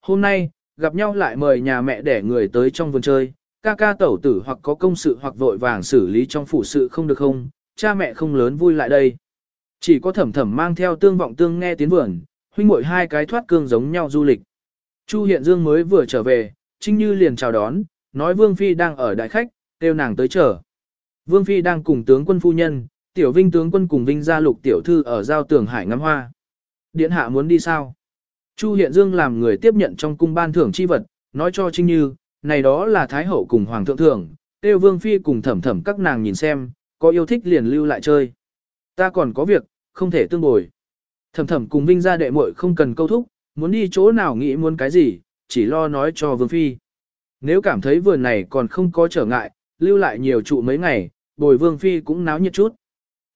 Hôm nay, gặp nhau lại mời nhà mẹ để người tới trong vườn chơi, ca ca tẩu tử hoặc có công sự hoặc vội vàng xử lý trong phủ sự không được không, cha mẹ không lớn vui lại đây. Chỉ có thẩm thẩm mang theo tương vọng tương nghe tiếng vườn, huynh muội hai cái thoát cương giống nhau du lịch. Chu Hiện Dương mới vừa trở về, Trinh Như liền chào đón, nói Vương Phi đang ở đại khách, kêu nàng tới chờ. Vương Phi đang cùng tướng quân phu nhân, tiểu vinh tướng quân cùng vinh gia lục tiểu thư ở giao tường hải ngắm hoa. Điện hạ muốn đi sao? Chu Hiện Dương làm người tiếp nhận trong cung ban thưởng chi vật, nói cho Trinh Như, này đó là Thái Hậu cùng Hoàng thượng thưởng, tiêu Vương Phi cùng thẩm thẩm các nàng nhìn xem, có yêu thích liền lưu lại chơi. Ta còn có việc, không thể tương bồi. Thẩm thẩm cùng Vinh gia đệ muội không cần câu thúc, muốn đi chỗ nào nghĩ muốn cái gì, chỉ lo nói cho Vương Phi. Nếu cảm thấy vườn này còn không có trở ngại, lưu lại nhiều trụ mấy ngày, bồi Vương Phi cũng náo nhiệt chút.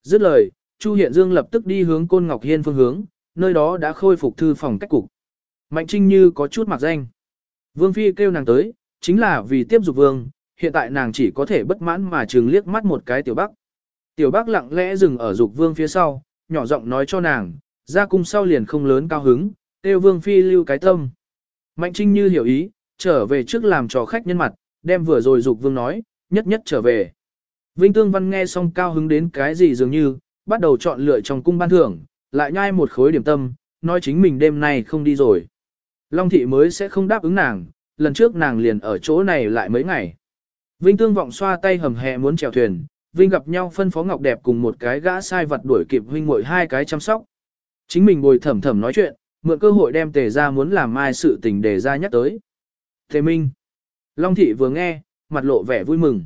Dứt lời, Chu Hiện Dương lập tức đi hướng Côn Ngọc Hiên phương hướng, nơi đó đã khôi phục thư phòng cách cục. Mạnh Trinh Như có chút mặc danh. Vương Phi kêu nàng tới, chính là vì tiếp dục Vương, hiện tại nàng chỉ có thể bất mãn mà trừng liếc mắt một cái Tiểu Bắc. Tiểu Bắc lặng lẽ dừng ở dục Vương phía sau, nhỏ giọng nói cho nàng, ra cung sau liền không lớn cao hứng, kêu Vương Phi lưu cái tâm. Mạnh Trinh Như hiểu ý, trở về trước làm trò khách nhân mặt, đem vừa rồi dục Vương nói, nhất nhất trở về. Vinh Tương Văn nghe xong cao hứng đến cái gì dường như, bắt đầu chọn lựa trong cung ban thưởng, lại nhai một khối điểm tâm, nói chính mình đêm nay không đi rồi. Long thị mới sẽ không đáp ứng nàng, lần trước nàng liền ở chỗ này lại mấy ngày. Vinh Tương vọng xoa tay hầm hè muốn chèo thuyền, Vinh gặp nhau phân phó Ngọc Đẹp cùng một cái gã sai vật đuổi kịp huynh muội hai cái chăm sóc. Chính mình bồi thẩm thẩm nói chuyện, mượn cơ hội đem tề ra muốn làm mai sự tình đề ra nhắc tới. Tề Minh. Long thị vừa nghe, mặt lộ vẻ vui mừng.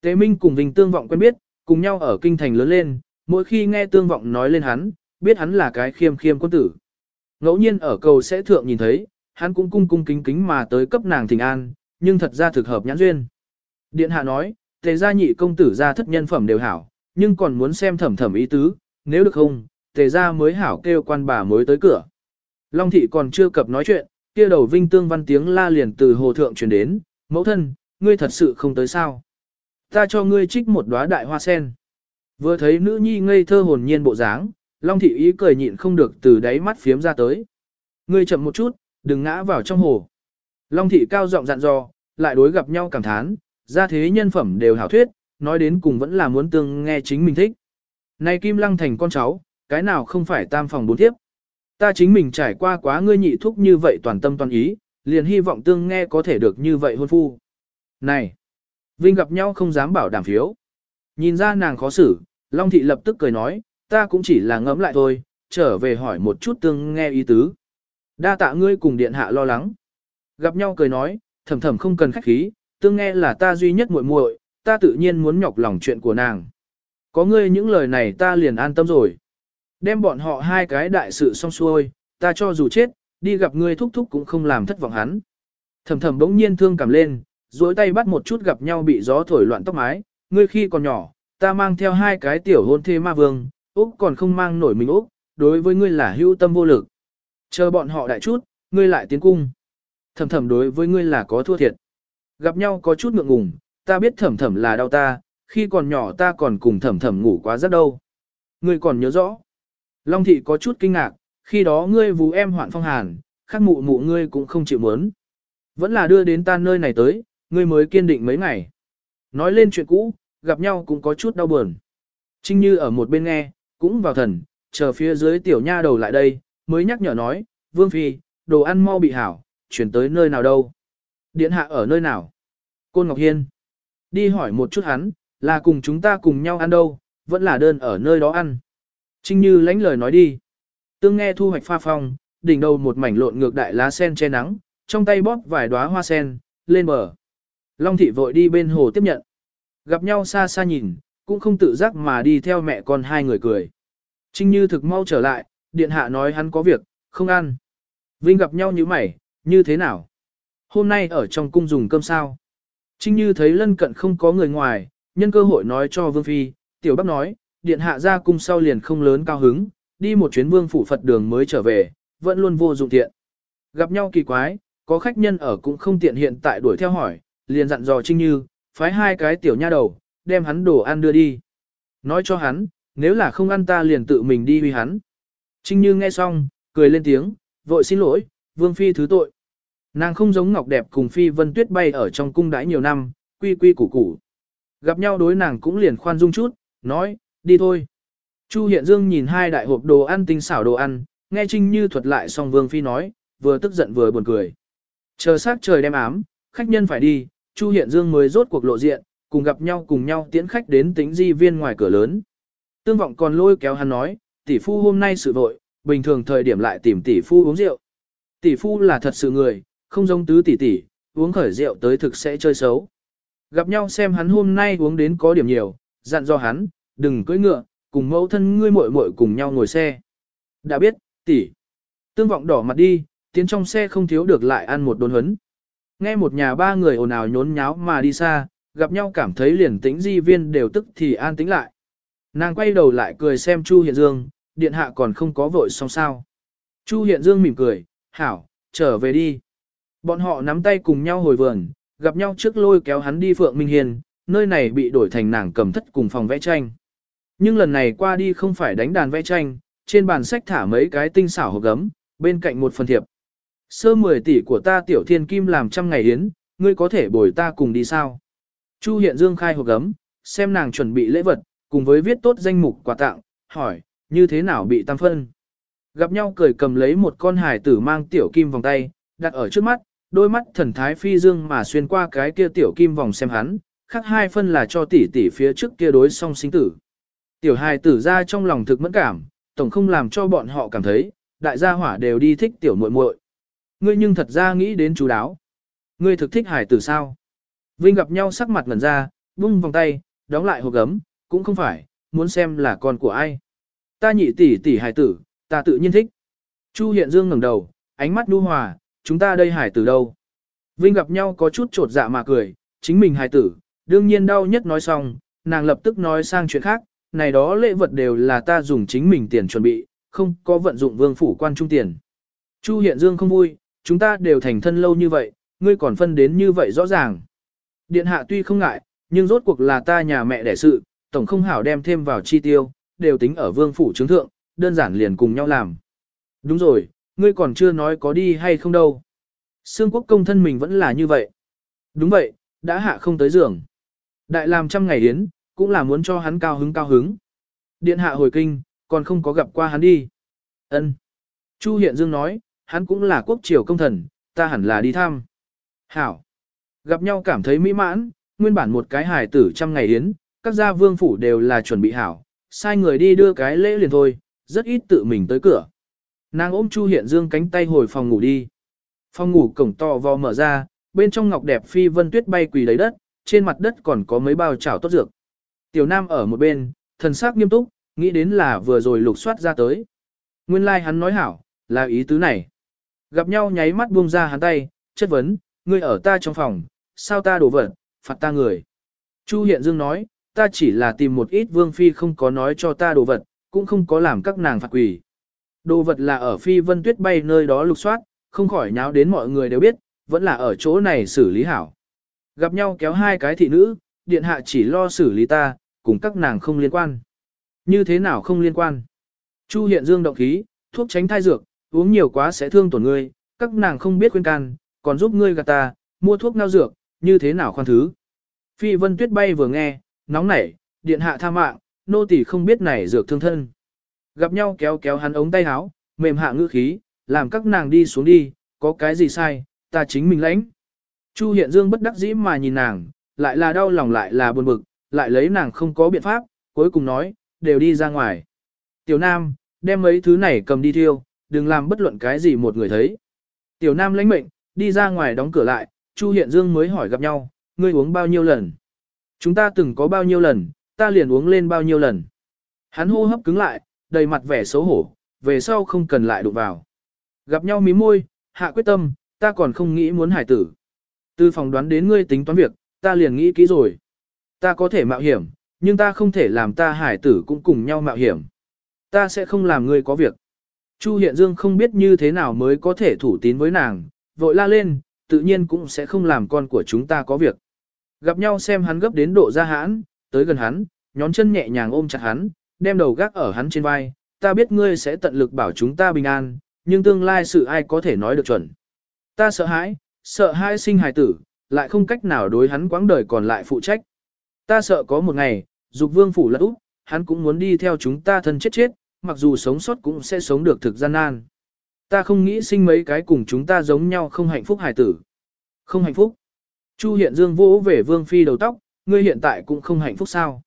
Tề Minh cùng Vinh Tương vọng quen biết, cùng nhau ở kinh thành lớn lên, mỗi khi nghe Tương vọng nói lên hắn, biết hắn là cái khiêm khiêm quân tử. Ngẫu nhiên ở cầu sẽ thượng nhìn thấy, hắn cũng cung cung kính kính mà tới cấp nàng thỉnh an, nhưng thật ra thực hợp nhãn duyên. Điện hạ nói, tề gia nhị công tử gia thất nhân phẩm đều hảo, nhưng còn muốn xem thẩm thẩm ý tứ, nếu được không, tề gia mới hảo kêu quan bà mới tới cửa. Long thị còn chưa cập nói chuyện, kia đầu vinh tương văn tiếng la liền từ hồ thượng truyền đến, mẫu thân, ngươi thật sự không tới sao. Ta cho ngươi trích một đóa đại hoa sen. Vừa thấy nữ nhi ngây thơ hồn nhiên bộ dáng, Long thị ý cười nhịn không được từ đáy mắt phiếm ra tới. Ngươi chậm một chút, đừng ngã vào trong hồ. Long thị cao giọng dặn dò, lại đối gặp nhau cảm thán, ra thế nhân phẩm đều hảo thuyết, nói đến cùng vẫn là muốn tương nghe chính mình thích. Này Kim Lăng thành con cháu, cái nào không phải tam phòng bốn tiếp. Ta chính mình trải qua quá ngươi nhị thúc như vậy toàn tâm toàn ý, liền hy vọng tương nghe có thể được như vậy hôn phu. Này! Vinh gặp nhau không dám bảo đảm phiếu. Nhìn ra nàng khó xử, Long thị lập tức cười nói, ta cũng chỉ là ngẫm lại thôi, trở về hỏi một chút tương nghe ý tứ. Đa tạ ngươi cùng điện hạ lo lắng. Gặp nhau cười nói, thầm thầm không cần khách khí, tương nghe là ta duy nhất muội muội, ta tự nhiên muốn nhọc lòng chuyện của nàng. Có ngươi những lời này ta liền an tâm rồi. Đem bọn họ hai cái đại sự xong xuôi, ta cho dù chết, đi gặp ngươi thúc thúc cũng không làm thất vọng hắn. Thầm thầm bỗng nhiên thương cảm lên, duỗi tay bắt một chút gặp nhau bị gió thổi loạn tóc mái, ngươi khi còn nhỏ, ta mang theo hai cái tiểu hôn thê ma vương, Úc còn không mang nổi mình Úc, đối với ngươi là hữu tâm vô lực. Chờ bọn họ đại chút, ngươi lại tiến cung. Thẩm Thẩm đối với ngươi là có thua thiệt. Gặp nhau có chút ngượng ngùng, ta biết Thẩm Thẩm là đau ta, khi còn nhỏ ta còn cùng Thẩm Thẩm ngủ quá rất đâu. Ngươi còn nhớ rõ. Long thị có chút kinh ngạc, khi đó ngươi vú em hoạn phong hàn, khắc mụ mụ ngươi cũng không chịu muốn. Vẫn là đưa đến ta nơi này tới, ngươi mới kiên định mấy ngày. Nói lên chuyện cũ, gặp nhau cũng có chút đau buồn. Trinh Như ở một bên nghe, cũng vào thần, chờ phía dưới tiểu nha đầu lại đây, mới nhắc nhở nói, Vương Phi, đồ ăn mau bị hảo, chuyển tới nơi nào đâu. Điện hạ ở nơi nào? Côn Ngọc Hiên. Đi hỏi một chút hắn, là cùng chúng ta cùng nhau ăn đâu, vẫn là đơn ở nơi đó ăn. Trinh Như lánh lời nói đi. Tương nghe thu hoạch pha phong, đỉnh đầu một mảnh lộn ngược đại lá sen che nắng, trong tay bóp vài đóa hoa sen, lên bờ. Long thị vội đi bên hồ tiếp nhận. Gặp nhau xa xa nhìn, cũng không tự giác mà đi theo mẹ con hai người cười. Trinh Như thực mau trở lại, điện hạ nói hắn có việc, không ăn. Vinh gặp nhau như mày, như thế nào? Hôm nay ở trong cung dùng cơm sao? Trinh Như thấy lân cận không có người ngoài, nhân cơ hội nói cho Vương Phi, tiểu bác nói, điện hạ ra cung sau liền không lớn cao hứng, đi một chuyến vương phủ Phật đường mới trở về, vẫn luôn vô dụng tiện. Gặp nhau kỳ quái, có khách nhân ở cũng không tiện hiện tại đuổi theo hỏi, liền dặn dò Trinh Như, phái hai cái tiểu nha đầu, đem hắn đồ ăn đưa đi. Nói cho hắn, nếu là không ăn ta liền tự mình đi huy hắn. Trinh Như nghe xong, cười lên tiếng, vội xin lỗi, Vương Phi thứ tội. Nàng không giống ngọc đẹp cùng phi vân tuyết bay ở trong cung đãi nhiều năm, quy quy củ củ. Gặp nhau đối nàng cũng liền khoan dung chút, nói, đi thôi. Chu Hiện Dương nhìn hai đại hộp đồ ăn tinh xảo đồ ăn, nghe Trinh Như thuật lại xong Vương Phi nói, vừa tức giận vừa buồn cười. Chờ sát trời đem ám, khách nhân phải đi, Chu Hiện Dương mới rốt cuộc lộ diện, cùng gặp nhau cùng nhau tiễn khách đến tính di viên ngoài cửa lớn. Tương vọng còn lôi kéo hắn nói, tỷ phu hôm nay sự vội, bình thường thời điểm lại tìm tỷ phu uống rượu. Tỷ phu là thật sự người, không giống tứ tỷ tỷ, uống khởi rượu tới thực sẽ chơi xấu. Gặp nhau xem hắn hôm nay uống đến có điểm nhiều, dặn do hắn, đừng cưỡi ngựa, cùng mẫu thân ngươi muội muội cùng nhau ngồi xe. Đã biết, tỷ. Tương vọng đỏ mặt đi, tiến trong xe không thiếu được lại ăn một đốn huấn. Nghe một nhà ba người ồn ào nhốn nháo mà đi xa, gặp nhau cảm thấy liền tĩnh di viên đều tức thì an tĩnh lại. Nàng quay đầu lại cười xem Chu Hiện Dương, điện hạ còn không có vội xong sao. Chu Hiện Dương mỉm cười, hảo, trở về đi. Bọn họ nắm tay cùng nhau hồi vườn, gặp nhau trước lôi kéo hắn đi Phượng Minh Hiền, nơi này bị đổi thành nàng cầm thất cùng phòng vẽ tranh. Nhưng lần này qua đi không phải đánh đàn vẽ tranh, trên bàn sách thả mấy cái tinh xảo hộp gấm, bên cạnh một phần thiệp. Sơ 10 tỷ của ta tiểu thiên kim làm trăm ngày yến, ngươi có thể bồi ta cùng đi sao? Chu Hiện Dương khai hộp gấm, xem nàng chuẩn bị lễ vật, cùng với viết tốt danh mục quà tặng, hỏi, như thế nào bị tam phân? Gặp nhau cười cầm lấy một con hải tử mang tiểu kim vòng tay, đặt ở trước mắt, đôi mắt thần thái phi dương mà xuyên qua cái kia tiểu kim vòng xem hắn, khác hai phân là cho tỷ tỷ phía trước kia đối song sinh tử. Tiểu hài tử ra trong lòng thực mẫn cảm, tổng không làm cho bọn họ cảm thấy, đại gia hỏa đều đi thích tiểu muội muội. Ngươi nhưng thật ra nghĩ đến chú đáo. Ngươi thực thích hài tử sao? Vinh gặp nhau sắc mặt ngẩn ra, bung vòng tay, đóng lại hộp gấm, cũng không phải, muốn xem là con của ai. Ta nhị tỷ tỷ hài tử, ta tự nhiên thích. Chu Hiện Dương ngẩng đầu, ánh mắt nhu hòa, chúng ta đây hài tử đâu? Vinh gặp nhau có chút trột dạ mà cười, chính mình hài tử, đương nhiên đau nhất nói xong, nàng lập tức nói sang chuyện khác, này đó lễ vật đều là ta dùng chính mình tiền chuẩn bị, không có vận dụng vương phủ quan trung tiền. Chu Hiện Dương không vui, chúng ta đều thành thân lâu như vậy, ngươi còn phân đến như vậy rõ ràng. Điện hạ tuy không ngại, nhưng rốt cuộc là ta nhà mẹ đẻ sự, tổng không hảo đem thêm vào chi tiêu, đều tính ở vương phủ chứng thượng, đơn giản liền cùng nhau làm. Đúng rồi, ngươi còn chưa nói có đi hay không đâu. Sương quốc công thân mình vẫn là như vậy. Đúng vậy, đã hạ không tới giường. Đại làm trăm ngày yến, cũng là muốn cho hắn cao hứng cao hứng. Điện hạ hồi kinh, còn không có gặp qua hắn đi. Ân. Chu Hiện Dương nói, hắn cũng là quốc triều công thần, ta hẳn là đi thăm. Hảo. Gặp nhau cảm thấy mỹ mãn, nguyên bản một cái hài tử trăm ngày yến, các gia vương phủ đều là chuẩn bị hảo, sai người đi đưa cái lễ liền thôi, rất ít tự mình tới cửa. Nàng ôm Chu Hiện Dương cánh tay hồi phòng ngủ đi. Phòng ngủ cổng to vò mở ra, bên trong ngọc đẹp phi vân tuyết bay quỳ lấy đất, trên mặt đất còn có mấy bao chảo tốt dược. Tiểu Nam ở một bên, thần sắc nghiêm túc, nghĩ đến là vừa rồi lục soát ra tới. Nguyên lai like hắn nói hảo, là ý tứ này. Gặp nhau nháy mắt buông ra hắn tay, chất vấn, ngươi ở ta trong phòng, sao ta đổ vật, phạt ta người. Chu Hiện Dương nói, ta chỉ là tìm một ít vương phi không có nói cho ta đồ vật, cũng không có làm các nàng phạt quỷ. Đồ vật là ở phi vân tuyết bay nơi đó lục soát, không khỏi nháo đến mọi người đều biết, vẫn là ở chỗ này xử lý hảo. Gặp nhau kéo hai cái thị nữ, điện hạ chỉ lo xử lý ta, cùng các nàng không liên quan. Như thế nào không liên quan? Chu hiện dương động khí, thuốc tránh thai dược, uống nhiều quá sẽ thương tổn ngươi, các nàng không biết khuyên can, còn giúp ngươi gạt ta, mua thuốc ngao dược, như thế nào khoan thứ. Phi vân tuyết bay vừa nghe, nóng nảy, điện hạ tha mạng, nô tỳ không biết này dược thương thân. Gặp nhau kéo kéo hắn ống tay áo, mềm hạ ngữ khí, làm các nàng đi xuống đi, có cái gì sai, ta chính mình lãnh. Chu hiện dương bất đắc dĩ mà nhìn nàng, lại là đau lòng lại là buồn bực, lại lấy nàng không có biện pháp, cuối cùng nói, đều đi ra ngoài. Tiểu Nam, đem mấy thứ này cầm đi thiêu, đừng làm bất luận cái gì một người thấy. Tiểu Nam lãnh mệnh, đi ra ngoài đóng cửa lại, Chu Hiện Dương mới hỏi gặp nhau, ngươi uống bao nhiêu lần? Chúng ta từng có bao nhiêu lần, ta liền uống lên bao nhiêu lần. Hắn hô hấp cứng lại, đầy mặt vẻ xấu hổ, về sau không cần lại đụng vào. Gặp nhau mí môi, hạ quyết tâm, ta còn không nghĩ muốn hải tử. Từ phòng đoán đến ngươi tính toán việc, ta liền nghĩ kỹ rồi. Ta có thể mạo hiểm, nhưng ta không thể làm ta hải tử cũng cùng nhau mạo hiểm. Ta sẽ không làm ngươi có việc. Chu Hiện Dương không biết như thế nào mới có thể thủ tín với nàng, vội la lên, tự nhiên cũng sẽ không làm con của chúng ta có việc. Gặp nhau xem hắn gấp đến độ ra hãn, tới gần hắn, nhón chân nhẹ nhàng ôm chặt hắn, đem đầu gác ở hắn trên vai, ta biết ngươi sẽ tận lực bảo chúng ta bình an, nhưng tương lai sự ai có thể nói được chuẩn. Ta sợ hãi, sợ hai sinh hài tử, lại không cách nào đối hắn quãng đời còn lại phụ trách. Ta sợ có một ngày, dục vương phủ lật úp, hắn cũng muốn đi theo chúng ta thân chết chết, mặc dù sống sót cũng sẽ sống được thực gian nan. Ta không nghĩ sinh mấy cái cùng chúng ta giống nhau không hạnh phúc hài tử. Không hạnh phúc. Chu hiện dương vỗ về vương phi đầu tóc, ngươi hiện tại cũng không hạnh phúc sao.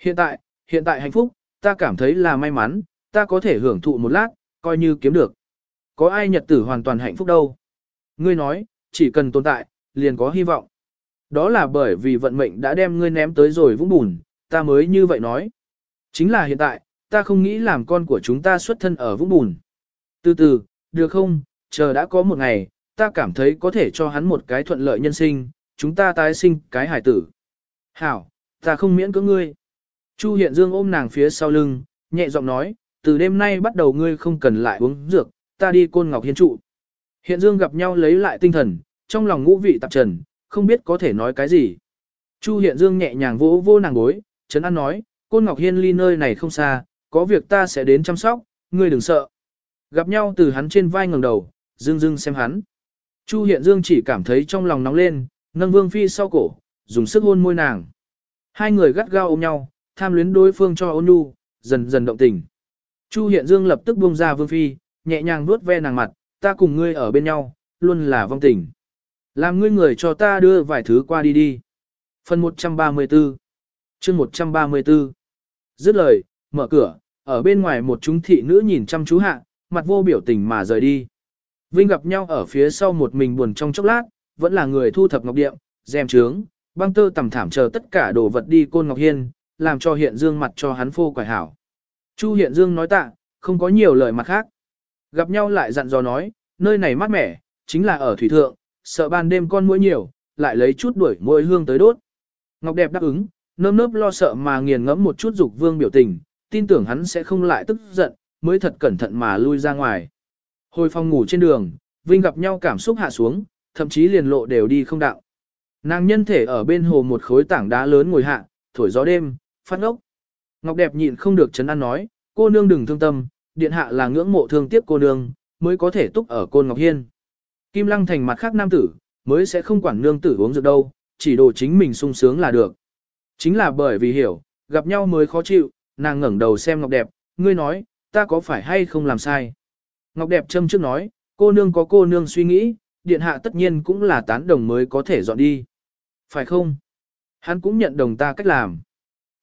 Hiện tại, hiện tại hạnh phúc, ta cảm thấy là may mắn, ta có thể hưởng thụ một lát, coi như kiếm được. Có ai nhật tử hoàn toàn hạnh phúc đâu. Ngươi nói, chỉ cần tồn tại, liền có hy vọng. Đó là bởi vì vận mệnh đã đem ngươi ném tới rồi vũng bùn, ta mới như vậy nói. Chính là hiện tại, ta không nghĩ làm con của chúng ta xuất thân ở vũng bùn. Từ từ, được không, chờ đã có một ngày, ta cảm thấy có thể cho hắn một cái thuận lợi nhân sinh, chúng ta tái sinh cái hải tử. Hảo, ta không miễn cưỡng ngươi. Chu Hiện Dương ôm nàng phía sau lưng, nhẹ giọng nói, từ đêm nay bắt đầu ngươi không cần lại uống dược, ta đi côn ngọc hiên trụ. Hiện Dương gặp nhau lấy lại tinh thần, trong lòng ngũ vị tạp trần, không biết có thể nói cái gì. Chu Hiện Dương nhẹ nhàng vỗ vô nàng gối, Trấn An nói, Côn Ngọc Hiên ly nơi này không xa, có việc ta sẽ đến chăm sóc, ngươi đừng sợ. Gặp nhau từ hắn trên vai ngẩng đầu, dương dương xem hắn. Chu Hiện Dương chỉ cảm thấy trong lòng nóng lên, nâng Vương Phi sau cổ, dùng sức hôn môi nàng. Hai người gắt gao ôm nhau, tham luyến đối phương cho ôn nhu, dần dần động tình. Chu Hiện Dương lập tức buông ra Vương Phi, nhẹ nhàng vuốt ve nàng mặt, ta cùng ngươi ở bên nhau, luôn là vong tình. Làm ngươi người cho ta đưa vài thứ qua đi đi. Phần 134 chương 134 Dứt lời, mở cửa, ở bên ngoài một chúng thị nữ nhìn chăm chú hạ, mặt vô biểu tình mà rời đi. Vinh gặp nhau ở phía sau một mình buồn trong chốc lát, vẫn là người thu thập ngọc điệm, dèm trướng, băng tơ tầm thảm chờ tất cả đồ vật đi côn ngọc hiên, làm cho hiện dương mặt cho hắn phô quải hảo. Chu hiện dương nói tạ, không có nhiều lời mặt khác. Gặp nhau lại dặn dò nói, nơi này mát mẻ, chính là ở thủy thượng, sợ ban đêm con muỗi nhiều, lại lấy chút đuổi muỗi hương tới đốt. Ngọc đẹp đáp ứng, nơm nớp lo sợ mà nghiền ngẫm một chút dục vương biểu tình, tin tưởng hắn sẽ không lại tức giận, mới thật cẩn thận mà lui ra ngoài. Hồi phòng ngủ trên đường, Vinh gặp nhau cảm xúc hạ xuống, thậm chí liền lộ đều đi không đạo. Nàng nhân thể ở bên hồ một khối tảng đá lớn ngồi hạ, thổi gió đêm, phát ngốc. Ngọc đẹp nhịn không được chấn an nói, cô nương đừng thương tâm, điện hạ là ngưỡng mộ thương tiếc cô nương, mới có thể túc ở côn Ngọc Hiên. Kim Lăng thành mặt khác nam tử, mới sẽ không quản nương tử uống rượu đâu, chỉ đồ chính mình sung sướng là được. Chính là bởi vì hiểu, gặp nhau mới khó chịu, nàng ngẩng đầu xem Ngọc đẹp, ngươi nói, ta có phải hay không làm sai. Ngọc đẹp châm trước nói, cô nương có cô nương suy nghĩ, điện hạ tất nhiên cũng là tán đồng mới có thể dọn đi. Phải không? Hắn cũng nhận đồng ta cách làm.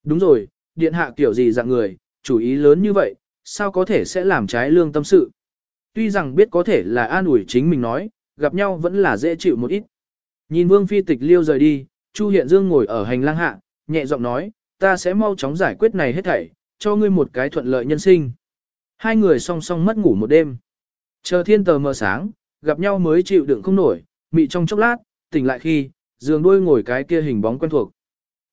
Đúng rồi, điện hạ kiểu gì dạng người, chủ ý lớn như vậy, sao có thể sẽ làm trái lương tâm sự. Tuy rằng biết có thể là an ủi chính mình nói, gặp nhau vẫn là dễ chịu một ít. Nhìn vương phi tịch liêu rời đi, Chu Hiện Dương ngồi ở hành lang hạ, nhẹ giọng nói, ta sẽ mau chóng giải quyết này hết thảy, cho ngươi một cái thuận lợi nhân sinh. Hai người song song mất ngủ một đêm. Chờ thiên tờ mờ sáng, gặp nhau mới chịu đựng không nổi, mị trong chốc lát, tỉnh lại khi, giường đôi ngồi cái kia hình bóng quen thuộc.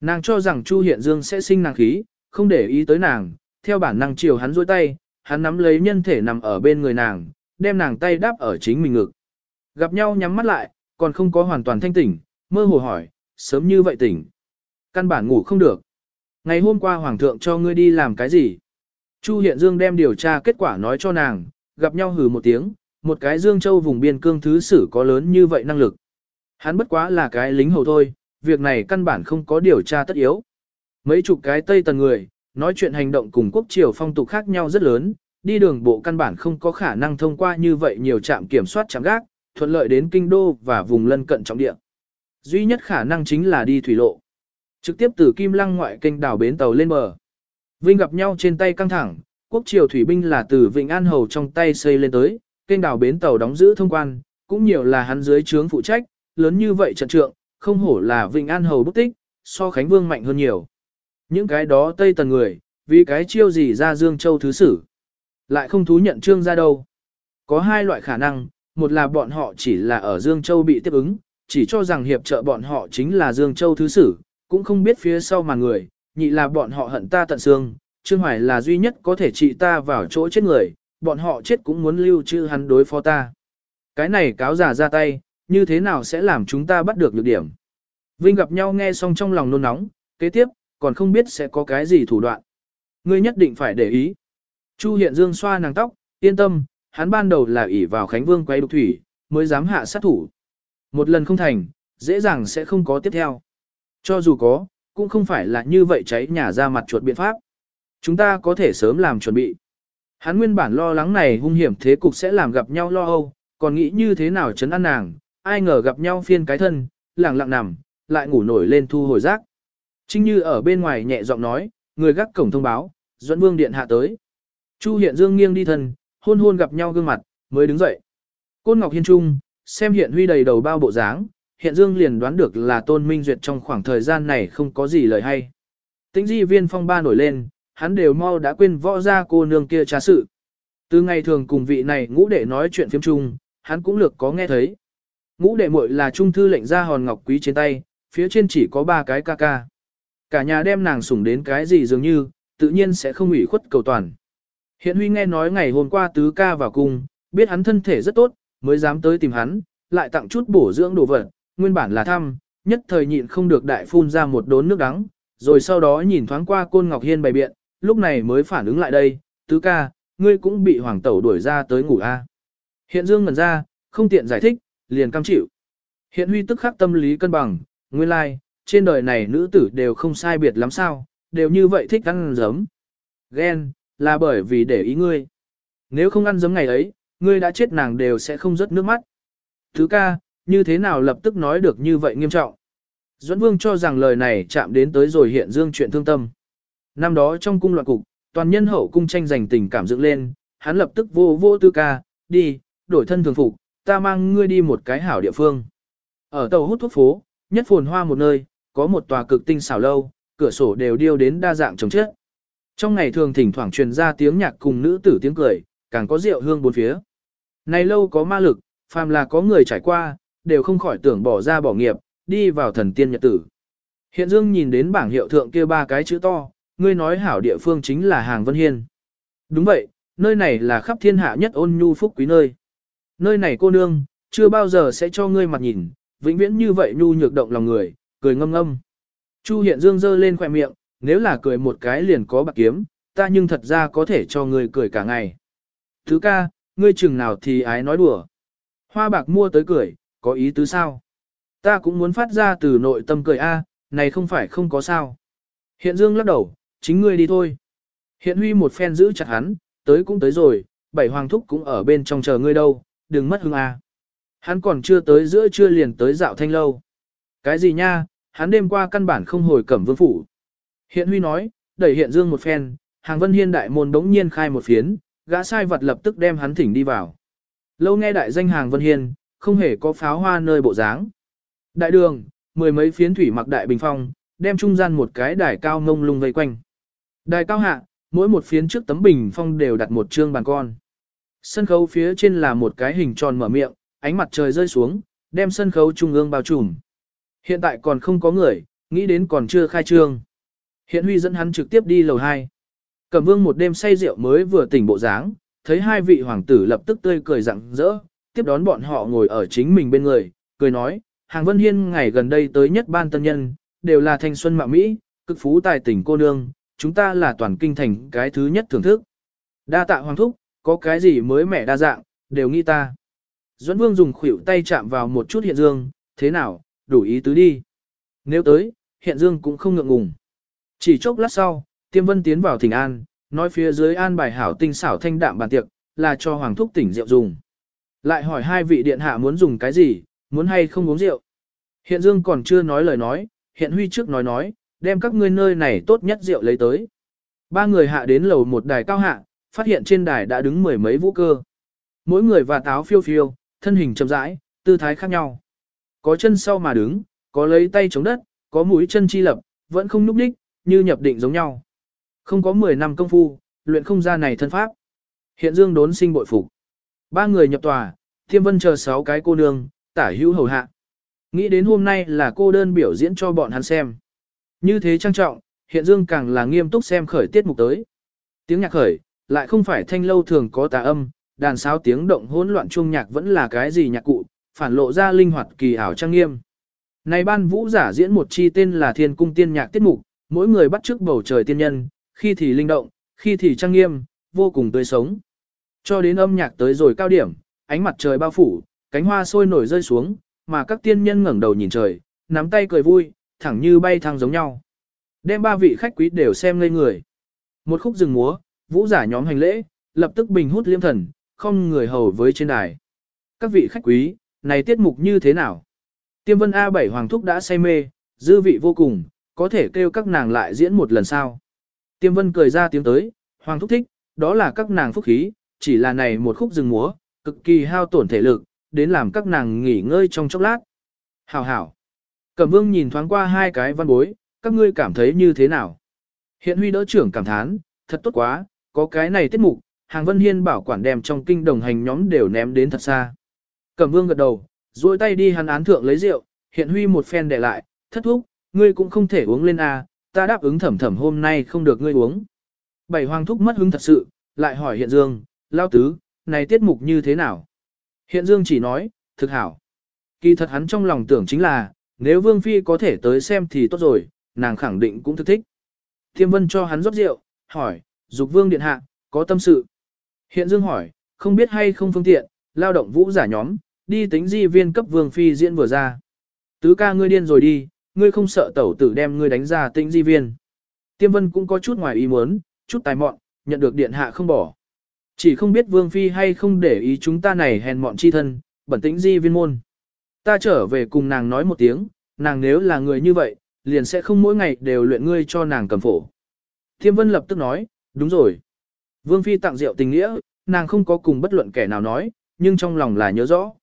Nàng cho rằng Chu Hiện Dương sẽ sinh nàng khí, không để ý tới nàng, theo bản năng chiều hắn duỗi tay, hắn nắm lấy nhân thể nằm ở bên người nàng, đem nàng tay đáp ở chính mình ngực. Gặp nhau nhắm mắt lại, còn không có hoàn toàn thanh tỉnh, mơ hồ hỏi, sớm như vậy tỉnh. Căn bản ngủ không được. Ngày hôm qua Hoàng thượng cho ngươi đi làm cái gì? Chu Hiện Dương đem điều tra kết quả nói cho nàng, gặp nhau hừ một tiếng, một cái Dương Châu vùng biên cương thứ sử có lớn như vậy năng lực. Hắn bất quá là cái lính hầu thôi, việc này căn bản không có điều tra tất yếu. Mấy chục cái Tây Tần người, nói chuyện hành động cùng quốc triều phong tục khác nhau rất lớn, đi đường bộ căn bản không có khả năng thông qua như vậy nhiều trạm kiểm soát chạm gác, thuận lợi đến kinh đô và vùng lân cận trọng địa. Duy nhất khả năng chính là đi thủy lộ. Trực tiếp từ Kim Lăng ngoại kênh đảo bến tàu lên bờ. Vinh gặp nhau trên tay căng thẳng, quốc triều thủy binh là từ Vịnh An Hầu trong tay xây lên tới, kênh đảo bến tàu đóng giữ thông quan, cũng nhiều là hắn dưới trướng phụ trách, lớn như vậy trận trượng, không hổ là Vịnh An Hầu bức tích, so Khánh Vương mạnh hơn nhiều. Những cái đó Tây Tần người, vì cái chiêu gì ra Dương Châu Thứ Sử, lại không thú nhận trương ra đâu. Có hai loại khả năng, một là bọn họ chỉ là ở Dương Châu bị tiếp ứng, chỉ cho rằng hiệp trợ bọn họ chính là Dương Châu Thứ Sử, cũng không biết phía sau mà người, nhị là bọn họ hận ta tận xương, Trương Hoài là duy nhất có thể trị ta vào chỗ chết người, bọn họ chết cũng muốn lưu trữ hắn đối phó ta. Cái này cáo giả ra tay, như thế nào sẽ làm chúng ta bắt được lược điểm. Vinh gặp nhau nghe xong trong lòng nôn nóng, kế tiếp, còn không biết sẽ có cái gì thủ đoạn. Ngươi nhất định phải để ý. Chu Hiện Dương xoa nàng tóc, yên tâm, hắn ban đầu là ỷ vào Khánh Vương quay đục thủy, mới dám hạ sát thủ. Một lần không thành, dễ dàng sẽ không có tiếp theo. Cho dù có, cũng không phải là như vậy cháy nhà ra mặt chuột biện pháp. Chúng ta có thể sớm làm chuẩn bị. Hắn nguyên bản lo lắng này hung hiểm thế cục sẽ làm gặp nhau lo âu, còn nghĩ như thế nào chấn an nàng, ai ngờ gặp nhau phiên cái thân, lặng lặng nằm, lại ngủ nổi lên thu hồi giác. Trinh Như ở bên ngoài nhẹ giọng nói, người gác cổng thông báo, Duẫn Vương điện hạ tới. Chu Hiện Dương nghiêng đi thân, hôn hôn gặp nhau gương mặt, mới đứng dậy. Côn Ngọc Hiên Trung, xem Hiện Huy đầy đầu bao bộ dáng, Hiện Dương liền đoán được là Tôn Minh Duyệt trong khoảng thời gian này không có gì lời hay. Tĩnh di viên phong ba nổi lên, hắn đều mau đã quên võ ra cô nương kia trá sự. Từ ngày thường cùng vị này ngũ đệ nói chuyện phiếm chung, hắn cũng lược có nghe thấy. Ngũ đệ muội là trung thư lệnh ra hòn ngọc quý trên tay, phía trên chỉ có ba cái ca ca. Cả nhà đem nàng sủng đến cái gì dường như, tự nhiên sẽ không ủy khuất cầu toàn. Hiện Huy nghe nói ngày hôm qua tứ ca vào cung, biết hắn thân thể rất tốt, mới dám tới tìm hắn, lại tặng chút bổ dưỡng đồ vật, nguyên bản là thăm, nhất thời nhịn không được đại phun ra một đốn nước đắng, rồi sau đó nhìn thoáng qua côn Ngọc Hiên bày biện, lúc này mới phản ứng lại đây, tứ ca, ngươi cũng bị hoàng tẩu đuổi ra tới ngủ a. Hiện Dương ngẩn ra, không tiện giải thích, liền cam chịu. Hiện Huy tức khắc tâm lý cân bằng, nguyên lai, like, trên đời này nữ tử đều không sai biệt lắm sao, đều như vậy thích ăn giấm. Ghen, là bởi vì để ý ngươi. Nếu không ăn giấm ngày ấy, ngươi đã chết nàng đều sẽ không rớt nước mắt. Thứ ca, như thế nào lập tức nói được như vậy nghiêm trọng. Duẫn Vương cho rằng lời này chạm đến tới rồi hiện dương chuyện thương tâm. Năm đó trong cung loạn cục, toàn nhân hậu cung tranh giành tình cảm dựng lên, hắn lập tức vô vô tư ca, đi, đổi thân thường phục, ta mang ngươi đi một cái hảo địa phương. Ở tàu hút thuốc phố, nhất phồn hoa một nơi, có một tòa cực tinh xảo lâu, cửa sổ đều điêu đến đa dạng trồng chất. Trong ngày thường thỉnh thoảng truyền ra tiếng nhạc cùng nữ tử tiếng cười, càng có rượu hương bốn phía. Này lâu có ma lực, phàm là có người trải qua, đều không khỏi tưởng bỏ ra bỏ nghiệp, đi vào thần tiên nhật tử. Hiện Dương nhìn đến bảng hiệu thượng kia ba cái chữ to, ngươi nói hảo địa phương chính là hàng Vân Hiên. Đúng vậy, nơi này là khắp thiên hạ nhất ôn nhu phúc quý nơi. Nơi này cô nương, chưa bao giờ sẽ cho ngươi mặt nhìn, vĩnh viễn như vậy nhu nhược động lòng người, cười ngâm ngâm. Chu Hiện Dương giơ lên khỏe miệng, nếu là cười một cái liền có bạc kiếm, ta nhưng thật ra có thể cho ngươi cười cả ngày. Thứ ca, ngươi chừng nào thì ái nói đùa. Hoa bạc mua tới cười, có ý tứ sao? Ta cũng muốn phát ra từ nội tâm cười a, này không phải không có sao. Hiện Dương lắc đầu, chính ngươi đi thôi. Hiện Huy một phen giữ chặt hắn, tới cũng tới rồi, bảy hoàng thúc cũng ở bên trong chờ ngươi đâu, đừng mất hương à Hắn còn chưa tới giữa trưa liền tới dạo thanh lâu. Cái gì nha, hắn đêm qua căn bản không hồi cẩm vương phủ. Hiện Huy nói, đẩy Hiện Dương một phen, hàng vân hiên đại môn đống nhiên khai một phiến, gã sai vật lập tức đem hắn thỉnh đi vào. Lâu nghe đại danh hàng vân hiên, không hề có pháo hoa nơi bộ dáng. Đại đường, mười mấy phiến thủy mặc đại bình phong, đem trung gian một cái đài cao ngông lung vây quanh. Đài cao hạ, mỗi một phiến trước tấm bình phong đều đặt một trương bàn con. Sân khấu phía trên là một cái hình tròn mở miệng, ánh mặt trời rơi xuống, đem sân khấu trung ương bao trùm. Hiện tại còn không có người, nghĩ đến còn chưa khai trương. Hiện Huy dẫn hắn trực tiếp đi lầu 2. Cẩm Vương một đêm say rượu mới vừa tỉnh bộ dáng, thấy hai vị hoàng tử lập tức tươi cười rạng rỡ, tiếp đón bọn họ ngồi ở chính mình bên người, cười nói, Hàng Vân Hiên ngày gần đây tới nhất ban tân nhân, đều là thanh xuân mạo Mỹ, cực phú tài tỉnh cô nương, chúng ta là toàn kinh thành cái thứ nhất thưởng thức. Đa tạ hoàng thúc, có cái gì mới mẻ đa dạng, đều nghĩ ta. Duẫn Vương dùng khuỷu tay chạm vào một chút hiện dương, thế nào, đủ ý tứ đi. Nếu tới, hiện dương cũng không ngượng ngùng. Chỉ chốc lát sau, Tiêm Vân tiến vào thỉnh an, nói phía dưới an bài hảo tinh xảo thanh đạm bàn tiệc, là cho hoàng thúc tỉnh rượu dùng. Lại hỏi hai vị điện hạ muốn dùng cái gì, muốn hay không uống rượu. Hiện Dương còn chưa nói lời nói, hiện Huy trước nói nói, đem các ngươi nơi này tốt nhất rượu lấy tới. Ba người hạ đến lầu một đài cao hạ, phát hiện trên đài đã đứng mười mấy vũ cơ. Mỗi người và táo phiêu phiêu, thân hình chậm rãi, tư thái khác nhau. Có chân sau mà đứng, có lấy tay chống đất, có mũi chân chi lập, vẫn không núp đích, như nhập định giống nhau. Không có 10 năm công phu, luyện không ra này thân pháp. Hiện Dương đốn sinh bội phục. Ba người nhập tòa, Thiêm Vân chờ sáu cái cô nương, tả hữu hầu hạ. Nghĩ đến hôm nay là cô đơn biểu diễn cho bọn hắn xem. Như thế trang trọng, Hiện Dương càng là nghiêm túc xem khởi tiết mục tới. Tiếng nhạc khởi, lại không phải thanh lâu thường có tà âm, đàn sáo tiếng động hỗn loạn chuông nhạc vẫn là cái gì nhạc cụ, phản lộ ra linh hoạt kỳ ảo trang nghiêm. Này ban vũ giả diễn một chi tên là Thiên Cung Tiên Nhạc tiết mục, mỗi người bắt trước bầu trời tiên nhân, khi thì linh động, khi thì trang nghiêm, vô cùng tươi sống. Cho đến âm nhạc tới rồi cao điểm, ánh mặt trời bao phủ, cánh hoa sôi nổi rơi xuống, mà các tiên nhân ngẩng đầu nhìn trời, nắm tay cười vui, thẳng như bay thăng giống nhau. Đem ba vị khách quý đều xem ngây người. Một khúc rừng múa, vũ giả nhóm hành lễ, lập tức bình hút liêm thần, không người hầu với trên đài. Các vị khách quý, này tiết mục như thế nào? Tiêm vân A7 Hoàng Thúc đã say mê, dư vị vô cùng, có thể kêu các nàng lại diễn một lần sau. Tiêm vân cười ra tiếng tới, Hoàng Thúc thích, đó là các nàng phúc khí, chỉ là này một khúc rừng múa, cực kỳ hao tổn thể lực, đến làm các nàng nghỉ ngơi trong chốc lát. Hảo hảo. Cẩm vương nhìn thoáng qua hai cái văn bối, các ngươi cảm thấy như thế nào? Hiện huy đỡ trưởng cảm thán, thật tốt quá, có cái này tiết mục, hàng vân hiên bảo quản đem trong kinh đồng hành nhóm đều ném đến thật xa. Cẩm vương gật đầu, duỗi tay đi hắn án thượng lấy rượu, hiện huy một phen để lại, thất thúc, ngươi cũng không thể uống lên à, ta đáp ứng thẩm thẩm hôm nay không được ngươi uống. Bảy hoàng thúc mất hứng thật sự, lại hỏi hiện dương, lao tứ, này tiết mục như thế nào? Hiện dương chỉ nói, thực hảo. Kỳ thật hắn trong lòng tưởng chính là, nếu vương phi có thể tới xem thì tốt rồi, nàng khẳng định cũng thức thích. Thiêm vân cho hắn rót rượu, hỏi, dục vương điện hạ, có tâm sự. Hiện dương hỏi, không biết hay không phương tiện, lao động vũ giả nhóm, đi tính di viên cấp vương phi diễn vừa ra. Tứ ca ngươi điên rồi đi, ngươi không sợ tẩu tử đem ngươi đánh ra tính di viên. Tiêm vân cũng có chút ngoài ý muốn, chút tài mọn, nhận được điện hạ không bỏ. Chỉ không biết vương phi hay không để ý chúng ta này hèn mọn chi thân, bẩn tính di viên môn. Ta trở về cùng nàng nói một tiếng, nàng nếu là người như vậy, liền sẽ không mỗi ngày đều luyện ngươi cho nàng cầm phổ. Thiêm vân lập tức nói, đúng rồi. Vương phi tặng rượu tình nghĩa, nàng không có cùng bất luận kẻ nào nói, nhưng trong lòng là nhớ rõ.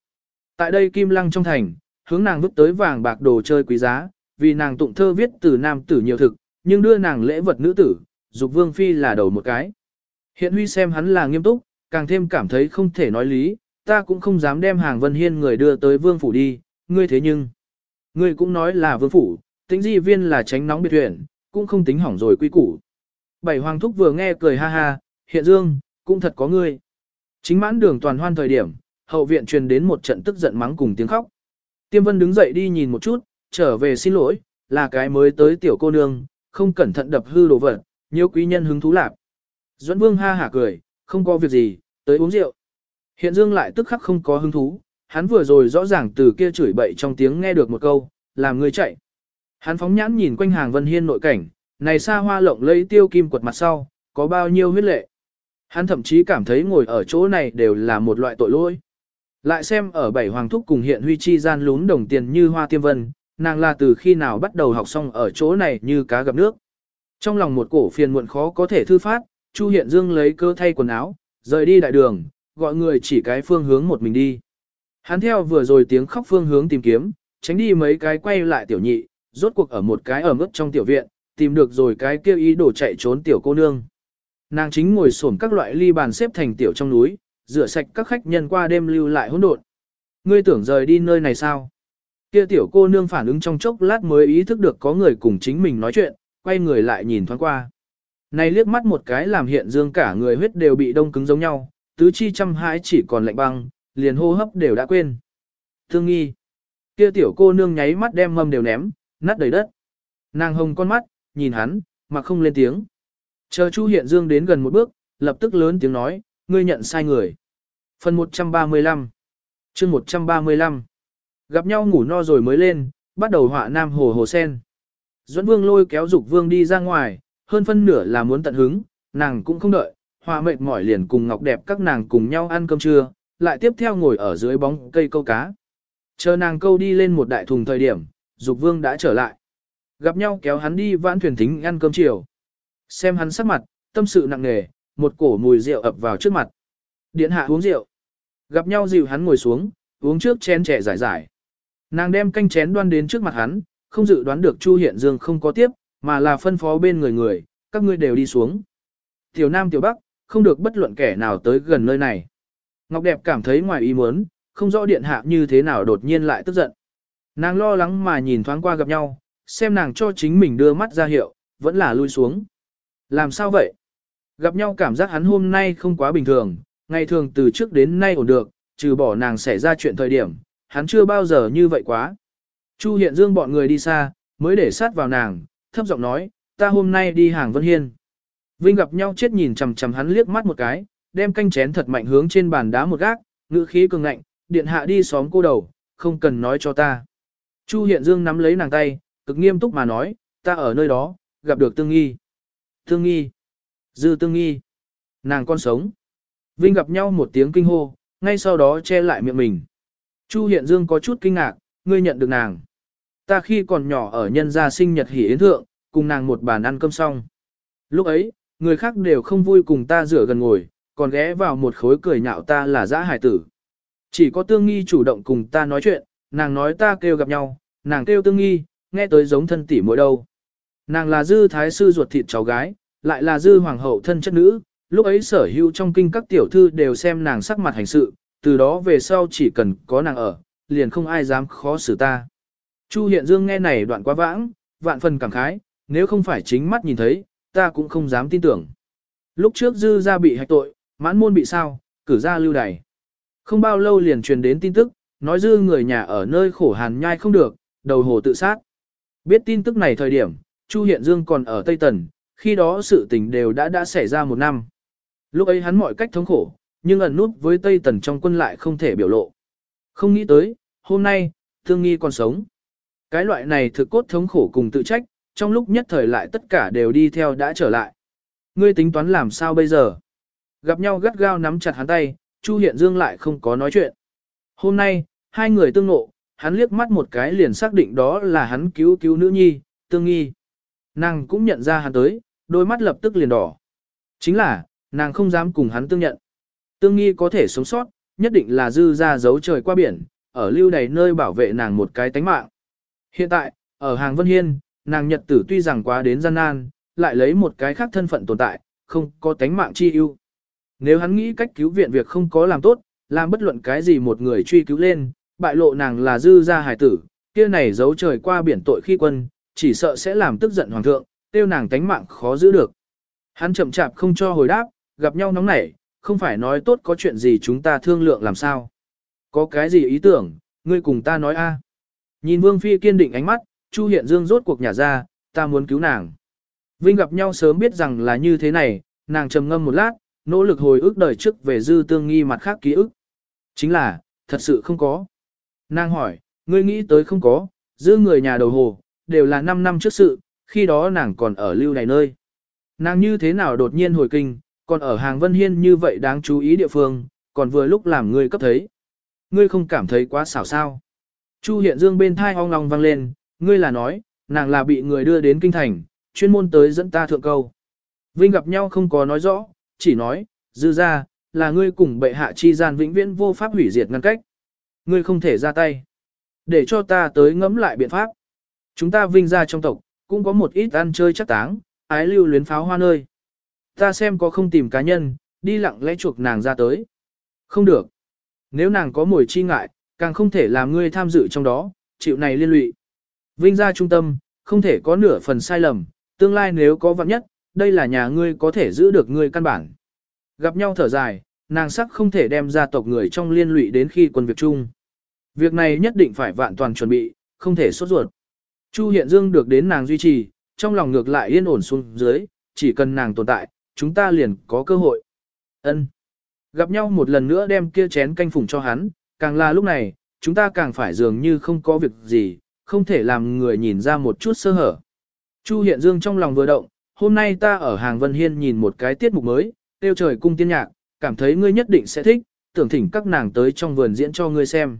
Tại đây kim lăng trong thành, hướng nàng vứt tới vàng bạc đồ chơi quý giá, vì nàng tụng thơ viết từ nam tử nhiều thực, nhưng đưa nàng lễ vật nữ tử, dục vương phi là đầu một cái. Hiện huy xem hắn là nghiêm túc, càng thêm cảm thấy không thể nói lý, ta cũng không dám đem hàng vân hiên người đưa tới vương phủ đi, ngươi thế nhưng. Ngươi cũng nói là vương phủ, tính di viên là tránh nóng biệt huyện, cũng không tính hỏng rồi quy củ. Bảy hoàng thúc vừa nghe cười ha ha, hiện dương, cũng thật có ngươi. Chính mãn đường toàn hoan thời điểm, hậu viện truyền đến một trận tức giận mắng cùng tiếng khóc. Tiêm vân đứng dậy đi nhìn một chút, trở về xin lỗi, là cái mới tới tiểu cô nương, không cẩn thận đập hư đồ vật, nhiều quý nhân hứng thú lạc. Duẫn vương ha hả cười, không có việc gì, tới uống rượu. Hiện dương lại tức khắc không có hứng thú, hắn vừa rồi rõ ràng từ kia chửi bậy trong tiếng nghe được một câu, làm người chạy. Hắn phóng nhãn nhìn quanh hàng vân hiên nội cảnh, này xa hoa lộng lấy tiêu kim quật mặt sau, có bao nhiêu huyết lệ. Hắn thậm chí cảm thấy ngồi ở chỗ này đều là một loại tội lỗi. Lại xem ở bảy hoàng thúc cùng hiện huy chi gian lún đồng tiền như hoa tiêm vân, nàng là từ khi nào bắt đầu học xong ở chỗ này như cá gặp nước. Trong lòng một cổ phiền muộn khó có thể thư phát, Chu Hiện Dương lấy cơ thay quần áo, rời đi đại đường, gọi người chỉ cái phương hướng một mình đi. Hắn theo vừa rồi tiếng khóc phương hướng tìm kiếm, tránh đi mấy cái quay lại tiểu nhị, rốt cuộc ở một cái ở mức trong tiểu viện, tìm được rồi cái kêu ý đồ chạy trốn tiểu cô nương. Nàng chính ngồi xổm các loại ly bàn xếp thành tiểu trong núi, rửa sạch các khách nhân qua đêm lưu lại hỗn độn. Ngươi tưởng rời đi nơi này sao? Kia tiểu cô nương phản ứng trong chốc lát mới ý thức được có người cùng chính mình nói chuyện, quay người lại nhìn thoáng qua. Này liếc mắt một cái làm hiện dương cả người huyết đều bị đông cứng giống nhau, tứ chi chăm hãi chỉ còn lạnh băng, liền hô hấp đều đã quên. Thương nghi. Kia tiểu cô nương nháy mắt đem mâm đều ném, nát đầy đất. Nàng hồng con mắt, nhìn hắn, mà không lên tiếng. Chờ Chu Hiện Dương đến gần một bước, lập tức lớn tiếng nói, ngươi nhận sai người. Phần 135 chương 135 Gặp nhau ngủ no rồi mới lên, bắt đầu họa nam hồ hồ sen. Duẫn Vương lôi kéo Dục Vương đi ra ngoài, hơn phân nửa là muốn tận hứng, nàng cũng không đợi, hòa mệt mỏi liền cùng Ngọc Đẹp các nàng cùng nhau ăn cơm trưa, lại tiếp theo ngồi ở dưới bóng cây câu cá. Chờ nàng câu đi lên một đại thùng thời điểm, Dục Vương đã trở lại. Gặp nhau kéo hắn đi vãn thuyền thính ăn cơm chiều. Xem hắn sắc mặt, tâm sự nặng nề, một cổ mùi rượu ập vào trước mặt. Điện hạ uống rượu. Gặp nhau dịu hắn ngồi xuống, uống trước chén trẻ giải giải. Nàng đem canh chén đoan đến trước mặt hắn, không dự đoán được Chu Hiện Dương không có tiếp, mà là phân phó bên người người, các ngươi đều đi xuống. Tiểu Nam Tiểu Bắc, không được bất luận kẻ nào tới gần nơi này. Ngọc Đẹp cảm thấy ngoài ý muốn, không rõ điện hạ như thế nào đột nhiên lại tức giận. Nàng lo lắng mà nhìn thoáng qua gặp nhau, xem nàng cho chính mình đưa mắt ra hiệu, vẫn là lui xuống. Làm sao vậy? Gặp nhau cảm giác hắn hôm nay không quá bình thường, ngày thường từ trước đến nay ổn được, trừ bỏ nàng xảy ra chuyện thời điểm, hắn chưa bao giờ như vậy quá. Chu hiện dương bọn người đi xa, mới để sát vào nàng, thấp giọng nói, ta hôm nay đi hàng Vân Hiên. Vinh gặp nhau chết nhìn chằm chằm hắn liếc mắt một cái, đem canh chén thật mạnh hướng trên bàn đá một gác, ngữ khí cường ngạnh, điện hạ đi xóm cô đầu, không cần nói cho ta. Chu Hiện Dương nắm lấy nàng tay, cực nghiêm túc mà nói, ta ở nơi đó, gặp được Tương Nghi. Tương Nghi. Dư Tương Nghi. Nàng con sống. Vinh gặp nhau một tiếng kinh hô, ngay sau đó che lại miệng mình. Chu Hiện Dương có chút kinh ngạc, ngươi nhận được nàng. Ta khi còn nhỏ ở nhân gia sinh nhật hỉ yến thượng, cùng nàng một bàn ăn cơm xong. Lúc ấy, người khác đều không vui cùng ta rửa gần ngồi, còn ghé vào một khối cười nhạo ta là dã hải tử. Chỉ có tương nghi chủ động cùng ta nói chuyện, nàng nói ta kêu gặp nhau, nàng kêu tương nghi, nghe tới giống thân tỷ mỗi đâu. Nàng là dư thái sư ruột thịt cháu gái, lại là dư hoàng hậu thân chất nữ, lúc ấy sở hữu trong kinh các tiểu thư đều xem nàng sắc mặt hành sự, từ đó về sau chỉ cần có nàng ở, liền không ai dám khó xử ta. Chu Hiện Dương nghe này đoạn quá vãng, vạn phần cảm khái, nếu không phải chính mắt nhìn thấy, ta cũng không dám tin tưởng. Lúc trước dư ra bị hạch tội, mãn môn bị sao, cử ra lưu đày. Không bao lâu liền truyền đến tin tức, nói dư người nhà ở nơi khổ hàn nhai không được, đầu hồ tự sát. Biết tin tức này thời điểm, Chu Hiện Dương còn ở Tây Tần, khi đó sự tình đều đã đã xảy ra một năm. Lúc ấy hắn mọi cách thống khổ, nhưng ẩn nút với Tây Tần trong quân lại không thể biểu lộ. Không nghĩ tới, hôm nay, thương nghi còn sống. Cái loại này thực cốt thống khổ cùng tự trách, trong lúc nhất thời lại tất cả đều đi theo đã trở lại. Ngươi tính toán làm sao bây giờ? Gặp nhau gắt gao nắm chặt hắn tay, Chu Hiện Dương lại không có nói chuyện. Hôm nay, hai người tương ngộ, hắn liếc mắt một cái liền xác định đó là hắn cứu cứu nữ nhi, tương nghi. Nàng cũng nhận ra hắn tới, đôi mắt lập tức liền đỏ. Chính là, nàng không dám cùng hắn tương nhận. Tương nghi có thể sống sót, nhất định là dư ra giấu trời qua biển, ở lưu đầy nơi bảo vệ nàng một cái tánh mạng. Hiện tại, ở hàng Vân Hiên, nàng nhật tử tuy rằng quá đến gian nan, lại lấy một cái khác thân phận tồn tại, không có tánh mạng chi ưu. Nếu hắn nghĩ cách cứu viện việc không có làm tốt, làm bất luận cái gì một người truy cứu lên, bại lộ nàng là dư gia hải tử, kia này giấu trời qua biển tội khi quân, chỉ sợ sẽ làm tức giận hoàng thượng, tiêu nàng tánh mạng khó giữ được. Hắn chậm chạp không cho hồi đáp, gặp nhau nóng nảy, không phải nói tốt có chuyện gì chúng ta thương lượng làm sao. Có cái gì ý tưởng, ngươi cùng ta nói a. Nhìn Vương Phi kiên định ánh mắt, Chu Hiện Dương rốt cuộc nhà ra, ta muốn cứu nàng. Vinh gặp nhau sớm biết rằng là như thế này, nàng trầm ngâm một lát, nỗ lực hồi ức đời trước về dư tương nghi mặt khác ký ức. Chính là, thật sự không có. Nàng hỏi, ngươi nghĩ tới không có, dư người nhà đầu hồ, đều là 5 năm trước sự, khi đó nàng còn ở lưu này nơi. Nàng như thế nào đột nhiên hồi kinh, còn ở hàng Vân Hiên như vậy đáng chú ý địa phương, còn vừa lúc làm ngươi cấp thấy. Ngươi không cảm thấy quá xảo sao. Chu Hiện Dương bên thai ong ong vang lên, ngươi là nói, nàng là bị người đưa đến kinh thành, chuyên môn tới dẫn ta thượng câu. Vinh gặp nhau không có nói rõ, chỉ nói, dư ra, là ngươi cùng bệ hạ chi gian vĩnh viễn vô pháp hủy diệt ngăn cách. Ngươi không thể ra tay. Để cho ta tới ngẫm lại biện pháp. Chúng ta vinh ra trong tộc, cũng có một ít ăn chơi chắc táng, ái lưu luyến pháo hoa nơi. Ta xem có không tìm cá nhân, đi lặng lẽ chuộc nàng ra tới. Không được. Nếu nàng có mồi chi ngại, càng không thể làm ngươi tham dự trong đó, chịu này liên lụy. Vinh ra trung tâm, không thể có nửa phần sai lầm, tương lai nếu có vạn nhất, đây là nhà ngươi có thể giữ được ngươi căn bản. Gặp nhau thở dài, nàng sắc không thể đem gia tộc người trong liên lụy đến khi quân việc chung. Việc này nhất định phải vạn toàn chuẩn bị, không thể sốt ruột. Chu Hiện Dương được đến nàng duy trì, trong lòng ngược lại yên ổn xuống dưới, chỉ cần nàng tồn tại, chúng ta liền có cơ hội. Ân. Gặp nhau một lần nữa đem kia chén canh phủng cho hắn, càng là lúc này, chúng ta càng phải dường như không có việc gì, không thể làm người nhìn ra một chút sơ hở. Chu Hiện Dương trong lòng vừa động, hôm nay ta ở hàng Vân Hiên nhìn một cái tiết mục mới, tiêu trời cung tiên nhạc, cảm thấy ngươi nhất định sẽ thích, tưởng thỉnh các nàng tới trong vườn diễn cho ngươi xem.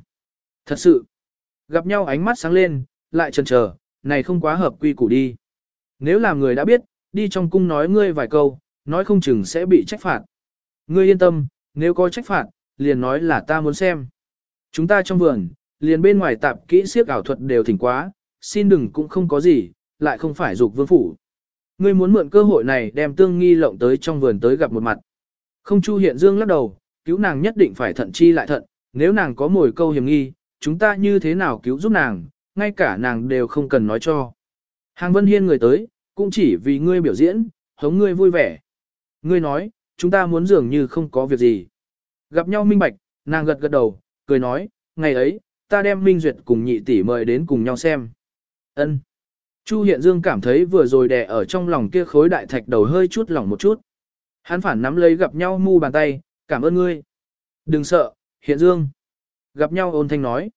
Thật sự, gặp nhau ánh mắt sáng lên, lại chần chờ, này không quá hợp quy củ đi. Nếu làm người đã biết, đi trong cung nói ngươi vài câu, nói không chừng sẽ bị trách phạt. Ngươi yên tâm, nếu có trách phạt, liền nói là ta muốn xem. Chúng ta trong vườn, liền bên ngoài tạp kỹ siếc ảo thuật đều thỉnh quá, xin đừng cũng không có gì, lại không phải dục vương phủ. Ngươi muốn mượn cơ hội này đem tương nghi lộng tới trong vườn tới gặp một mặt. Không chu hiện dương lắc đầu, cứu nàng nhất định phải thận chi lại thận, nếu nàng có mồi câu hiểm nghi, chúng ta như thế nào cứu giúp nàng, ngay cả nàng đều không cần nói cho. Hàng Vân Hiên người tới, cũng chỉ vì ngươi biểu diễn, hống ngươi vui vẻ. Ngươi nói, chúng ta muốn dường như không có việc gì. Gặp nhau minh bạch, nàng gật gật đầu, cười nói, ngày ấy, ta đem Minh Duyệt cùng nhị tỷ mời đến cùng nhau xem. Ân. Chu Hiện Dương cảm thấy vừa rồi đè ở trong lòng kia khối đại thạch đầu hơi chút lỏng một chút. Hắn phản nắm lấy gặp nhau mu bàn tay, cảm ơn ngươi. Đừng sợ, Hiện Dương. Gặp nhau ôn thanh nói.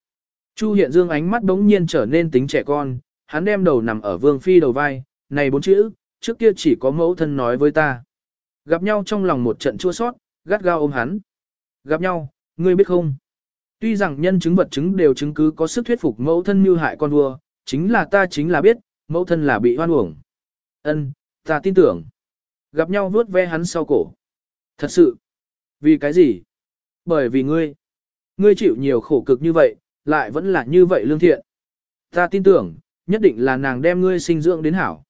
Chu Hiện Dương ánh mắt đống nhiên trở nên tính trẻ con, hắn đem đầu nằm ở Vương Phi đầu vai, này bốn chữ, trước kia chỉ có mẫu thân nói với ta. Gặp nhau trong lòng một trận chua sót, gắt gao ôm hắn. Gặp nhau, ngươi biết không? Tuy rằng nhân chứng vật chứng đều chứng cứ có sức thuyết phục mẫu thân mưu hại con vua, chính là ta chính là biết, mẫu thân là bị hoan uổng. Ân, ta tin tưởng. Gặp nhau vuốt ve hắn sau cổ. Thật sự. Vì cái gì? Bởi vì ngươi. Ngươi chịu nhiều khổ cực như vậy, lại vẫn là như vậy lương thiện. Ta tin tưởng, nhất định là nàng đem ngươi sinh dưỡng đến hảo.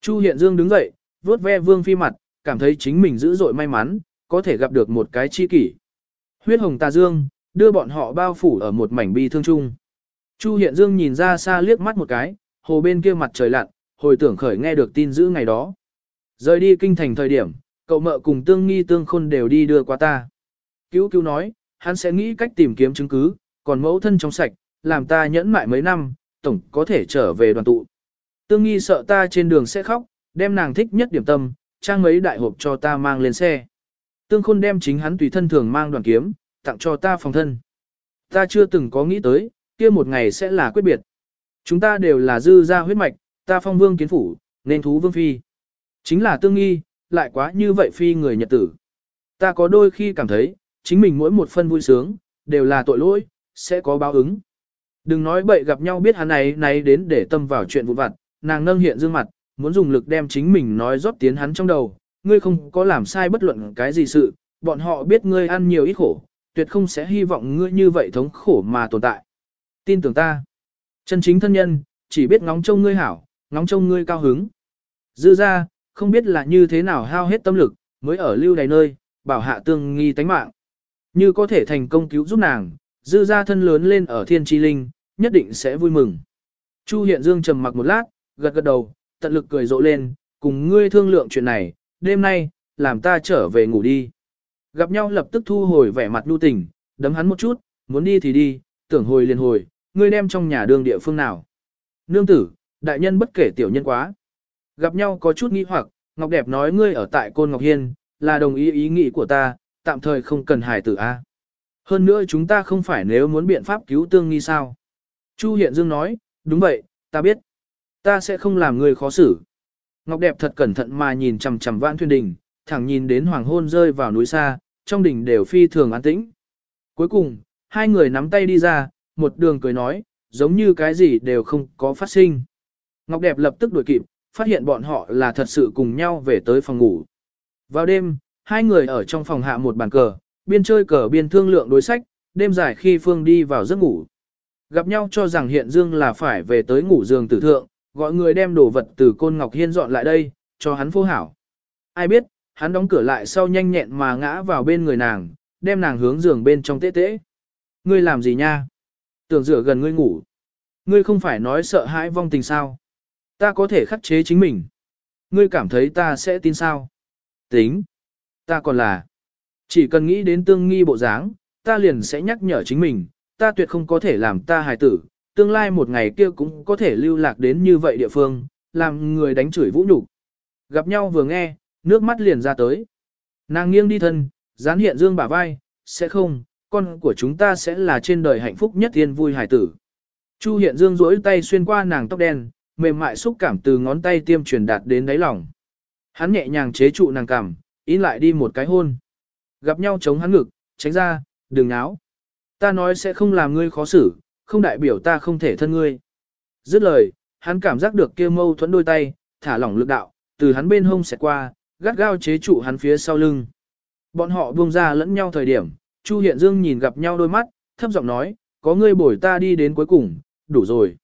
Chu Hiện Dương đứng dậy, vuốt ve Vương Phi mặt, cảm thấy chính mình dữ dội may mắn, có thể gặp được một cái chi kỷ. Huyết hồng tà dương, đưa bọn họ bao phủ ở một mảnh bi thương chung. Chu Hiện Dương nhìn ra xa liếc mắt một cái, hồ bên kia mặt trời lặn, hồi tưởng khởi nghe được tin dữ ngày đó. Rời đi kinh thành thời điểm, cậu mợ cùng tương nghi tương khôn đều đi đưa qua ta. Cứu cứu nói, hắn sẽ nghĩ cách tìm kiếm chứng cứ, còn mẫu thân trong sạch, làm ta nhẫn mại mấy năm, tổng có thể trở về đoàn tụ. Tương nghi sợ ta trên đường sẽ khóc, đem nàng thích nhất điểm tâm, trang mấy đại hộp cho ta mang lên xe. Tương khôn đem chính hắn tùy thân thường mang đoàn kiếm, tặng cho ta phòng thân. Ta chưa từng có nghĩ tới, kia một ngày sẽ là quyết biệt. Chúng ta đều là dư gia huyết mạch, ta phong vương kiến phủ, nên thú vương phi. Chính là tương nghi, lại quá như vậy phi người nhật tử. Ta có đôi khi cảm thấy, chính mình mỗi một phân vui sướng, đều là tội lỗi, sẽ có báo ứng. Đừng nói bậy gặp nhau biết hắn này này đến để tâm vào chuyện vụ vặt, nàng nâng hiện dương mặt, muốn dùng lực đem chính mình nói rót tiến hắn trong đầu, ngươi không có làm sai bất luận cái gì sự, bọn họ biết ngươi ăn nhiều ít khổ, tuyệt không sẽ hy vọng ngươi như vậy thống khổ mà tồn tại. Tin tưởng ta, chân chính thân nhân, chỉ biết ngóng trông ngươi hảo, ngóng trông ngươi cao hứng. Dư ra, không biết là như thế nào hao hết tâm lực, mới ở lưu đầy nơi, bảo hạ tương nghi tánh mạng. Như có thể thành công cứu giúp nàng, dư ra thân lớn lên ở thiên tri linh, nhất định sẽ vui mừng. Chu Hiện Dương trầm mặc một lát, gật gật đầu, tận lực cười rộ lên, cùng ngươi thương lượng chuyện này, đêm nay, làm ta trở về ngủ đi. Gặp nhau lập tức thu hồi vẻ mặt nhu tình, đấm hắn một chút, muốn đi thì đi, tưởng hồi liền hồi, ngươi đem trong nhà đường địa phương nào. Nương tử, đại nhân bất kể tiểu nhân quá. Gặp nhau có chút nghi hoặc, Ngọc Đẹp nói ngươi ở tại Côn Ngọc Hiên, là đồng ý ý nghĩ của ta, tạm thời không cần hài tử A. Hơn nữa chúng ta không phải nếu muốn biện pháp cứu tương nghi sao. Chu Hiện Dương nói, đúng vậy, ta biết. Ta sẽ không làm người khó xử. Ngọc Đẹp thật cẩn thận mà nhìn chằm chằm vãn Thuyên đình, thẳng nhìn đến hoàng hôn rơi vào núi xa, trong đỉnh đều phi thường an tĩnh. Cuối cùng, hai người nắm tay đi ra, một đường cười nói, giống như cái gì đều không có phát sinh. Ngọc Đẹp lập tức đuổi kịp, phát hiện bọn họ là thật sự cùng nhau về tới phòng ngủ. Vào đêm, hai người ở trong phòng hạ một bàn cờ, biên chơi cờ biên thương lượng đối sách, đêm dài khi Phương đi vào giấc ngủ. Gặp nhau cho rằng hiện dương là phải về tới ngủ giường tử thượng, gọi người đem đồ vật từ côn ngọc hiên dọn lại đây, cho hắn phô hảo. Ai biết, hắn đóng cửa lại sau nhanh nhẹn mà ngã vào bên người nàng, đem nàng hướng giường bên trong tế tế. Ngươi làm gì nha? Tưởng rửa gần ngươi ngủ. Ngươi không phải nói sợ hãi vong tình sao? Ta có thể khắc chế chính mình. Ngươi cảm thấy ta sẽ tin sao? Tính. Ta còn là. Chỉ cần nghĩ đến tương nghi bộ dáng, ta liền sẽ nhắc nhở chính mình, ta tuyệt không có thể làm ta hài tử, tương lai một ngày kia cũng có thể lưu lạc đến như vậy địa phương, làm người đánh chửi vũ nhục. Gặp nhau vừa nghe, nước mắt liền ra tới. Nàng nghiêng đi thân, dán hiện dương bả vai, sẽ không, con của chúng ta sẽ là trên đời hạnh phúc nhất thiên vui hải tử. Chu hiện dương duỗi tay xuyên qua nàng tóc đen, mềm mại xúc cảm từ ngón tay tiêm truyền đạt đến đáy lòng. Hắn nhẹ nhàng chế trụ nàng cằm, in lại đi một cái hôn. Gặp nhau chống hắn ngực, tránh ra, đừng náo. Ta nói sẽ không làm ngươi khó xử, không đại biểu ta không thể thân ngươi. Dứt lời, hắn cảm giác được kia mâu thuẫn đôi tay, thả lỏng lực đạo, từ hắn bên hông xẹt qua, gắt gao chế trụ hắn phía sau lưng. Bọn họ buông ra lẫn nhau thời điểm, Chu Hiện Dương nhìn gặp nhau đôi mắt, thấp giọng nói, có ngươi bồi ta đi đến cuối cùng, đủ rồi.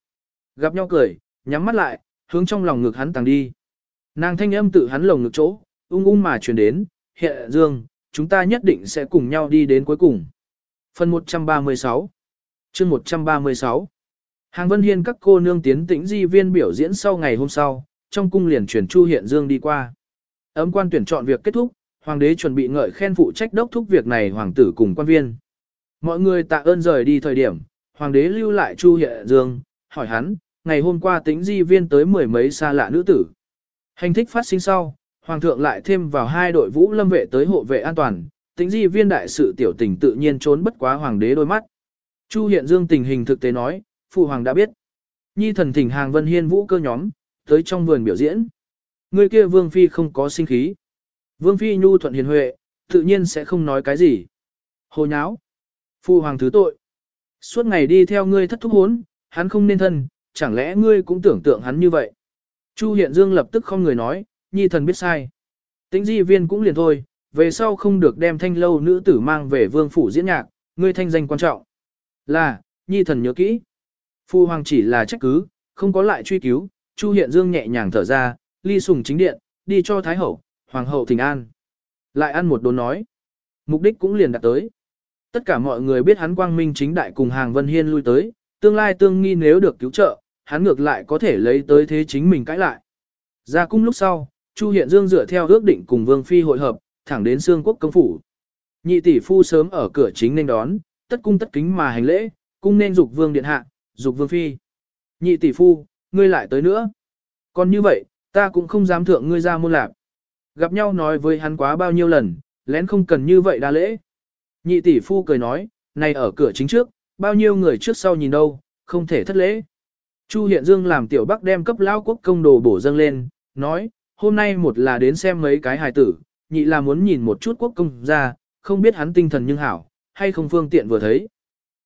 Gặp nhau cười, nhắm mắt lại, hướng trong lòng ngực hắn tàng đi. Nàng thanh âm tự hắn lồng ngực chỗ, ung ung mà truyền đến, Hiện Dương, chúng ta nhất định sẽ cùng nhau đi đến cuối cùng. Phần 136 chương 136 Hàng Vân Hiên các cô nương tiến tĩnh di viên biểu diễn sau ngày hôm sau, trong cung liền chuyển Chu Hiện Dương đi qua. Ấm quan tuyển chọn việc kết thúc, hoàng đế chuẩn bị ngợi khen phụ trách đốc thúc việc này hoàng tử cùng quan viên. Mọi người tạ ơn rời đi thời điểm, hoàng đế lưu lại Chu Hiện Dương, hỏi hắn, ngày hôm qua tĩnh di viên tới mười mấy xa lạ nữ tử. Hành thích phát sinh sau, hoàng thượng lại thêm vào hai đội vũ lâm vệ tới hộ vệ an toàn, tĩnh di viên đại sự tiểu tình tự nhiên trốn bất quá hoàng đế đôi mắt. Chu Hiện Dương tình hình thực tế nói, Phụ Hoàng đã biết. Nhi thần thỉnh hàng vân hiên vũ cơ nhóm, tới trong vườn biểu diễn. Người kia Vương Phi không có sinh khí. Vương Phi nhu thuận hiền huệ, tự nhiên sẽ không nói cái gì. Hồ nháo. Phụ Hoàng thứ tội. Suốt ngày đi theo ngươi thất thúc hốn, hắn không nên thân, chẳng lẽ ngươi cũng tưởng tượng hắn như vậy. Chu Hiện Dương lập tức không người nói, Nhi thần biết sai. Tĩnh di viên cũng liền thôi, về sau không được đem thanh lâu nữ tử mang về vương phủ diễn nhạc, ngươi thanh danh quan trọng. Là, nhi thần nhớ kỹ. Phu hoàng chỉ là trách cứ, không có lại truy cứu, Chu Hiện Dương nhẹ nhàng thở ra, ly sùng chính điện, đi cho Thái Hậu, Hoàng hậu Thình an. Lại ăn một đốn nói. Mục đích cũng liền đạt tới. Tất cả mọi người biết hắn quang minh chính đại cùng hàng Vân Hiên lui tới, tương lai tương nghi nếu được cứu trợ, hắn ngược lại có thể lấy tới thế chính mình cãi lại. Ra cung lúc sau, Chu Hiện Dương dựa theo ước định cùng Vương Phi hội hợp, thẳng đến Sương Quốc công phủ. Nhị tỷ phu sớm ở cửa chính nên đón, tất cung tất kính mà hành lễ, cung nên dục Vương điện hạ, dục Vương Phi. Nhị tỷ phu, ngươi lại tới nữa. Còn như vậy, ta cũng không dám thượng ngươi ra môn lạc. Gặp nhau nói với hắn quá bao nhiêu lần, lén không cần như vậy đa lễ. Nhị tỷ phu cười nói, này ở cửa chính trước, bao nhiêu người trước sau nhìn đâu, không thể thất lễ. Chu Hiện Dương làm tiểu bắc đem cấp lao quốc công đồ bổ dâng lên, nói, hôm nay một là đến xem mấy cái hài tử, nhị là muốn nhìn một chút quốc công ra, không biết hắn tinh thần nhưng hảo, hay không phương tiện vừa thấy.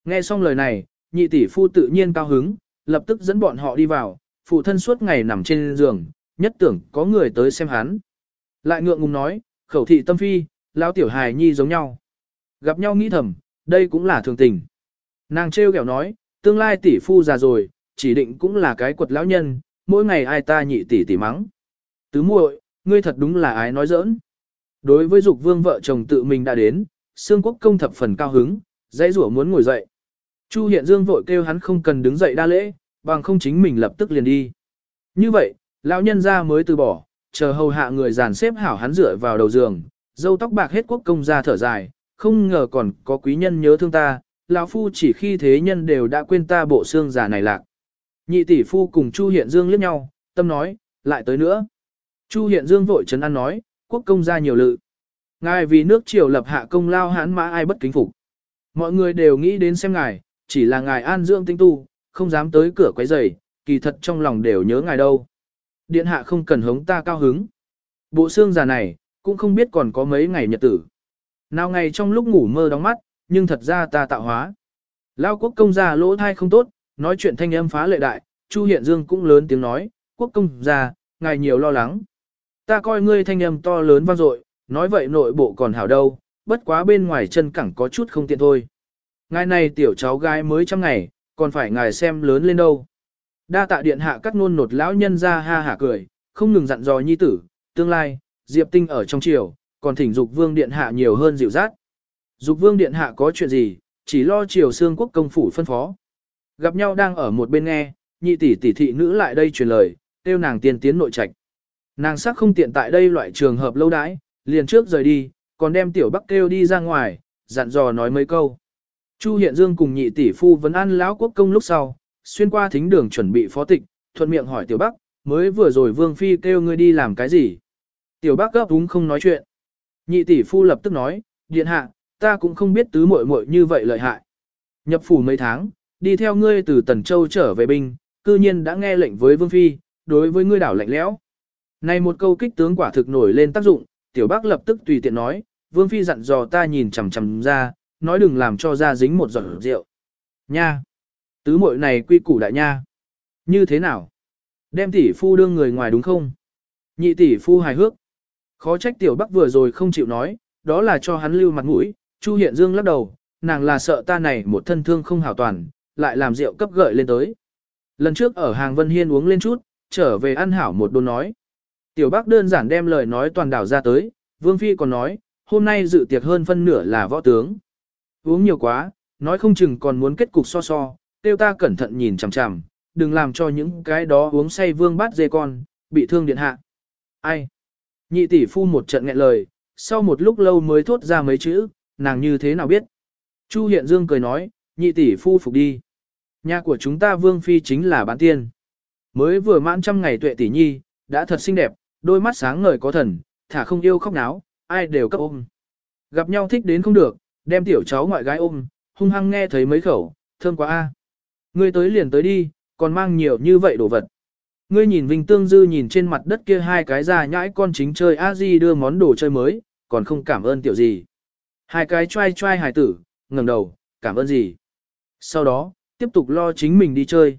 Nghe xong lời này, nhị tỷ phu tự nhiên cao hứng, lập tức dẫn bọn họ đi vào, phụ thân suốt ngày nằm trên giường, nhất tưởng có người tới xem hắn. Lại ngượng ngùng nói, khẩu thị tâm phi, lão tiểu hài nhi giống nhau. Gặp nhau nghĩ thầm, đây cũng là thường tình. Nàng trêu ghẹo nói, tương lai tỷ phu già rồi, chỉ định cũng là cái quật lão nhân, mỗi ngày ai ta nhị tỷ tỷ mắng. Tứ muội, ngươi thật đúng là ái nói giỡn. Đối với dục vương vợ chồng tự mình đã đến, xương quốc công thập phần cao hứng, dãy rủa muốn ngồi dậy. Chu hiện dương vội kêu hắn không cần đứng dậy đa lễ, bằng không chính mình lập tức liền đi. Như vậy, lão nhân ra mới từ bỏ, chờ hầu hạ người dàn xếp hảo hắn rửa vào đầu giường, dâu tóc bạc hết quốc công ra thở dài, không ngờ còn có quý nhân nhớ thương ta, lão phu chỉ khi thế nhân đều đã quên ta bộ xương già này lạc. Nhị tỷ phu cùng Chu Hiện Dương liếc nhau, tâm nói, lại tới nữa. Chu Hiện Dương vội trấn an nói, quốc công ra nhiều lự. Ngài vì nước triều lập hạ công lao hãn mã ai bất kính phục. Mọi người đều nghĩ đến xem ngài, chỉ là ngài an dưỡng tinh tu, không dám tới cửa quấy rầy, kỳ thật trong lòng đều nhớ ngài đâu. Điện hạ không cần hống ta cao hứng. Bộ xương già này, cũng không biết còn có mấy ngày nhật tử. Nào ngày trong lúc ngủ mơ đóng mắt, nhưng thật ra ta tạo hóa. Lao quốc công gia lỗ thai không tốt, nói chuyện thanh âm phá lệ đại, Chu Hiện Dương cũng lớn tiếng nói, quốc công gia, ngài nhiều lo lắng. Ta coi ngươi thanh âm to lớn vang dội, nói vậy nội bộ còn hảo đâu, bất quá bên ngoài chân cẳng có chút không tiện thôi. Ngài này tiểu cháu gái mới trăm ngày, còn phải ngài xem lớn lên đâu. Đa tạ điện hạ cắt nôn nột lão nhân ra ha hả cười, không ngừng dặn dò nhi tử, tương lai, Diệp Tinh ở trong triều, còn thỉnh dục vương điện hạ nhiều hơn dịu dắt. Dục vương điện hạ có chuyện gì, chỉ lo triều xương quốc công phủ phân phó. Gặp nhau đang ở một bên nghe, nhị tỷ tỷ thị nữ lại đây truyền lời, tiêu nàng tiên tiến nội trạch. Nàng sắc không tiện tại đây loại trường hợp lâu đãi, liền trước rời đi, còn đem tiểu bắc kêu đi ra ngoài, dặn dò nói mấy câu. Chu Hiện Dương cùng nhị tỷ phu vấn an lão quốc công lúc sau, xuyên qua thính đường chuẩn bị phó tịch, thuận miệng hỏi tiểu bắc, mới vừa rồi vương phi kêu ngươi đi làm cái gì. Tiểu bắc gấp đúng không nói chuyện. Nhị tỷ phu lập tức nói, điện hạ, ta cũng không biết tứ muội muội như vậy lợi hại. Nhập phủ mấy tháng, đi theo ngươi từ Tần Châu trở về binh, cư nhiên đã nghe lệnh với vương phi, đối với ngươi đảo lạnh lẽo. Này một câu kích tướng quả thực nổi lên tác dụng, tiểu bắc lập tức tùy tiện nói, vương phi dặn dò ta nhìn chằm chằm ra, nói đừng làm cho ra dính một giọt rượu. Nha! Tứ muội này quy củ đại nha. Như thế nào? Đem tỷ phu đương người ngoài đúng không? Nhị tỷ phu hài hước. Khó trách tiểu bắc vừa rồi không chịu nói, đó là cho hắn lưu mặt mũi. Chu Hiện Dương lắc đầu, nàng là sợ ta này một thân thương không hảo toàn, lại làm rượu cấp gợi lên tới. Lần trước ở hàng Vân Hiên uống lên chút, trở về ăn hảo một đồn nói. Tiểu Bắc đơn giản đem lời nói toàn đảo ra tới, Vương Phi còn nói, hôm nay dự tiệc hơn phân nửa là võ tướng. Uống nhiều quá, nói không chừng còn muốn kết cục so so, tiêu ta cẩn thận nhìn chằm chằm, đừng làm cho những cái đó uống say vương bát dê con, bị thương điện hạ. Ai? Nhị tỷ phu một trận nghẹn lời, sau một lúc lâu mới thốt ra mấy chữ, nàng như thế nào biết? Chu Hiện Dương cười nói, nhị tỷ phu phục đi. Nhà của chúng ta vương phi chính là bán tiên. Mới vừa mãn trăm ngày tuệ tỷ nhi, đã thật xinh đẹp, đôi mắt sáng ngời có thần, thả không yêu khóc náo, ai đều cấp ôm. Gặp nhau thích đến không được, đem tiểu cháu ngoại gái ôm, hung hăng nghe thấy mấy khẩu, thơm quá a. Ngươi tới liền tới đi, còn mang nhiều như vậy đồ vật. Ngươi nhìn Vinh Tương Dư nhìn trên mặt đất kia hai cái già nhãi con chính chơi a di đưa món đồ chơi mới, còn không cảm ơn tiểu gì. Hai cái trai trai hài tử, ngẩng đầu, cảm ơn gì. Sau đó, tiếp tục lo chính mình đi chơi.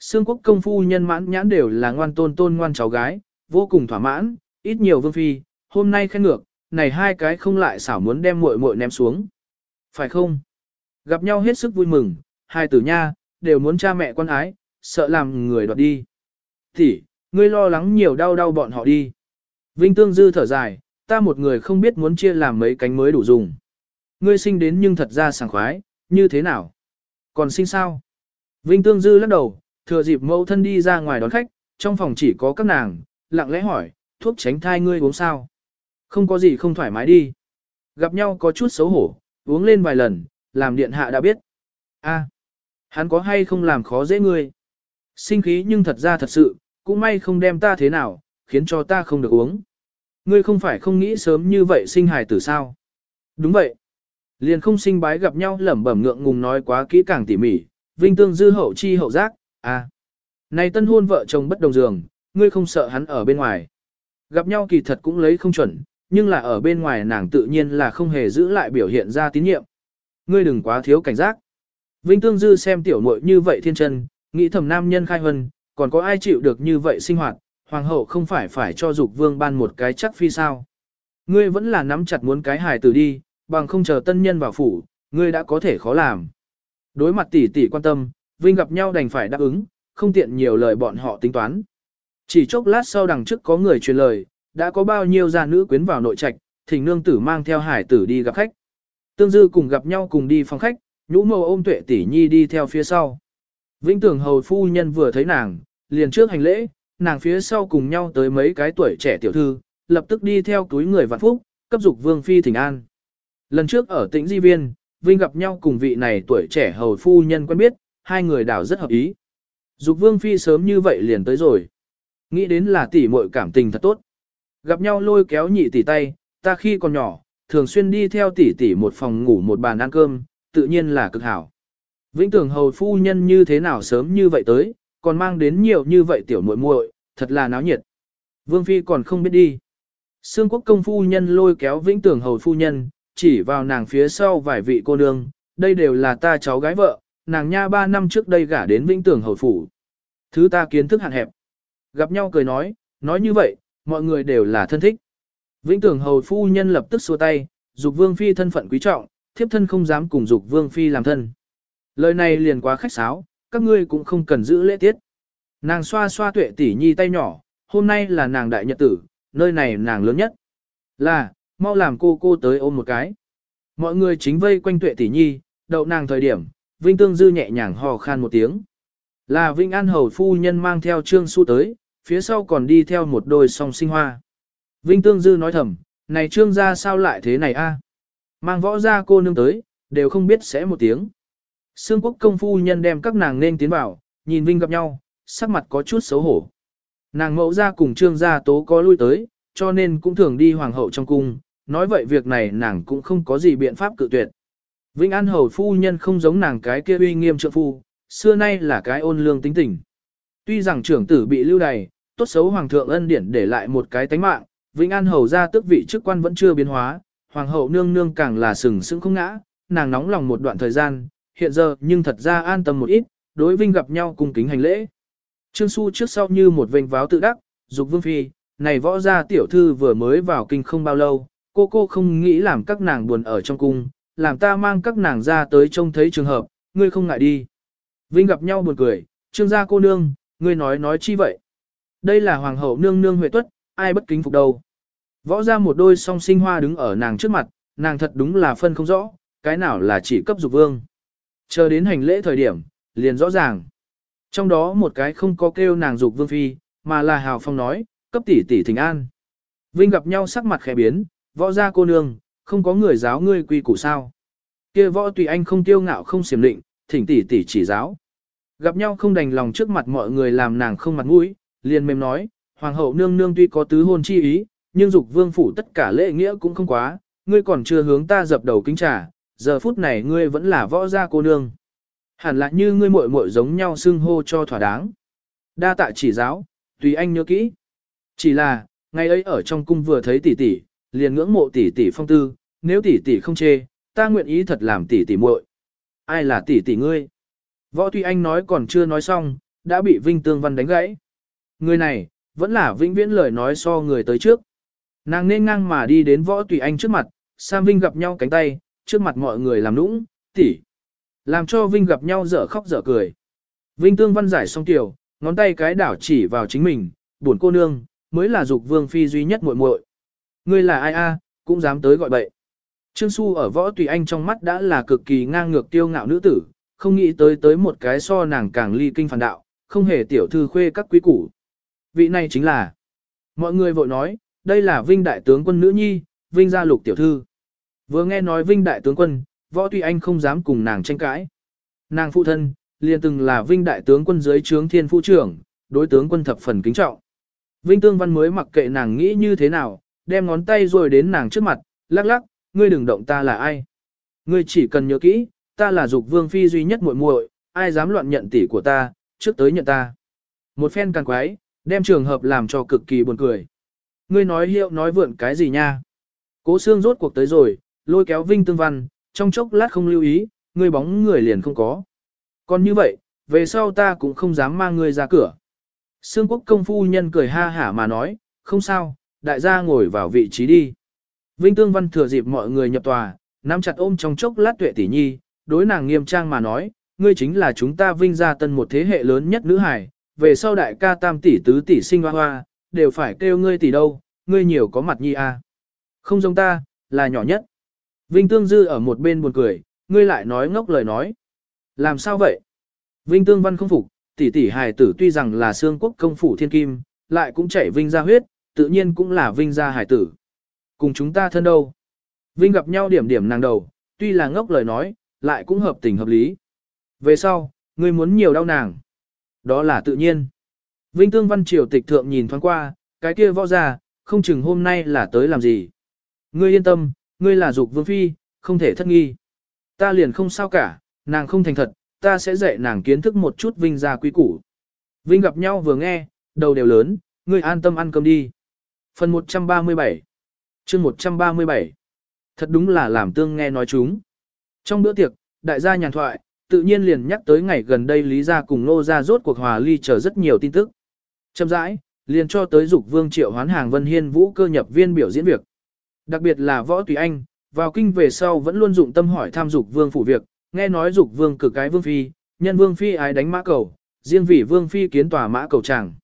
Sương quốc công phu nhân mãn nhãn đều là ngoan tôn tôn ngoan cháu gái, vô cùng thỏa mãn, ít nhiều vương phi, hôm nay khen ngược, này hai cái không lại xảo muốn đem muội muội ném xuống. Phải không? Gặp nhau hết sức vui mừng, hai tử nha, đều muốn cha mẹ quan ái, sợ làm người đoạt đi. Thì, ngươi lo lắng nhiều đau đau bọn họ đi. Vinh Tương Dư thở dài, ta một người không biết muốn chia làm mấy cánh mới đủ dùng. Ngươi sinh đến nhưng thật ra sảng khoái, như thế nào? Còn sinh sao? Vinh Tương Dư lắc đầu, thừa dịp mẫu thân đi ra ngoài đón khách, trong phòng chỉ có các nàng, lặng lẽ hỏi, thuốc tránh thai ngươi uống sao? Không có gì không thoải mái đi. Gặp nhau có chút xấu hổ, uống lên vài lần, làm điện hạ đã biết. a hắn có hay không làm khó dễ ngươi? Sinh khí nhưng thật ra thật sự, cũng may không đem ta thế nào, khiến cho ta không được uống. Ngươi không phải không nghĩ sớm như vậy sinh hài tử sao? Đúng vậy. Liền không sinh bái gặp nhau lẩm bẩm ngượng ngùng nói quá kỹ càng tỉ mỉ, vinh tương dư hậu chi hậu giác, à. Này tân hôn vợ chồng bất đồng giường, ngươi không sợ hắn ở bên ngoài. Gặp nhau kỳ thật cũng lấy không chuẩn, nhưng là ở bên ngoài nàng tự nhiên là không hề giữ lại biểu hiện ra tín nhiệm. Ngươi đừng quá thiếu cảnh giác. Vinh Tương Dư xem tiểu muội như vậy thiên chân, nghĩ thầm nam nhân khai hân, còn có ai chịu được như vậy sinh hoạt, hoàng hậu không phải phải cho dục vương ban một cái chắc phi sao. Ngươi vẫn là nắm chặt muốn cái hài tử đi, bằng không chờ tân nhân vào phủ, ngươi đã có thể khó làm. Đối mặt tỷ tỷ quan tâm, Vinh gặp nhau đành phải đáp ứng, không tiện nhiều lời bọn họ tính toán. Chỉ chốc lát sau đằng trước có người truyền lời, đã có bao nhiêu gia nữ quyến vào nội trạch, thỉnh nương tử mang theo hải tử đi gặp khách. Tương Dư cùng gặp nhau cùng đi phòng khách, nhũ mâu ôm tuệ tỷ nhi đi theo phía sau. Vĩnh tưởng hầu phu nhân vừa thấy nàng, liền trước hành lễ, nàng phía sau cùng nhau tới mấy cái tuổi trẻ tiểu thư, lập tức đi theo túi người vạn phúc, cấp dục vương phi thỉnh an. Lần trước ở tỉnh Di Viên, Vinh gặp nhau cùng vị này tuổi trẻ hầu phu nhân quen biết, hai người đảo rất hợp ý. Dục vương phi sớm như vậy liền tới rồi. Nghĩ đến là tỷ muội cảm tình thật tốt. Gặp nhau lôi kéo nhị tỷ tay, ta khi còn nhỏ, thường xuyên đi theo tỷ tỷ một phòng ngủ một bàn ăn cơm, tự nhiên là cực hảo. Vĩnh tưởng hầu phu nhân như thế nào sớm như vậy tới, còn mang đến nhiều như vậy tiểu muội muội, thật là náo nhiệt. Vương phi còn không biết đi. Sương quốc công phu nhân lôi kéo vĩnh tưởng hầu phu nhân, chỉ vào nàng phía sau vài vị cô nương, đây đều là ta cháu gái vợ, nàng nha ba năm trước đây gả đến vĩnh tưởng hầu phủ. Thứ ta kiến thức hạn hẹp. Gặp nhau cười nói, nói như vậy, mọi người đều là thân thích. Vĩnh tưởng hầu phu nhân lập tức xua tay, dục vương phi thân phận quý trọng, thiếp thân không dám cùng dục vương phi làm thân. Lời này liền quá khách sáo, các ngươi cũng không cần giữ lễ tiết. Nàng xoa xoa tuệ tỷ nhi tay nhỏ, hôm nay là nàng đại nhật tử, nơi này nàng lớn nhất. Là, mau làm cô cô tới ôm một cái. Mọi người chính vây quanh tuệ tỷ nhi, đậu nàng thời điểm, Vinh Tương Dư nhẹ nhàng hò khan một tiếng. Là Vinh An Hầu phu nhân mang theo Trương Su tới, phía sau còn đi theo một đôi song sinh hoa. Vinh Tương Dư nói thầm, này Trương gia sao lại thế này a? Mang võ ra cô nương tới, đều không biết sẽ một tiếng. Sương quốc công phu nhân đem các nàng nên tiến vào, nhìn Vinh gặp nhau, sắc mặt có chút xấu hổ. Nàng mẫu gia cùng Trương gia tố có lui tới, cho nên cũng thường đi hoàng hậu trong cung, nói vậy việc này nàng cũng không có gì biện pháp cự tuyệt. Vĩnh An hầu phu nhân không giống nàng cái kia uy nghiêm trượng phu, xưa nay là cái ôn lương tính tình. Tuy rằng trưởng tử bị lưu đày, tốt xấu hoàng thượng ân điển để lại một cái tánh mạng, Vĩnh An hầu ra tước vị chức quan vẫn chưa biến hóa, hoàng hậu nương nương càng là sừng sững không ngã, nàng nóng lòng một đoạn thời gian, hiện giờ nhưng thật ra an tâm một ít, đối Vinh gặp nhau cùng kính hành lễ. Trương Xu trước sau như một vênh váo tự đắc, dục vương phi, này võ gia tiểu thư vừa mới vào kinh không bao lâu, cô cô không nghĩ làm các nàng buồn ở trong cung, làm ta mang các nàng ra tới trông thấy trường hợp, ngươi không ngại đi. Vinh gặp nhau buồn cười, trương gia cô nương, ngươi nói nói chi vậy? Đây là hoàng hậu nương nương huệ tuất, ai bất kính phục đâu. Võ ra một đôi song sinh hoa đứng ở nàng trước mặt, nàng thật đúng là phân không rõ, cái nào là chỉ cấp dục vương. Chờ đến hành lễ thời điểm, liền rõ ràng. Trong đó một cái không có kêu nàng dục vương phi, mà là hào phong nói, cấp tỷ tỷ thỉnh an. Vinh gặp nhau sắc mặt khẽ biến, võ gia cô nương, không có người giáo ngươi quy củ sao. kia võ tùy anh không tiêu ngạo không xiểm định, thỉnh tỷ tỷ chỉ giáo. Gặp nhau không đành lòng trước mặt mọi người làm nàng không mặt mũi, liền mềm nói, hoàng hậu nương nương tuy có tứ hôn chi ý, nhưng dục vương phủ tất cả lễ nghĩa cũng không quá, ngươi còn chưa hướng ta dập đầu kính trả giờ phút này ngươi vẫn là võ gia cô nương. Hẳn là như ngươi muội muội giống nhau xưng hô cho thỏa đáng. Đa tạ chỉ giáo, tùy anh nhớ kỹ. Chỉ là, ngày ấy ở trong cung vừa thấy tỷ tỷ, liền ngưỡng mộ tỷ tỷ phong tư, nếu tỷ tỷ không chê, ta nguyện ý thật làm tỷ tỷ muội. Ai là tỷ tỷ ngươi? Võ Tuy Anh nói còn chưa nói xong, đã bị Vinh Tương Văn đánh gãy. Người này, vẫn là vĩnh viễn lời nói so người tới trước. Nàng nên ngang mà đi đến Võ Tùy Anh trước mặt, Sam Vinh gặp nhau cánh tay, trước mặt mọi người làm nũng, tỷ. Làm cho Vinh gặp nhau dở khóc dở cười. Vinh Tương Văn giải xong tiểu, ngón tay cái đảo chỉ vào chính mình, buồn cô nương, mới là dục vương phi duy nhất muội muội. Ngươi là ai a, cũng dám tới gọi bậy. Trương Xu ở võ tùy anh trong mắt đã là cực kỳ ngang ngược tiêu ngạo nữ tử, không nghĩ tới tới một cái so nàng càng ly kinh phản đạo, không hề tiểu thư khuê các quý củ. Vị này chính là. Mọi người vội nói, đây là Vinh đại tướng quân nữ nhi, Vinh gia lục tiểu thư. Vừa nghe nói Vinh đại tướng quân, võ tuy anh không dám cùng nàng tranh cãi. Nàng phụ thân, liền từng là Vinh đại tướng quân dưới trướng thiên phu trưởng, đối tướng quân thập phần kính trọng. Vinh Tương Văn mới mặc kệ nàng nghĩ như thế nào, đem ngón tay rồi đến nàng trước mặt, lắc lắc, ngươi đừng động ta là ai. Ngươi chỉ cần nhớ kỹ, ta là dục vương phi duy nhất muội muội, ai dám loạn nhận tỷ của ta, trước tới nhận ta. Một phen càng quái, đem trường hợp làm cho cực kỳ buồn cười. Ngươi nói hiệu nói vượn cái gì nha. Cố xương rốt cuộc tới rồi, lôi kéo Vinh Tương Văn, trong chốc lát không lưu ý, ngươi bóng người liền không có. Còn như vậy, về sau ta cũng không dám mang ngươi ra cửa. Sương quốc công phu nhân cười ha hả mà nói, không sao, đại gia ngồi vào vị trí đi. Vinh Tương Văn thừa dịp mọi người nhập tòa, nắm chặt ôm trong chốc lát tuệ tỷ nhi, đối nàng nghiêm trang mà nói, ngươi chính là chúng ta vinh gia tân một thế hệ lớn nhất nữ hải, về sau đại ca tam tỷ tứ tỷ sinh hoa hoa, đều phải kêu ngươi tỷ đâu, ngươi nhiều có mặt nhi a. À. Không giống ta, là nhỏ nhất. Vinh Tương Dư ở một bên buồn cười, ngươi lại nói ngốc lời nói. Làm sao vậy? Vinh Tương Văn không phục, tỷ tỷ hài tử tuy rằng là xương quốc công phủ thiên kim, lại cũng chảy vinh ra huyết, tự nhiên cũng là vinh gia hài tử. Cùng chúng ta thân đâu? Vinh gặp nhau điểm điểm nàng đầu, tuy là ngốc lời nói, lại cũng hợp tình hợp lý. Về sau, ngươi muốn nhiều đau nàng. Đó là tự nhiên. Vinh Tương Văn Triều tịch thượng nhìn thoáng qua, cái kia võ ra, không chừng hôm nay là tới làm gì. Ngươi yên tâm, ngươi là dục vương phi, không thể thất nghi. Ta liền không sao cả, nàng không thành thật, ta sẽ dạy nàng kiến thức một chút Vinh gia quý củ. Vinh gặp nhau vừa nghe, đầu đều lớn, ngươi an tâm ăn cơm đi. Phần 137 chương 137 Thật đúng là làm tương nghe nói chúng. Trong bữa tiệc, đại gia nhàn thoại, tự nhiên liền nhắc tới ngày gần đây Lý Gia cùng Nô Gia rốt cuộc hòa ly chờ rất nhiều tin tức. Chậm rãi, liền cho tới dục vương triệu hoán hàng Vân Hiên Vũ cơ nhập viên biểu diễn việc. Đặc biệt là Võ Tùy Anh, vào kinh về sau vẫn luôn dụng tâm hỏi tham dục vương phủ việc, nghe nói dục vương cực cái vương phi, nhân vương phi ái đánh mã cầu, riêng vì vương phi kiến tòa mã cầu chẳng.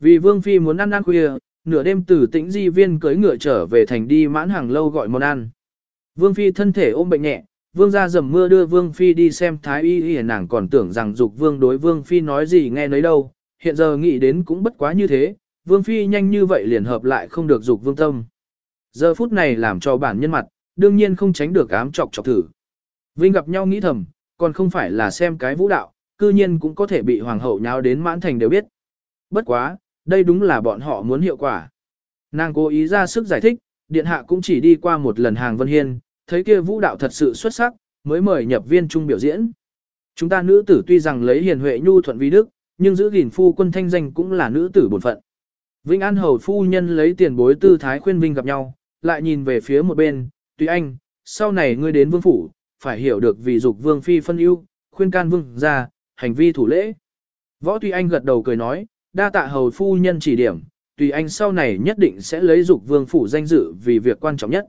Vì vương phi muốn ăn ăn khuya, nửa đêm từ tĩnh di viên cưới ngựa trở về thành đi mãn hàng lâu gọi món ăn. Vương phi thân thể ôm bệnh nhẹ, vương ra dầm mưa đưa vương phi đi xem thái y y nàng còn tưởng rằng dục vương đối vương phi nói gì nghe nấy đâu, hiện giờ nghĩ đến cũng bất quá như thế, vương phi nhanh như vậy liền hợp lại không được dục vương tâm. Giờ phút này làm cho bản nhân mặt, đương nhiên không tránh được ám chọc chọc thử. Vinh gặp nhau nghĩ thầm, còn không phải là xem cái vũ đạo, cư nhiên cũng có thể bị hoàng hậu nháo đến mãn thành đều biết. Bất quá, đây đúng là bọn họ muốn hiệu quả. Nàng cố ý ra sức giải thích, điện hạ cũng chỉ đi qua một lần hàng vân hiên, thấy kia vũ đạo thật sự xuất sắc, mới mời nhập viên trung biểu diễn. Chúng ta nữ tử tuy rằng lấy hiền huệ nhu thuận vi đức, nhưng giữ gìn phu quân thanh danh cũng là nữ tử bổn phận. Vinh An hầu phu nhân lấy tiền bối tư thái khuyên Vinh gặp nhau, lại nhìn về phía một bên, tùy anh, sau này ngươi đến vương phủ, phải hiểu được vì dục vương phi phân ưu, khuyên can vương ra, hành vi thủ lễ. Võ tùy Anh gật đầu cười nói, đa tạ hầu phu nhân chỉ điểm, Tùy Anh sau này nhất định sẽ lấy dục vương phủ danh dự vì việc quan trọng nhất.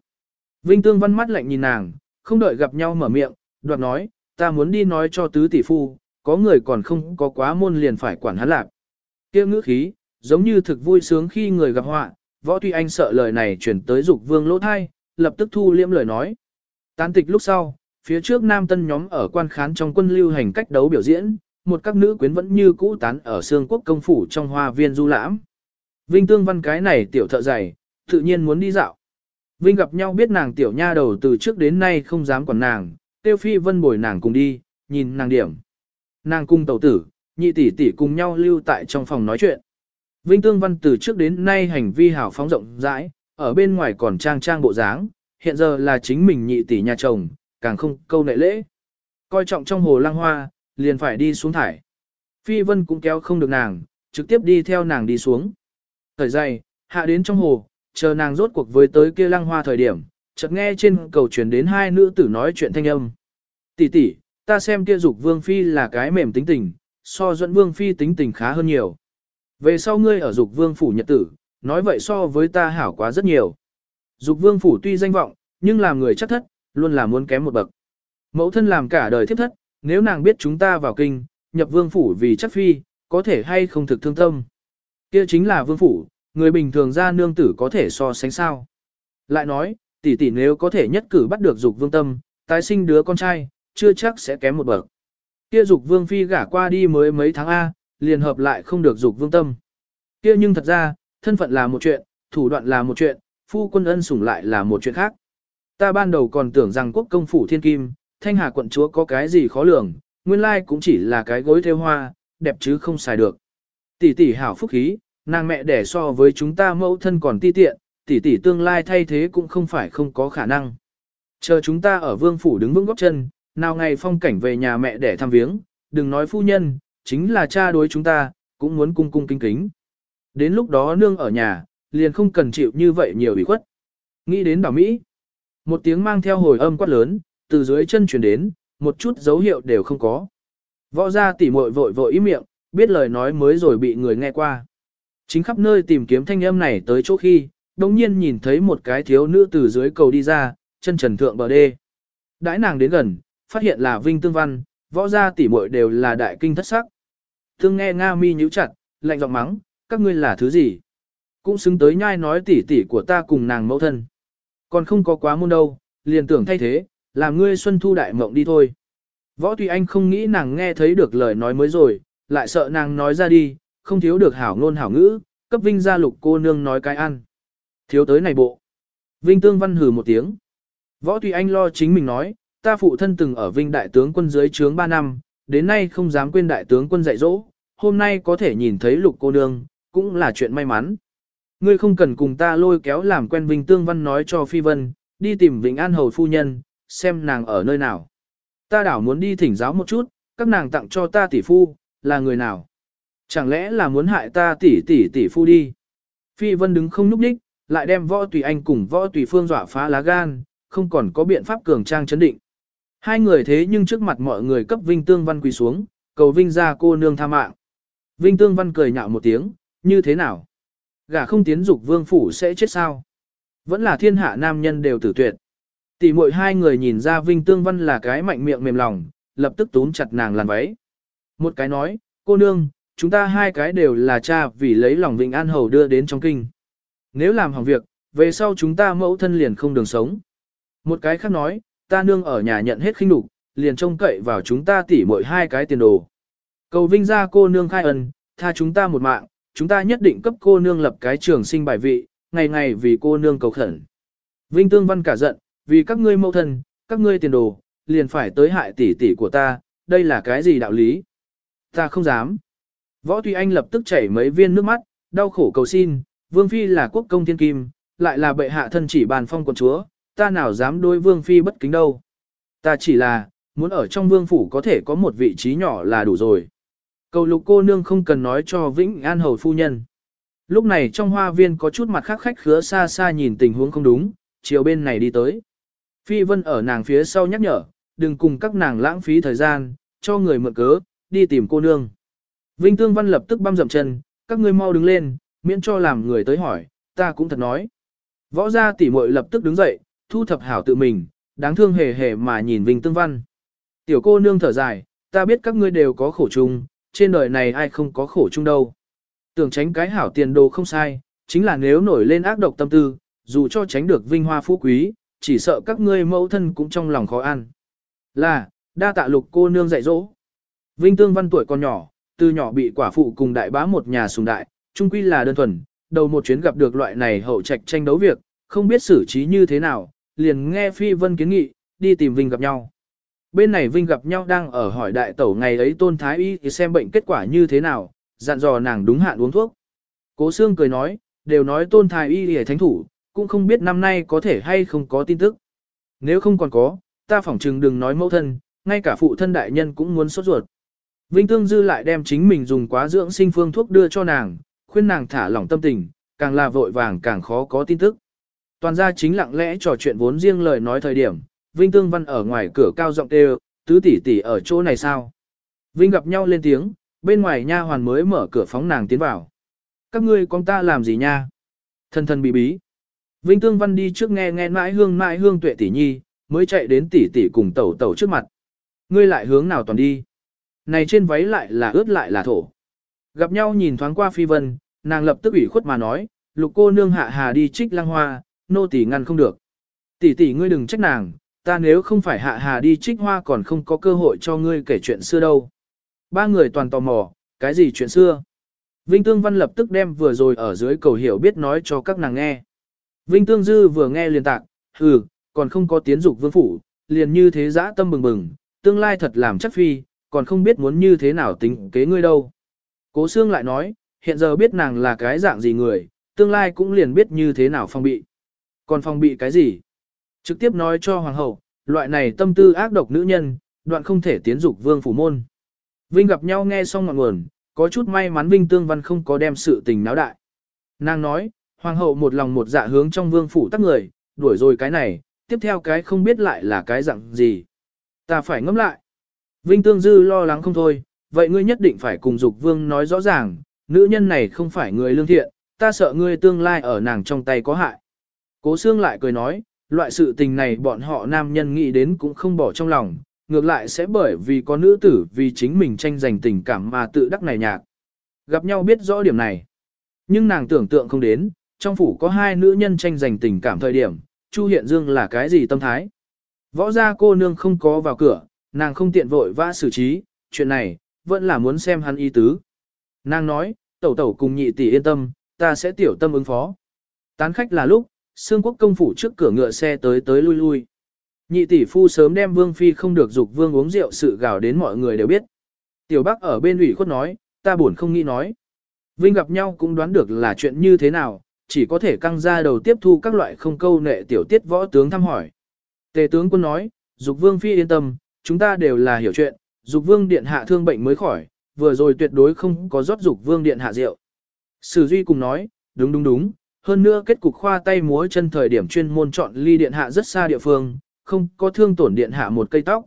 Vinh Tương văn mắt lạnh nhìn nàng, không đợi gặp nhau mở miệng, đoạt nói, ta muốn đi nói cho tứ tỷ phu, có người còn không có quá môn liền phải quản hắn lạc. Kia ngữ khí, giống như thực vui sướng khi người gặp họa, võ tuy anh sợ lời này chuyển tới dục vương lỗ thai, lập tức thu liễm lời nói. Tán tịch lúc sau, phía trước nam tân nhóm ở quan khán trong quân lưu hành cách đấu biểu diễn, một các nữ quyến vẫn như cũ tán ở xương quốc công phủ trong hoa viên du lãm. Vinh tương văn cái này tiểu thợ dày, tự nhiên muốn đi dạo. Vinh gặp nhau biết nàng tiểu nha đầu từ trước đến nay không dám quản nàng, tiêu phi vân bồi nàng cùng đi, nhìn nàng điểm. Nàng cung tẩu tử, nhị tỷ tỷ cùng nhau lưu tại trong phòng nói chuyện. Vinh Tương Văn từ trước đến nay hành vi hào phóng rộng rãi, ở bên ngoài còn trang trang bộ dáng, hiện giờ là chính mình nhị tỷ nhà chồng, càng không câu nệ lễ. Coi trọng trong hồ lang hoa, liền phải đi xuống thải. Phi Vân cũng kéo không được nàng, trực tiếp đi theo nàng đi xuống. Thời dày, hạ đến trong hồ, chờ nàng rốt cuộc với tới kia lăng hoa thời điểm, chợt nghe trên cầu truyền đến hai nữ tử nói chuyện thanh âm. Tỷ tỷ, ta xem kia dục vương phi là cái mềm tính tình, so dẫn vương phi tính tình khá hơn nhiều. Về sau ngươi ở dục vương phủ nhật tử, nói vậy so với ta hảo quá rất nhiều. Dục vương phủ tuy danh vọng, nhưng làm người chắc thất, luôn là muốn kém một bậc. Mẫu thân làm cả đời thiếp thất, nếu nàng biết chúng ta vào kinh, nhập vương phủ vì chắc phi, có thể hay không thực thương tâm. Kia chính là vương phủ, người bình thường ra nương tử có thể so sánh sao. Lại nói, tỷ tỷ nếu có thể nhất cử bắt được dục vương tâm, tái sinh đứa con trai, chưa chắc sẽ kém một bậc. Kia dục vương phi gả qua đi mới mấy tháng A, liền hợp lại không được dục vương tâm. Kia nhưng thật ra, thân phận là một chuyện, thủ đoạn là một chuyện, phu quân ân sủng lại là một chuyện khác. Ta ban đầu còn tưởng rằng quốc công phủ thiên kim, thanh hà quận chúa có cái gì khó lường, nguyên lai cũng chỉ là cái gối theo hoa, đẹp chứ không xài được. Tỷ tỷ hảo phúc khí, nàng mẹ đẻ so với chúng ta mẫu thân còn ti tiện, tỷ tỷ tương lai thay thế cũng không phải không có khả năng. Chờ chúng ta ở vương phủ đứng vững góc chân, nào ngày phong cảnh về nhà mẹ để thăm viếng, đừng nói phu nhân, chính là cha đối chúng ta, cũng muốn cung cung kính kính. Đến lúc đó nương ở nhà, liền không cần chịu như vậy nhiều ủy khuất. Nghĩ đến đảo Mỹ, một tiếng mang theo hồi âm quát lớn, từ dưới chân chuyển đến, một chút dấu hiệu đều không có. Võ ra tỉ muội vội vội ý miệng, biết lời nói mới rồi bị người nghe qua. Chính khắp nơi tìm kiếm thanh âm này tới chỗ khi, đồng nhiên nhìn thấy một cái thiếu nữ từ dưới cầu đi ra, chân trần thượng bờ đê. Đãi nàng đến gần, phát hiện là Vinh Tương Văn, võ gia tỷ muội đều là đại kinh thất sắc. Thương nghe Nga mi nhíu chặt, lạnh giọng mắng, các ngươi là thứ gì? Cũng xứng tới nhai nói tỷ tỷ của ta cùng nàng mẫu thân. Còn không có quá môn đâu, liền tưởng thay thế, làm ngươi xuân thu đại mộng đi thôi. Võ Tùy Anh không nghĩ nàng nghe thấy được lời nói mới rồi, lại sợ nàng nói ra đi, không thiếu được hảo ngôn hảo ngữ, cấp Vinh gia lục cô nương nói cái ăn. Thiếu tới này bộ. Vinh Tương Văn hừ một tiếng. Võ Tùy Anh lo chính mình nói, ta phụ thân từng ở Vinh đại tướng quân dưới trướng 3 năm, đến nay không dám quên đại tướng quân dạy dỗ, hôm nay có thể nhìn thấy lục cô nương, cũng là chuyện may mắn. Ngươi không cần cùng ta lôi kéo làm quen Vinh Tương Văn nói cho Phi Vân, đi tìm Vĩnh An Hầu Phu Nhân, xem nàng ở nơi nào. Ta đảo muốn đi thỉnh giáo một chút, các nàng tặng cho ta tỷ phu, là người nào? Chẳng lẽ là muốn hại ta tỷ tỷ tỷ phu đi? Phi Vân đứng không núp đích, lại đem võ tùy anh cùng võ tùy phương dọa phá lá gan, không còn có biện pháp cường trang chấn định. Hai người thế nhưng trước mặt mọi người cấp Vinh Tương Văn quỳ xuống, cầu Vinh ra cô nương tha mạng. Vinh Tương Văn cười nhạo một tiếng, như thế nào? Gả không tiến dục vương phủ sẽ chết sao? Vẫn là thiên hạ nam nhân đều tử tuyệt. Tỷ muội hai người nhìn ra Vinh Tương Văn là cái mạnh miệng mềm lòng, lập tức túm chặt nàng làn váy. Một cái nói, cô nương, chúng ta hai cái đều là cha vì lấy lòng Vinh An Hầu đưa đến trong kinh. Nếu làm hỏng việc, về sau chúng ta mẫu thân liền không đường sống. Một cái khác nói, ta nương ở nhà nhận hết khinh đục, liền trông cậy vào chúng ta tỉ mỗi hai cái tiền đồ. Cầu vinh ra cô nương khai ân, tha chúng ta một mạng, chúng ta nhất định cấp cô nương lập cái trường sinh bài vị, ngày ngày vì cô nương cầu khẩn. Vinh tương văn cả giận, vì các ngươi mẫu thân, các ngươi tiền đồ, liền phải tới hại tỷ tỷ của ta, đây là cái gì đạo lý? Ta không dám. Võ Thùy Anh lập tức chảy mấy viên nước mắt, đau khổ cầu xin, Vương Phi là quốc công thiên kim, lại là bệ hạ thân chỉ bàn phong quận chúa, ta nào dám đối Vương Phi bất kính đâu. Ta chỉ là, muốn ở trong Vương Phủ có thể có một vị trí nhỏ là đủ rồi. Cầu lục cô nương không cần nói cho Vĩnh An Hầu Phu Nhân. Lúc này trong hoa viên có chút mặt khác khách khứa xa xa nhìn tình huống không đúng, chiều bên này đi tới. Phi Vân ở nàng phía sau nhắc nhở, đừng cùng các nàng lãng phí thời gian, cho người mượn cớ, đi tìm cô nương. Vinh Tương Văn lập tức băm dậm chân, các ngươi mau đứng lên, miễn cho làm người tới hỏi, ta cũng thật nói. Võ gia tỷ muội lập tức đứng dậy, thu thập hảo tự mình, đáng thương hề hề mà nhìn Vinh Tương Văn. Tiểu cô nương thở dài, ta biết các ngươi đều có khổ chung, trên đời này ai không có khổ chung đâu. Tưởng tránh cái hảo tiền đồ không sai, chính là nếu nổi lên ác độc tâm tư, dù cho tránh được vinh hoa phú quý, chỉ sợ các ngươi mẫu thân cũng trong lòng khó ăn. Là, đa tạ lục cô nương dạy dỗ. Vinh Tương Văn tuổi còn nhỏ, từ nhỏ bị quả phụ cùng đại bá một nhà sùng đại, trung quy là đơn thuần, đầu một chuyến gặp được loại này hậu trạch tranh đấu việc, không biết xử trí như thế nào, liền nghe Phi Vân kiến nghị, đi tìm Vinh gặp nhau. Bên này Vinh gặp nhau đang ở hỏi đại tẩu ngày ấy tôn thái y thì xem bệnh kết quả như thế nào, dặn dò nàng đúng hạn uống thuốc. Cố Sương cười nói, đều nói tôn thái y hề thánh thủ, cũng không biết năm nay có thể hay không có tin tức. Nếu không còn có, ta phỏng chừng đừng nói mẫu thân, ngay cả phụ thân đại nhân cũng muốn sốt ruột. Vinh Tương Dư lại đem chính mình dùng quá dưỡng sinh phương thuốc đưa cho nàng, khuyên nàng thả lỏng tâm tình, càng là vội vàng càng khó có tin tức. Toàn gia chính lặng lẽ trò chuyện vốn riêng lời nói thời điểm, Vinh Tương Văn ở ngoài cửa cao giọng kêu, tứ tỷ tỷ ở chỗ này sao? Vinh gặp nhau lên tiếng, bên ngoài nha hoàn mới mở cửa phóng nàng tiến vào. Các ngươi con ta làm gì nha? Thân thân bí bí. Vinh Tương Văn đi trước nghe nghe mãi hương mãi hương tuệ tỷ nhi, mới chạy đến tỷ tỷ cùng tẩu tẩu trước mặt. Ngươi lại hướng nào toàn đi? Này trên váy lại là ướt lại là thổ. Gặp nhau nhìn thoáng qua phi vân, nàng lập tức ủy khuất mà nói, lục cô nương hạ hà đi trích lăng hoa, nô tỳ ngăn không được. Tỷ tỷ ngươi đừng trách nàng, ta nếu không phải hạ hà đi trích hoa còn không có cơ hội cho ngươi kể chuyện xưa đâu. Ba người toàn tò mò, cái gì chuyện xưa? Vinh Tương Văn lập tức đem vừa rồi ở dưới cầu hiểu biết nói cho các nàng nghe. Vinh Tương Dư vừa nghe liền tạc, hừ, còn không có tiến dục vương phủ, liền như thế dã tâm bừng bừng, tương lai thật làm chắc phi, còn không biết muốn như thế nào tính kế ngươi đâu. Cố Sương lại nói, hiện giờ biết nàng là cái dạng gì người, tương lai cũng liền biết như thế nào phong bị. Còn phong bị cái gì? Trực tiếp nói cho hoàng hậu, loại này tâm tư ác độc nữ nhân, đoạn không thể tiến dục vương phủ môn. Vinh gặp nhau nghe xong ngọn nguồn, có chút may mắn Vinh Tương Văn không có đem sự tình náo đại. Nàng nói, hoàng hậu một lòng một dạ hướng trong vương phủ tắc người, đuổi rồi cái này, tiếp theo cái không biết lại là cái dạng gì. Ta phải ngẫm lại. Vinh Tương Dư lo lắng không thôi, vậy ngươi nhất định phải cùng Dục Vương nói rõ ràng, nữ nhân này không phải người lương thiện, ta sợ ngươi tương lai ở nàng trong tay có hại. Cố Sương lại cười nói, loại sự tình này bọn họ nam nhân nghĩ đến cũng không bỏ trong lòng, ngược lại sẽ bởi vì có nữ tử vì chính mình tranh giành tình cảm mà tự đắc này nhạc. Gặp nhau biết rõ điểm này. Nhưng nàng tưởng tượng không đến, trong phủ có hai nữ nhân tranh giành tình cảm thời điểm, Chu Hiện Dương là cái gì tâm thái. Võ gia cô nương không có vào cửa, nàng không tiện vội vã xử trí, chuyện này, vẫn là muốn xem hắn ý tứ. Nàng nói, tẩu tẩu cùng nhị tỷ yên tâm, ta sẽ tiểu tâm ứng phó. Tán khách là lúc, xương quốc công phủ trước cửa ngựa xe tới tới lui lui. Nhị tỷ phu sớm đem vương phi không được dục vương uống rượu sự gào đến mọi người đều biết. Tiểu bắc ở bên ủy khuất nói, ta buồn không nghĩ nói. Vinh gặp nhau cũng đoán được là chuyện như thế nào, chỉ có thể căng ra đầu tiếp thu các loại không câu nệ tiểu tiết võ tướng thăm hỏi. Tề tướng quân nói, dục vương phi yên tâm, chúng ta đều là hiểu chuyện, dục vương điện hạ thương bệnh mới khỏi, vừa rồi tuyệt đối không có rót dục vương điện hạ rượu. Sử duy cùng nói, đúng đúng đúng, hơn nữa kết cục khoa tay múa chân thời điểm chuyên môn chọn ly điện hạ rất xa địa phương, không có thương tổn điện hạ một cây tóc.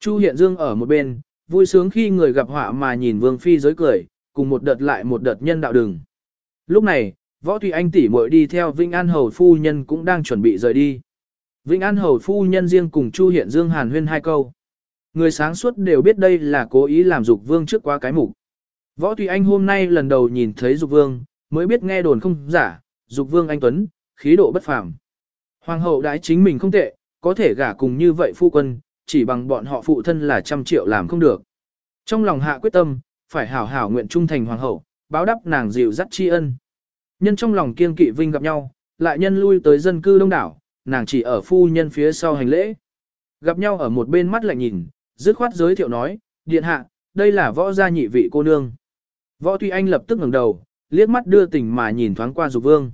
Chu Hiện Dương ở một bên, vui sướng khi người gặp họa mà nhìn Vương Phi giới cười, cùng một đợt lại một đợt nhân đạo đường. Lúc này, Võ Thùy Anh tỷ muội đi theo Vinh An Hầu Phu Nhân cũng đang chuẩn bị rời đi. Vinh An Hầu Phu Nhân riêng cùng Chu Hiện Dương hàn huyên hai câu. Người sáng suốt đều biết đây là cố ý làm Dục Vương trước qua cái mục. Võ Thùy Anh hôm nay lần đầu nhìn thấy Dục Vương, mới biết nghe đồn không giả, Dục Vương anh Tuấn, khí độ bất phàm. Hoàng hậu đãi chính mình không tệ, có thể gả cùng như vậy phu quân, chỉ bằng bọn họ phụ thân là trăm triệu làm không được. Trong lòng hạ quyết tâm, phải hảo hảo nguyện trung thành hoàng hậu, báo đáp nàng dịu dắt tri ân. Nhân trong lòng kiên kỵ vinh gặp nhau, lại nhân lui tới dân cư đông đảo, nàng chỉ ở phu nhân phía sau hành lễ. Gặp nhau ở một bên mắt lạnh nhìn, dứt khoát giới thiệu nói, điện hạ, đây là võ gia nhị vị cô nương. Võ Tuy Anh lập tức ngẩng đầu, liếc mắt đưa tình mà nhìn thoáng qua Dục Vương.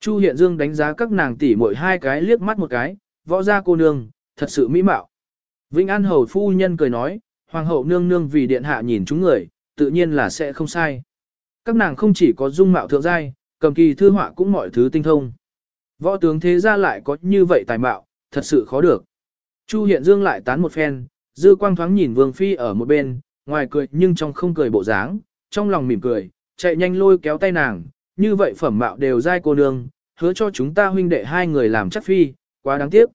Chu Hiện Dương đánh giá các nàng tỷ muội hai cái liếc mắt một cái, võ gia cô nương, thật sự mỹ mạo. Vĩnh An Hầu phu nhân cười nói, Hoàng hậu nương nương vì điện hạ nhìn chúng người, tự nhiên là sẽ không sai. Các nàng không chỉ có dung mạo thượng giai, cầm kỳ thư họa cũng mọi thứ tinh thông. Võ tướng thế gia lại có như vậy tài mạo, thật sự khó được. Chu Hiện Dương lại tán một phen, dư quang thoáng nhìn Vương Phi ở một bên, ngoài cười nhưng trong không cười bộ dáng, trong lòng mỉm cười, chạy nhanh lôi kéo tay nàng, như vậy phẩm mạo đều dai cô nương, hứa cho chúng ta huynh đệ hai người làm chắc phi, quá đáng tiếc.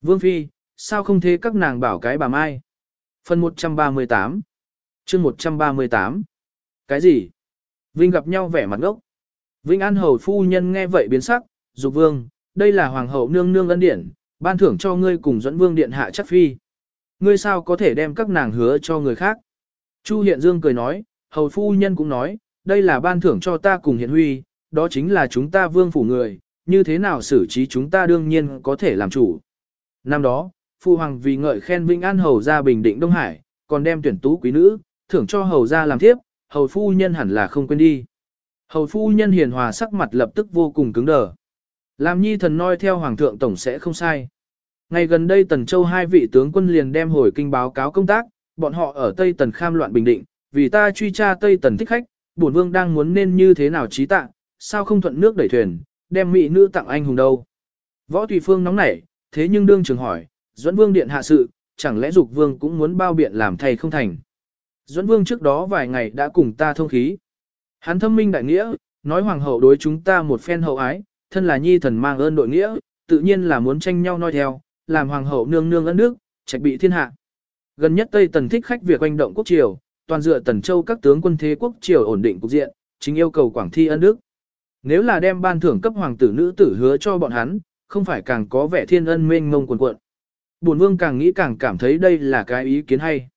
Vương Phi, sao không thế các nàng bảo cái bà Mai? Phần 138 chương 138 Cái gì? Vinh gặp nhau vẻ mặt ngốc. Vinh An Hầu Phu Nhân nghe vậy biến sắc, dục vương, đây là Hoàng hậu nương nương ân điển, ban thưởng cho ngươi cùng dẫn vương điện hạ chắc phi. Ngươi sao có thể đem các nàng hứa cho người khác? Chu Hiện Dương cười nói, Hầu Phu Nhân cũng nói, đây là ban thưởng cho ta cùng Hiện Huy, đó chính là chúng ta vương phủ người, như thế nào xử trí chúng ta đương nhiên có thể làm chủ. Năm đó, Phu Hoàng vì ngợi khen vinh An Hầu ra Bình Định Đông Hải, còn đem tuyển tú quý nữ, thưởng cho Hầu ra làm thiếp, Hầu Phu Nhân hẳn là không quên đi. Hầu Phu Nhân hiền hòa sắc mặt lập tức vô cùng cứng đờ. Làm nhi thần noi theo Hoàng thượng Tổng sẽ không sai. Ngày gần đây Tần Châu hai vị tướng quân liền đem hồi kinh báo cáo công tác, bọn họ ở Tây Tần kham loạn bình định, vì ta truy tra Tây Tần thích khách, bổn vương đang muốn nên như thế nào trí tạ, sao không thuận nước đẩy thuyền, đem mỹ nữ tặng anh hùng đâu. Võ Tùy Phương nóng nảy, thế nhưng đương trường hỏi, Duẫn Vương điện hạ sự, chẳng lẽ Dục Vương cũng muốn bao biện làm thầy không thành. Duẫn Vương trước đó vài ngày đã cùng ta thông khí. Hắn thâm minh đại nghĩa, nói hoàng hậu đối chúng ta một phen hậu ái, thân là nhi thần mang ơn đội nghĩa, tự nhiên là muốn tranh nhau noi theo, làm hoàng hậu nương nương ân nước, trạch bị thiên hạ. Gần nhất Tây Tần thích khách việc quanh động quốc triều, toàn dựa Tần Châu các tướng quân thế quốc triều ổn định cục diện, chính yêu cầu Quảng Thi ân đức. Nếu là đem ban thưởng cấp hoàng tử nữ tử hứa cho bọn hắn, không phải càng có vẻ thiên ân mênh mông quần cuộn. Bổn vương càng nghĩ càng cảm thấy đây là cái ý kiến hay.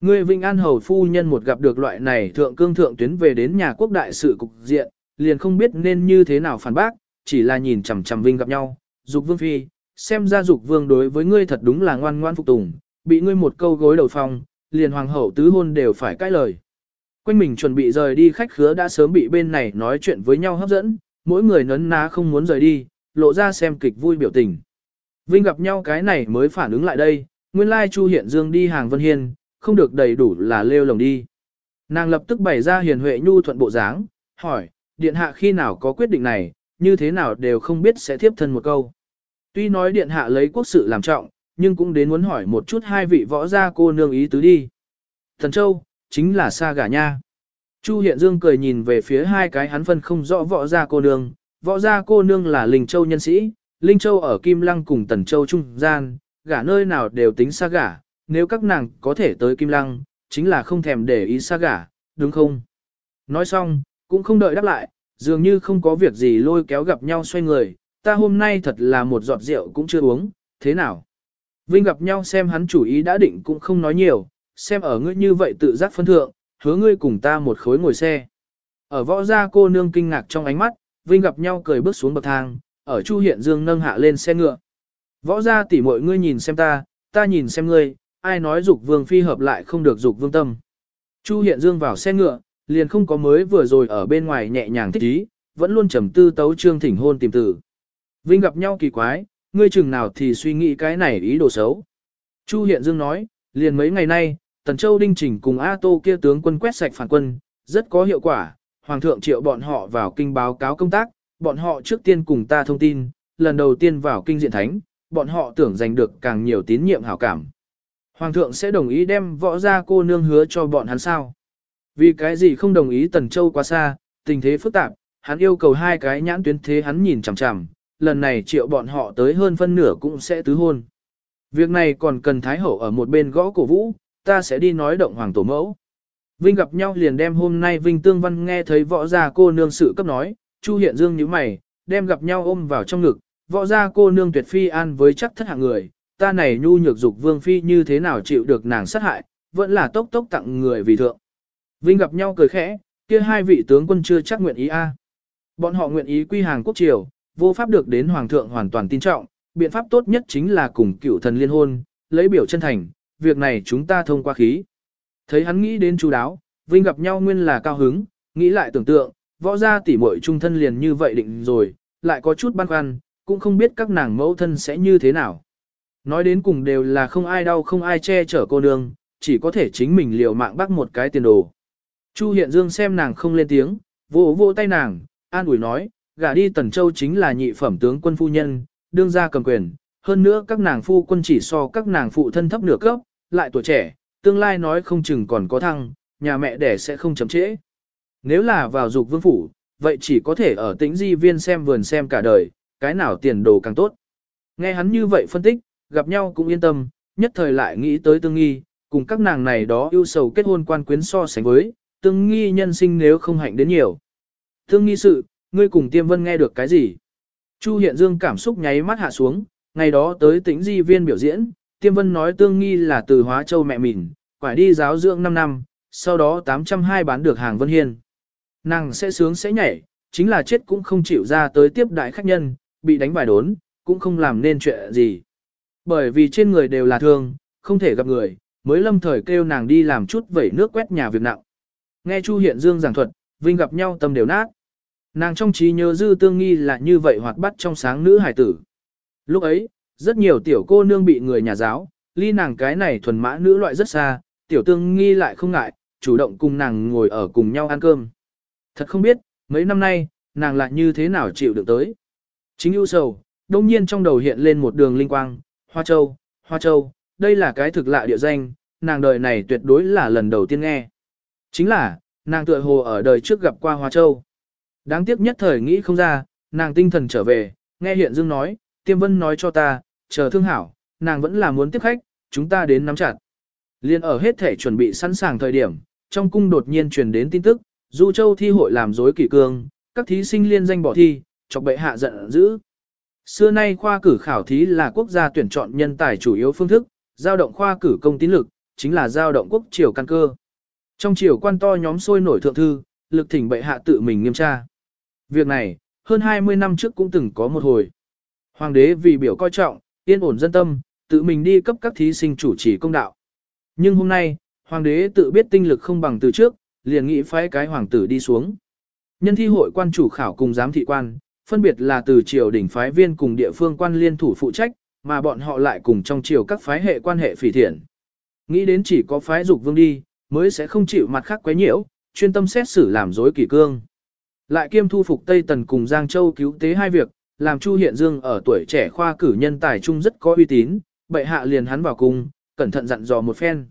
Ngươi Vinh An Hầu phu nhân một gặp được loại này thượng cương thượng tuyến về đến nhà quốc đại sự cục diện, liền không biết nên như thế nào phản bác, chỉ là nhìn chằm chằm Vinh gặp nhau, dục vương phi, xem ra dục vương đối với ngươi thật đúng là ngoan ngoan phục tùng, bị ngươi một câu gối đầu phòng liền hoàng hậu tứ hôn đều phải cãi lời. Quanh mình chuẩn bị rời đi khách khứa đã sớm bị bên này nói chuyện với nhau hấp dẫn, mỗi người nấn ná không muốn rời đi, lộ ra xem kịch vui biểu tình. Vinh gặp nhau cái này mới phản ứng lại đây, nguyên lai Chu Hiện Dương đi hàng Vân Hiên, không được đầy đủ là lêu lồng đi. Nàng lập tức bày ra hiền huệ nhu thuận bộ dáng, hỏi, điện hạ khi nào có quyết định này, như thế nào đều không biết sẽ tiếp thân một câu. Tuy nói điện hạ lấy quốc sự làm trọng, nhưng cũng đến muốn hỏi một chút hai vị võ gia cô nương ý tứ đi. Thần Châu, chính là xa gả nha. Chu Hiện Dương cười nhìn về phía hai cái hắn phân không rõ võ gia cô nương, võ gia cô nương là Linh Châu nhân sĩ, Linh Châu ở Kim Lăng cùng Tần Châu trung gian, gả nơi nào đều tính xa gả, nếu các nàng có thể tới Kim Lăng, chính là không thèm để ý xa gả, đúng không? Nói xong, cũng không đợi đáp lại, dường như không có việc gì lôi kéo gặp nhau xoay người, ta hôm nay thật là một giọt rượu cũng chưa uống, thế nào? Vinh gặp nhau xem hắn chủ ý đã định cũng không nói nhiều, xem ở ngươi như vậy tự giác phân thượng, hứa ngươi cùng ta một khối ngồi xe. Ở võ gia cô nương kinh ngạc trong ánh mắt, Vinh gặp nhau cười bước xuống bậc thang, ở Chu Hiện Dương nâng hạ lên xe ngựa. Võ gia tỷ muội ngươi nhìn xem ta, ta nhìn xem ngươi, ai nói dục vương phi hợp lại không được dục vương tâm. Chu Hiện Dương vào xe ngựa, liền không có mới vừa rồi ở bên ngoài nhẹ nhàng thích ý, vẫn luôn trầm tư tấu trương thỉnh hôn tìm tử. Vinh gặp nhau kỳ quái, ngươi chừng nào thì suy nghĩ cái này ý đồ xấu. Chu Hiện Dương nói, liền mấy ngày nay, Tần Châu Đinh Trình cùng A Tô kia tướng quân quét sạch phản quân, rất có hiệu quả, Hoàng thượng triệu bọn họ vào kinh báo cáo công tác, bọn họ trước tiên cùng ta thông tin, lần đầu tiên vào kinh diện thánh, bọn họ tưởng giành được càng nhiều tín nhiệm hảo cảm. Hoàng thượng sẽ đồng ý đem võ gia cô nương hứa cho bọn hắn sao? Vì cái gì không đồng ý Tần Châu quá xa, tình thế phức tạp, hắn yêu cầu hai cái nhãn tuyến thế hắn nhìn chằm chằm, lần này triệu bọn họ tới hơn phân nửa cũng sẽ tứ hôn. Việc này còn cần Thái Hậu ở một bên gõ cổ vũ, ta sẽ đi nói động hoàng tổ mẫu. Vinh gặp nhau liền đem hôm nay Vinh Tương Văn nghe thấy võ gia cô nương sự cấp nói, Chu Hiện Dương nhíu mày, đem gặp nhau ôm vào trong ngực, võ gia cô nương tuyệt phi an với chắc thất hạng người, ta này nhu nhược dục vương phi như thế nào chịu được nàng sát hại, vẫn là tốc tốc tặng người vì thượng. Vinh gặp nhau cười khẽ, kia hai vị tướng quân chưa chắc nguyện ý a. Bọn họ nguyện ý quy hàng quốc triều, vô pháp được đến hoàng thượng hoàn toàn tin trọng, biện pháp tốt nhất chính là cùng cựu thần liên hôn, lấy biểu chân thành, việc này chúng ta thông qua khí. Thấy hắn nghĩ đến chú đáo, Vinh gặp nhau nguyên là cao hứng, nghĩ lại tưởng tượng, võ gia tỷ muội trung thân liền như vậy định rồi, lại có chút băn khoăn, cũng không biết các nàng mẫu thân sẽ như thế nào. Nói đến cùng đều là không ai đau không ai che chở cô nương, chỉ có thể chính mình liều mạng bắt một cái tiền đồ. Chu Hiện Dương xem nàng không lên tiếng, vỗ vỗ tay nàng, an ủi nói, gả đi Tần Châu chính là nhị phẩm tướng quân phu nhân, đương gia cầm quyền, hơn nữa các nàng phu quân chỉ so các nàng phụ thân thấp nửa cấp, lại tuổi trẻ, tương lai nói không chừng còn có thăng, nhà mẹ đẻ sẽ không chấm trễ. Nếu là vào dục vương phủ, vậy chỉ có thể ở tĩnh di viên xem vườn xem cả đời, cái nào tiền đồ càng tốt. Nghe hắn như vậy phân tích, gặp nhau cũng yên tâm, nhất thời lại nghĩ tới tương nghi, cùng các nàng này đó yêu sầu kết hôn quan quyến so sánh với, tương nghi nhân sinh nếu không hạnh đến nhiều. Tương nghi sự, ngươi cùng tiêm vân nghe được cái gì? Chu Hiện Dương cảm xúc nháy mắt hạ xuống, ngày đó tới tĩnh di viên biểu diễn, tiêm vân nói tương nghi là từ hóa châu mẹ mình, phải đi giáo dưỡng 5 năm, sau đó 802 bán được hàng vân hiên. Nàng sẽ sướng sẽ nhảy, chính là chết cũng không chịu ra tới tiếp đại khách nhân, bị đánh bài đốn, cũng không làm nên chuyện gì. Bởi vì trên người đều là thương, không thể gặp người, mới lâm thời kêu nàng đi làm chút vẩy nước quét nhà việc nặng. Nghe Chu Hiện Dương giảng thuật, Vinh gặp nhau tâm đều nát. Nàng trong trí nhớ dư tương nghi là như vậy hoạt bát trong sáng nữ hải tử. Lúc ấy, rất nhiều tiểu cô nương bị người nhà giáo, ly nàng cái này thuần mã nữ loại rất xa, tiểu tương nghi lại không ngại, chủ động cùng nàng ngồi ở cùng nhau ăn cơm. Thật không biết, mấy năm nay, nàng lại như thế nào chịu được tới. Chính ưu sầu, đông nhiên trong đầu hiện lên một đường linh quang, Hoa Châu, Hoa Châu, đây là cái thực lạ địa danh, nàng đời này tuyệt đối là lần đầu tiên nghe. Chính là, nàng tựa hồ ở đời trước gặp qua Hoa Châu. Đáng tiếc nhất thời nghĩ không ra, nàng tinh thần trở về, nghe hiện dương nói, tiêm vân nói cho ta, chờ thương hảo, nàng vẫn là muốn tiếp khách, chúng ta đến nắm chặt. Liên ở hết thể chuẩn bị sẵn sàng thời điểm, trong cung đột nhiên truyền đến tin tức, Du Châu thi hội làm dối kỷ cương, các thí sinh liên danh bỏ thi, chọc bệ hạ giận dữ. Xưa nay khoa cử khảo thí là quốc gia tuyển chọn nhân tài chủ yếu phương thức, giao động khoa cử công tín lực, chính là giao động quốc triều căn cơ. Trong triều quan to nhóm sôi nổi thượng thư, lực thỉnh bệ hạ tự mình nghiêm tra. Việc này, hơn 20 năm trước cũng từng có một hồi. Hoàng đế vì biểu coi trọng, yên ổn dân tâm, tự mình đi cấp các thí sinh chủ trì công đạo. Nhưng hôm nay, hoàng đế tự biết tinh lực không bằng từ trước, liền nghĩ phái cái hoàng tử đi xuống. Nhân thi hội quan chủ khảo cùng giám thị quan, phân biệt là từ triều đỉnh phái viên cùng địa phương quan liên thủ phụ trách, mà bọn họ lại cùng trong triều các phái hệ quan hệ phỉ thiện. Nghĩ đến chỉ có phái dục vương đi, mới sẽ không chịu mặt khác quấy nhiễu, chuyên tâm xét xử làm dối kỳ cương. Lại kiêm thu phục Tây Tần cùng Giang Châu cứu tế hai việc, làm Chu Hiện Dương ở tuổi trẻ khoa cử nhân tài trung rất có uy tín, bệ hạ liền hắn vào cung, cẩn thận dặn dò một phen.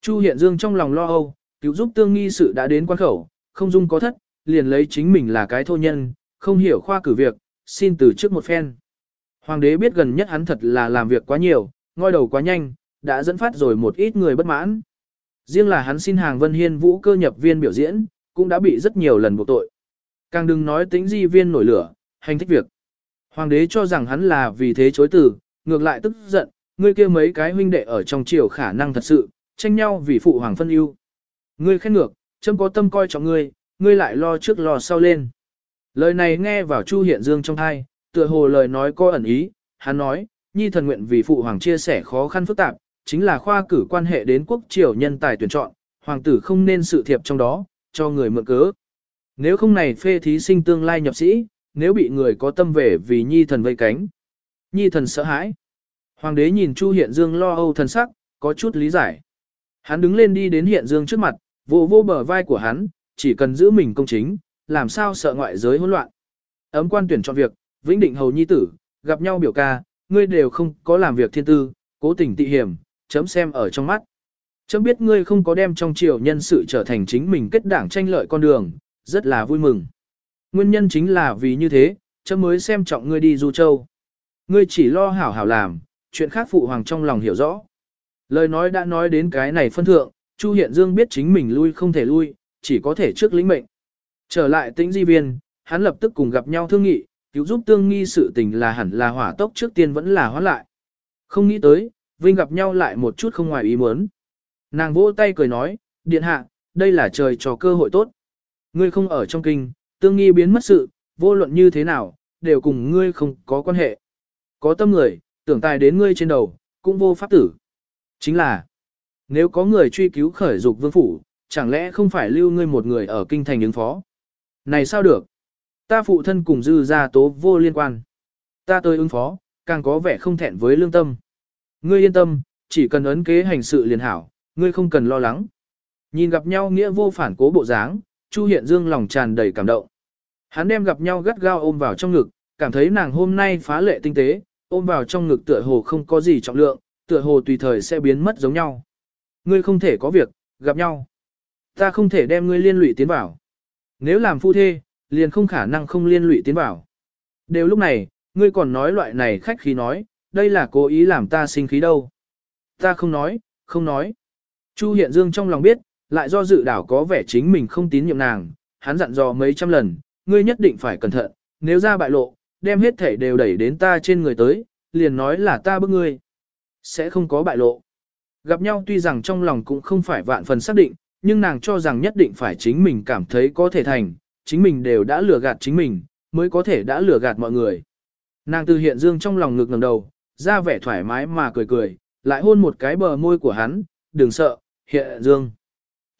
Chu Hiện Dương trong lòng lo âu, cứu giúp tương nghi sự đã đến quan khẩu, không dung có thất, liền lấy chính mình là cái thô nhân, không hiểu khoa cử việc, xin từ trước một phen. Hoàng đế biết gần nhất hắn thật là làm việc quá nhiều, ngoi đầu quá nhanh, đã dẫn phát rồi một ít người bất mãn. Riêng là hắn xin hàng Vân Hiên vũ cơ nhập viên biểu diễn, cũng đã bị rất nhiều lần buộc tội. Càng đừng nói tính di viên nổi lửa, hành thích việc. Hoàng đế cho rằng hắn là vì thế chối từ, ngược lại tức giận, ngươi kia mấy cái huynh đệ ở trong triều khả năng thật sự, tranh nhau vì phụ hoàng phân ưu. Ngươi khen ngược, châm có tâm coi trọng ngươi, ngươi lại lo trước lo sau lên. Lời này nghe vào Chu Hiện Dương trong thai, tựa hồ lời nói có ẩn ý, hắn nói, nhi thần nguyện vì phụ hoàng chia sẻ khó khăn phức tạp, chính là khoa cử quan hệ đến quốc triều nhân tài tuyển chọn, hoàng tử không nên sự thiệp trong đó, cho người mượn cớ. Nếu không này phê thí sinh tương lai nhập sĩ, nếu bị người có tâm về vì nhi thần vây cánh. Nhi thần sợ hãi. Hoàng đế nhìn Chu Hiện Dương lo âu thần sắc, có chút lý giải. Hắn đứng lên đi đến Hiện Dương trước mặt, vô vô bờ vai của hắn, chỉ cần giữ mình công chính, làm sao sợ ngoại giới hỗn loạn. Ấm quan tuyển chọn việc, vĩnh định hầu nhi tử, gặp nhau biểu ca, ngươi đều không có làm việc thiên tư, cố tình tị hiểm, chấm xem ở trong mắt. Chấm biết ngươi không có đem trong triều nhân sự trở thành chính mình kết đảng tranh lợi con đường, rất là vui mừng. Nguyên nhân chính là vì như thế, chấm mới xem trọng ngươi đi du châu. Ngươi chỉ lo hảo hảo làm, chuyện khác phụ hoàng trong lòng hiểu rõ. Lời nói đã nói đến cái này phân thượng, Chu Hiện Dương biết chính mình lui không thể lui, chỉ có thể trước lĩnh mệnh. Trở lại tĩnh di viên, hắn lập tức cùng gặp nhau thương nghị, cứu giúp tương nghi sự tình là hẳn là hỏa tốc trước tiên vẫn là hóa lại. Không nghĩ tới, Vinh gặp nhau lại một chút không ngoài ý muốn. Nàng vỗ tay cười nói, điện hạ, đây là trời cho cơ hội tốt. Ngươi không ở trong kinh, tương nghi biến mất sự, vô luận như thế nào, đều cùng ngươi không có quan hệ. Có tâm người, tưởng tài đến ngươi trên đầu, cũng vô pháp tử. Chính là, nếu có người truy cứu khởi dục vương phủ, chẳng lẽ không phải lưu ngươi một người ở kinh thành ứng phó? Này sao được? Ta phụ thân cùng dư gia tố vô liên quan. Ta tới ứng phó, càng có vẻ không thẹn với lương tâm. Ngươi yên tâm, chỉ cần ấn kế hành sự liền hảo, ngươi không cần lo lắng. Nhìn gặp nhau nghĩa vô phản cố bộ dáng, Chu Hiện Dương lòng tràn đầy cảm động. Hắn đem gặp nhau gắt gao ôm vào trong ngực, cảm thấy nàng hôm nay phá lệ tinh tế, ôm vào trong ngực tựa hồ không có gì trọng lượng, tựa hồ tùy thời sẽ biến mất giống nhau. Ngươi không thể có việc, gặp nhau. Ta không thể đem ngươi liên lụy tiến vào. Nếu làm phu thê, liền không khả năng không liên lụy tiến vào. Đều lúc này, ngươi còn nói loại này khách khí nói, đây là cố ý làm ta sinh khí đâu. Ta không nói, không nói. Chu Hiện Dương trong lòng biết, lại do dự đảo có vẻ chính mình không tín nhiệm nàng, hắn dặn dò mấy trăm lần, ngươi nhất định phải cẩn thận, nếu ra bại lộ, đem hết thể đều đẩy đến ta trên người tới, liền nói là ta bức ngươi. Sẽ không có bại lộ. Gặp nhau tuy rằng trong lòng cũng không phải vạn phần xác định, nhưng nàng cho rằng nhất định phải chính mình cảm thấy có thể thành, chính mình đều đã lừa gạt chính mình, mới có thể đã lừa gạt mọi người. Nàng từ hiện dương trong lòng ngực ngẩng đầu, ra vẻ thoải mái mà cười cười, lại hôn một cái bờ môi của hắn, đừng sợ, hiện dương.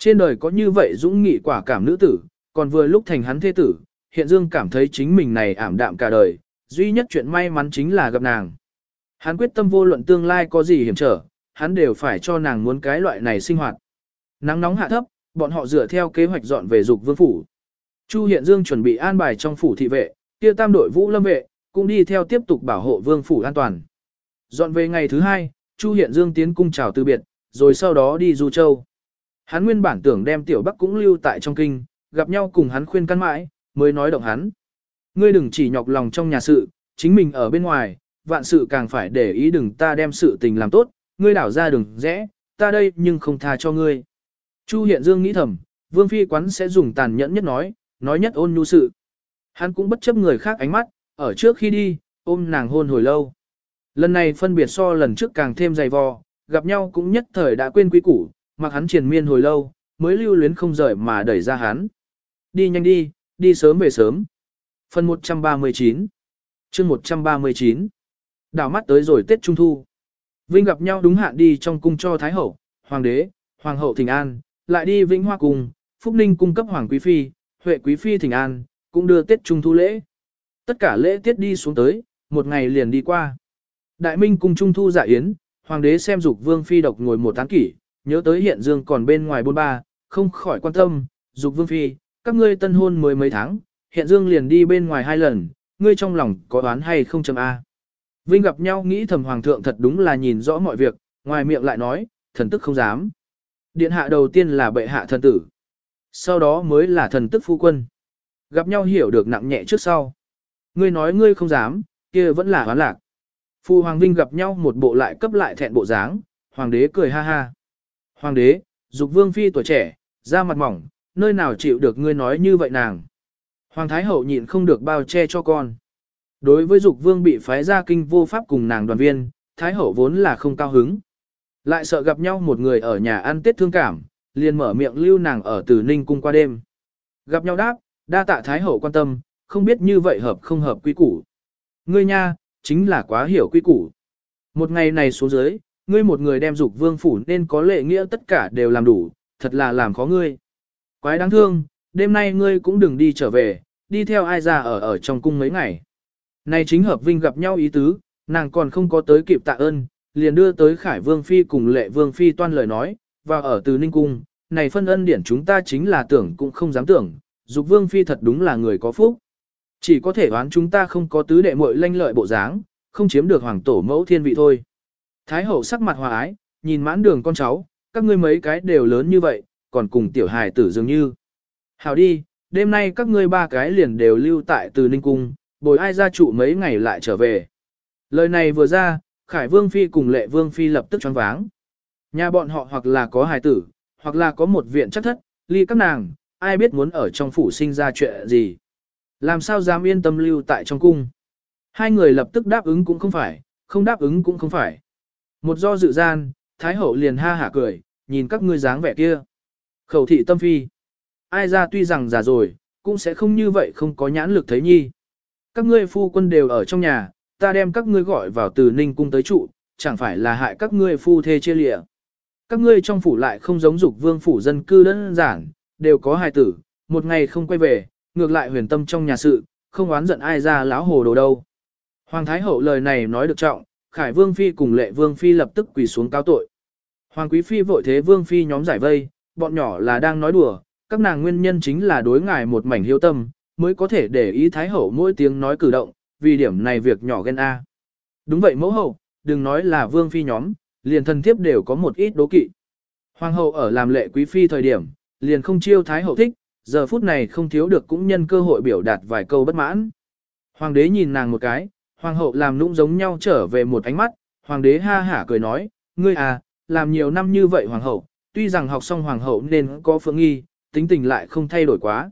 Trên đời có như vậy dũng nghị quả cảm nữ tử, còn vừa lúc thành hắn thế tử, hiện dương cảm thấy chính mình này ảm đạm cả đời, duy nhất chuyện may mắn chính là gặp nàng. Hắn quyết tâm vô luận tương lai có gì hiểm trở, hắn đều phải cho nàng muốn cái loại này sinh hoạt. Nắng nóng hạ thấp, bọn họ dựa theo kế hoạch dọn về dục vương phủ. Chu Hiện Dương chuẩn bị an bài trong phủ thị vệ, kia tam đội vũ lâm vệ, cũng đi theo tiếp tục bảo hộ vương phủ an toàn. Dọn về ngày thứ hai, Chu Hiện Dương tiến cung chào từ biệt, rồi sau đó đi Du Châu. Hắn nguyên bản tưởng đem Tiểu Bắc cũng lưu tại trong kinh, gặp nhau cùng hắn khuyên căn mãi, mới nói động hắn. Ngươi đừng chỉ nhọc lòng trong nhà sự, chính mình ở bên ngoài, vạn sự càng phải để ý đừng ta đem sự tình làm tốt, ngươi đảo ra đừng rẽ, ta đây nhưng không tha cho ngươi. Chu Hiện Dương nghĩ thầm, Vương Phi quán sẽ dùng tàn nhẫn nhất nói, nói nhất ôn nhu sự. Hắn cũng bất chấp người khác ánh mắt, ở trước khi đi, ôm nàng hôn hồi lâu. Lần này phân biệt so lần trước càng thêm dày vò, gặp nhau cũng nhất thời đã quên quý củ, mặc hắn triền miên hồi lâu, mới lưu luyến không rời mà đẩy ra hắn. Đi nhanh đi, đi sớm về sớm. Phần 139 chương 139 Đảo mắt tới rồi Tết Trung Thu. Vinh gặp nhau đúng hạn đi trong cung cho Thái Hậu, Hoàng đế, Hoàng hậu Thịnh An, lại đi Vĩnh Hoa Cung, Phúc Ninh cung cấp Hoàng Quý Phi, Huệ Quý Phi Thịnh An, cũng đưa Tết Trung Thu lễ. Tất cả lễ tiết đi xuống tới, một ngày liền đi qua. Đại Minh cung Trung Thu dạ yến, Hoàng đế xem dục Vương Phi độc ngồi một tán kỷ, nhớ tới hiện dương còn bên ngoài bôn ba, không khỏi quan tâm, dục Vương Phi, các ngươi tân hôn mười mấy tháng, hiện dương liền đi bên ngoài hai lần, ngươi trong lòng có đoán hay không chấm A. Vinh gặp nhau nghĩ thầm hoàng thượng thật đúng là nhìn rõ mọi việc, ngoài miệng lại nói, thần tức không dám. Điện hạ đầu tiên là bệ hạ thần tử, sau đó mới là thần tức phu quân. Gặp nhau hiểu được nặng nhẹ trước sau. Ngươi nói ngươi không dám, kia vẫn là hoán lạc. Phu Hoàng Vinh gặp nhau một bộ lại cấp lại thẹn bộ dáng, Hoàng đế cười ha ha. Hoàng đế, dục vương phi tuổi trẻ, da mặt mỏng, nơi nào chịu được ngươi nói như vậy nàng. Hoàng Thái Hậu nhịn không được bao che cho con. Đối với dục vương bị phái ra kinh vô pháp cùng nàng đoàn viên, Thái Hậu vốn là không cao hứng. Lại sợ gặp nhau một người ở nhà ăn tết thương cảm, liền mở miệng lưu nàng ở từ Ninh cung qua đêm. Gặp nhau đáp, đa tạ Thái Hậu quan tâm, không biết như vậy hợp không hợp quy củ. Ngươi nha, chính là quá hiểu quy củ. Một ngày này xuống dưới, ngươi một người đem dục vương phủ nên có lệ nghĩa tất cả đều làm đủ, thật là làm khó ngươi. Quái đáng thương, đêm nay ngươi cũng đừng đi trở về, đi theo ai ra ở ở trong cung mấy ngày. Này chính hợp vinh gặp nhau ý tứ, nàng còn không có tới kịp tạ ơn, liền đưa tới Khải Vương Phi cùng Lệ Vương Phi toan lời nói, và ở từ Ninh Cung, này phân ân điển chúng ta chính là tưởng cũng không dám tưởng, dục Vương Phi thật đúng là người có phúc. Chỉ có thể đoán chúng ta không có tứ đệ muội lanh lợi bộ dáng, không chiếm được hoàng tổ mẫu thiên vị thôi. Thái hậu sắc mặt hòa ái, nhìn mãn đường con cháu, các ngươi mấy cái đều lớn như vậy, còn cùng tiểu hài tử dường như. Hảo đi, đêm nay các ngươi ba cái liền đều lưu tại từ Ninh Cung, bồi ai ra trụ mấy ngày lại trở về. Lời này vừa ra, Khải Vương Phi cùng Lệ Vương Phi lập tức choáng váng. Nhà bọn họ hoặc là có hài tử, hoặc là có một viện chắc thất, ly các nàng, ai biết muốn ở trong phủ sinh ra chuyện gì. Làm sao dám yên tâm lưu tại trong cung. Hai người lập tức đáp ứng cũng không phải, không đáp ứng cũng không phải. Một do dự gian, Thái Hậu liền ha hả cười, nhìn các ngươi dáng vẻ kia. Khẩu thị tâm phi. Ai ra tuy rằng già rồi, cũng sẽ không như vậy không có nhãn lực thấy nhi. Các ngươi phu quân đều ở trong nhà, ta đem các ngươi gọi vào từ ninh cung tới trụ, chẳng phải là hại các ngươi phu thê chia lịa. Các ngươi trong phủ lại không giống dục vương phủ dân cư đơn giản, đều có hài tử, một ngày không quay về, ngược lại huyền tâm trong nhà sự, không oán giận ai ra láo hồ đồ đâu. Hoàng Thái Hậu lời này nói được trọng, Khải Vương Phi cùng Lệ Vương Phi lập tức quỳ xuống cáo tội. Hoàng Quý Phi vội thế Vương Phi nhóm giải vây, bọn nhỏ là đang nói đùa, các nàng nguyên nhân chính là đối ngài một mảnh hiếu tâm, mới có thể để ý Thái Hậu mỗi tiếng nói cử động, vì điểm này việc nhỏ ghen A. Đúng vậy mẫu hậu, đừng nói là Vương Phi nhóm, liền thân thiếp đều có một ít đố kỵ. Hoàng hậu ở làm lệ quý phi thời điểm, liền không chiêu thái hậu thích, giờ phút này không thiếu được cũng nhân cơ hội biểu đạt vài câu bất mãn. Hoàng đế nhìn nàng một cái, hoàng hậu làm nũng giống nhau trở về một ánh mắt, hoàng đế ha hả cười nói, ngươi à, làm nhiều năm như vậy hoàng hậu, tuy rằng học xong hoàng hậu nên có phương nghi, tính tình lại không thay đổi quá.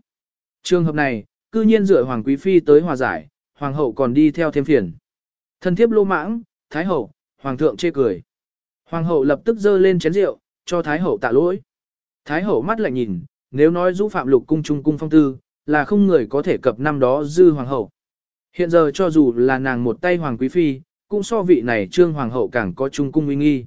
Trường hợp này, cư nhiên dựa hoàng quý phi tới hòa giải, hoàng hậu còn đi theo thêm phiền. Thân thiếp lô mãng, thái hậu, hoàng thượng chê cười. Hoàng hậu lập tức dơ lên chén rượu, cho thái hậu tạ lỗi. Thái hậu mắt lại nhìn, nếu nói rũ phạm lục cung trung cung phong tư, là không người có thể cập năm đó dư hoàng hậu. Hiện giờ cho dù là nàng một tay hoàng quý phi, cũng so vị này trương hoàng hậu càng có trung cung uy nghi.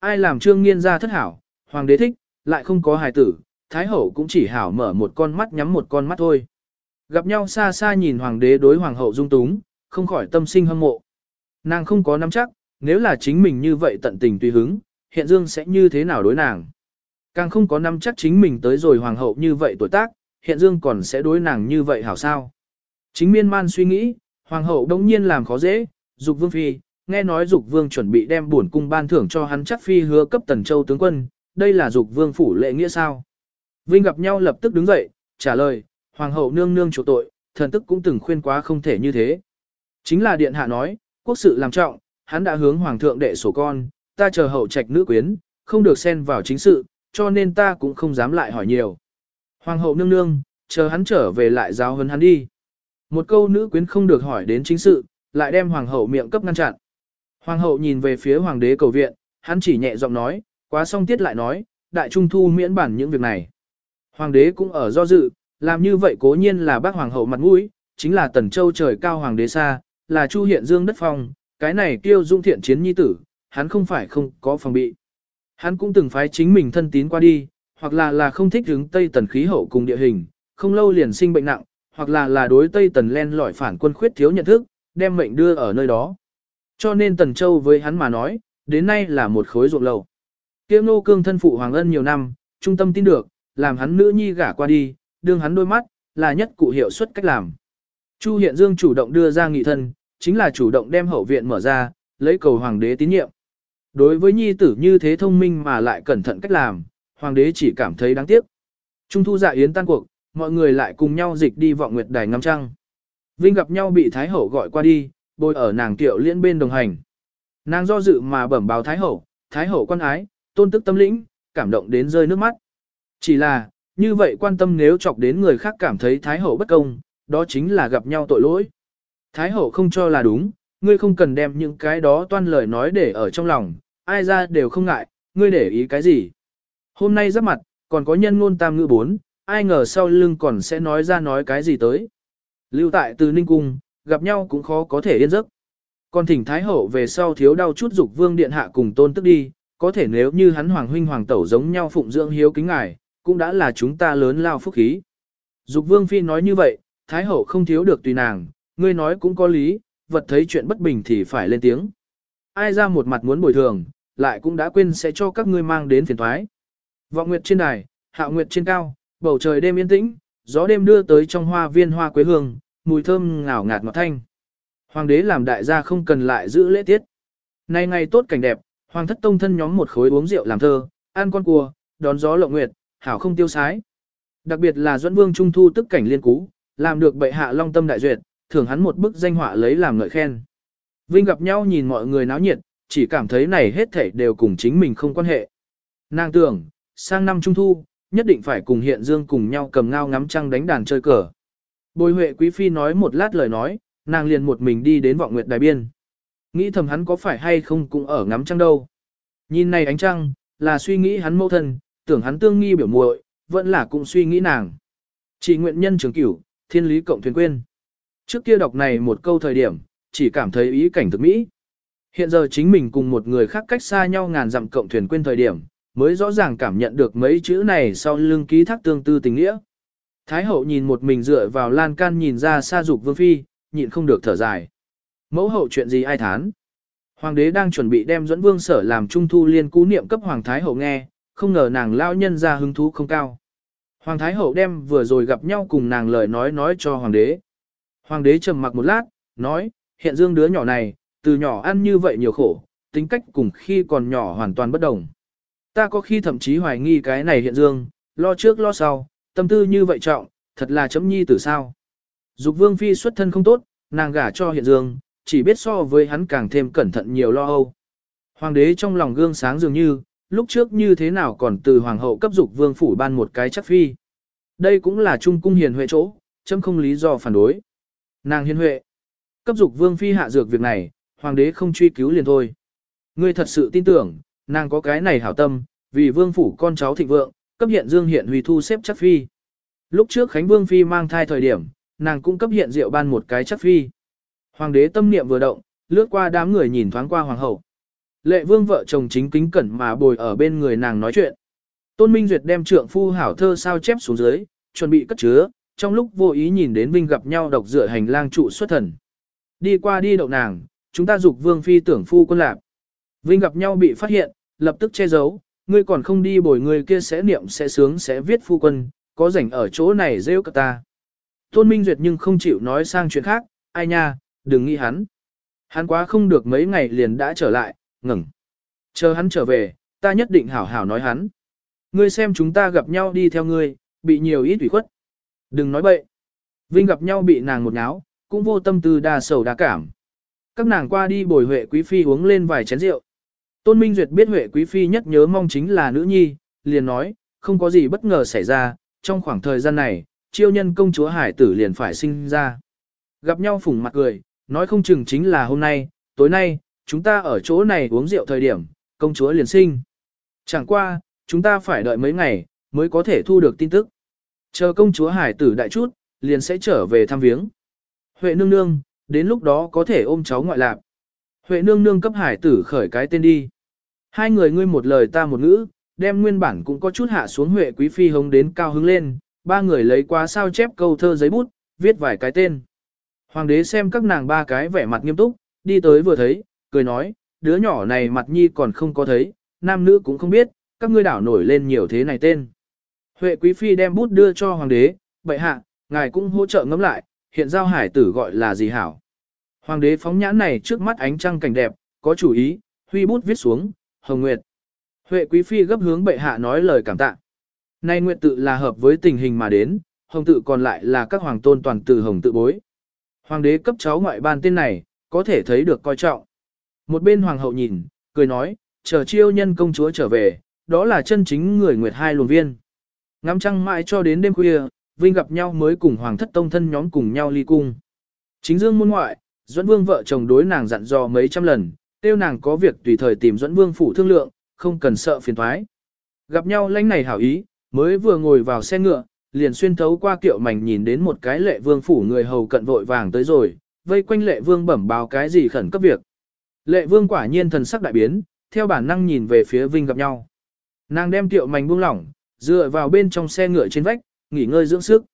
Ai làm trương nghiên ra thất hảo, hoàng đế thích, lại không có hài tử, thái hậu cũng chỉ hảo mở một con mắt nhắm một con mắt thôi. Gặp nhau xa xa nhìn hoàng đế đối hoàng hậu dung túng, không khỏi tâm sinh hâm mộ. Nàng không có nắm chắc, nếu là chính mình như vậy tận tình tùy hứng, hiện dương sẽ như thế nào đối nàng. Càng không có nắm chắc chính mình tới rồi hoàng hậu như vậy tuổi tác, hiện dương còn sẽ đối nàng như vậy hảo sao. Chính miên man suy nghĩ, hoàng hậu đống nhiên làm khó dễ, dục vương phi, nghe nói dục vương chuẩn bị đem bổn cung ban thưởng cho hắn chắc phi hứa cấp tần châu tướng quân, đây là dục vương phủ lệ nghĩa sao. Vinh gặp nhau lập tức đứng dậy, trả lời, hoàng hậu nương nương chủ tội, thần tức cũng từng khuyên quá không thể như thế. Chính là điện hạ nói, quốc sự làm trọng, hắn đã hướng hoàng thượng đệ sổ con, ta chờ hậu trạch nữ quyến, không được xen vào chính sự, cho nên ta cũng không dám lại hỏi nhiều. Hoàng hậu nương nương, chờ hắn trở về lại giáo huấn hắn đi. Một câu nữ quyến không được hỏi đến chính sự, lại đem hoàng hậu miệng cấp ngăn chặn. Hoàng hậu nhìn về phía hoàng đế cầu viện, hắn chỉ nhẹ giọng nói, quá xong tiết lại nói, đại trung thu miễn bản những việc này. Hoàng đế cũng ở do dự, làm như vậy cố nhiên là bác hoàng hậu mặt mũi, chính là tần châu trời cao hoàng đế xa, là chu hiện dương đất phong, cái này kêu dung thiện chiến nhi tử, hắn không phải không có phòng bị. Hắn cũng từng phái chính mình thân tín qua đi, hoặc là là không thích hướng Tây Tần khí hậu cùng địa hình, không lâu liền sinh bệnh nặng, hoặc là là đối Tây Tần len lỏi phản quân khuyết thiếu nhận thức, đem mệnh đưa ở nơi đó. Cho nên Tần Châu với hắn mà nói, đến nay là một khối ruộng lầu. Kiếm nô cương thân phụ Hoàng Ân nhiều năm, trung tâm tin được, làm hắn nữ nhi gả qua đi, đương hắn đôi mắt, là nhất cụ hiệu suất cách làm. Chu Hiện Dương chủ động đưa ra nghị thân, chính là chủ động đem hậu viện mở ra, lấy cầu hoàng đế tín nhiệm. Đối với nhi tử như thế thông minh mà lại cẩn thận cách làm, hoàng đế chỉ cảm thấy đáng tiếc. Trung thu dạ yến tan cuộc, mọi người lại cùng nhau dịch đi vọng nguyệt đài ngắm trăng. Vinh gặp nhau bị Thái Hậu gọi qua đi, bồi ở nàng tiệu liên bên đồng hành. Nàng do dự mà bẩm báo Thái Hậu, Thái Hậu quan ái, tôn tức tâm lĩnh, cảm động đến rơi nước mắt. Chỉ là, như vậy quan tâm nếu chọc đến người khác cảm thấy Thái Hậu bất công, đó chính là gặp nhau tội lỗi. Thái Hậu không cho là đúng, ngươi không cần đem những cái đó toan lời nói để ở trong lòng, ai ra đều không ngại, ngươi để ý cái gì. Hôm nay giáp mặt, còn có nhân ngôn tam ngữ bốn, ai ngờ sau lưng còn sẽ nói ra nói cái gì tới. Lưu tại từ Ninh Cung, gặp nhau cũng khó có thể yên giấc. Còn thỉnh Thái Hậu về sau thiếu đau chút dục vương điện hạ cùng tôn tức đi, có thể nếu như hắn hoàng huynh hoàng tẩu giống nhau phụng dưỡng hiếu kính ngài, cũng đã là chúng ta lớn lao phúc khí. Dục vương phi nói như vậy, Thái Hậu không thiếu được tùy nàng, ngươi nói cũng có lý, vật thấy chuyện bất bình thì phải lên tiếng. Ai ra một mặt muốn bồi thường, lại cũng đã quên sẽ cho các ngươi mang đến phiền thoái. Vọng nguyệt trên đài, hạo nguyệt trên cao, bầu trời đêm yên tĩnh, gió đêm đưa tới trong hoa viên hoa quế hương, mùi thơm ngào ngạt ngọt thanh. Hoàng đế làm đại gia không cần lại giữ lễ tiết. Nay ngày tốt cảnh đẹp, hoàng thất tông thân nhóm một khối uống rượu làm thơ, ăn con cua, đón gió lộng nguyệt, hảo không tiêu sái. Đặc biệt là Duẫn Vương Trung Thu tức cảnh liên cú, làm được bệ hạ long tâm đại duyệt, thưởng hắn một bức danh họa lấy làm ngợi khen. Vinh gặp nhau nhìn mọi người náo nhiệt, chỉ cảm thấy này hết thảy đều cùng chính mình không quan hệ. Nàng tưởng, sang năm trung thu, nhất định phải cùng hiện dương cùng nhau cầm ngao ngắm trăng đánh đàn chơi cờ. Bồi huệ quý phi nói một lát lời nói, nàng liền một mình đi đến vọng nguyệt đài biên. Nghĩ thầm hắn có phải hay không cũng ở ngắm trăng đâu. Nhìn này ánh trăng, là suy nghĩ hắn mâu thân, tưởng hắn tương nghi biểu muội, vẫn là cũng suy nghĩ nàng. Chỉ nguyện nhân trường cửu, thiên lý cộng thuyền quên. Trước kia đọc này một câu thời điểm, chỉ cảm thấy ý cảnh thực mỹ. Hiện giờ chính mình cùng một người khác cách xa nhau ngàn dặm cộng thuyền quên thời điểm, mới rõ ràng cảm nhận được mấy chữ này sau lưng ký thác tương tư tình nghĩa. Thái hậu nhìn một mình dựa vào lan can nhìn ra xa dục vương phi, nhịn không được thở dài. Mẫu hậu chuyện gì ai thán? Hoàng đế đang chuẩn bị đem dẫn vương sở làm trung thu liên cú niệm cấp hoàng thái hậu nghe, không ngờ nàng lao nhân ra hứng thú không cao. Hoàng thái hậu đem vừa rồi gặp nhau cùng nàng lời nói nói cho hoàng đế. Hoàng đế trầm mặc một lát, nói, hiện dương đứa nhỏ này, từ nhỏ ăn như vậy nhiều khổ, tính cách cùng khi còn nhỏ hoàn toàn bất đồng. Ta có khi thậm chí hoài nghi cái này hiện dương, lo trước lo sau, tâm tư như vậy trọng, thật là chấm nhi tử sao. Dục vương phi xuất thân không tốt, nàng gả cho hiện dương, chỉ biết so với hắn càng thêm cẩn thận nhiều lo âu. Hoàng đế trong lòng gương sáng dường như, lúc trước như thế nào còn từ hoàng hậu cấp dục vương phủ ban một cái chắc phi. Đây cũng là trung cung hiền huệ chỗ, chấm không lý do phản đối. Nàng hiền huệ, cấp dục vương phi hạ dược việc này, hoàng đế không truy cứu liền thôi. Ngươi thật sự tin tưởng, nàng có cái này hảo tâm, vì vương phủ con cháu thịnh vượng, cấp hiện dương hiện huy thu xếp chắc phi. Lúc trước Khánh Vương Phi mang thai thời điểm, nàng cũng cấp hiện diệu ban một cái chắc phi. Hoàng đế tâm niệm vừa động, lướt qua đám người nhìn thoáng qua hoàng hậu. Lệ vương vợ chồng chính kính cẩn mà bồi ở bên người nàng nói chuyện. Tôn Minh Duyệt đem trượng phu hảo thơ sao chép xuống dưới, chuẩn bị cất chứa, trong lúc vô ý nhìn đến Vinh gặp nhau độc dựa hành lang trụ xuất thần. Đi qua đi đậu nàng, chúng ta dục vương phi tưởng phu quân lạc. Vinh gặp nhau bị phát hiện, lập tức che giấu, ngươi còn không đi bồi người kia sẽ niệm sẽ sướng sẽ viết phu quân, có rảnh ở chỗ này rêu cả ta. Tôn Minh Duyệt nhưng không chịu nói sang chuyện khác, ai nha, đừng nghĩ hắn. Hắn quá không được mấy ngày liền đã trở lại, ngừng. Chờ hắn trở về, ta nhất định hảo hảo nói hắn. Ngươi xem chúng ta gặp nhau đi theo ngươi, bị nhiều ít ủy khuất. Đừng nói bậy. Vinh gặp nhau bị nàng một náo, cũng vô tâm tư đa sầu đa cảm. Các nàng qua đi bồi Huệ Quý Phi uống lên vài chén rượu. Tôn Minh Duyệt biết Huệ Quý Phi nhất nhớ mong chính là nữ nhi, liền nói, không có gì bất ngờ xảy ra, trong khoảng thời gian này, chiêu nhân công chúa Hải tử liền phải sinh ra. Gặp nhau phủng mặt cười, nói không chừng chính là hôm nay, tối nay, chúng ta ở chỗ này uống rượu thời điểm, công chúa liền sinh. Chẳng qua, chúng ta phải đợi mấy ngày, mới có thể thu được tin tức. Chờ công chúa Hải tử đại chút, liền sẽ trở về thăm viếng. Huệ nương nương, đến lúc đó có thể ôm cháu ngoại lạc. Huệ nương nương cấp hải tử khởi cái tên đi. Hai người ngươi một lời ta một ngữ, đem nguyên bản cũng có chút hạ xuống Huệ quý phi hống đến cao hứng lên, ba người lấy qua sao chép câu thơ giấy bút, viết vài cái tên. Hoàng đế xem các nàng ba cái vẻ mặt nghiêm túc, đi tới vừa thấy, cười nói, đứa nhỏ này mặt nhi còn không có thấy, nam nữ cũng không biết, các ngươi đảo nổi lên nhiều thế này tên. Huệ quý phi đem bút đưa cho hoàng đế, bệ hạ, ngài cũng hỗ trợ ngẫm lại, hiện giao hải tử gọi là gì hảo. Hoàng đế phóng nhãn này trước mắt ánh trăng cảnh đẹp, có chủ ý, huy bút viết xuống, Hồng Nguyệt. Huệ Quý Phi gấp hướng bệ hạ nói lời cảm tạ. Nay Nguyệt tự là hợp với tình hình mà đến, Hồng tự còn lại là các hoàng tôn toàn từ Hồng tự bối. Hoàng đế cấp cháu ngoại ban tên này, có thể thấy được coi trọng. Một bên hoàng hậu nhìn, cười nói, chờ chiêu nhân công chúa trở về, đó là chân chính người Nguyệt hai luồng viên. Ngắm trăng mãi cho đến đêm khuya, Vinh gặp nhau mới cùng hoàng thất tông thân nhóm cùng nhau ly cung. Chính dương môn ngoại, Duẫn Vương vợ chồng đối nàng dặn dò mấy trăm lần, tiêu nàng có việc tùy thời tìm Duẫn Vương phủ thương lượng, không cần sợ phiền toái. Gặp nhau lãnh này hảo ý, mới vừa ngồi vào xe ngựa, liền xuyên thấu qua kiệu mảnh nhìn đến một cái lệ vương phủ người hầu cận vội vàng tới rồi, vây quanh lệ vương bẩm báo cái gì khẩn cấp việc. Lệ vương quả nhiên thần sắc đại biến, theo bản năng nhìn về phía Vinh gặp nhau. Nàng đem tiệu mảnh buông lỏng, dựa vào bên trong xe ngựa trên vách, nghỉ ngơi dưỡng sức.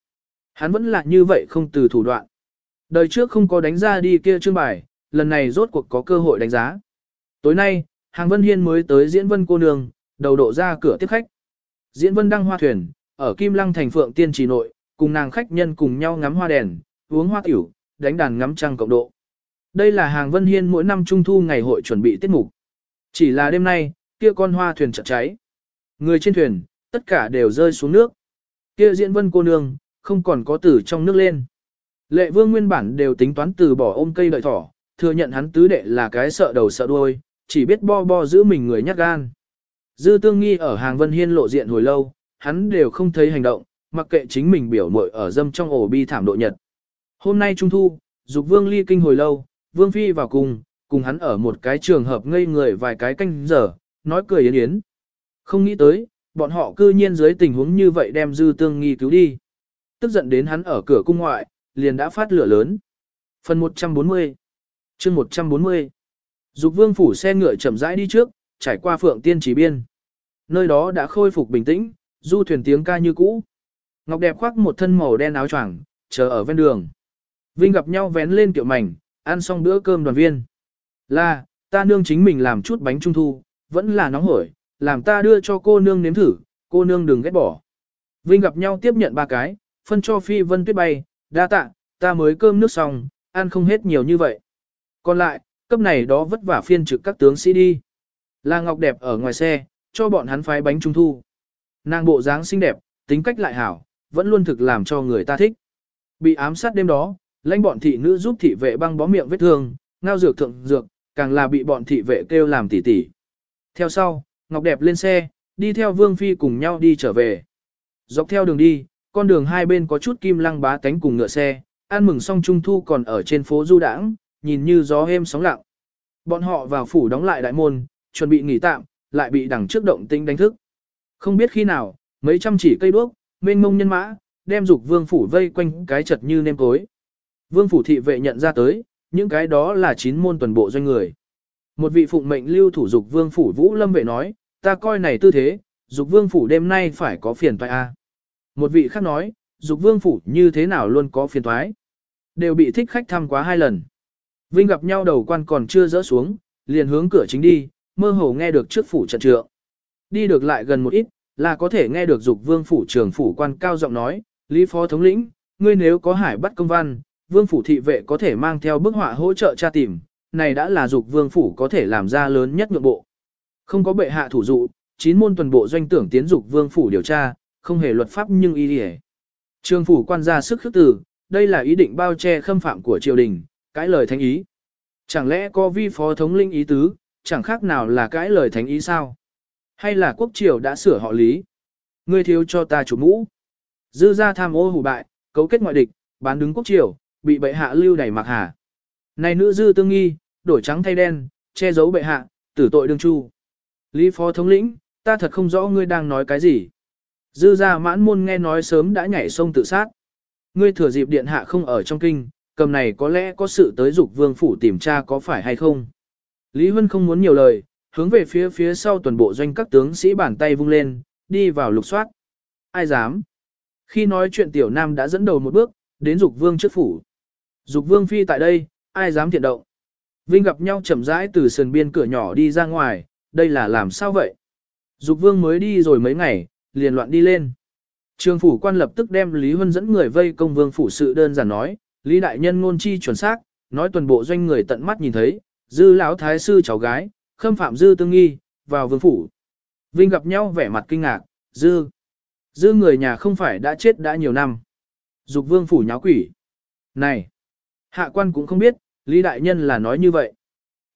Hắn vẫn là như vậy không từ thủ đoạn. Đời trước không có đánh ra đi kia chương bài, lần này rốt cuộc có cơ hội đánh giá. Tối nay, Hàng Vân Hiên mới tới diễn vân cô nương, đầu độ ra cửa tiếp khách. Diễn vân đăng hoa thuyền, ở Kim Lăng thành phượng tiên trì nội, cùng nàng khách nhân cùng nhau ngắm hoa đèn, uống hoa tiểu, đánh đàn ngắm trăng cộng độ. Đây là Hàng Vân Hiên mỗi năm trung thu ngày hội chuẩn bị tiết mục. Chỉ là đêm nay, kia con hoa thuyền chợt cháy. Người trên thuyền, tất cả đều rơi xuống nước. Kia diễn vân cô nương, không còn có tử trong nước lên. Lệ vương nguyên bản đều tính toán từ bỏ ôm cây đợi thỏ, thừa nhận hắn tứ đệ là cái sợ đầu sợ đuôi, chỉ biết bo bo giữ mình người nhát gan. Dư tương nghi ở hàng vân hiên lộ diện hồi lâu, hắn đều không thấy hành động, mặc kệ chính mình biểu mội ở dâm trong ổ bi thảm độ nhật. Hôm nay trung thu, dục vương ly kinh hồi lâu, vương phi vào cùng, cùng hắn ở một cái trường hợp ngây người vài cái canh giờ, nói cười yến yến. Không nghĩ tới, bọn họ cư nhiên dưới tình huống như vậy đem dư tương nghi cứu đi. Tức giận đến hắn ở cửa cung ngoại, liền đã phát lửa lớn. Phần 140 chương 140 Dục vương phủ xe ngựa chậm rãi đi trước, trải qua phượng tiên chỉ biên. Nơi đó đã khôi phục bình tĩnh, du thuyền tiếng ca như cũ. Ngọc đẹp khoác một thân màu đen áo choàng, chờ ở ven đường. Vinh gặp nhau vén lên kiệu mảnh, ăn xong bữa cơm đoàn viên. Là, ta nương chính mình làm chút bánh trung thu, vẫn là nóng hổi, làm ta đưa cho cô nương nếm thử, cô nương đừng ghét bỏ. Vinh gặp nhau tiếp nhận ba cái, phân cho phi vân tuyết bay, đa tạ, ta mới cơm nước xong, ăn không hết nhiều như vậy. Còn lại, cấp này đó vất vả phiên trực các tướng sĩ đi. Là Ngọc đẹp ở ngoài xe, cho bọn hắn phái bánh trung thu. Nàng bộ dáng xinh đẹp, tính cách lại hảo, vẫn luôn thực làm cho người ta thích. Bị ám sát đêm đó, lãnh bọn thị nữ giúp thị vệ băng bó miệng vết thương, ngao dược thượng dược, càng là bị bọn thị vệ kêu làm tỉ tỉ. Theo sau, Ngọc đẹp lên xe, đi theo Vương Phi cùng nhau đi trở về. Dọc theo đường đi, con đường hai bên có chút kim lăng bá tánh cùng ngựa xe, ăn mừng xong trung thu còn ở trên phố du đãng, nhìn như gió êm sóng lặng. Bọn họ vào phủ đóng lại đại môn, chuẩn bị nghỉ tạm, lại bị đằng trước động tinh đánh thức. Không biết khi nào, mấy trăm chỉ cây đuốc, mênh mông nhân mã, đem dục vương phủ vây quanh cái chật như nêm cối. Vương phủ thị vệ nhận ra tới, những cái đó là chín môn tuần bộ doanh người. Một vị phụng mệnh lưu thủ dục vương phủ vũ lâm vệ nói, ta coi này tư thế, dục vương phủ đêm nay phải có phiền toái a. Một vị khác nói, dục vương phủ như thế nào luôn có phiền toái. Đều bị thích khách thăm quá hai lần. Vinh gặp nhau đầu quan còn chưa rỡ xuống, liền hướng cửa chính đi, mơ hồ nghe được trước phủ trận trượng. Đi được lại gần một ít, là có thể nghe được dục vương phủ trưởng phủ quan cao giọng nói, Lý Phó Thống lĩnh, ngươi nếu có hải bắt công văn, vương phủ thị vệ có thể mang theo bức họa hỗ trợ tra tìm, này đã là dục vương phủ có thể làm ra lớn nhất nhượng bộ. Không có bệ hạ thủ dụ, chín môn tuần bộ doanh tưởng tiến dục vương phủ điều tra, không hề luật pháp nhưng y đi Trường phủ quan ra sức khước tử, đây là ý định bao che khâm phạm của triều đình, cãi lời thánh ý. Chẳng lẽ có vi phó thống linh ý tứ, chẳng khác nào là cãi lời thánh ý sao? Hay là quốc triều đã sửa họ lý? Ngươi thiếu cho ta chủ mũ. Dư ra tham ô hủ bại, cấu kết ngoại địch, bán đứng quốc triều, bị bệ hạ lưu đẩy mặc hà. Này nữ dư tương nghi, đổi trắng thay đen, che giấu bệ hạ, tử tội đương chu. Lý phó thống lĩnh, ta thật không rõ ngươi đang nói cái gì. Dư ra mãn môn nghe nói sớm đã nhảy sông tự sát. Ngươi thừa dịp điện hạ không ở trong kinh, cầm này có lẽ có sự tới dục vương phủ tìm tra có phải hay không. Lý Huân không muốn nhiều lời, hướng về phía phía sau toàn bộ doanh các tướng sĩ bàn tay vung lên, đi vào lục soát. Ai dám? Khi nói chuyện tiểu nam đã dẫn đầu một bước, đến dục vương trước phủ. Dục vương phi tại đây, ai dám thiện động? Vinh gặp nhau chậm rãi từ sườn biên cửa nhỏ đi ra ngoài, đây là làm sao vậy? Dục vương mới đi rồi mấy ngày, liền loạn đi lên. Trường phủ quan lập tức đem Lý Huân dẫn người vây công vương phủ sự đơn giản nói, Lý đại nhân ngôn chi chuẩn xác, nói tuần bộ doanh người tận mắt nhìn thấy, dư lão thái sư cháu gái, khâm phạm dư tương nghi, vào vương phủ. Vinh gặp nhau vẻ mặt kinh ngạc, dư. Dư người nhà không phải đã chết đã nhiều năm. Dục vương phủ nháo quỷ. Này! Hạ quan cũng không biết, Lý đại nhân là nói như vậy.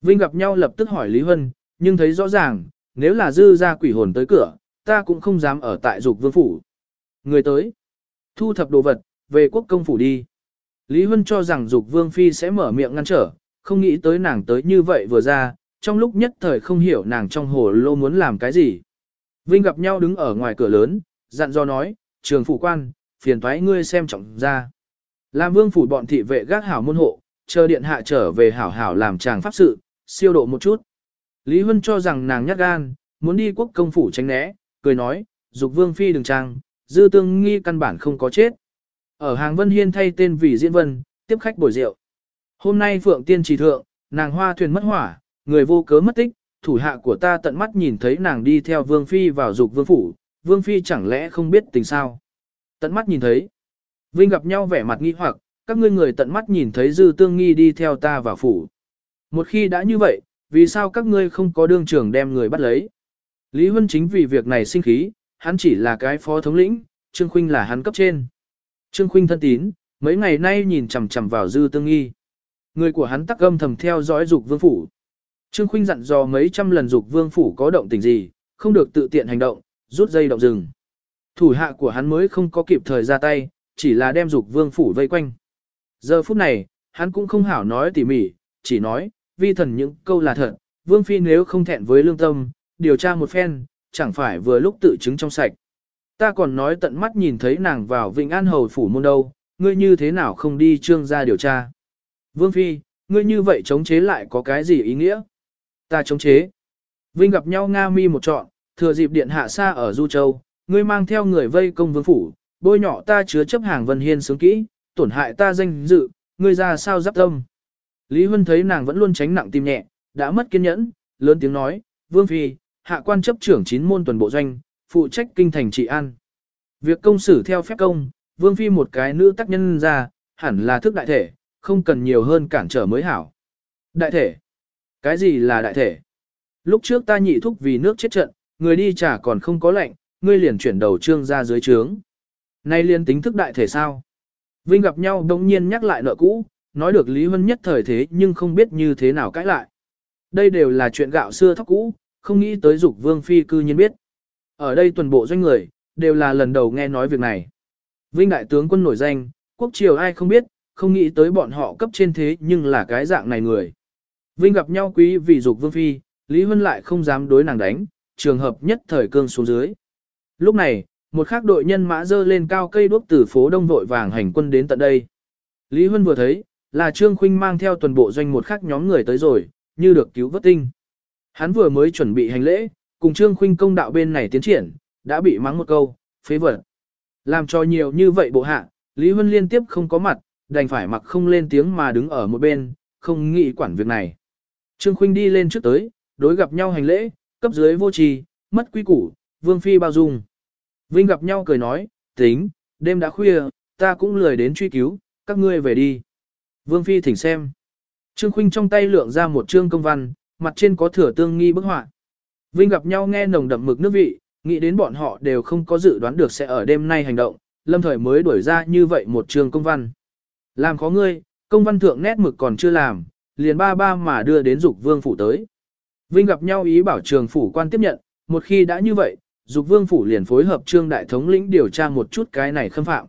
Vinh gặp nhau lập tức hỏi Lý Huân, nhưng thấy rõ ràng, nếu là dư ra quỷ hồn tới cửa, ta cũng không dám ở tại dục vương phủ. Người tới, thu thập đồ vật, về quốc công phủ đi. Lý Huân cho rằng dục vương phi sẽ mở miệng ngăn trở, không nghĩ tới nàng tới như vậy vừa ra, trong lúc nhất thời không hiểu nàng trong hồ lô muốn làm cái gì. Vinh gặp nhau đứng ở ngoài cửa lớn, dặn dò nói, trường phủ quan, phiền thoái ngươi xem trọng ra. Làm vương phủ bọn thị vệ gác hảo môn hộ, chờ điện hạ trở về hảo hảo làm chàng pháp sự, siêu độ một chút. Lý Huân cho rằng nàng nhát gan, muốn đi quốc công phủ tránh né, cười nói, dục vương phi đừng trang, dư tương nghi căn bản không có chết. Ở hàng vân hiên thay tên vì diễn vân, tiếp khách bồi rượu. Hôm nay phượng tiên trì thượng, nàng hoa thuyền mất hỏa, người vô cớ mất tích, thủ hạ của ta tận mắt nhìn thấy nàng đi theo vương phi vào dục vương phủ, vương phi chẳng lẽ không biết tình sao. Tận mắt nhìn thấy. Vinh gặp nhau vẻ mặt nghi hoặc, các ngươi người tận mắt nhìn thấy dư tương nghi đi theo ta vào phủ. Một khi đã như vậy, vì sao các ngươi không có đương trưởng đem người bắt lấy? Lý Huân chính vì việc này sinh khí, hắn chỉ là cái phó thống lĩnh, Trương Khuynh là hắn cấp trên. Trương Khuynh thân tín, mấy ngày nay nhìn chằm chằm vào dư tương nghi. Người của hắn tắc âm thầm theo dõi dục vương phủ. Trương Khuynh dặn dò mấy trăm lần dục vương phủ có động tình gì, không được tự tiện hành động, rút dây động rừng. Thủ hạ của hắn mới không có kịp thời ra tay, chỉ là đem dục vương phủ vây quanh. Giờ phút này, hắn cũng không hảo nói tỉ mỉ, chỉ nói, vi thần những câu là thật, vương phi nếu không thẹn với lương tâm, điều tra một phen, chẳng phải vừa lúc tự chứng trong sạch. Ta còn nói tận mắt nhìn thấy nàng vào Vịnh An Hầu phủ môn đâu, ngươi như thế nào không đi trương ra điều tra. Vương Phi, ngươi như vậy chống chế lại có cái gì ý nghĩa? Ta chống chế. Vinh gặp nhau Nga mi một trọn, thừa dịp điện hạ xa ở Du Châu, ngươi mang theo người vây công vương phủ, bôi nhọ ta chứa chấp hàng vân hiên sướng kỹ, tổn hại ta danh dự, ngươi ra sao giáp tâm. Lý Huân thấy nàng vẫn luôn tránh nặng tim nhẹ, đã mất kiên nhẫn, lớn tiếng nói, Vương Phi, hạ quan chấp trưởng chín môn tuần bộ doanh, phụ trách kinh thành trị an. Việc công xử theo phép công, Vương Phi một cái nữ tác nhân ra, hẳn là thức đại thể, không cần nhiều hơn cản trở mới hảo. Đại thể? Cái gì là đại thể? Lúc trước ta nhị thúc vì nước chết trận, người đi trả còn không có lệnh, ngươi liền chuyển đầu trương ra dưới trướng. Nay liên tính thức đại thể sao? Vinh gặp nhau đồng nhiên nhắc lại nợ cũ, nói được Lý Vân nhất thời thế nhưng không biết như thế nào cãi lại. Đây đều là chuyện gạo xưa thóc cũ, không nghĩ tới dục vương phi cư nhiên biết. Ở đây tuần bộ doanh người, đều là lần đầu nghe nói việc này. Vinh đại tướng quân nổi danh, quốc triều ai không biết, không nghĩ tới bọn họ cấp trên thế nhưng là cái dạng này người. Vinh gặp nhau quý vì dục vương phi, Lý Huân lại không dám đối nàng đánh, trường hợp nhất thời cương xuống dưới. Lúc này, một khác đội nhân mã dơ lên cao cây đuốc từ phố đông vội vàng hành quân đến tận đây. Lý Huân vừa thấy, là Trương Khuynh mang theo tuần bộ doanh một khác nhóm người tới rồi, như được cứu vớt tinh. Hắn vừa mới chuẩn bị hành lễ, cùng Trương Khuynh công đạo bên này tiến triển, đã bị mắng một câu, phế vật. Làm cho nhiều như vậy bộ hạ, Lý Huân liên tiếp không có mặt, đành phải mặc không lên tiếng mà đứng ở một bên, không nghĩ quản việc này. Trương Khuynh đi lên trước tới, đối gặp nhau hành lễ, cấp dưới vô trì, mất quy củ, vương phi bao dung. Vinh gặp nhau cười nói, tính, đêm đã khuya, ta cũng lười đến truy cứu, các ngươi về đi. Vương phi thỉnh xem. Trương Khuynh trong tay lượng ra một trương công văn, mặt trên có thừa tương nghi bức họa. Vinh gặp nhau nghe nồng đậm mực nước vị, nghĩ đến bọn họ đều không có dự đoán được sẽ ở đêm nay hành động, lâm thời mới đuổi ra như vậy một trường công văn. Làm khó ngươi, công văn thượng nét mực còn chưa làm, liền ba ba mà đưa đến dục vương phủ tới. Vinh gặp nhau ý bảo trường phủ quan tiếp nhận, một khi đã như vậy, dục vương phủ liền phối hợp trương đại thống lĩnh điều tra một chút cái này khâm phạm.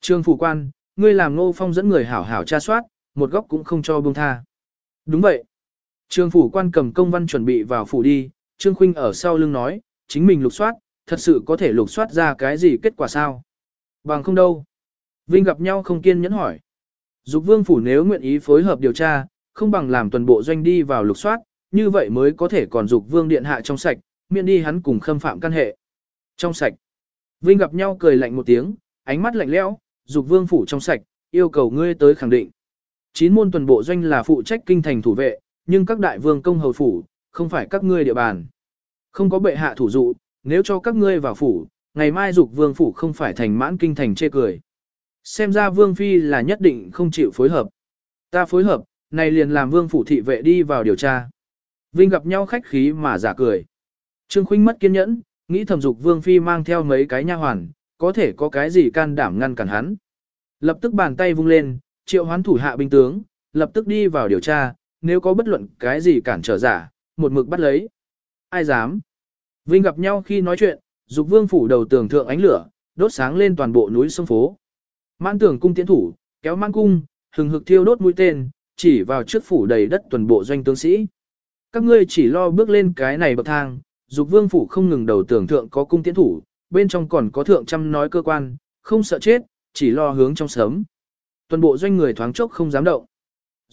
Trương phủ quan, ngươi làm ngô phong dẫn người hảo hảo tra soát, một góc cũng không cho buông tha. Đúng vậy. Trương phủ quan cầm công văn chuẩn bị vào phủ đi, Trương Khuynh ở sau lưng nói, chính mình lục soát, thật sự có thể lục soát ra cái gì kết quả sao? Bằng không đâu. Vinh gặp nhau không kiên nhẫn hỏi. Dục vương phủ nếu nguyện ý phối hợp điều tra, không bằng làm tuần bộ doanh đi vào lục soát, như vậy mới có thể còn dục vương điện hạ trong sạch, miễn đi hắn cùng khâm phạm căn hệ. Trong sạch. Vinh gặp nhau cười lạnh một tiếng, ánh mắt lạnh lẽo, dục vương phủ trong sạch, yêu cầu ngươi tới khẳng định. Chín môn tuần bộ doanh là phụ trách kinh thành thủ vệ, nhưng các đại vương công hầu phủ, không phải các ngươi địa bàn. Không có bệ hạ thủ dụ, nếu cho các ngươi vào phủ, ngày mai dục vương phủ không phải thành mãn kinh thành chê cười. Xem ra vương phi là nhất định không chịu phối hợp. Ta phối hợp, này liền làm vương phủ thị vệ đi vào điều tra. Vinh gặp nhau khách khí mà giả cười. Trương Khuynh mất kiên nhẫn, nghĩ thầm dục vương phi mang theo mấy cái nha hoàn, có thể có cái gì can đảm ngăn cản hắn. Lập tức bàn tay vung lên, triệu hoán thủ hạ binh tướng, lập tức đi vào điều tra, nếu có bất luận cái gì cản trở giả, một mực bắt lấy. Ai dám? Vinh gặp nhau khi nói chuyện, dục vương phủ đầu tường thượng ánh lửa, đốt sáng lên toàn bộ núi sông phố. Mãn tường cung tiến thủ, kéo mang cung, hừng hực thiêu đốt mũi tên, chỉ vào trước phủ đầy đất tuần bộ doanh tướng sĩ. Các ngươi chỉ lo bước lên cái này bậc thang, dục vương phủ không ngừng đầu tường thượng có cung tiến thủ, bên trong còn có thượng trăm nói cơ quan, không sợ chết, chỉ lo hướng trong sớm. Tuần bộ doanh người thoáng chốc không dám động.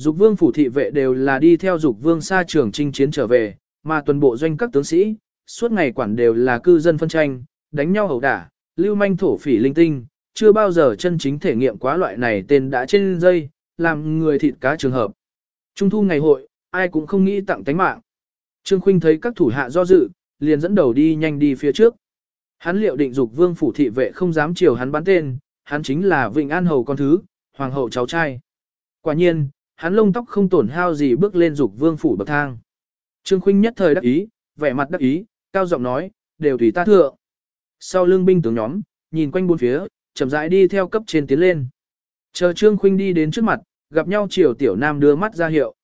Dục vương phủ thị vệ đều là đi theo dục vương xa trường chinh chiến trở về, mà tuần bộ doanh các tướng sĩ, suốt ngày quản đều là cư dân phân tranh, đánh nhau ẩu đả, lưu manh thổ phỉ linh tinh, chưa bao giờ chân chính thể nghiệm quá loại này tên đã trên dây, làm người thịt cá trường hợp. Trung thu ngày hội, ai cũng không nghĩ tặng tánh mạng. Trương Khuynh thấy các thủ hạ do dự, liền dẫn đầu đi nhanh đi phía trước. Hắn liệu định dục vương phủ thị vệ không dám chiều hắn bắn tên, hắn chính là Vịnh An Hầu con thứ, hoàng hậu cháu trai. Quả nhiên, hắn lông tóc không tổn hao gì bước lên dục vương phủ bậc thang. Trương Khuynh nhất thời đắc ý, vẻ mặt đắc ý, cao giọng nói, đều tùy ta thượng. Sau lưng binh tướng nhóm, nhìn quanh bốn phía, chậm rãi đi theo cấp trên tiến lên. Chờ Trương Khuynh đi đến trước mặt, gặp nhau chiều tiểu nam đưa mắt ra hiệu.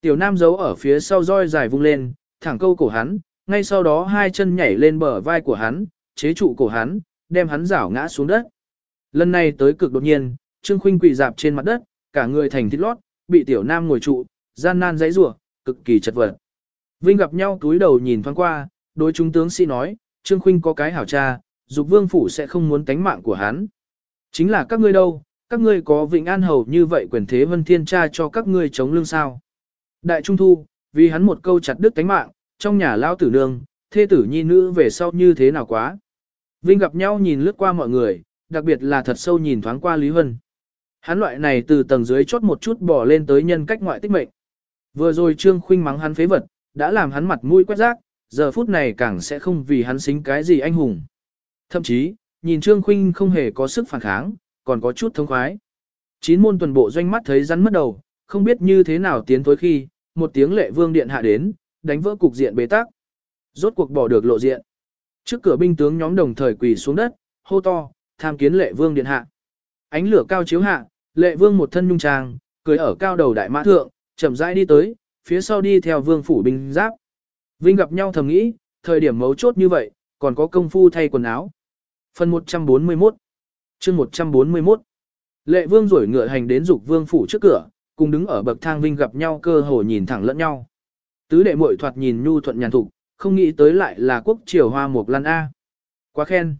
Tiểu nam giấu ở phía sau roi dài vung lên, thẳng câu cổ hắn, ngay sau đó hai chân nhảy lên bờ vai của hắn, chế trụ cổ hắn, đem hắn rảo ngã xuống đất. Lần này tới cực đột nhiên, Trương Khuynh quỳ dạp trên mặt đất, cả người thành thịt lót, bị tiểu nam ngồi trụ, gian nan dãy rủa, cực kỳ chật vật. Vinh gặp nhau túi đầu nhìn thoáng qua, đối chúng tướng sĩ nói, Trương Khuynh có cái hảo cha, dục vương phủ sẽ không muốn tánh mạng của hắn. Chính là các ngươi đâu, các ngươi có vịnh an hầu như vậy quyền thế vân thiên cha cho các ngươi chống lưng sao. Đại Trung Thu, vì hắn một câu chặt đứt tánh mạng, trong nhà lao tử nương, thê tử nhi nữ về sau như thế nào quá. Vinh gặp nhau nhìn lướt qua mọi người, đặc biệt là thật sâu nhìn thoáng qua Lý vân Hắn loại này từ tầng dưới chốt một chút bỏ lên tới nhân cách ngoại tích mệnh. Vừa rồi Trương Khuynh mắng hắn phế vật, đã làm hắn mặt mũi quét rác, giờ phút này càng sẽ không vì hắn xính cái gì anh hùng. Thậm chí, nhìn Trương Khuynh không hề có sức phản kháng, còn có chút thông khoái. Chín môn tuần bộ doanh mắt thấy rắn mất đầu, không biết như thế nào tiến tối khi, một tiếng lệ vương điện hạ đến, đánh vỡ cục diện bế tắc. Rốt cuộc bỏ được lộ diện. Trước cửa binh tướng nhóm đồng thời quỳ xuống đất, hô to, tham kiến lệ vương điện hạ. Ánh lửa cao chiếu hạ, lệ vương một thân nhung trang, cười ở cao đầu đại mã thượng, chậm rãi đi tới, phía sau đi theo vương phủ binh giáp. Vinh gặp nhau thầm nghĩ, thời điểm mấu chốt như vậy, còn có công phu thay quần áo. Phần 141 chương 141 Lệ vương rủi ngựa hành đến dục vương phủ trước cửa, cùng đứng ở bậc thang Vinh gặp nhau cơ hồ nhìn thẳng lẫn nhau. Tứ đệ muội thoạt nhìn nhu thuận nhàn thục, không nghĩ tới lại là quốc triều hoa mục lan A. Quá khen.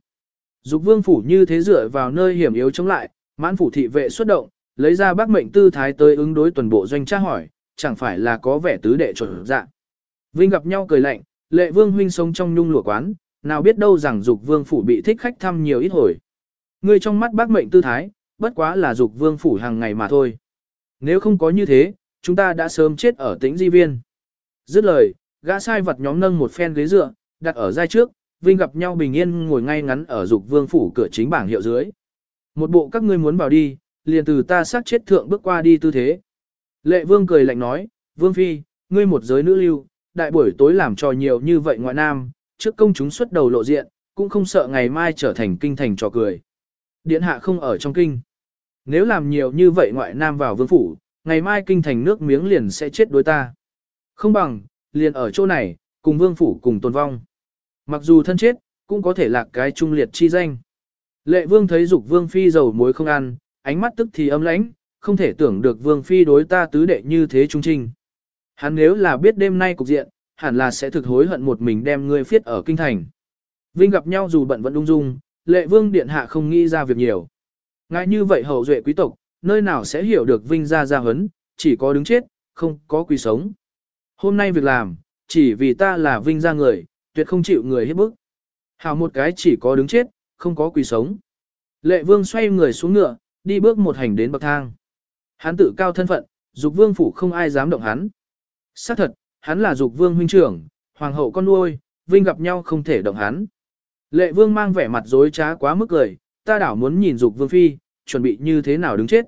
Dục vương phủ như thế dựa vào nơi hiểm yếu chống lại, mãn phủ thị vệ xuất động, lấy ra bác mệnh tư thái tới ứng đối tuần bộ doanh tra hỏi, chẳng phải là có vẻ tứ đệ chuẩn dạ. Vinh gặp nhau cười lạnh, lệ vương huynh sống trong nhung lụa quán, nào biết đâu rằng dục vương phủ bị thích khách thăm nhiều ít hồi. Ngươi trong mắt bác mệnh tư thái, bất quá là dục vương phủ hàng ngày mà thôi. Nếu không có như thế, chúng ta đã sớm chết ở tĩnh di viên. Dứt lời, gã sai vật nhóm nâng một phen ghế dựa, đặt ở giai trước, Vinh gặp nhau bình yên ngồi ngay ngắn ở dục vương phủ cửa chính bảng hiệu dưới. Một bộ các ngươi muốn vào đi, liền từ ta sát chết thượng bước qua đi tư thế. Lệ vương cười lạnh nói, vương phi, ngươi một giới nữ lưu, đại buổi tối làm trò nhiều như vậy ngoại nam, trước công chúng xuất đầu lộ diện, cũng không sợ ngày mai trở thành kinh thành trò cười. Điện hạ không ở trong kinh. Nếu làm nhiều như vậy ngoại nam vào vương phủ, ngày mai kinh thành nước miếng liền sẽ chết đối ta. Không bằng, liền ở chỗ này, cùng vương phủ cùng tồn vong. Mặc dù thân chết, cũng có thể lạc cái trung liệt chi danh. Lệ vương thấy dục vương phi dầu muối không ăn, ánh mắt tức thì ấm lãnh, không thể tưởng được vương phi đối ta tứ đệ như thế trung trinh. Hắn nếu là biết đêm nay cục diện, hẳn là sẽ thực hối hận một mình đem ngươi phiết ở kinh thành. Vinh gặp nhau dù bận vẫn ung dung, lệ vương điện hạ không nghĩ ra việc nhiều. Ngại như vậy hậu duệ quý tộc, nơi nào sẽ hiểu được Vinh ra ra hấn, chỉ có đứng chết, không có quỳ sống. Hôm nay việc làm, chỉ vì ta là Vinh ra người, tuyệt không chịu người hiếp bức. Hào một cái chỉ có đứng chết, không có quỳ sống. Lệ vương xoay người xuống ngựa, đi bước một hành đến bậc thang. Hắn tự cao thân phận, dục vương phủ không ai dám động hắn. xác thật, hắn là dục vương huynh trưởng, hoàng hậu con nuôi, vinh gặp nhau không thể động hắn. Lệ vương mang vẻ mặt dối trá quá mức cười, ta đảo muốn nhìn dục vương phi, chuẩn bị như thế nào đứng chết.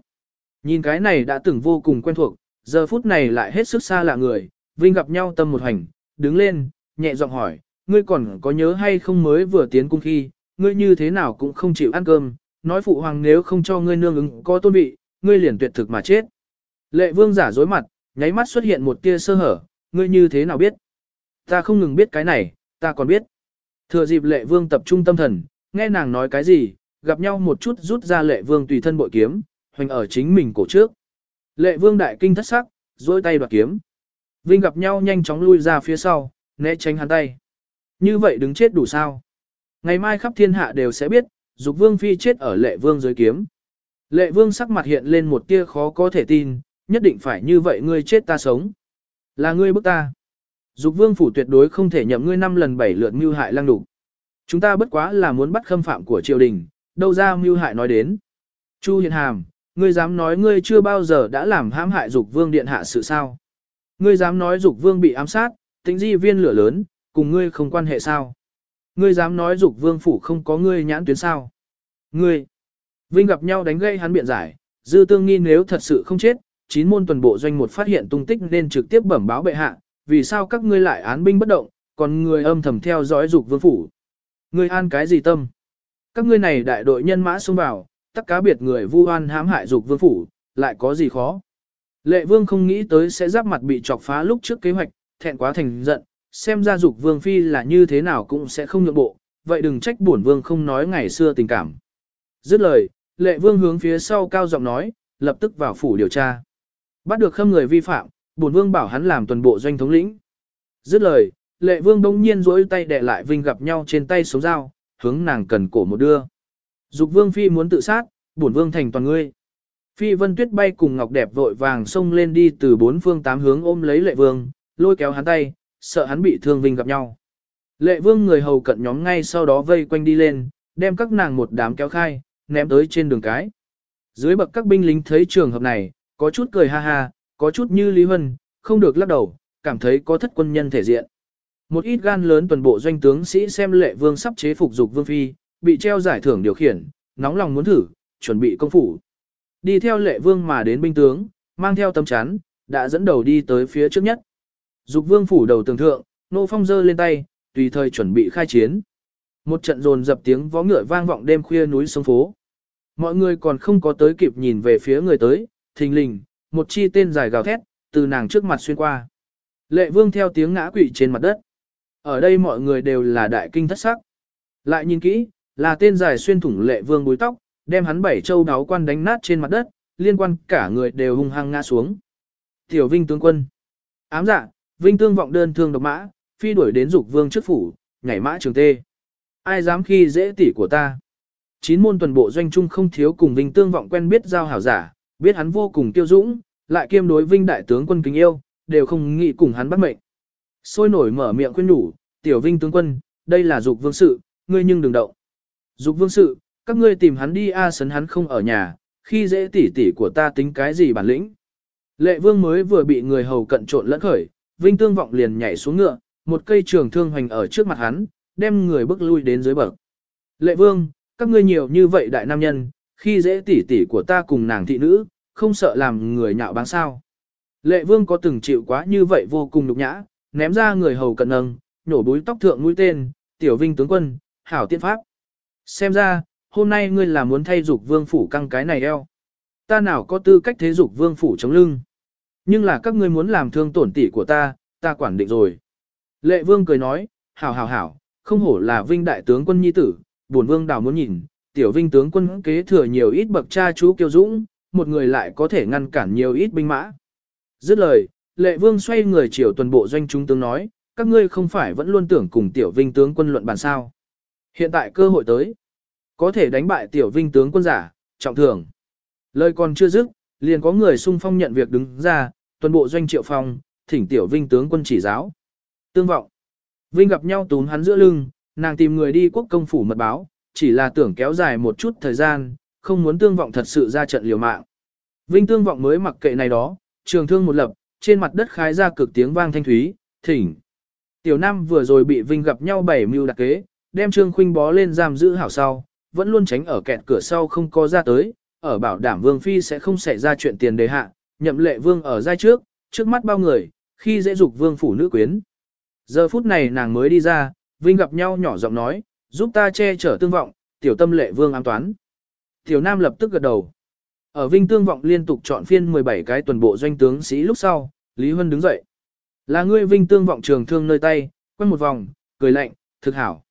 Nhìn cái này đã từng vô cùng quen thuộc, giờ phút này lại hết sức xa lạ người, vinh gặp nhau tâm một hành, đứng lên, nhẹ giọng hỏi, ngươi còn có nhớ hay không mới vừa tiến cung khi, ngươi như thế nào cũng không chịu ăn cơm, nói phụ hoàng nếu không cho ngươi nương ứng có tôn vị, ngươi liền tuyệt thực mà chết. Lệ vương giả dối mặt, nháy mắt xuất hiện một tia sơ hở, ngươi như thế nào biết? Ta không ngừng biết cái này, ta còn biết. Thừa dịp lệ vương tập trung tâm thần, nghe nàng nói cái gì, gặp nhau một chút rút ra lệ vương tùy thân bội kiếm, hoành ở chính mình cổ trước. Lệ vương đại kinh thất sắc, dối tay đoạt kiếm. Vinh gặp nhau nhanh chóng lui ra phía sau, né tránh hắn tay. Như vậy đứng chết đủ sao? Ngày mai khắp thiên hạ đều sẽ biết, dục vương phi chết ở lệ vương dưới kiếm. Lệ vương sắc mặt hiện lên một tia khó có thể tin, nhất định phải như vậy ngươi chết ta sống. Là ngươi bức ta. Dục vương phủ tuyệt đối không thể nhậm ngươi năm lần bảy lượt mưu hại lang đục. Chúng ta bất quá là muốn bắt khâm phạm của triều đình, đâu ra mưu hại nói đến. Chu Hiền Hàm, ngươi dám nói ngươi chưa bao giờ đã làm hãm hại dục vương điện hạ sự sao? Ngươi dám nói dục vương bị ám sát, tính di viên lửa lớn, cùng ngươi không quan hệ sao? Ngươi dám nói dục vương phủ không có ngươi nhãn tuyến sao? Ngươi! Vinh gặp nhau đánh gây hắn biện giải, dư tương nghi nếu thật sự không chết, chín môn tuần bộ doanh một phát hiện tung tích nên trực tiếp bẩm báo bệ hạ, vì sao các ngươi lại án binh bất động, còn người âm thầm theo dõi dục vương phủ. Ngươi an cái gì tâm? Các ngươi này đại đội nhân mã xông vào, tất cá biệt người vu oan hãm hại dục vương phủ, lại có gì khó? Lệ vương không nghĩ tới sẽ giáp mặt bị chọc phá lúc trước kế hoạch, thẹn quá thành giận, xem ra dục vương phi là như thế nào cũng sẽ không nhượng bộ, vậy đừng trách bổn vương không nói ngày xưa tình cảm. Dứt lời, lệ vương hướng phía sau cao giọng nói, lập tức vào phủ điều tra. Bắt được khâm người vi phạm, bổn vương bảo hắn làm tuần bộ doanh thống lĩnh. Dứt lời, lệ vương đông nhiên rỗi tay đè lại vinh gặp nhau trên tay sống dao, hướng nàng cần cổ một đưa. Dục vương phi muốn tự sát, bổn vương thành toàn ngươi. Phi vân tuyết bay cùng ngọc đẹp vội vàng xông lên đi từ bốn phương tám hướng ôm lấy lệ vương, lôi kéo hắn tay, sợ hắn bị thương vinh gặp nhau. Lệ vương người hầu cận nhóm ngay sau đó vây quanh đi lên, đem các nàng một đám kéo khai, ném tới trên đường cái. Dưới bậc các binh lính thấy trường hợp này, có chút cười ha ha, có chút như Lý Hân, không được lắc đầu, cảm thấy có thất quân nhân thể diện. Một ít gan lớn tuần bộ doanh tướng sĩ xem lệ vương sắp chế phục dục vương phi, bị treo giải thưởng điều khiển, nóng lòng muốn thử, chuẩn bị công phủ. Đi theo lệ vương mà đến binh tướng, mang theo tấm chắn, đã dẫn đầu đi tới phía trước nhất. Dục vương phủ đầu tường thượng, nô phong giơ lên tay, tùy thời chuẩn bị khai chiến. Một trận rồn dập tiếng vó ngựa vang vọng đêm khuya núi sông phố. Mọi người còn không có tới kịp nhìn về phía người tới, thình lình, một chi tên dài gào thét, từ nàng trước mặt xuyên qua. Lệ vương theo tiếng ngã quỵ trên mặt đất. Ở đây mọi người đều là đại kinh thất sắc. Lại nhìn kỹ, là tên dài xuyên thủng lệ vương búi tóc, đem hắn bảy châu đáo quan đánh nát trên mặt đất, liên quan cả người đều hung hăng ngã xuống. Tiểu Vinh tướng quân. Ám dạ, Vinh tương vọng đơn thương độc mã, phi đuổi đến dục vương trước phủ, nhảy mã trường tê. Ai dám khi dễ tỷ của ta. Chín môn tuần bộ doanh trung không thiếu cùng Vinh tương vọng quen biết giao hảo giả, biết hắn vô cùng tiêu dũng, lại kiêm đối Vinh đại tướng quân kính yêu, đều không nghĩ cùng hắn bắt mệnh. Sôi nổi mở miệng khuyên nhủ, tiểu Vinh tướng quân, đây là dục vương sự, ngươi nhưng đừng động. Dục vương sự, các ngươi tìm hắn đi a sấn hắn không ở nhà, khi dễ tỷ tỷ của ta tính cái gì bản lĩnh. Lệ vương mới vừa bị người hầu cận trộn lẫn khởi, Vinh Tương Vọng liền nhảy xuống ngựa, một cây trường thương hoành ở trước mặt hắn, đem người bước lui đến dưới bậc. Lệ vương, các ngươi nhiều như vậy đại nam nhân, khi dễ tỷ tỷ của ta cùng nàng thị nữ, không sợ làm người nhạo báng sao. Lệ vương có từng chịu quá như vậy vô cùng nhục nhã, ném ra người hầu cận nâng, nhổ búi tóc thượng mũi tên, tiểu vinh tướng quân, hảo tiên pháp. Xem ra, hôm nay ngươi là muốn thay dục vương phủ căng cái này eo. Ta nào có tư cách thế dục vương phủ chống lưng. Nhưng là các ngươi muốn làm thương tổn tỷ của ta, ta quản định rồi. Lệ vương cười nói, hảo hảo hảo, không hổ là vinh đại tướng quân nhi tử, bổn vương đào muốn nhìn, tiểu vinh tướng quân kế thừa nhiều ít bậc cha chú kiêu dũng, một người lại có thể ngăn cản nhiều ít binh mã. Dứt lời, lệ vương xoay người chiều tuần bộ doanh chúng tướng nói, các ngươi không phải vẫn luôn tưởng cùng tiểu vinh tướng quân luận bàn sao. Hiện tại cơ hội tới, có thể đánh bại tiểu vinh tướng quân giả, trọng thưởng. Lời còn chưa dứt, liền có người xung phong nhận việc đứng ra, tuần bộ doanh triệu phong, thỉnh tiểu vinh tướng quân chỉ giáo. Tương vọng. Vinh gặp nhau túm hắn giữa lưng, nàng tìm người đi quốc công phủ mật báo, chỉ là tưởng kéo dài một chút thời gian, không muốn tương vọng thật sự ra trận liều mạng. Vinh tương vọng mới mặc kệ này đó, trường thương một lập, trên mặt đất khái ra cực tiếng vang thanh thúy, thỉnh. Tiểu Nam vừa rồi bị Vinh gặp nhau bảy mưu đặc kế, đem Trương Khuynh bó lên giam giữ hảo sau, vẫn luôn tránh ở kẹt cửa sau không có ra tới, ở bảo đảm Vương Phi sẽ không xảy ra chuyện tiền đề hạ, nhậm lệ Vương ở giai trước, trước mắt bao người, khi dễ dục Vương phủ nữ quyến. Giờ phút này nàng mới đi ra, Vinh gặp nhau nhỏ giọng nói, giúp ta che chở tương vọng, tiểu tâm lệ Vương ám toán. Tiểu Nam lập tức gật đầu. Ở Vinh Tương Vọng liên tục chọn phiên 17 cái tuần bộ doanh tướng sĩ lúc sau, Lý Huân đứng dậy. Là ngươi Vinh Tương Vọng trường thương nơi tay, quanh một vòng, cười lạnh, thực hảo.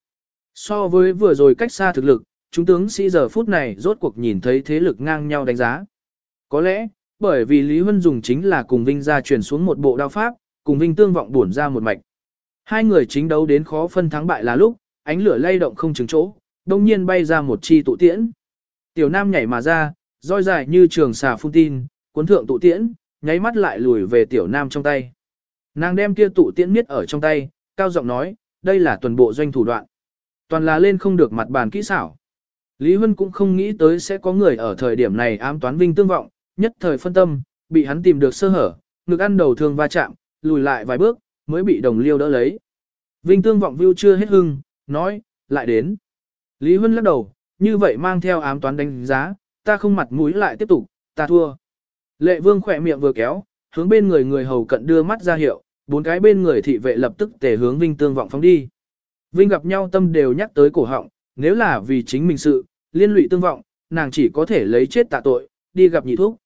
So với vừa rồi cách xa thực lực, chúng tướng sĩ giờ phút này rốt cuộc nhìn thấy thế lực ngang nhau đánh giá. Có lẽ, bởi vì Lý Huân dùng chính là cùng Vinh ra truyền xuống một bộ đao pháp, cùng Vinh Tương Vọng bổn ra một mạch. Hai người chính đấu đến khó phân thắng bại là lúc, ánh lửa lay động không chứng chỗ, đông nhiên bay ra một chi tụ tiễn. Tiểu Nam nhảy mà ra, roi dài như trường xà phun tin, cuốn thượng tụ tiễn, nháy mắt lại lùi về Tiểu Nam trong tay. Nàng đem kia tụ tiễn miết ở trong tay, cao giọng nói, đây là tuần bộ doanh thủ đoạn. Toàn là lên không được mặt bàn kỹ xảo. Lý Huân cũng không nghĩ tới sẽ có người ở thời điểm này ám toán vinh tương vọng, nhất thời phân tâm, bị hắn tìm được sơ hở, ngực ăn đầu thương va chạm, lùi lại vài bước, mới bị đồng liêu đỡ lấy. Vinh tương vọng view chưa hết hưng, nói, lại đến. Lý Huân lắc đầu, như vậy mang theo ám toán đánh giá, ta không mặt mũi lại tiếp tục, ta thua. Lệ vương khỏe miệng vừa kéo, hướng bên người người hầu cận đưa mắt ra hiệu, bốn cái bên người thị vệ lập tức tề hướng Vinh tương vọng phóng đi. Vinh gặp nhau tâm đều nhắc tới cổ họng, nếu là vì chính mình sự, liên lụy tương vọng, nàng chỉ có thể lấy chết tạ tội, đi gặp nhị thuốc.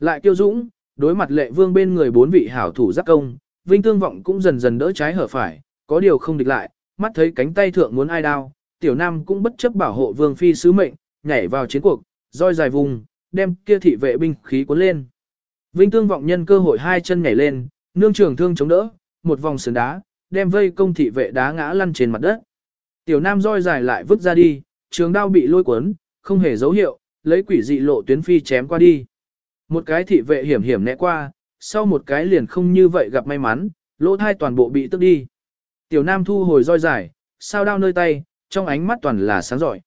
Lại kiêu dũng, đối mặt lệ vương bên người bốn vị hảo thủ giác công, Vinh tương vọng cũng dần dần đỡ trái hở phải, có điều không địch lại, mắt thấy cánh tay thượng muốn ai đao, tiểu nam cũng bất chấp bảo hộ vương phi sứ mệnh, nhảy vào chiến cuộc, roi dài vùng, đem kia thị vệ binh khí cuốn lên. Vinh tương vọng nhân cơ hội hai chân nhảy lên, nương trường thương chống đỡ, một vòng sườn đá, đem vây công thị vệ đá ngã lăn trên mặt đất. Tiểu nam roi dài lại vứt ra đi, trường đao bị lôi cuốn, không hề dấu hiệu, lấy quỷ dị lộ tuyến phi chém qua đi. Một cái thị vệ hiểm hiểm né qua, sau một cái liền không như vậy gặp may mắn, lỗ thai toàn bộ bị tức đi. Tiểu nam thu hồi roi dài, sao đao nơi tay, trong ánh mắt toàn là sáng giỏi.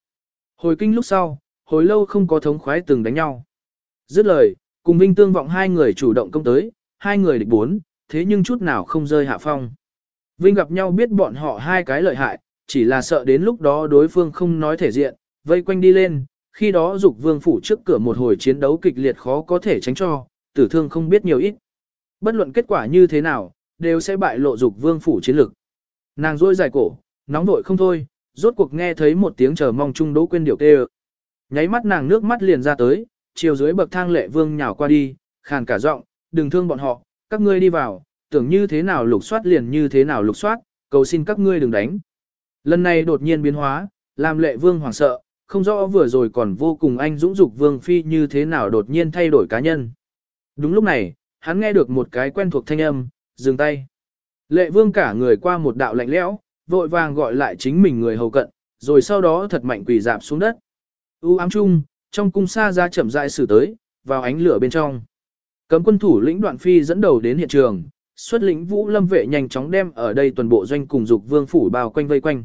Hồi kinh lúc sau, hồi lâu không có thống khoái từng đánh nhau. Dứt lời, cùng Vinh Tương vọng hai người chủ động công tới, hai người địch bốn, thế nhưng chút nào không rơi hạ phong. Vinh gặp nhau biết bọn họ hai cái lợi hại, chỉ là sợ đến lúc đó đối phương không nói thể diện, vây quanh đi lên, khi đó dục vương phủ trước cửa một hồi chiến đấu kịch liệt khó có thể tránh cho, tử thương không biết nhiều ít. Bất luận kết quả như thế nào, đều sẽ bại lộ dục vương phủ chiến lực. Nàng rôi dài cổ, nóng vội không thôi, rốt cuộc nghe thấy một tiếng chờ mong chung đỗ quên điều kê Nháy mắt nàng nước mắt liền ra tới, chiều dưới bậc thang lệ vương nhào qua đi, khàn cả giọng, đừng thương bọn họ, các ngươi đi vào, tưởng như thế nào lục soát liền như thế nào lục soát, cầu xin các ngươi đừng đánh. Lần này đột nhiên biến hóa, làm lệ vương hoảng sợ, không rõ vừa rồi còn vô cùng anh dũng dục vương phi như thế nào đột nhiên thay đổi cá nhân. Đúng lúc này, hắn nghe được một cái quen thuộc thanh âm, dừng tay. Lệ vương cả người qua một đạo lạnh lẽo, vội vàng gọi lại chính mình người hầu cận, rồi sau đó thật mạnh quỳ dạp xuống đất. U ám chung, trong cung xa ra chậm rãi xử tới, vào ánh lửa bên trong. Cấm quân thủ lĩnh đoạn phi dẫn đầu đến hiện trường, xuất lĩnh vũ lâm vệ nhanh chóng đem ở đây toàn bộ doanh cùng dục vương phủ bao quanh vây quanh.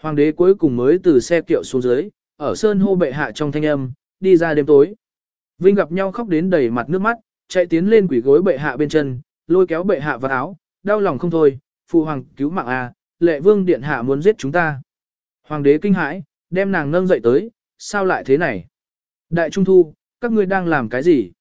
Hoàng đế cuối cùng mới từ xe kiệu xuống dưới, ở sơn hô bệ hạ trong thanh âm, đi ra đêm tối. Vinh gặp nhau khóc đến đầy mặt nước mắt, chạy tiến lên quỷ gối bệ hạ bên chân, lôi kéo bệ hạ vào áo, đau lòng không thôi, phụ hoàng cứu mạng a, lệ vương điện hạ muốn giết chúng ta. Hoàng đế kinh hãi, đem nàng nâng dậy tới, sao lại thế này? Đại Trung Thu, các ngươi đang làm cái gì?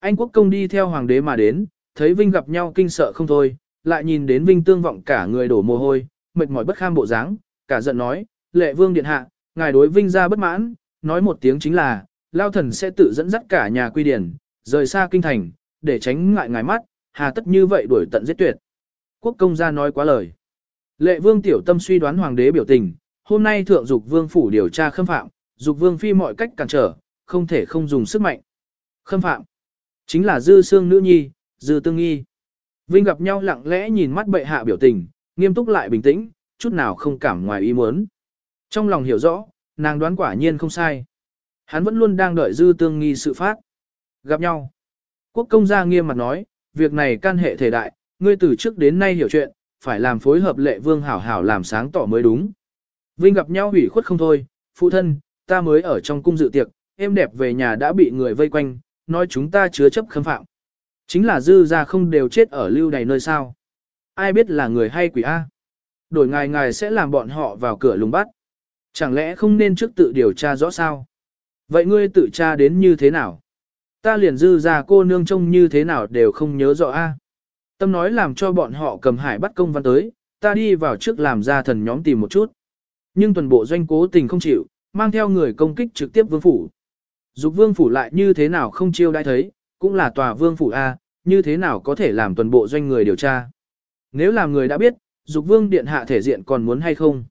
Anh quốc công đi theo hoàng đế mà đến, thấy Vinh gặp nhau kinh sợ không thôi, lại nhìn đến Vinh tương vọng cả người đổ mồ hôi, mệt mỏi bất kham bộ dáng, cả giận nói, lệ vương điện hạ, ngài đối Vinh ra bất mãn, nói một tiếng chính là, lao thần sẽ tự dẫn dắt cả nhà quy điển, rời xa kinh thành, để tránh ngại ngài mắt, hà tất như vậy đuổi tận giết tuyệt. Quốc công gia nói quá lời. Lệ vương tiểu tâm suy đoán hoàng đế biểu tình, hôm nay thượng dục vương phủ điều tra khâm phạm, dục vương phi mọi cách cản trở, không thể không dùng sức mạnh. Khâm phạm, chính là dư xương nữ nhi, dư tương nghi. Vinh gặp nhau lặng lẽ nhìn mắt bệ hạ biểu tình, nghiêm túc lại bình tĩnh, chút nào không cảm ngoài ý muốn. Trong lòng hiểu rõ, nàng đoán quả nhiên không sai. Hắn vẫn luôn đang đợi dư tương nghi sự phát. Gặp nhau. Quốc công gia nghiêm mặt nói, việc này can hệ thể đại, ngươi từ trước đến nay hiểu chuyện, phải làm phối hợp lệ vương hảo hảo làm sáng tỏ mới đúng. Vinh gặp nhau hủy khuất không thôi, phụ thân, ta mới ở trong cung dự tiệc, em đẹp về nhà đã bị người vây quanh, nói chúng ta chứa chấp khâm phạm. Chính là dư ra không đều chết ở lưu này nơi sao. Ai biết là người hay quỷ A. Đổi ngài ngài sẽ làm bọn họ vào cửa lùng bắt. Chẳng lẽ không nên trước tự điều tra rõ sao? Vậy ngươi tự tra đến như thế nào? Ta liền dư ra cô nương trông như thế nào đều không nhớ rõ A. Tâm nói làm cho bọn họ cầm hải bắt công văn tới, ta đi vào trước làm ra thần nhóm tìm một chút. Nhưng tuần bộ doanh cố tình không chịu, mang theo người công kích trực tiếp vương phủ. Dục vương phủ lại như thế nào không chiêu đãi thấy, cũng là tòa vương phủ A, như thế nào có thể làm tuần bộ doanh người điều tra. Nếu làm người đã biết, dục vương điện hạ thể diện còn muốn hay không?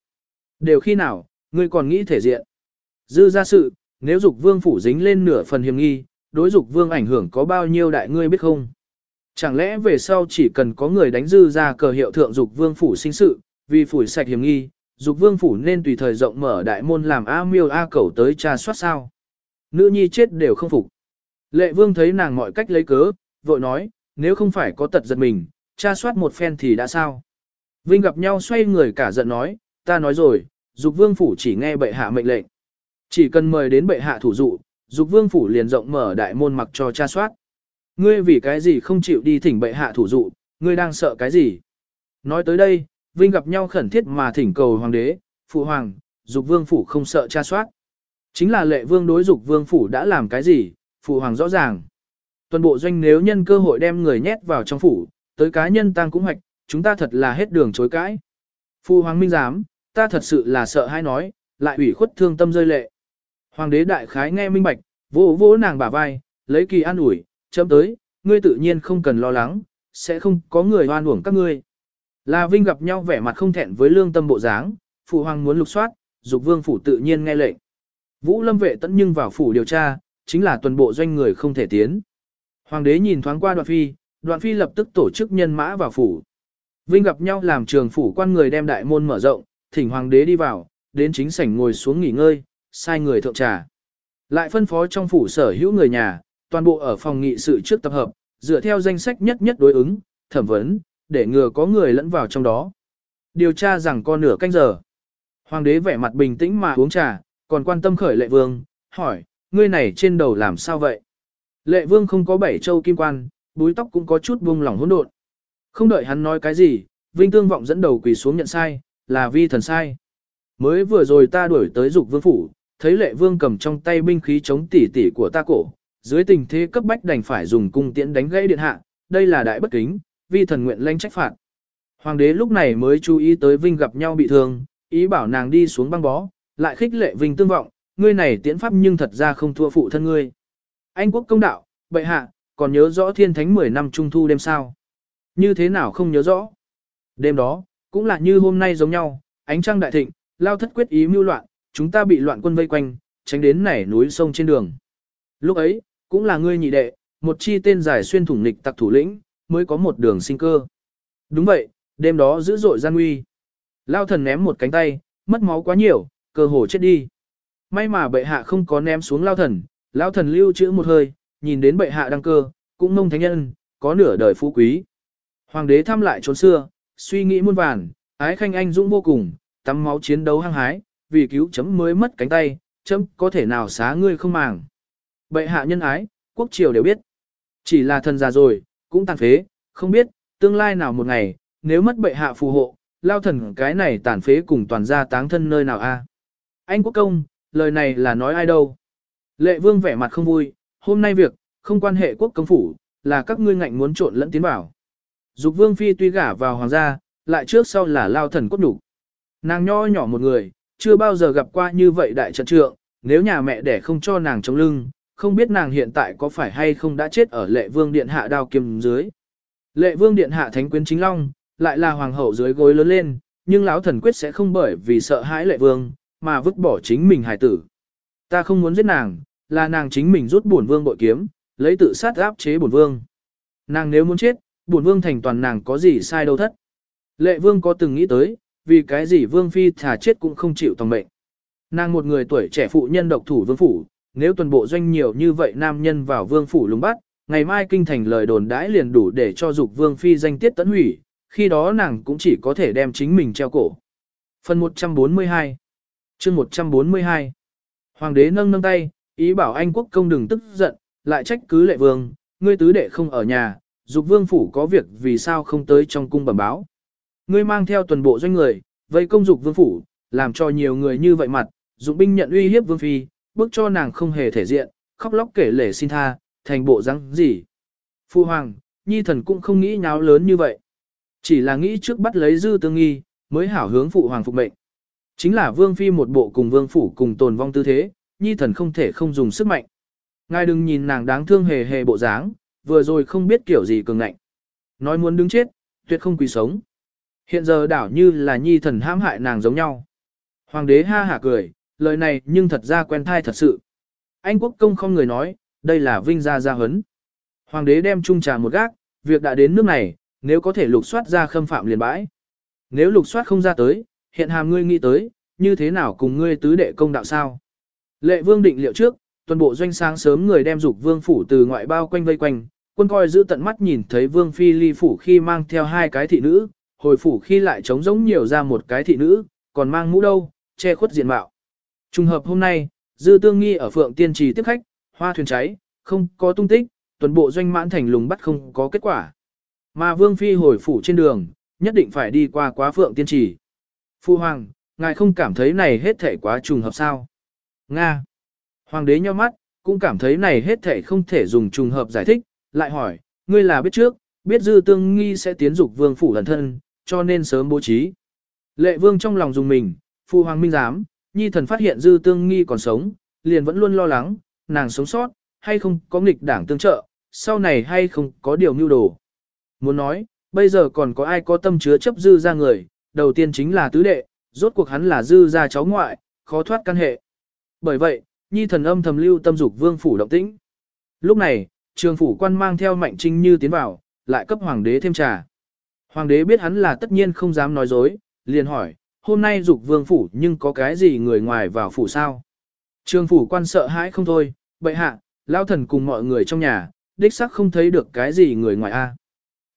Đều khi nào, ngươi còn nghĩ thể diện? Dư ra sự, nếu dục vương phủ dính lên nửa phần hiểm nghi, đối dục vương ảnh hưởng có bao nhiêu đại ngươi biết không? Chẳng lẽ về sau chỉ cần có người đánh dư ra cờ hiệu thượng dục vương phủ sinh sự, vì phủi sạch hiểm nghi, dục vương phủ nên tùy thời rộng mở đại môn làm A miêu A cẩu tới tra soát sao. Nữ nhi chết đều không phục. Lệ vương thấy nàng mọi cách lấy cớ, vội nói, nếu không phải có tật giật mình, tra soát một phen thì đã sao. Vinh gặp nhau xoay người cả giận nói, ta nói rồi, dục vương phủ chỉ nghe bệ hạ mệnh lệnh. Chỉ cần mời đến bệ hạ thủ dụ, dục vương phủ liền rộng mở đại môn mặc cho tra soát. Ngươi vì cái gì không chịu đi thỉnh bệ hạ thủ dụ, ngươi đang sợ cái gì? Nói tới đây, Vinh gặp nhau khẩn thiết mà thỉnh cầu hoàng đế, phụ hoàng, dục vương phủ không sợ tra soát. Chính là lệ vương đối dục vương phủ đã làm cái gì, phụ hoàng rõ ràng. Toàn bộ doanh nếu nhân cơ hội đem người nhét vào trong phủ, tới cá nhân tăng cũng hoạch, chúng ta thật là hết đường chối cãi. Phụ hoàng minh giám, ta thật sự là sợ hay nói, lại ủy khuất thương tâm rơi lệ. Hoàng đế đại khái nghe minh bạch, vỗ vỗ nàng bả vai, lấy kỳ an ủi, chấm tới, ngươi tự nhiên không cần lo lắng, sẽ không có người hoan uổng các ngươi. Là Vinh gặp nhau vẻ mặt không thẹn với lương tâm bộ dáng, phụ hoàng muốn lục soát, dục vương phủ tự nhiên nghe lệnh. Vũ lâm vệ tận nhưng vào phủ điều tra, chính là tuần bộ doanh người không thể tiến. Hoàng đế nhìn thoáng qua đoạn phi, đoạn phi lập tức tổ chức nhân mã vào phủ. Vinh gặp nhau làm trường phủ quan người đem đại môn mở rộng, thỉnh hoàng đế đi vào, đến chính sảnh ngồi xuống nghỉ ngơi, sai người thượng trà. Lại phân phó trong phủ sở hữu người nhà, toàn bộ ở phòng nghị sự trước tập hợp, dựa theo danh sách nhất nhất đối ứng, thẩm vấn, để ngừa có người lẫn vào trong đó. Điều tra rằng con nửa canh giờ. Hoàng đế vẻ mặt bình tĩnh mà uống trà, còn quan tâm khởi lệ vương, hỏi, ngươi này trên đầu làm sao vậy? Lệ vương không có bảy châu kim quan, búi tóc cũng có chút buông lỏng hỗn độn. Không đợi hắn nói cái gì, Vinh Tương vọng dẫn đầu quỳ xuống nhận sai, là vi thần sai. Mới vừa rồi ta đuổi tới dục vương phủ, thấy lệ vương cầm trong tay binh khí chống tỉ tỉ của ta cổ, dưới tình thế cấp bách đành phải dùng cung tiễn đánh gãy điện hạ, đây là đại bất kính, vi thần nguyện lãnh trách phạt. Hoàng đế lúc này mới chú ý tới Vinh gặp nhau bị thương, ý bảo nàng đi xuống băng bó, lại khích lệ Vinh tương vọng, ngươi này tiễn pháp nhưng thật ra không thua phụ thân ngươi. Anh quốc công đạo, bệ hạ, còn nhớ rõ thiên thánh 10 năm trung thu đêm sao? Như thế nào không nhớ rõ? Đêm đó, cũng là như hôm nay giống nhau, ánh trăng đại thịnh, lao thất quyết ý mưu loạn, chúng ta bị loạn quân vây quanh, tránh đến nảy núi sông trên đường. Lúc ấy, cũng là ngươi nhị đệ, một chi tên giải xuyên thủng nghịch tặc thủ lĩnh, mới có một đường sinh cơ. Đúng vậy, đêm đó dữ dội gian nguy. Lao thần ném một cánh tay, mất máu quá nhiều, cơ hồ chết đi. May mà bệ hạ không có ném xuống lao thần, lao thần lưu trữ một hơi, nhìn đến bệ hạ đăng cơ, cũng mông thánh nhân, có nửa đời phú quý. Hoàng đế thăm lại trốn xưa, suy nghĩ muôn vàn, ái khanh anh dũng vô cùng, tắm máu chiến đấu hăng hái, vì cứu chấm mới mất cánh tay, chấm có thể nào xá ngươi không màng. Bệ hạ nhân ái, quốc triều đều biết. Chỉ là thần già rồi, cũng tàn phế, không biết, tương lai nào một ngày, nếu mất bệ hạ phù hộ, lao thần cái này tàn phế cùng toàn gia táng thân nơi nào a? Anh quốc công, lời này là nói ai đâu? Lệ vương vẻ mặt không vui, hôm nay việc, không quan hệ quốc công phủ, là các ngươi ngạnh muốn trộn lẫn tiến bảo. Dục vương phi tuy gả vào hoàng gia, lại trước sau là lao thần cốt đủ. Nàng nho nhỏ một người, chưa bao giờ gặp qua như vậy đại trận trượng, nếu nhà mẹ đẻ không cho nàng chống lưng, không biết nàng hiện tại có phải hay không đã chết ở lệ vương điện hạ đao kiếm dưới. Lệ vương điện hạ thánh quyến chính long, lại là hoàng hậu dưới gối lớn lên, nhưng lão thần quyết sẽ không bởi vì sợ hãi lệ vương, mà vứt bỏ chính mình hài tử. Ta không muốn giết nàng, là nàng chính mình rút bổn vương bội kiếm, lấy tự sát áp chế bổn vương. Nàng nếu muốn chết, bổn vương thành toàn nàng có gì sai đâu thất. Lệ vương có từng nghĩ tới, vì cái gì vương phi thả chết cũng không chịu tòng mệnh. Nàng một người tuổi trẻ phụ nhân độc thủ vương phủ, nếu toàn bộ doanh nhiều như vậy nam nhân vào vương phủ lùng bắt, ngày mai kinh thành lời đồn đãi liền đủ để cho dục vương phi danh tiết tấn hủy, khi đó nàng cũng chỉ có thể đem chính mình treo cổ. Phần 142 chương 142 Hoàng đế nâng nâng tay, ý bảo anh quốc công đừng tức giận, lại trách cứ lệ vương, ngươi tứ đệ không ở nhà, dục vương phủ có việc vì sao không tới trong cung bẩm báo. Ngươi mang theo toàn bộ doanh người, vây công dục vương phủ, làm cho nhiều người như vậy mặt, dụng binh nhận uy hiếp vương phi, bước cho nàng không hề thể diện, khóc lóc kể lể xin tha, thành bộ răng gì. Phu hoàng, nhi thần cũng không nghĩ nháo lớn như vậy. Chỉ là nghĩ trước bắt lấy dư tương nghi, mới hảo hướng phụ hoàng phục mệnh. Chính là vương phi một bộ cùng vương phủ cùng tồn vong tư thế, nhi thần không thể không dùng sức mạnh. Ngài đừng nhìn nàng đáng thương hề hề bộ dáng, vừa rồi không biết kiểu gì cường ngạnh. Nói muốn đứng chết, tuyệt không quý sống. Hiện giờ đảo như là nhi thần hãm hại nàng giống nhau. Hoàng đế ha hả cười, lời này nhưng thật ra quen thai thật sự. Anh quốc công không người nói, đây là vinh gia gia hấn. Hoàng đế đem chung trà một gác, việc đã đến nước này, nếu có thể lục soát ra khâm phạm liền bãi. Nếu lục soát không ra tới, hiện hàm ngươi nghĩ tới, như thế nào cùng ngươi tứ đệ công đạo sao? Lệ vương định liệu trước, tuần bộ doanh sáng sớm người đem dục vương phủ từ ngoại bao quanh vây quanh, quân coi giữ tận mắt nhìn thấy vương phi ly phủ khi mang theo hai cái thị nữ, hồi phủ khi lại trống giống nhiều ra một cái thị nữ, còn mang mũ đâu, che khuất diện mạo. Trùng hợp hôm nay, dư tương nghi ở phượng tiên trì tiếp khách, hoa thuyền cháy, không có tung tích, tuần bộ doanh mãn thành lùng bắt không có kết quả. Mà vương phi hồi phủ trên đường, nhất định phải đi qua quá phượng tiên trì. Phu hoàng, ngài không cảm thấy này hết thể quá trùng hợp sao? Nga. Hoàng đế nhíu mắt, cũng cảm thấy này hết thể không thể dùng trùng hợp giải thích, lại hỏi, ngươi là biết trước, biết dư tương nghi sẽ tiến dục vương phủ lần thân, cho nên sớm bố trí. Lệ vương trong lòng dùng mình, phu hoàng minh giám, nhi thần phát hiện dư tương nghi còn sống, liền vẫn luôn lo lắng, nàng sống sót, hay không có nghịch đảng tương trợ, sau này hay không có điều mưu đồ. Muốn nói, bây giờ còn có ai có tâm chứa chấp dư ra người, đầu tiên chính là tứ đệ, rốt cuộc hắn là dư ra cháu ngoại, khó thoát căn hệ. Bởi vậy, nhi thần âm thầm lưu tâm dục vương phủ động tĩnh. Lúc này, trường phủ quan mang theo mạnh trinh như tiến vào, lại cấp hoàng đế thêm trà. Hoàng đế biết hắn là tất nhiên không dám nói dối, liền hỏi, hôm nay dục vương phủ nhưng có cái gì người ngoài vào phủ sao? Trường phủ quan sợ hãi không thôi, bệ hạ, lao thần cùng mọi người trong nhà, đích xác không thấy được cái gì người ngoài a.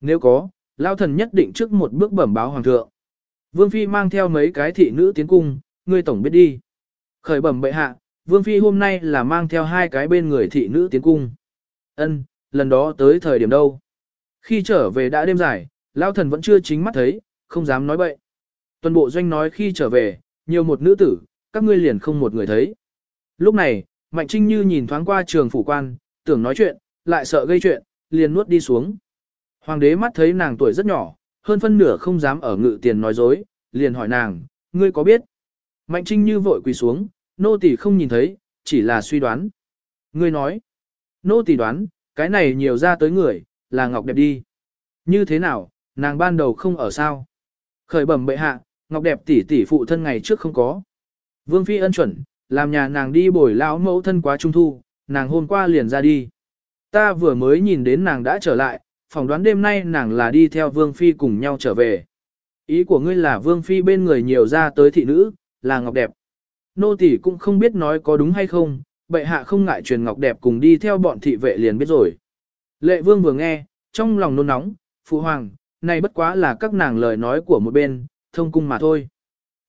Nếu có, lao thần nhất định trước một bước bẩm báo hoàng thượng. Vương phi mang theo mấy cái thị nữ tiến cung, ngươi tổng biết đi. Khởi bẩm bệ hạ, vương phi hôm nay là mang theo hai cái bên người thị nữ tiến cung. Ân, lần đó tới thời điểm đâu? Khi trở về đã đêm dài, lao thần vẫn chưa chính mắt thấy, không dám nói bậy. Tuần bộ doanh nói khi trở về, nhiều một nữ tử, các ngươi liền không một người thấy. Lúc này, Mạnh Trinh Như nhìn thoáng qua trường phủ quan, tưởng nói chuyện, lại sợ gây chuyện, liền nuốt đi xuống. Hoàng đế mắt thấy nàng tuổi rất nhỏ, hơn phân nửa không dám ở ngự tiền nói dối, liền hỏi nàng, ngươi có biết? Mạnh Trinh Như vội quỳ xuống, nô tỳ không nhìn thấy, chỉ là suy đoán. Ngươi nói, nô tỳ đoán, cái này nhiều ra tới người, là Ngọc Đẹp đi. Như thế nào, nàng ban đầu không ở sao? Khởi bẩm bệ hạ, Ngọc Đẹp tỷ tỷ phụ thân ngày trước không có. Vương Phi ân chuẩn, làm nhà nàng đi bồi lão mẫu thân quá trung thu, nàng hôm qua liền ra đi. Ta vừa mới nhìn đến nàng đã trở lại, phỏng đoán đêm nay nàng là đi theo Vương Phi cùng nhau trở về. Ý của ngươi là Vương Phi bên người nhiều ra tới thị nữ, là Ngọc Đẹp. Nô tỷ cũng không biết nói có đúng hay không, bệ hạ không ngại truyền Ngọc Đẹp cùng đi theo bọn thị vệ liền biết rồi. Lệ Vương vừa nghe, trong lòng nôn nóng, Phụ Hoàng, này bất quá là các nàng lời nói của một bên, thông cung mà thôi.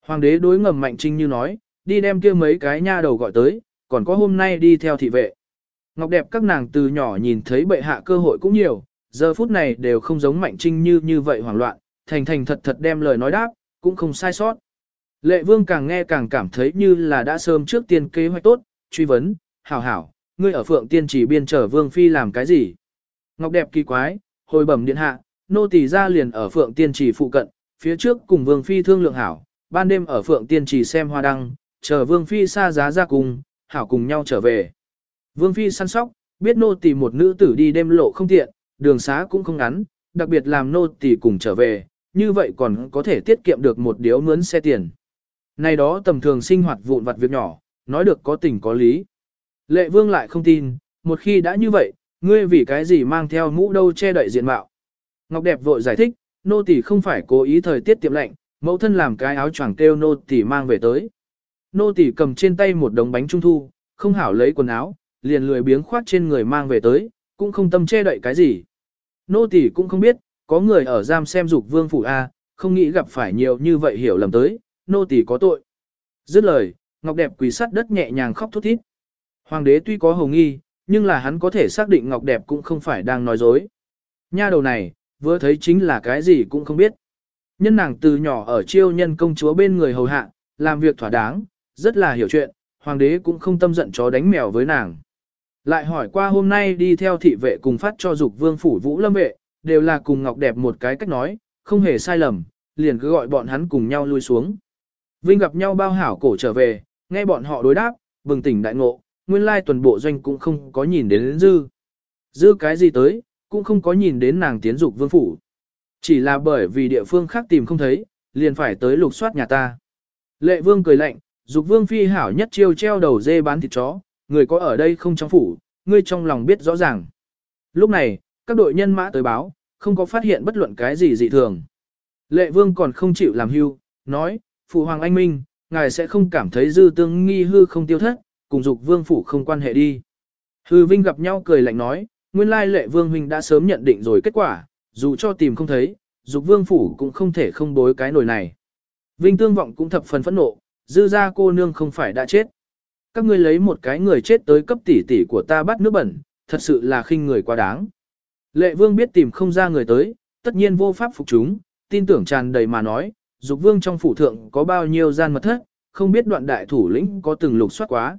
Hoàng đế đối ngầm mạnh trinh như nói, đi đem kia mấy cái nha đầu gọi tới, còn có hôm nay đi theo thị vệ. Ngọc đẹp các nàng từ nhỏ nhìn thấy bệ hạ cơ hội cũng nhiều, giờ phút này đều không giống mạnh trinh như như vậy hoảng loạn, thành thành thật thật đem lời nói đáp, cũng không sai sót. Lệ vương càng nghe càng cảm thấy như là đã sớm trước tiên kế hoạch tốt, truy vấn, hảo hảo, ngươi ở phượng tiên chỉ biên trở vương phi làm cái gì? Ngọc đẹp kỳ quái, hồi bẩm điện hạ, nô tỳ ra liền ở phượng tiên chỉ phụ cận, phía trước cùng vương phi thương lượng hảo, ban đêm ở phượng tiên chỉ xem hoa đăng, chờ vương phi xa giá ra cùng, hảo cùng nhau trở về. Vương phi săn sóc, biết nô tỳ một nữ tử đi đêm lộ không tiện, đường xá cũng không ngắn, đặc biệt làm nô tỳ cùng trở về, như vậy còn có thể tiết kiệm được một điếu mướn xe tiền. Này đó tầm thường sinh hoạt vụn vặt việc nhỏ, nói được có tình có lý. Lệ vương lại không tin, một khi đã như vậy, ngươi vì cái gì mang theo mũ đâu che đậy diện mạo. Ngọc đẹp vội giải thích, nô tỳ không phải cố ý thời tiết tiệm lạnh, mẫu thân làm cái áo choàng kêu nô tỳ mang về tới. Nô tỳ cầm trên tay một đống bánh trung thu, không hảo lấy quần áo, liền lười biếng khoát trên người mang về tới, cũng không tâm che đậy cái gì. Nô tỳ cũng không biết, có người ở giam xem dục vương phủ A, không nghĩ gặp phải nhiều như vậy hiểu lầm tới, nô tỳ có tội. Dứt lời, Ngọc Đẹp quỳ sát đất nhẹ nhàng khóc thút thít. Hoàng đế tuy có hồ nghi, nhưng là hắn có thể xác định Ngọc Đẹp cũng không phải đang nói dối. Nha đầu này, vừa thấy chính là cái gì cũng không biết. Nhân nàng từ nhỏ ở chiêu nhân công chúa bên người hầu hạ, làm việc thỏa đáng, rất là hiểu chuyện, hoàng đế cũng không tâm giận chó đánh mèo với nàng. Lại hỏi qua hôm nay đi theo thị vệ cùng phát cho dục vương phủ vũ lâm vệ, đều là cùng Ngọc Đẹp một cái cách nói, không hề sai lầm, liền cứ gọi bọn hắn cùng nhau lui xuống. Vinh gặp nhau bao hảo cổ trở về, nghe bọn họ đối đáp, bừng tỉnh đại ngộ, nguyên lai tuần bộ doanh cũng không có nhìn đến, đến dư. Dư cái gì tới, cũng không có nhìn đến nàng tiến dục vương phủ. Chỉ là bởi vì địa phương khác tìm không thấy, liền phải tới lục soát nhà ta. Lệ vương cười lạnh, dục vương phi hảo nhất chiêu treo đầu dê bán thịt chó, người có ở đây không trong phủ, ngươi trong lòng biết rõ ràng. Lúc này, các đội nhân mã tới báo, không có phát hiện bất luận cái gì dị thường. Lệ vương còn không chịu làm hưu, nói, Phụ Hoàng Anh Minh, ngài sẽ không cảm thấy dư tương nghi hư không tiêu thất, cùng dục vương phủ không quan hệ đi. Hư Vinh gặp nhau cười lạnh nói, nguyên lai lệ vương huynh đã sớm nhận định rồi kết quả, dù cho tìm không thấy, dục vương phủ cũng không thể không bối cái nồi này. Vinh tương vọng cũng thập phần phẫn nộ, dư ra cô nương không phải đã chết. Các ngươi lấy một cái người chết tới cấp tỷ tỷ của ta bắt nước bẩn, thật sự là khinh người quá đáng. Lệ vương biết tìm không ra người tới, tất nhiên vô pháp phục chúng, tin tưởng tràn đầy mà nói, dục vương trong phủ thượng có bao nhiêu gian mật thất, không biết đoạn đại thủ lĩnh có từng lục soát quá.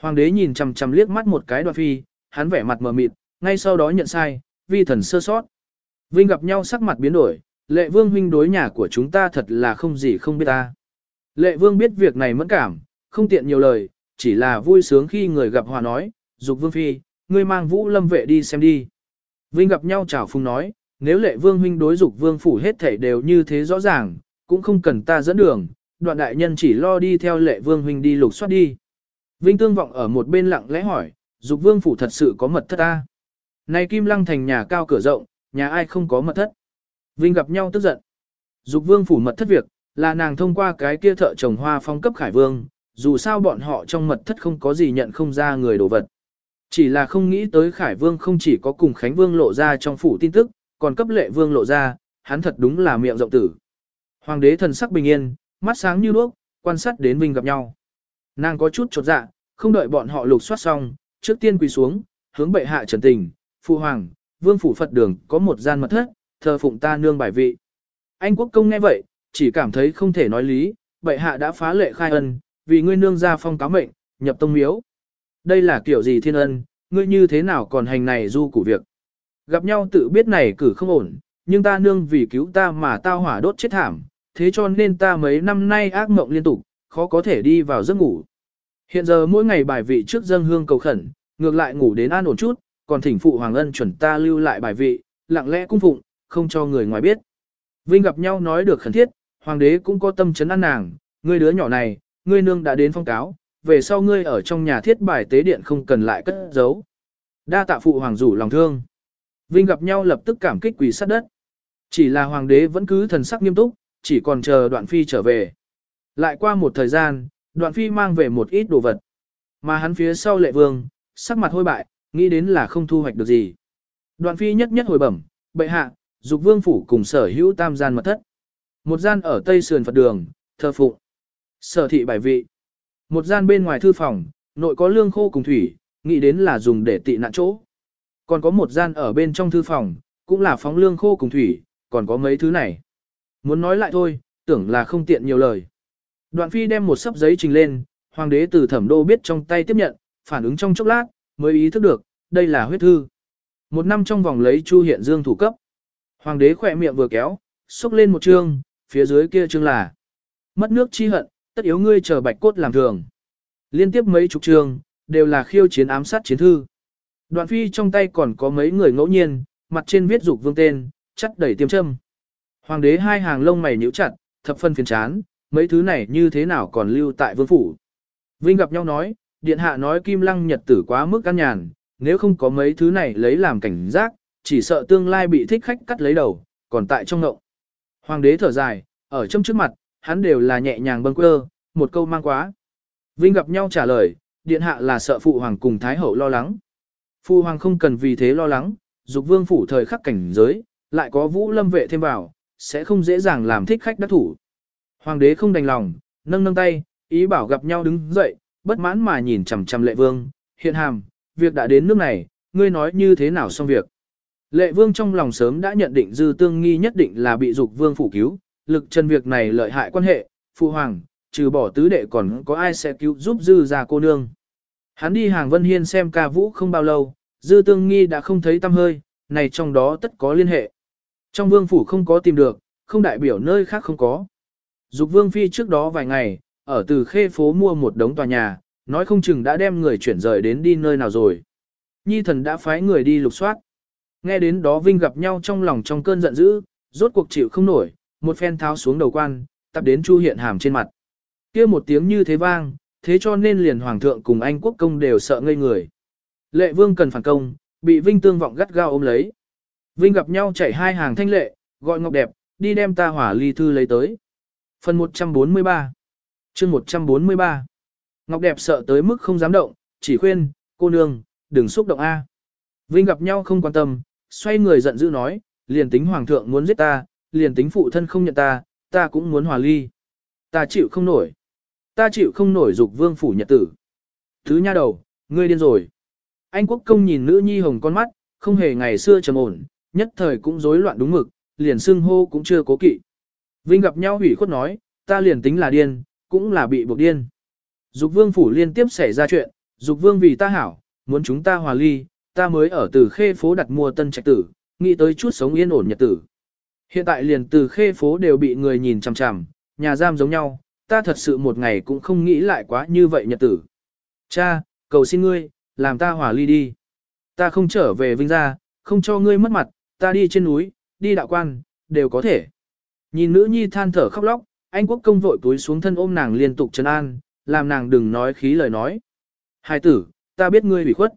Hoàng đế nhìn chằm chằm liếc mắt một cái đoạn phi, hắn vẻ mặt mờ mịt, ngay sau đó nhận sai, vi thần sơ sót. Vinh gặp nhau sắc mặt biến đổi, lệ vương huynh đối nhà của chúng ta thật là không gì không biết ta. Lệ vương biết việc này mẫn cảm, không tiện nhiều lời, chỉ là vui sướng khi người gặp hòa nói, dục vương phi, ngươi mang vũ lâm vệ đi xem đi. Vinh gặp nhau chào phung nói, nếu lệ vương huynh đối dục vương phủ hết thảy đều như thế rõ ràng, cũng không cần ta dẫn đường, đoạn đại nhân chỉ lo đi theo lệ vương huynh đi lục soát đi. Vinh tương vọng ở một bên lặng lẽ hỏi, dục vương phủ thật sự có mật thất ta. Này kim lăng thành nhà cao cửa rộng, nhà ai không có mật thất. Vinh gặp nhau tức giận. Dục vương phủ mật thất việc, là nàng thông qua cái kia thợ trồng hoa phong cấp khải vương, dù sao bọn họ trong mật thất không có gì nhận không ra người đồ vật. Chỉ là không nghĩ tới khải vương không chỉ có cùng khánh vương lộ ra trong phủ tin tức, còn cấp lệ vương lộ ra, hắn thật đúng là miệng rộng tử. Hoàng đế thần sắc bình yên, mắt sáng như đuốc, quan sát đến Vinh gặp nhau. Nàng có chút chột dạ, không đợi bọn họ lục soát xong, trước tiên quỳ xuống, hướng bệ hạ trần tình, phụ hoàng, vương phủ Phật đường có một gian mật thất, thờ phụng ta nương bài vị. Anh quốc công nghe vậy, chỉ cảm thấy không thể nói lý, bệ hạ đã phá lệ khai ân, vì ngươi nương ra phong cáo mệnh, nhập tông miếu. Đây là kiểu gì thiên ân, ngươi như thế nào còn hành này du củ việc. Gặp nhau tự biết này cử không ổn, nhưng ta nương vì cứu ta mà tao hỏa đốt chết thảm, thế cho nên ta mấy năm nay ác mộng liên tục, khó có thể đi vào giấc ngủ. Hiện giờ mỗi ngày bài vị trước dân hương cầu khẩn, ngược lại ngủ đến an ổn chút, còn thỉnh phụ hoàng ân chuẩn ta lưu lại bài vị, lặng lẽ cung phụng, không cho người ngoài biết. Vinh gặp nhau nói được khẩn thiết, hoàng đế cũng có tâm chấn an nàng, ngươi đứa nhỏ này, ngươi nương đã đến phong cáo, về sau ngươi ở trong nhà thiết bài tế điện không cần lại cất giấu. Đa tạ phụ hoàng rủ lòng thương. Vinh gặp nhau lập tức cảm kích quỳ sát đất. Chỉ là hoàng đế vẫn cứ thần sắc nghiêm túc, chỉ còn chờ đoạn phi trở về. Lại qua một thời gian, đoạn phi mang về một ít đồ vật. Mà hắn phía sau lệ vương, sắc mặt hôi bại, nghĩ đến là không thu hoạch được gì. Đoạn phi nhất nhất hồi bẩm, bệ hạ, dục vương phủ cùng sở hữu tam gian mật thất. Một gian ở tây sườn Phật đường, thờ phụng. Sở thị bài vị. Một gian bên ngoài thư phòng, nội có lương khô cùng thủy, nghĩ đến là dùng để tị nạn chỗ. Còn có một gian ở bên trong thư phòng, cũng là phóng lương khô cùng thủy, còn có mấy thứ này. Muốn nói lại thôi, tưởng là không tiện nhiều lời. Đoạn phi đem một sấp giấy trình lên, hoàng đế từ thẩm đô biết trong tay tiếp nhận, phản ứng trong chốc lát, mới ý thức được, đây là huyết thư. Một năm trong vòng lấy Chu Hiện Dương thủ cấp. Hoàng đế khỏe miệng vừa kéo, xúc lên một chương, phía dưới kia chương là Mất nước chi hận, tất yếu ngươi chờ bạch cốt làm thường. Liên tiếp mấy chục chương, đều là khiêu chiến ám sát chiến thư. Đoạn phi trong tay còn có mấy người ngẫu nhiên, mặt trên viết dục vương tên, chắc đẩy tiêm châm. Hoàng đế hai hàng lông mày nhíu chặt, thập phân phiền chán, mấy thứ này như thế nào còn lưu tại vương phủ. Vinh gặp nhau nói, điện hạ nói kim lăng nhật tử quá mức căn nhàn, nếu không có mấy thứ này lấy làm cảnh giác, chỉ sợ tương lai bị thích khách cắt lấy đầu, còn tại trong ngộng. Hoàng đế thở dài, ở trong trước mặt, hắn đều là nhẹ nhàng bâng quơ, một câu mang quá. Vinh gặp nhau trả lời, điện hạ là sợ phụ hoàng cùng thái hậu lo lắng. Phụ hoàng không cần vì thế lo lắng, dục vương phủ thời khắc cảnh giới, lại có vũ lâm vệ thêm vào, sẽ không dễ dàng làm thích khách đắc thủ. Hoàng đế không đành lòng, nâng nâng tay, ý bảo gặp nhau đứng dậy, bất mãn mà nhìn chằm chằm lệ vương, hiện hàm, việc đã đến nước này, ngươi nói như thế nào xong việc. Lệ vương trong lòng sớm đã nhận định dư tương nghi nhất định là bị dục vương phủ cứu, lực chân việc này lợi hại quan hệ, phụ hoàng, trừ bỏ tứ đệ còn có ai sẽ cứu giúp dư ra cô nương. Hắn đi hàng Vân Hiên xem ca vũ không bao lâu, dư tương nghi đã không thấy tâm hơi, này trong đó tất có liên hệ. Trong vương phủ không có tìm được, không đại biểu nơi khác không có. Dục vương phi trước đó vài ngày, ở từ khê phố mua một đống tòa nhà, nói không chừng đã đem người chuyển rời đến đi nơi nào rồi. Nhi thần đã phái người đi lục soát. Nghe đến đó Vinh gặp nhau trong lòng trong cơn giận dữ, rốt cuộc chịu không nổi, một phen tháo xuống đầu quan, tập đến Chu Hiện Hàm trên mặt. kia một tiếng như thế vang, thế cho nên liền Hoàng thượng cùng Anh quốc công đều sợ ngây người. Lệ vương cần phản công, bị Vinh tương vọng gắt gao ôm lấy. Vinh gặp nhau chảy hai hàng thanh lệ, gọi Ngọc Đẹp, đi đem ta hỏa ly thư lấy tới. Phần 143 chương 143 Ngọc Đẹp sợ tới mức không dám động, chỉ khuyên, cô nương, đừng xúc động A. Vinh gặp nhau không quan tâm, xoay người giận dữ nói, liền tính hoàng thượng muốn giết ta, liền tính phụ thân không nhận ta, ta cũng muốn hòa ly. Ta chịu không nổi. Ta chịu không nổi dục vương phủ nhật tử. Thứ nha đầu, ngươi điên rồi. Anh quốc công nhìn nữ nhi hồng con mắt, không hề ngày xưa trầm ổn, nhất thời cũng rối loạn đúng mực, liền xưng hô cũng chưa cố kỵ. Vinh gặp nhau hủy khuất nói, ta liền tính là điên, cũng là bị buộc điên. Dục vương phủ liên tiếp xảy ra chuyện, dục vương vì ta hảo, muốn chúng ta hòa ly, ta mới ở từ khê phố đặt mua tân trạch tử, nghĩ tới chút sống yên ổn nhật tử. Hiện tại liền từ khê phố đều bị người nhìn chằm chằm, nhà giam giống nhau, ta thật sự một ngày cũng không nghĩ lại quá như vậy nhật tử. Cha, cầu xin ngươi, làm ta hòa ly đi. Ta không trở về vinh gia, không cho ngươi mất mặt, ta đi trên núi, đi đạo quan, đều có thể. Nhìn nữ nhi than thở khóc lóc, anh quốc công vội túi xuống thân ôm nàng liên tục trấn an, làm nàng đừng nói khí lời nói. Hai tử, ta biết ngươi bị khuất.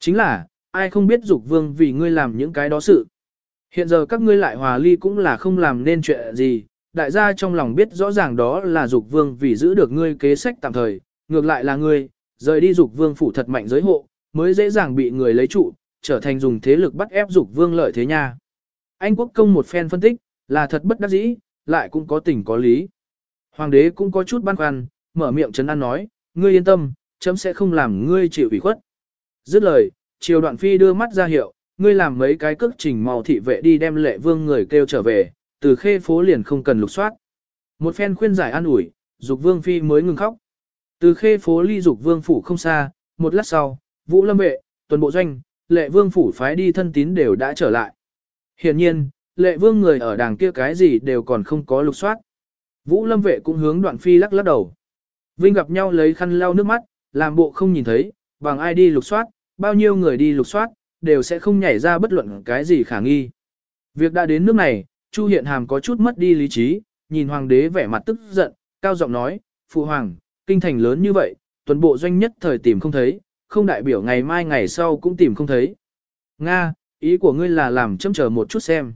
Chính là, ai không biết dục vương vì ngươi làm những cái đó sự. Hiện giờ các ngươi lại hòa ly cũng là không làm nên chuyện gì, đại gia trong lòng biết rõ ràng đó là dục vương vì giữ được ngươi kế sách tạm thời, ngược lại là ngươi, rời đi dục vương phủ thật mạnh giới hộ, mới dễ dàng bị người lấy trụ, trở thành dùng thế lực bắt ép dục vương lợi thế nha. Anh quốc công một phen phân tích, là thật bất đắc dĩ, lại cũng có tình có lý. Hoàng đế cũng có chút băn khoăn, mở miệng trấn an nói, ngươi yên tâm, chấm sẽ không làm ngươi chịu ủy khuất. Dứt lời, triều đoạn phi đưa mắt ra hiệu, ngươi làm mấy cái cước trình màu thị vệ đi đem lệ vương người kêu trở về, từ khê phố liền không cần lục soát. Một phen khuyên giải an ủi, dục vương phi mới ngừng khóc. Từ khê phố ly dục vương phủ không xa, một lát sau, vũ lâm vệ, tuần bộ doanh, lệ vương phủ phái đi thân tín đều đã trở lại. Hiện nhiên, lệ vương người ở đàng kia cái gì đều còn không có lục soát. Vũ lâm vệ cũng hướng đoạn phi lắc lắc đầu. Vinh gặp nhau lấy khăn lau nước mắt, làm bộ không nhìn thấy, bằng ai đi lục soát, bao nhiêu người đi lục soát, đều sẽ không nhảy ra bất luận cái gì khả nghi. Việc đã đến nước này, Chu Hiện Hàm có chút mất đi lý trí, nhìn hoàng đế vẻ mặt tức giận, cao giọng nói, Phụ hoàng, kinh thành lớn như vậy, tuần bộ doanh nhất thời tìm không thấy, không đại biểu ngày mai ngày sau cũng tìm không thấy. Nga, ý của ngươi là làm châm chờ một chút xem.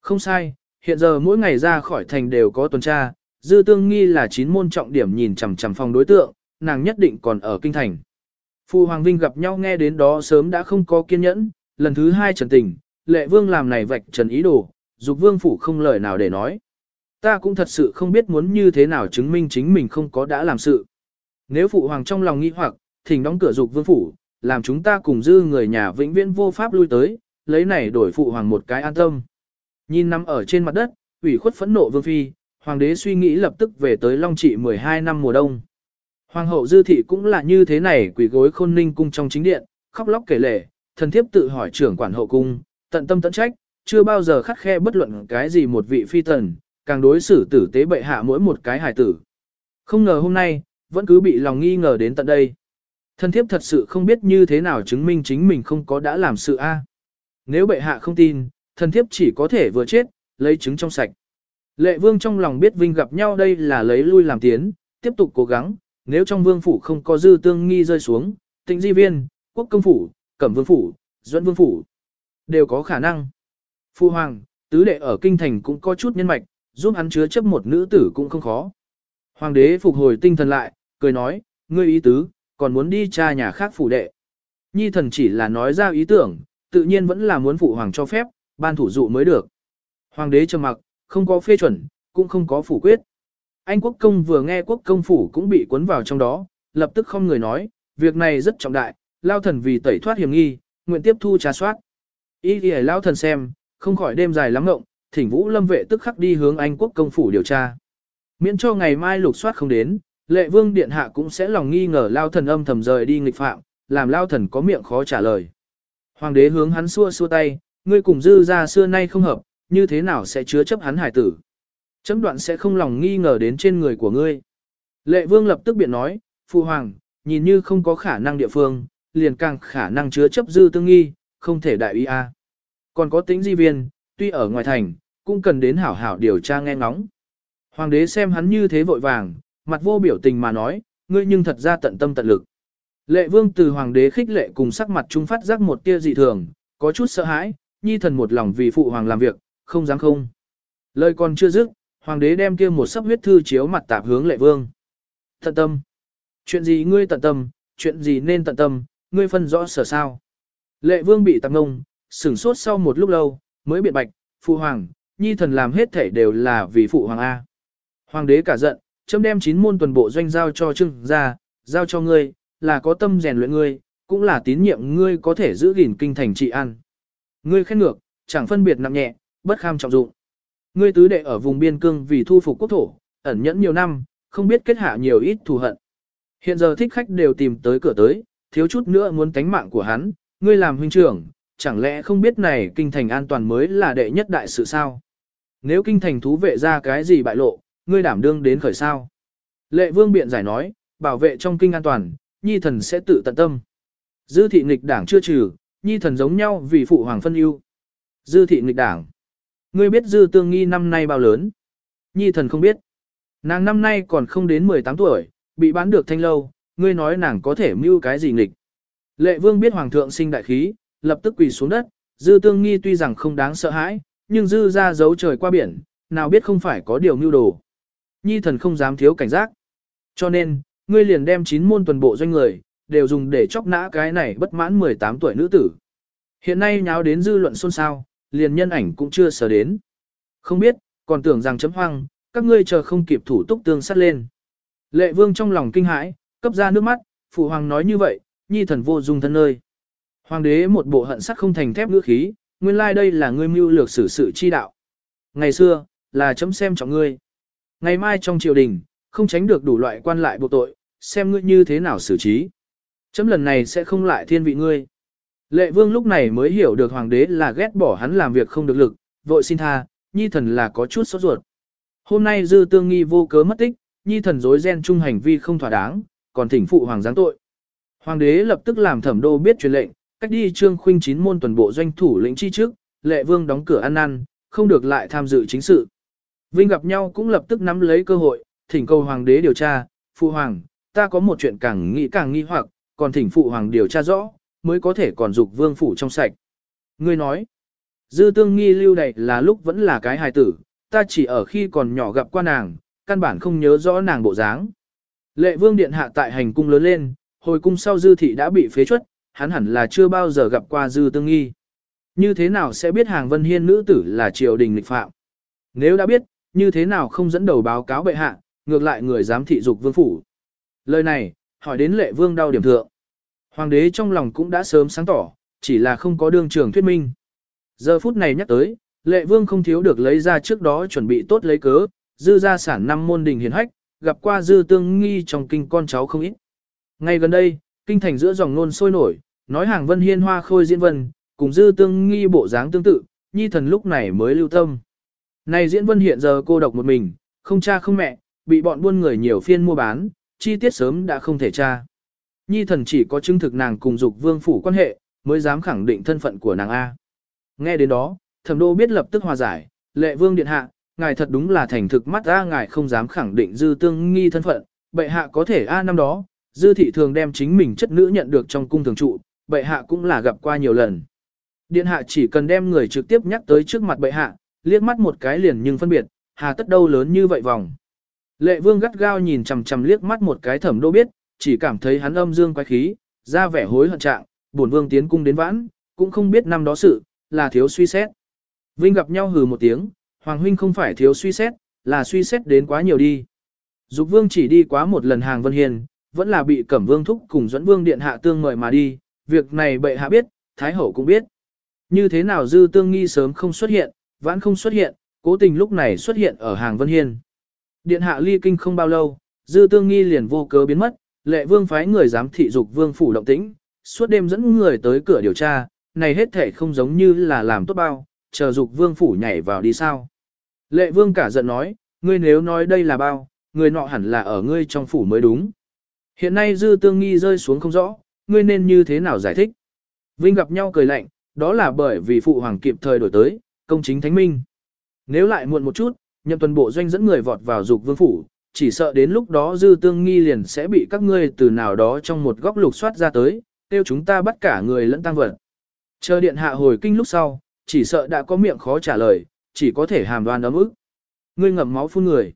Không sai, hiện giờ mỗi ngày ra khỏi thành đều có tuần tra, dư tương nghi là chín môn trọng điểm nhìn chằm chằm phòng đối tượng, nàng nhất định còn ở kinh thành. Phu Hoàng Vinh gặp nhau nghe đến đó sớm đã không có kiên nhẫn, lần thứ hai trần tình, lệ vương làm này vạch trần ý đồ, dục vương phủ không lời nào để nói. Ta cũng thật sự không biết muốn như thế nào chứng minh chính mình không có đã làm sự. Nếu phụ hoàng trong lòng nghi hoặc, thỉnh đóng cửa dục vương phủ, làm chúng ta cùng dư người nhà vĩnh viễn vô pháp lui tới, lấy này đổi phụ hoàng một cái an tâm. Nhìn nằm ở trên mặt đất, ủy khuất phẫn nộ vương phi, hoàng đế suy nghĩ lập tức về tới Long Trị 12 năm mùa đông. Hoàng hậu dư thị cũng là như thế này quỷ gối khôn ninh cung trong chính điện, khóc lóc kể lể, thần thiếp tự hỏi trưởng quản hậu cung, tận tâm tận trách, chưa bao giờ khắc khe bất luận cái gì một vị phi tần, càng đối xử tử tế bệ hạ mỗi một cái hài tử. Không ngờ hôm nay, vẫn cứ bị lòng nghi ngờ đến tận đây. Thần thiếp thật sự không biết như thế nào chứng minh chính mình không có đã làm sự a. Nếu bệ hạ không tin, thần thiếp chỉ có thể vừa chết, lấy chứng trong sạch. Lệ vương trong lòng biết vinh gặp nhau đây là lấy lui làm tiến, tiếp tục cố gắng, nếu trong vương phủ không có dư tương nghi rơi xuống, tịnh di viên, quốc công phủ, cẩm vương phủ, duẫn vương phủ, đều có khả năng. Phu hoàng, tứ đệ ở kinh thành cũng có chút nhân mạch, giúp hắn chứa chấp một nữ tử cũng không khó. Hoàng đế phục hồi tinh thần lại, cười nói, ngươi ý tứ, còn muốn đi tra nhà khác phủ đệ. Nhi thần chỉ là nói ra ý tưởng, tự nhiên vẫn là muốn phụ hoàng cho phép, ban thủ dụ mới được. Hoàng đế trầm mặc, không có phê chuẩn, cũng không có phủ quyết. Anh quốc công vừa nghe quốc công phủ cũng bị cuốn vào trong đó, lập tức không người nói, việc này rất trọng đại, lao thần vì tẩy thoát hiểm nghi, nguyện tiếp thu trà soát. Ý thì lao thần xem, không khỏi đêm dài lắm ngộng, thỉnh vũ lâm vệ tức khắc đi hướng Anh quốc công phủ điều tra. Miễn cho ngày mai lục soát không đến, lệ vương điện hạ cũng sẽ lòng nghi ngờ lao thần âm thầm rời đi nghịch phạm, làm lao thần có miệng khó trả lời. Hoàng đế hướng hắn xua xua tay, ngươi cùng dư ra xưa nay không hợp, như thế nào sẽ chứa chấp hắn hải tử. Chấm đoạn sẽ không lòng nghi ngờ đến trên người của ngươi. Lệ vương lập tức biện nói, phụ hoàng, nhìn như không có khả năng địa phương, liền càng khả năng chứa chấp dư tương nghi, không thể đại ý a. Còn có tính di viên, tuy ở ngoài thành, cũng cần đến hảo hảo điều tra nghe ngóng. Hoàng đế xem hắn như thế vội vàng, mặt vô biểu tình mà nói, ngươi nhưng thật ra tận tâm tận lực. Lệ vương từ hoàng đế khích lệ cùng sắc mặt trung phát giác một tia dị thường, có chút sợ hãi, nhi thần một lòng vì phụ hoàng làm việc, không dám không. Lời còn chưa dứt, hoàng đế đem kia một sấp huyết thư chiếu mặt tạp hướng lệ vương. Tận tâm. Chuyện gì ngươi tận tâm, chuyện gì nên tận tâm, ngươi phân rõ sở sao. Lệ vương bị tạp ngông, sửng sốt sau một lúc lâu, mới biện bạch, phụ hoàng, nhi thần làm hết thể đều là vì phụ hoàng A. Hoàng đế cả giận, chấm đem chín môn tuần bộ doanh giao cho Trương gia, giao cho ngươi, là có tâm rèn luyện ngươi, cũng là tín nhiệm ngươi có thể giữ gìn kinh thành trị an. Ngươi khen ngược, chẳng phân biệt nặng nhẹ, bất kham trọng dụng. Ngươi tứ đệ ở vùng biên cương vì thu phục quốc thổ, ẩn nhẫn nhiều năm, không biết kết hạ nhiều ít thù hận. Hiện giờ thích khách đều tìm tới cửa tới, thiếu chút nữa muốn tánh mạng của hắn, ngươi làm huynh trưởng, chẳng lẽ không biết này kinh thành an toàn mới là đệ nhất đại sự sao? Nếu kinh thành thú vệ ra cái gì bại lộ, ngươi đảm đương đến khởi sao? Lệ vương biện giải nói, bảo vệ trong kinh an toàn, nhi thần sẽ tự tận tâm. Dư thị nghịch đảng chưa trừ, nhi thần giống nhau vì phụ hoàng phân ưu. Dư thị nghịch đảng. Ngươi biết dư tương nghi năm nay bao lớn? Nhi thần không biết. Nàng năm nay còn không đến 18 tuổi, bị bán được thanh lâu, ngươi nói nàng có thể mưu cái gì nghịch. Lệ vương biết hoàng thượng sinh đại khí, lập tức quỳ xuống đất, dư tương nghi tuy rằng không đáng sợ hãi, nhưng dư ra giấu trời qua biển, nào biết không phải có điều mưu đồ. Nhi thần không dám thiếu cảnh giác. Cho nên, ngươi liền đem chín môn tuần bộ doanh người, đều dùng để chóc nã cái này bất mãn 18 tuổi nữ tử. Hiện nay nháo đến dư luận xôn xao, liền nhân ảnh cũng chưa sở đến. Không biết, còn tưởng rằng chấm hoang, các ngươi chờ không kịp thủ túc tương sát lên. Lệ vương trong lòng kinh hãi, cấp ra nước mắt, phụ hoàng nói như vậy, nhi thần vô dung thân nơi. Hoàng đế một bộ hận sắc không thành thép ngữ khí, nguyên lai like đây là ngươi mưu lược xử sự chi đạo. Ngày xưa, là chấm xem trọng ngươi. Ngày mai trong triều đình, không tránh được đủ loại quan lại buộc tội, xem ngươi như thế nào xử trí. Chấm lần này sẽ không lại thiên vị ngươi. Lệ vương lúc này mới hiểu được hoàng đế là ghét bỏ hắn làm việc không được lực, vội xin tha, nhi thần là có chút sốt ruột. Hôm nay dư tương nghi vô cớ mất tích, nhi thần dối ghen chung hành vi không thỏa đáng, còn thỉnh phụ hoàng giáng tội. Hoàng đế lập tức làm thẩm đô biết truyền lệnh, cách đi trương khuynh chín môn tuần bộ doanh thủ lĩnh chi trước, lệ vương đóng cửa ăn năn, không được lại tham dự chính sự. Vinh gặp nhau cũng lập tức nắm lấy cơ hội, thỉnh cầu hoàng đế điều tra, phụ hoàng, ta có một chuyện càng nghĩ càng nghi hoặc, còn thỉnh phụ hoàng điều tra rõ, mới có thể còn dục vương phủ trong sạch. Ngươi nói, dư tương nghi lưu này là lúc vẫn là cái hài tử, ta chỉ ở khi còn nhỏ gặp qua nàng, căn bản không nhớ rõ nàng bộ dáng. Lệ vương điện hạ tại hành cung lớn lên, hồi cung sau dư thị đã bị phế chuất, hắn hẳn là chưa bao giờ gặp qua dư tương nghi. Như thế nào sẽ biết hàng vân hiên nữ tử là triều đình lịch phạm? Nếu đã biết, như thế nào không dẫn đầu báo cáo bệ hạ, ngược lại người dám thị dục vương phủ. Lời này, hỏi đến lệ vương đau điểm thượng. Hoàng đế trong lòng cũng đã sớm sáng tỏ, chỉ là không có đương trường thuyết minh. Giờ phút này nhắc tới, lệ vương không thiếu được lấy ra trước đó chuẩn bị tốt lấy cớ, dư gia sản năm môn đình hiền hách, gặp qua dư tương nghi trong kinh con cháu không ít. Ngay gần đây, kinh thành giữa dòng nôn sôi nổi, nói hàng vân hiên hoa khôi diễn vân, cùng dư tương nghi bộ dáng tương tự, nhi thần lúc này mới lưu tâm. Này diễn vân hiện giờ cô độc một mình, không cha không mẹ, bị bọn buôn người nhiều phiên mua bán, chi tiết sớm đã không thể tra. Nhi thần chỉ có chứng thực nàng cùng dục vương phủ quan hệ, mới dám khẳng định thân phận của nàng A. Nghe đến đó, thẩm đô biết lập tức hòa giải, lệ vương điện hạ, ngài thật đúng là thành thực mắt A ngài không dám khẳng định dư tương nghi thân phận, bệ hạ có thể A năm đó, dư thị thường đem chính mình chất nữ nhận được trong cung thường trụ, bệ hạ cũng là gặp qua nhiều lần. Điện hạ chỉ cần đem người trực tiếp nhắc tới trước mặt bệ hạ, liếc mắt một cái liền nhưng phân biệt, hà tất đâu lớn như vậy vòng. Lệ vương gắt gao nhìn chằm chằm liếc mắt một cái thẩm đô biết, chỉ cảm thấy hắn âm dương quái khí, ra vẻ hối hận trạng, bổn vương tiến cung đến vãn, cũng không biết năm đó sự, là thiếu suy xét. Vinh gặp nhau hừ một tiếng, Hoàng huynh không phải thiếu suy xét, là suy xét đến quá nhiều đi. Dục vương chỉ đi quá một lần hàng vân hiền, vẫn là bị cẩm vương thúc cùng dẫn vương điện hạ tương mời mà đi, việc này bệ hạ biết, thái hậu cũng biết. Như thế nào dư tương nghi sớm không xuất hiện, vãn không xuất hiện, cố tình lúc này xuất hiện ở hàng vân hiên. Điện hạ ly kinh không bao lâu, dư tương nghi liền vô cớ biến mất, lệ vương phái người giám thị dục vương phủ động tĩnh, suốt đêm dẫn người tới cửa điều tra, này hết thể không giống như là làm tốt bao, chờ dục vương phủ nhảy vào đi sao. Lệ vương cả giận nói, ngươi nếu nói đây là bao, người nọ hẳn là ở ngươi trong phủ mới đúng. Hiện nay dư tương nghi rơi xuống không rõ, ngươi nên như thế nào giải thích. Vinh gặp nhau cười lạnh, đó là bởi vì phụ hoàng kịp thời đổi tới, công chính thánh minh. Nếu lại muộn một chút, nhậm tuần bộ doanh dẫn người vọt vào dục vương phủ, chỉ sợ đến lúc đó dư tương nghi liền sẽ bị các ngươi từ nào đó trong một góc lục soát ra tới, tiêu chúng ta bắt cả người lẫn tăng vật. Chờ điện hạ hồi kinh lúc sau, chỉ sợ đã có miệng khó trả lời, chỉ có thể hàm đoan ấm ức. Ngươi ngậm máu phun người.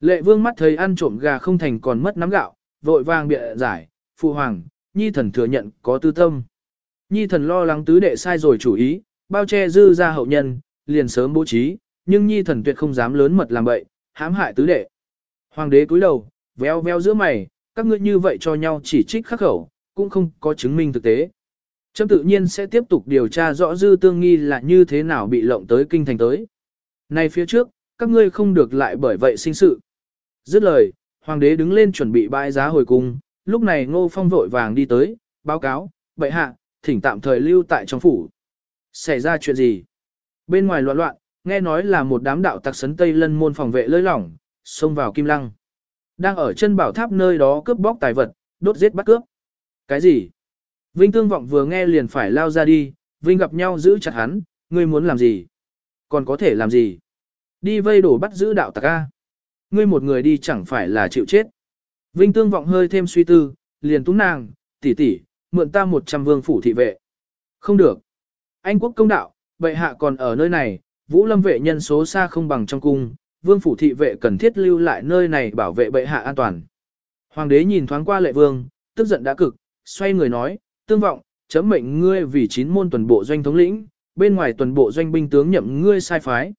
Lệ vương mắt thấy ăn trộm gà không thành còn mất nắm gạo, vội vàng bịa giải, phụ hoàng, nhi thần thừa nhận có tư tâm. Nhi thần lo lắng tứ đệ sai rồi chủ ý, bao che dư ra hậu nhân, liền sớm bố trí, nhưng nhi thần tuyệt không dám lớn mật làm bậy, hãm hại tứ đệ. Hoàng đế cúi đầu, véo véo giữa mày, các ngươi như vậy cho nhau chỉ trích khắc khẩu, cũng không có chứng minh thực tế. Trâm tự nhiên sẽ tiếp tục điều tra rõ dư tương nghi là như thế nào bị lộng tới kinh thành tới. Này phía trước, các ngươi không được lại bởi vậy sinh sự. Dứt lời, hoàng đế đứng lên chuẩn bị bãi giá hồi cung, lúc này ngô phong vội vàng đi tới, báo cáo, bệ hạ, thỉnh tạm thời lưu tại trong phủ. Xảy ra chuyện gì? Bên ngoài loạn loạn, nghe nói là một đám đạo tặc sấn Tây Lân môn phòng vệ lơi lỏng, xông vào Kim Lăng. Đang ở chân bảo tháp nơi đó cướp bóc tài vật, đốt giết bắt cướp. Cái gì? Vinh Tương Vọng vừa nghe liền phải lao ra đi, Vinh gặp nhau giữ chặt hắn, ngươi muốn làm gì? Còn có thể làm gì? Đi vây đổ bắt giữ đạo tặc A. Ngươi một người đi chẳng phải là chịu chết. Vinh Tương Vọng hơi thêm suy tư, liền túng nàng, tỷ tỷ, mượn ta một trăm vương phủ thị vệ. Không được. Anh quốc công đạo, bệ hạ còn ở nơi này, vũ lâm vệ nhân số xa không bằng trong cung, vương phủ thị vệ cần thiết lưu lại nơi này bảo vệ bệ hạ an toàn. Hoàng đế nhìn thoáng qua lệ vương, tức giận đã cực, xoay người nói, tương vọng, chấm mệnh ngươi vì chín môn tuần bộ doanh thống lĩnh, bên ngoài tuần bộ doanh binh tướng nhậm ngươi sai phái.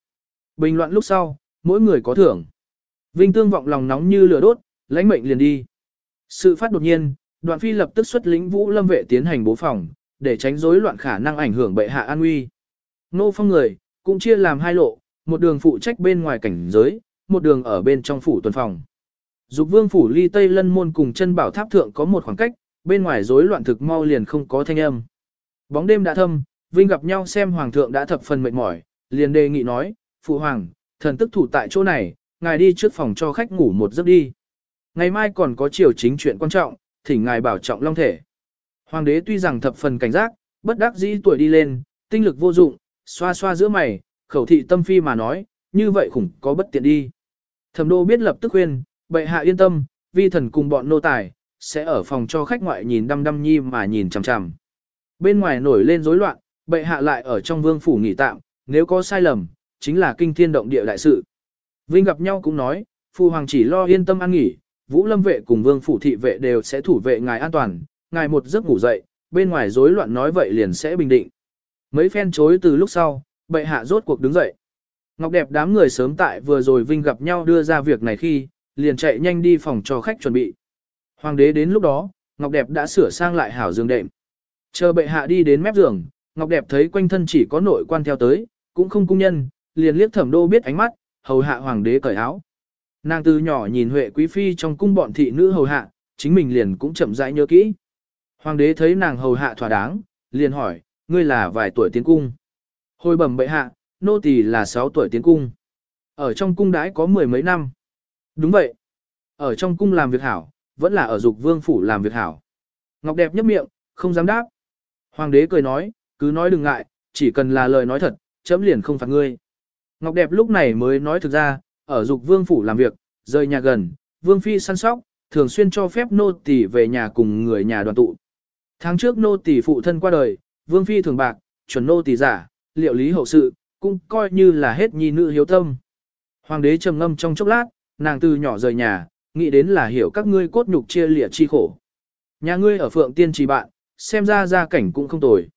Bình loạn lúc sau, mỗi người có thưởng. Vinh tương vọng lòng nóng như lửa đốt, lãnh mệnh liền đi. Sự phát đột nhiên, đoạn phi lập tức xuất lĩnh vũ lâm vệ tiến hành bố phòng, để tránh rối loạn khả năng ảnh hưởng bệ hạ an nguy. Nô phong người, cũng chia làm hai lộ, một đường phụ trách bên ngoài cảnh giới, một đường ở bên trong phủ tuần phòng. Dục vương phủ ly tây lân môn cùng chân bảo tháp thượng có một khoảng cách, bên ngoài rối loạn thực mau liền không có thanh âm. Bóng đêm đã thâm, Vinh gặp nhau xem hoàng thượng đã thập phần mệt mỏi, liền đề nghị nói, phụ hoàng, thần tức thủ tại chỗ này, ngài đi trước phòng cho khách ngủ một giấc đi. Ngày mai còn có chiều chính chuyện quan trọng, thỉnh ngài bảo trọng long thể. Hoàng đế tuy rằng thập phần cảnh giác, bất đắc dĩ tuổi đi lên, tinh lực vô dụng, xoa xoa giữa mày, khẩu thị tâm phi mà nói, như vậy khủng có bất tiện đi. Thẩm đô biết lập tức khuyên, bệ hạ yên tâm, vi thần cùng bọn nô tài, sẽ ở phòng cho khách ngoại nhìn đăm đăm nhi mà nhìn chằm chằm. Bên ngoài nổi lên rối loạn, bệ hạ lại ở trong vương phủ nghỉ tạm, nếu có sai lầm, chính là kinh thiên động địa đại sự. Vinh gặp nhau cũng nói, phu hoàng chỉ lo yên tâm ăn nghỉ, vũ lâm vệ cùng vương phủ thị vệ đều sẽ thủ vệ ngài an toàn, ngài một giấc ngủ dậy, bên ngoài rối loạn nói vậy liền sẽ bình định. Mấy phen chối từ lúc sau, bệ hạ rốt cuộc đứng dậy. Ngọc đẹp đám người sớm tại vừa rồi Vinh gặp nhau đưa ra việc này khi, liền chạy nhanh đi phòng cho khách chuẩn bị. Hoàng đế đến lúc đó, Ngọc đẹp đã sửa sang lại hảo giường đệm. Chờ bệ hạ đi đến mép giường, Ngọc đẹp thấy quanh thân chỉ có nội quan theo tới, cũng không cung nhân, liền liếc thẩm đô biết ánh mắt, hầu hạ hoàng đế cởi áo. Nàng từ nhỏ nhìn Huệ quý phi trong cung bọn thị nữ hầu hạ, chính mình liền cũng chậm rãi nhớ kỹ. Hoàng đế thấy nàng hầu hạ thỏa đáng, liền hỏi, ngươi là vài tuổi tiến cung. Hồi bẩm bệ hạ, nô tỳ là 6 tuổi tiến cung. Ở trong cung đãi có mười mấy năm. Đúng vậy. Ở trong cung làm việc hảo, vẫn là ở dục vương phủ làm việc hảo. Ngọc đẹp nhấp miệng, không dám đáp. Hoàng đế cười nói, cứ nói đừng ngại, chỉ cần là lời nói thật, chấm liền không phạt ngươi. Ngọc đẹp lúc này mới nói thực ra, ở dục vương phủ làm việc, rời nhà gần, vương phi săn sóc, thường xuyên cho phép nô tỳ về nhà cùng người nhà đoàn tụ. Tháng trước nô tỷ phụ thân qua đời, vương phi thường bạc, chuẩn nô tỷ giả, liệu lý hậu sự, cũng coi như là hết nhi nữ hiếu tâm. Hoàng đế trầm ngâm trong chốc lát, nàng từ nhỏ rời nhà, nghĩ đến là hiểu các ngươi cốt nhục chia lịa chi khổ. Nhà ngươi ở phượng tiên trì bạn, xem ra gia cảnh cũng không tồi.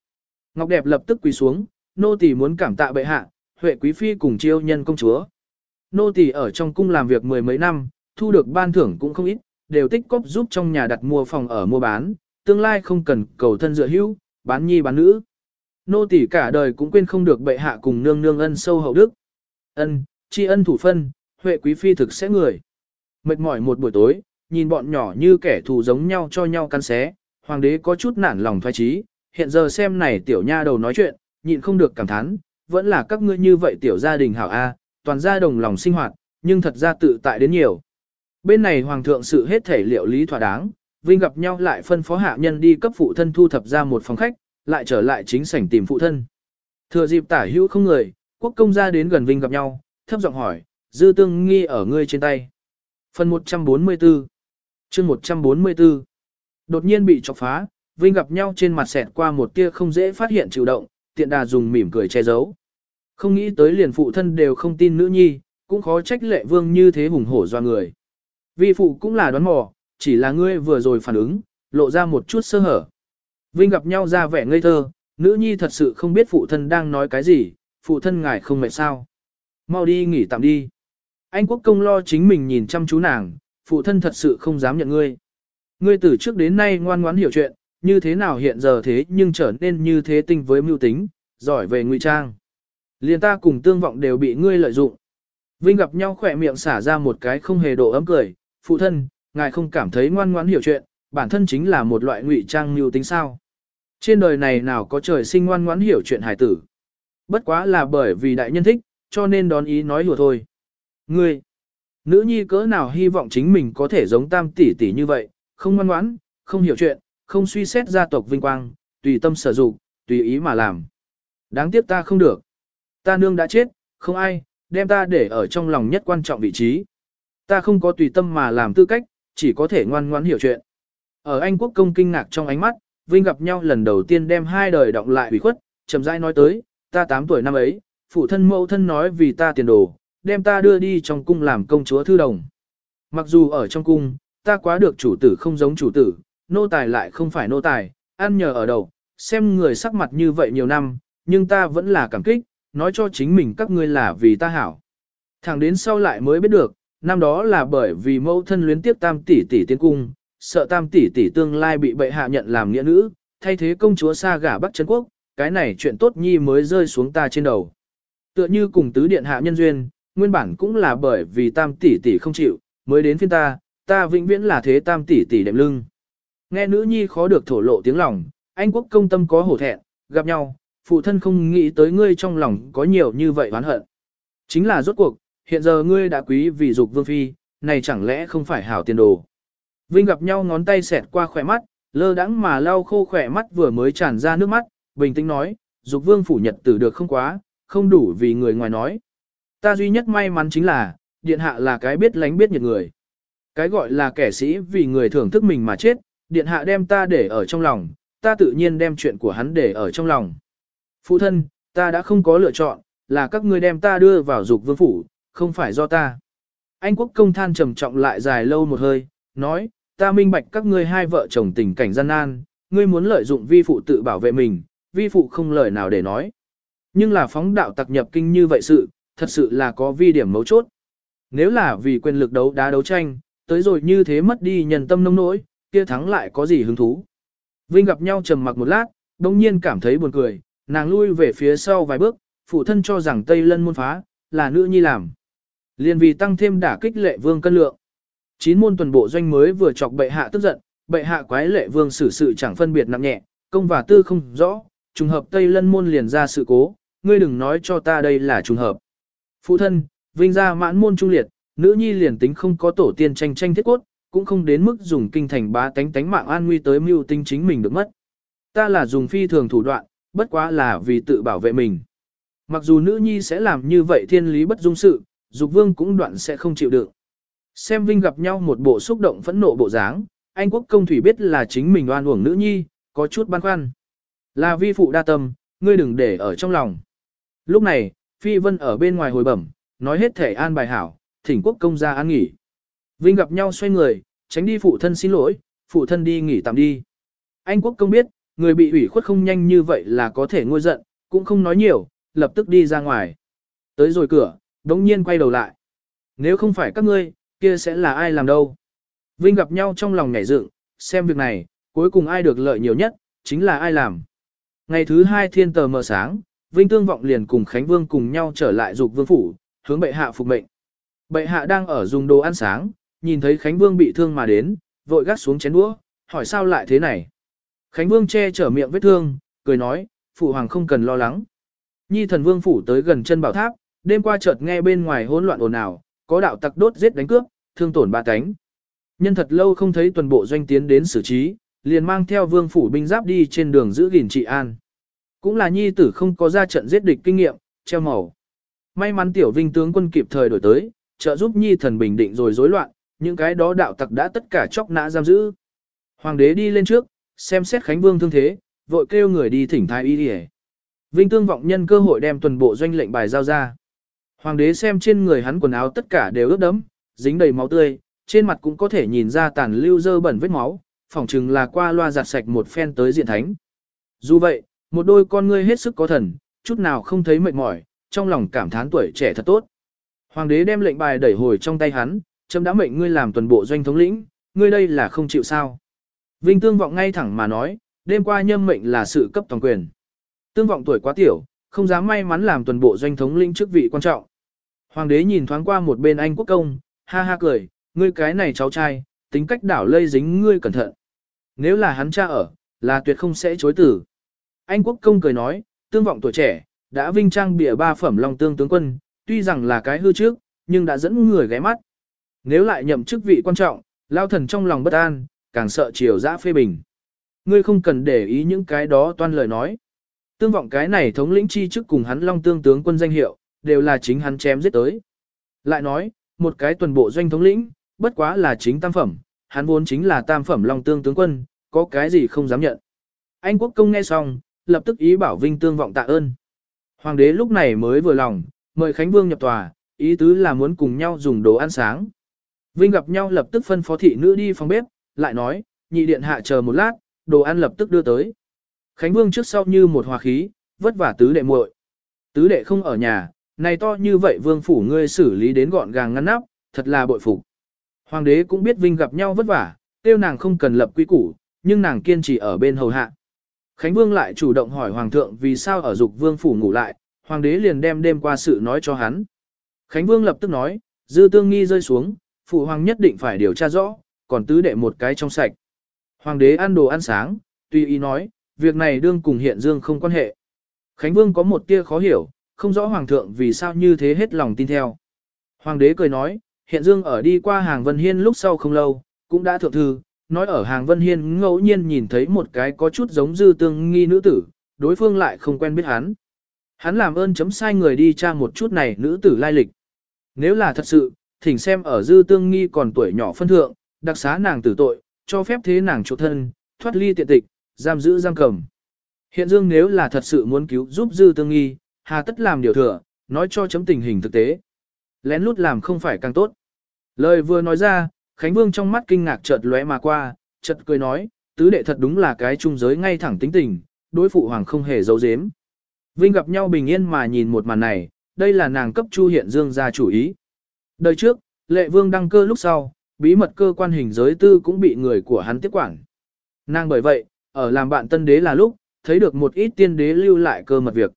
Ngọc đẹp lập tức quỳ xuống, nô tỳ muốn cảm tạ bệ hạ, huệ quý phi cùng chiêu nhân công chúa. Nô tỳ ở trong cung làm việc mười mấy năm, thu được ban thưởng cũng không ít, đều tích cóp giúp trong nhà đặt mua phòng ở mua bán, tương lai không cần cầu thân dựa hữu, bán nhi bán nữ. Nô tỳ cả đời cũng quên không được bệ hạ cùng nương nương ân sâu hậu đức. Ân, tri ân thủ phân, huệ quý phi thực sẽ người. Mệt mỏi một buổi tối, nhìn bọn nhỏ như kẻ thù giống nhau cho nhau căn xé, hoàng đế có chút nản lòng thoái trí, hiện giờ xem này tiểu nha đầu nói chuyện, nhịn không được cảm thán, vẫn là các ngươi như vậy tiểu gia đình hảo A, toàn gia đồng lòng sinh hoạt, nhưng thật ra tự tại đến nhiều. Bên này hoàng thượng sự hết thể liệu lý thỏa đáng, Vinh gặp nhau lại phân phó hạ nhân đi cấp phụ thân thu thập ra một phòng khách, lại trở lại chính sảnh tìm phụ thân. Thừa dịp tả hữu không người, quốc công gia đến gần Vinh gặp nhau, thấp giọng hỏi, dư tương nghi ở ngươi trên tay. Phần 144 chương 144 Đột nhiên bị chọc phá, Vinh gặp nhau trên mặt xẹt qua một tia không dễ phát hiện chịu động, tiện đà dùng mỉm cười che giấu. Không nghĩ tới liền phụ thân đều không tin nữ nhi, cũng khó trách lệ vương như thế hùng hổ do người. Vi phụ cũng là đoán mò, chỉ là ngươi vừa rồi phản ứng, lộ ra một chút sơ hở. Vinh gặp nhau ra vẻ ngây thơ, nữ nhi thật sự không biết phụ thân đang nói cái gì, phụ thân ngài không mệt sao. Mau đi nghỉ tạm đi. Anh quốc công lo chính mình nhìn chăm chú nàng, phụ thân thật sự không dám nhận ngươi. Ngươi từ trước đến nay ngoan ngoãn hiểu chuyện, như thế nào hiện giờ thế nhưng trở nên như thế tinh với mưu tính, giỏi về ngụy trang. Liền ta cùng tương vọng đều bị ngươi lợi dụng. Vinh gặp nhau khỏe miệng xả ra một cái không hề độ ấm cười, phụ thân, ngài không cảm thấy ngoan ngoãn hiểu chuyện, bản thân chính là một loại ngụy trang mưu tính sao. Trên đời này nào có trời sinh ngoan ngoãn hiểu chuyện hải tử. Bất quá là bởi vì đại nhân thích, cho nên đón ý nói hùa thôi. Ngươi, nữ nhi cỡ nào hy vọng chính mình có thể giống tam tỷ tỷ như vậy, không ngoan ngoãn, không hiểu chuyện, không suy xét gia tộc vinh quang, tùy tâm sở dụng, tùy ý mà làm. Đáng tiếc ta không được. Ta nương đã chết, không ai, đem ta để ở trong lòng nhất quan trọng vị trí. Ta không có tùy tâm mà làm tư cách, chỉ có thể ngoan ngoãn hiểu chuyện. Ở Anh quốc công kinh ngạc trong ánh mắt, Vinh gặp nhau lần đầu tiên đem hai đời động lại ủy khuất, chậm rãi nói tới, ta 8 tuổi năm ấy, phụ thân mẫu thân nói vì ta tiền đồ, đem ta đưa đi trong cung làm công chúa thư đồng. Mặc dù ở trong cung, ta quá được chủ tử không giống chủ tử, nô tài lại không phải nô tài, ăn nhờ ở đầu, xem người sắc mặt như vậy nhiều năm, nhưng ta vẫn là cảm kích, nói cho chính mình các ngươi là vì ta hảo. Thẳng đến sau lại mới biết được, năm đó là bởi vì mẫu thân luyến tiếp tam tỷ tỷ tiến cung, sợ tam tỷ tỷ tương lai bị bệ hạ nhận làm nghĩa nữ, thay thế công chúa xa gả Bắc Trấn Quốc, cái này chuyện tốt nhi mới rơi xuống ta trên đầu. Tựa như cùng tứ điện hạ nhân duyên, nguyên bản cũng là bởi vì tam tỷ tỷ không chịu, mới đến phiên ta, ta vĩnh viễn là thế tam tỷ tỷ đệm lưng. Nghe nữ nhi khó được thổ lộ tiếng lòng, anh quốc công tâm có hổ thẹn, gặp nhau, phụ thân không nghĩ tới ngươi trong lòng có nhiều như vậy oán hận. Chính là rốt cuộc, hiện giờ ngươi đã quý vì dục vương phi, này chẳng lẽ không phải hảo tiền đồ. Vinh gặp nhau ngón tay xẹt qua khỏe mắt, lơ đãng mà lau khô khỏe mắt vừa mới tràn ra nước mắt, bình tĩnh nói, dục vương phủ nhật tử được không quá, không đủ vì người ngoài nói. Ta duy nhất may mắn chính là, điện hạ là cái biết lánh biết nhiệt người. Cái gọi là kẻ sĩ vì người thưởng thức mình mà chết, điện hạ đem ta để ở trong lòng, ta tự nhiên đem chuyện của hắn để ở trong lòng. Phụ thân, ta đã không có lựa chọn, là các ngươi đem ta đưa vào dục vương phủ, không phải do ta. Anh quốc công than trầm trọng lại dài lâu một hơi, nói, ta minh bạch các ngươi hai vợ chồng tình cảnh gian nan, ngươi muốn lợi dụng vi phụ tự bảo vệ mình, vi phụ không lời nào để nói. Nhưng là phóng đạo tặc nhập kinh như vậy sự, thật sự là có vi điểm mấu chốt. Nếu là vì quyền lực đấu đá đấu tranh, tới rồi như thế mất đi nhân tâm nông nỗi, kia thắng lại có gì hứng thú. Vinh gặp nhau trầm mặc một lát, đồng nhiên cảm thấy buồn cười, nàng lui về phía sau vài bước, phụ thân cho rằng Tây Lân môn phá, là nữ nhi làm. Liên vì tăng thêm đả kích lệ vương cân lượng. Chín môn tuần bộ doanh mới vừa chọc bệ hạ tức giận, bệ hạ quái lệ vương xử sự chẳng phân biệt nặng nhẹ, công và tư không rõ, trùng hợp Tây Lân môn liền ra sự cố, ngươi đừng nói cho ta đây là trùng hợp. Phụ thân, vinh gia mãn môn trung liệt, nữ nhi liền tính không có tổ tiên tranh tranh thiết cốt, cũng không đến mức dùng kinh thành bá tánh tánh mạng an nguy tới mưu tinh chính mình được mất. Ta là dùng phi thường thủ đoạn, bất quá là vì tự bảo vệ mình. Mặc dù nữ nhi sẽ làm như vậy thiên lý bất dung sự, dục vương cũng đoạn sẽ không chịu đựng. Xem Vinh gặp nhau một bộ xúc động phẫn nộ bộ dáng, anh quốc công thủy biết là chính mình oan uổng nữ nhi, có chút băn khoăn. Là vi phụ đa tâm, ngươi đừng để ở trong lòng. Lúc này, Phi Vân ở bên ngoài hồi bẩm, nói hết thể an bài hảo, thỉnh quốc công ra an nghỉ. Vinh gặp nhau xoay người, tránh đi phụ thân xin lỗi, phụ thân đi nghỉ tạm đi. Anh quốc công biết, người bị ủy khuất không nhanh như vậy là có thể ngôi giận, cũng không nói nhiều, lập tức đi ra ngoài. Tới rồi cửa, đống nhiên quay đầu lại. Nếu không phải các ngươi, kia sẽ là ai làm đâu. Vinh gặp nhau trong lòng nhảy dựng, xem việc này, cuối cùng ai được lợi nhiều nhất, chính là ai làm. Ngày thứ hai thiên tờ mờ sáng, Vinh Tương Vọng liền cùng Khánh Vương cùng nhau trở lại dục vương phủ, hướng bệ hạ phục mệnh. Bệ hạ đang ở dùng đồ ăn sáng, nhìn thấy Khánh Vương bị thương mà đến, vội gắt xuống chén đũa, hỏi sao lại thế này. Khánh Vương che chở miệng vết thương, cười nói, phụ hoàng không cần lo lắng. Nhi thần vương phủ tới gần chân bảo tháp, đêm qua chợt nghe bên ngoài hỗn loạn ồn ào, có đạo tặc đốt giết đánh cướp, thương tổn ba cánh. Nhân thật lâu không thấy tuần bộ doanh tiến đến xử trí, liền mang theo vương phủ binh giáp đi trên đường giữ gìn trị an. Cũng là nhi tử không có ra trận giết địch kinh nghiệm, treo màu. May mắn tiểu vinh tướng quân kịp thời đổi tới, trợ giúp nhi thần bình định rồi rối loạn, những cái đó đạo tặc đã tất cả chóc nã giam giữ. Hoàng đế đi lên trước, xem xét Khánh Vương thương thế, vội kêu người đi thỉnh thái y đi Vinh tương vọng nhân cơ hội đem tuần bộ doanh lệnh bài giao ra. Hoàng đế xem trên người hắn quần áo tất cả đều ướt đẫm, dính đầy máu tươi, trên mặt cũng có thể nhìn ra tàn lưu dơ bẩn vết máu, phỏng chừng là qua loa giặt sạch một phen tới diện thánh. Dù vậy, một đôi con ngươi hết sức có thần, chút nào không thấy mệt mỏi, trong lòng cảm thán tuổi trẻ thật tốt. Hoàng đế đem lệnh bài đẩy hồi trong tay hắn, chấm đã mệnh ngươi làm tuần bộ doanh thống lĩnh, ngươi đây là không chịu sao. Vinh tương vọng ngay thẳng mà nói, đêm qua nhâm mệnh là sự cấp toàn quyền. Tương vọng tuổi quá tiểu, không dám may mắn làm tuần bộ doanh thống lĩnh chức vị quan trọng. Hoàng đế nhìn thoáng qua một bên anh quốc công, ha ha cười, ngươi cái này cháu trai, tính cách đảo lây dính ngươi cẩn thận. Nếu là hắn cha ở, là tuyệt không sẽ chối tử. Anh quốc công cười nói, tương vọng tuổi trẻ, đã vinh trang bịa ba phẩm long tương tướng quân, tuy rằng là cái hư trước, nhưng đã dẫn người ghé mắt. Nếu lại nhậm chức vị quan trọng, lao thần trong lòng bất an, càng sợ chiều dã phê bình. Ngươi không cần để ý những cái đó toan lời nói. Tương vọng cái này thống lĩnh chi chức cùng hắn long tương tướng quân danh hiệu, đều là chính hắn chém giết tới. Lại nói, một cái tuần bộ doanh thống lĩnh, bất quá là chính tam phẩm, hắn vốn chính là tam phẩm long tương tướng quân, có cái gì không dám nhận. Anh quốc công nghe xong, lập tức ý bảo Vinh Tương vọng tạ ơn. Hoàng đế lúc này mới vừa lòng, mời Khánh Vương nhập tòa, ý tứ là muốn cùng nhau dùng đồ ăn sáng. Vinh gặp nhau lập tức phân phó thị nữ đi phòng bếp, lại nói, nhị điện hạ chờ một lát, đồ ăn lập tức đưa tới. Khánh Vương trước sau như một hòa khí, vất vả tứ đệ muội. Tứ đệ không ở nhà, này to như vậy vương phủ ngươi xử lý đến gọn gàng ngăn nắp, thật là bội phục. Hoàng đế cũng biết Vinh gặp nhau vất vả, tiêu nàng không cần lập quy củ, nhưng nàng kiên trì ở bên hầu hạ. Khánh Vương lại chủ động hỏi Hoàng thượng vì sao ở dục vương phủ ngủ lại, Hoàng đế liền đem đêm qua sự nói cho hắn. Khánh Vương lập tức nói, dư tương nghi rơi xuống, phụ hoàng nhất định phải điều tra rõ, còn tứ đệ một cái trong sạch. Hoàng đế ăn đồ ăn sáng, tùy ý nói, việc này đương cùng hiện dương không quan hệ. Khánh Vương có một tia khó hiểu, không rõ Hoàng thượng vì sao như thế hết lòng tin theo. Hoàng đế cười nói, hiện dương ở đi qua hàng Vân Hiên lúc sau không lâu, cũng đã thượng thư, nói ở hàng Vân Hiên ngẫu nhiên nhìn thấy một cái có chút giống dư tương nghi nữ tử, đối phương lại không quen biết hắn. Hắn làm ơn chấm sai người đi tra một chút này nữ tử lai lịch. Nếu là thật sự, thỉnh xem ở dư tương nghi còn tuổi nhỏ phân thượng, đặc xá nàng tử tội, cho phép thế nàng chỗ thân, thoát ly tiện tịch, giam giữ giam cầm. Hiện dương nếu là thật sự muốn cứu giúp dư tương nghi, hà tất làm điều thừa, nói cho chấm tình hình thực tế. Lén lút làm không phải càng tốt. Lời vừa nói ra, Khánh Vương trong mắt kinh ngạc chợt lóe mà qua, chợt cười nói, tứ đệ thật đúng là cái trung giới ngay thẳng tính tình, đối phụ hoàng không hề giấu giếm. Vinh gặp nhau bình yên mà nhìn một màn này, đây là nàng cấp Chu Hiện Dương ra chủ ý. Đời trước, lệ vương đăng cơ lúc sau, bí mật cơ quan hình giới tư cũng bị người của hắn tiếp quản. Nàng bởi vậy, ở làm bạn tân đế là lúc, thấy được một ít tiên đế lưu lại cơ mật việc.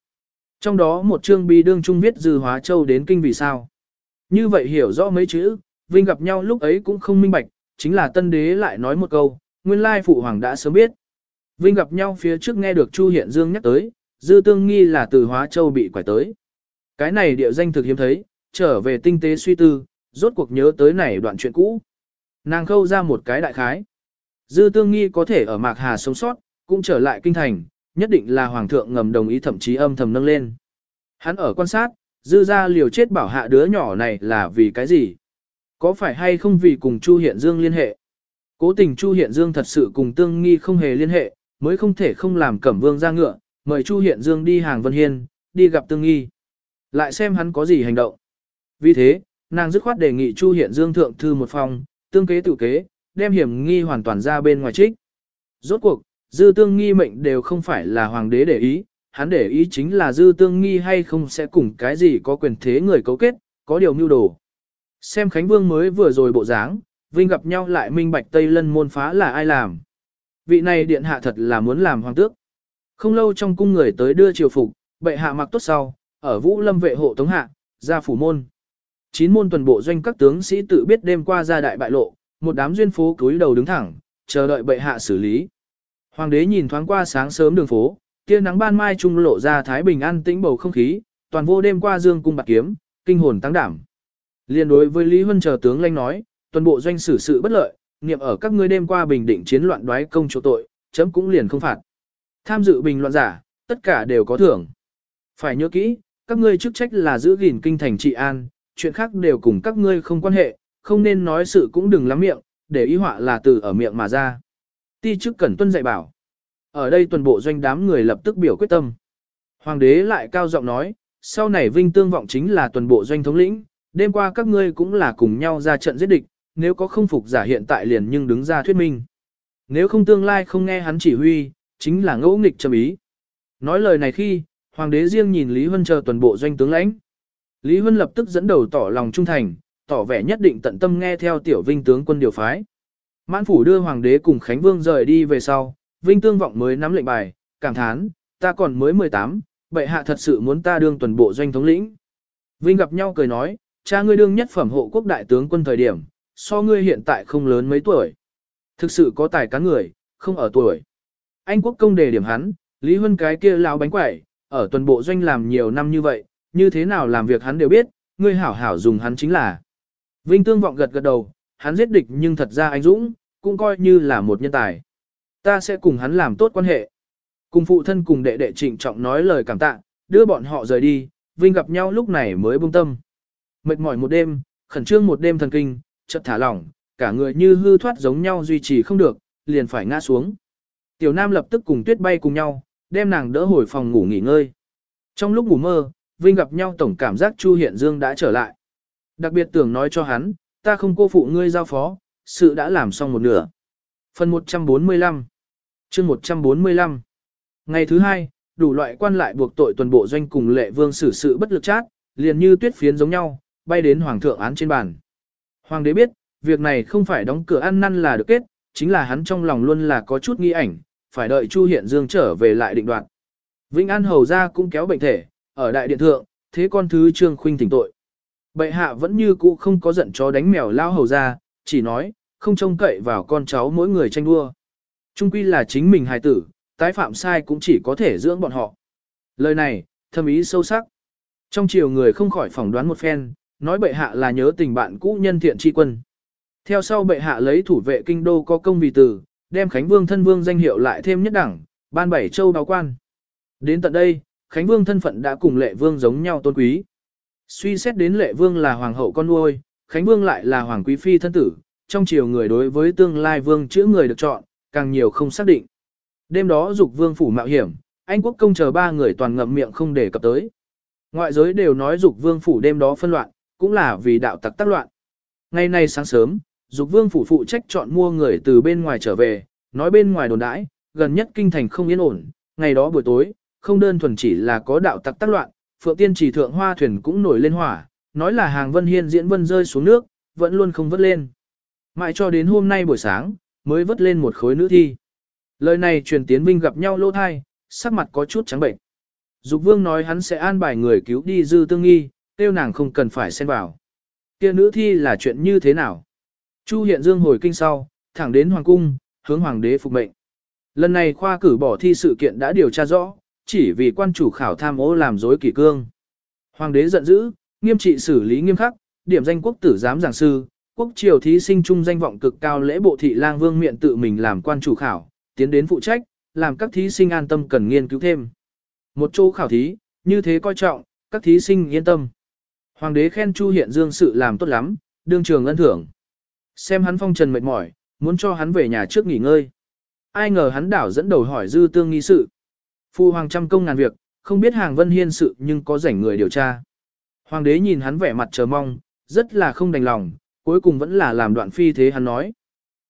Trong đó một chương bi đương trung viết dư hóa châu đến kinh vì sao. Như vậy hiểu rõ mấy chữ, Vinh gặp nhau lúc ấy cũng không minh bạch, chính là tân đế lại nói một câu, nguyên lai phụ hoàng đã sớm biết. Vinh gặp nhau phía trước nghe được Chu Hiện Dương nhắc tới, dư tương nghi là từ hóa châu bị quải tới. Cái này địa danh thực hiếm thấy, trở về tinh tế suy tư, rốt cuộc nhớ tới này đoạn chuyện cũ. Nàng khâu ra một cái đại khái. Dư tương nghi có thể ở Mạc Hà sống sót, cũng trở lại kinh thành, nhất định là hoàng thượng ngầm đồng ý thậm chí âm thầm nâng lên. Hắn ở quan sát, dư ra liều chết bảo hạ đứa nhỏ này là vì cái gì? Có phải hay không vì cùng Chu Hiện Dương liên hệ? Cố tình Chu Hiện Dương thật sự cùng tương nghi không hề liên hệ, mới không thể không làm cẩm vương ra ngựa, mời Chu Hiện Dương đi hàng Vân Hiên, đi gặp tương nghi. Lại xem hắn có gì hành động. Vì thế, nàng dứt khoát đề nghị Chu Hiện Dương thượng thư một phòng, tương kế tự kế, đem hiểm nghi hoàn toàn ra bên ngoài trích. Rốt cuộc, dư tương nghi mệnh đều không phải là hoàng đế để ý, hắn để ý chính là dư tương nghi hay không sẽ cùng cái gì có quyền thế người cấu kết, có điều mưu đồ. Xem Khánh Vương mới vừa rồi bộ dáng, Vinh gặp nhau lại minh bạch Tây Lân môn phá là ai làm. Vị này điện hạ thật là muốn làm hoàng tước. Không lâu trong cung người tới đưa triều phục, bệ hạ mặc tốt sau, ở vũ lâm vệ hộ tống hạ, ra phủ môn. Chín môn tuần bộ doanh các tướng sĩ tự biết đêm qua ra đại bại lộ, một đám duyên phố cúi đầu đứng thẳng, chờ đợi bệ hạ xử lý. Hoàng đế nhìn thoáng qua sáng sớm đường phố, tia nắng ban mai trung lộ ra thái bình an tĩnh bầu không khí, toàn vô đêm qua dương cung bạc kiếm, kinh hồn tăng đảm. Liên đối với Lý Huân chờ tướng lãnh nói, toàn bộ doanh xử sự bất lợi, niệm ở các ngươi đêm qua bình định chiến loạn đoái công chỗ tội, chấm cũng liền không phạt. Tham dự bình loạn giả, tất cả đều có thưởng. Phải nhớ kỹ, các ngươi chức trách là giữ gìn kinh thành trị an, chuyện khác đều cùng các ngươi không quan hệ, không nên nói sự cũng đừng lắm miệng, để ý họa là từ ở miệng mà ra. Ti chức cẩn tuân dạy bảo. Ở đây tuần bộ doanh đám người lập tức biểu quyết tâm. Hoàng đế lại cao giọng nói, sau này vinh tương vọng chính là tuần bộ doanh thống lĩnh, đêm qua các ngươi cũng là cùng nhau ra trận giết địch, nếu có không phục giả hiện tại liền nhưng đứng ra thuyết minh. Nếu không tương lai không nghe hắn chỉ huy, chính là ngẫu nghịch châm ý. Nói lời này khi, hoàng đế riêng nhìn Lý Huân chờ tuần bộ doanh tướng lãnh. Lý Huân lập tức dẫn đầu tỏ lòng trung thành, tỏ vẻ nhất định tận tâm nghe theo tiểu vinh tướng quân điều phái. Mãn phủ đưa hoàng đế cùng Khánh Vương rời đi về sau, vinh tương vọng mới nắm lệnh bài, cảm thán, ta còn mới 18, bệ hạ thật sự muốn ta đương tuần bộ doanh thống lĩnh. Vinh gặp nhau cười nói, cha ngươi đương nhất phẩm hộ quốc đại tướng quân thời điểm, so ngươi hiện tại không lớn mấy tuổi. Thực sự có tài cá người, không ở tuổi. Anh quốc công đề điểm hắn, Lý Huân cái kia lão bánh quẩy, ở tuần bộ doanh làm nhiều năm như vậy, như thế nào làm việc hắn đều biết, ngươi hảo hảo dùng hắn chính là. Vinh Tương vọng gật gật đầu, hắn giết địch nhưng thật ra anh Dũng, cũng coi như là một nhân tài. Ta sẽ cùng hắn làm tốt quan hệ. Cùng phụ thân cùng đệ đệ trịnh trọng nói lời cảm tạ, đưa bọn họ rời đi, Vinh gặp nhau lúc này mới buông tâm. Mệt mỏi một đêm, khẩn trương một đêm thần kinh, chợt thả lỏng, cả người như hư thoát giống nhau duy trì không được, liền phải ngã xuống. Tiểu Nam lập tức cùng Tuyết bay cùng nhau, đem nàng đỡ hồi phòng ngủ nghỉ ngơi. Trong lúc ngủ mơ, Vinh gặp nhau tổng cảm giác Chu Hiện Dương đã trở lại. Đặc biệt tưởng nói cho hắn, ta không cô phụ ngươi giao phó, sự đã làm xong một nửa. Phần 145 chương 145 Ngày thứ hai, đủ loại quan lại buộc tội tuần bộ doanh cùng lệ vương xử sự bất lực chát, liền như tuyết phiến giống nhau, bay đến hoàng thượng án trên bàn. Hoàng đế biết, việc này không phải đóng cửa ăn năn là được kết, chính là hắn trong lòng luôn là có chút nghi ảnh, phải đợi Chu Hiện Dương trở về lại định đoạt. Vĩnh An hầu ra cũng kéo bệnh thể, ở đại điện thượng, thế con thứ Trương Khuynh thỉnh tội. Bệ hạ vẫn như cũ không có giận chó đánh mèo lao hầu ra, chỉ nói, không trông cậy vào con cháu mỗi người tranh đua. Trung quy là chính mình hài tử, tái phạm sai cũng chỉ có thể dưỡng bọn họ. Lời này, thâm ý sâu sắc. Trong chiều người không khỏi phỏng đoán một phen, nói bệ hạ là nhớ tình bạn cũ nhân thiện tri quân. Theo sau bệ hạ lấy thủ vệ kinh đô có công vì từ, đem Khánh Vương thân vương danh hiệu lại thêm nhất đẳng, ban bảy châu báo quan. Đến tận đây, Khánh Vương thân phận đã cùng lệ vương giống nhau tôn quý. Suy xét đến lệ vương là hoàng hậu con nuôi, Khánh Vương lại là hoàng quý phi thân tử, trong chiều người đối với tương lai vương chữ người được chọn, càng nhiều không xác định. Đêm đó dục vương phủ mạo hiểm, anh quốc công chờ ba người toàn ngậm miệng không để cập tới. Ngoại giới đều nói dục vương phủ đêm đó phân loạn, cũng là vì đạo tặc tác loạn. Ngày nay sáng sớm, dục vương phủ phụ trách chọn mua người từ bên ngoài trở về, nói bên ngoài đồn đãi, gần nhất kinh thành không yên ổn, ngày đó buổi tối, không đơn thuần chỉ là có đạo tặc tác loạn, phượng tiên chỉ thượng hoa thuyền cũng nổi lên hỏa, nói là hàng vân hiên diễn vân rơi xuống nước, vẫn luôn không vớt lên. Mãi cho đến hôm nay buổi sáng, mới vớt lên một khối nữ thi. Lời này truyền tiến binh gặp nhau lô thai, sắc mặt có chút trắng bệnh. Dục vương nói hắn sẽ an bài người cứu đi dư tương nghi, tiêu nàng không cần phải xen vào. Kia nữ thi là chuyện như thế nào? Chu hiện dương hồi kinh sau, thẳng đến hoàng cung, hướng hoàng đế phục mệnh. Lần này khoa cử bỏ thi sự kiện đã điều tra rõ, chỉ vì quan chủ khảo tham ô làm dối kỷ cương. Hoàng đế giận dữ, nghiêm trị xử lý nghiêm khắc, điểm danh quốc tử giám giảng sư, quốc triều thí sinh trung danh vọng cực cao lễ bộ thị lang vương miện tự mình làm quan chủ khảo, tiến đến phụ trách, làm các thí sinh an tâm cần nghiên cứu thêm. Một chỗ khảo thí, như thế coi trọng, các thí sinh yên tâm. Hoàng đế khen Chu Hiện Dương sự làm tốt lắm, đương trường ân thưởng. Xem hắn phong trần mệt mỏi, muốn cho hắn về nhà trước nghỉ ngơi. Ai ngờ hắn đảo dẫn đầu hỏi dư tương nghi sự. Phu hoàng trăm công ngàn việc, không biết hàng vân hiên sự nhưng có rảnh người điều tra. Hoàng đế nhìn hắn vẻ mặt chờ mong, rất là không đành lòng, cuối cùng vẫn là làm đoạn phi thế hắn nói.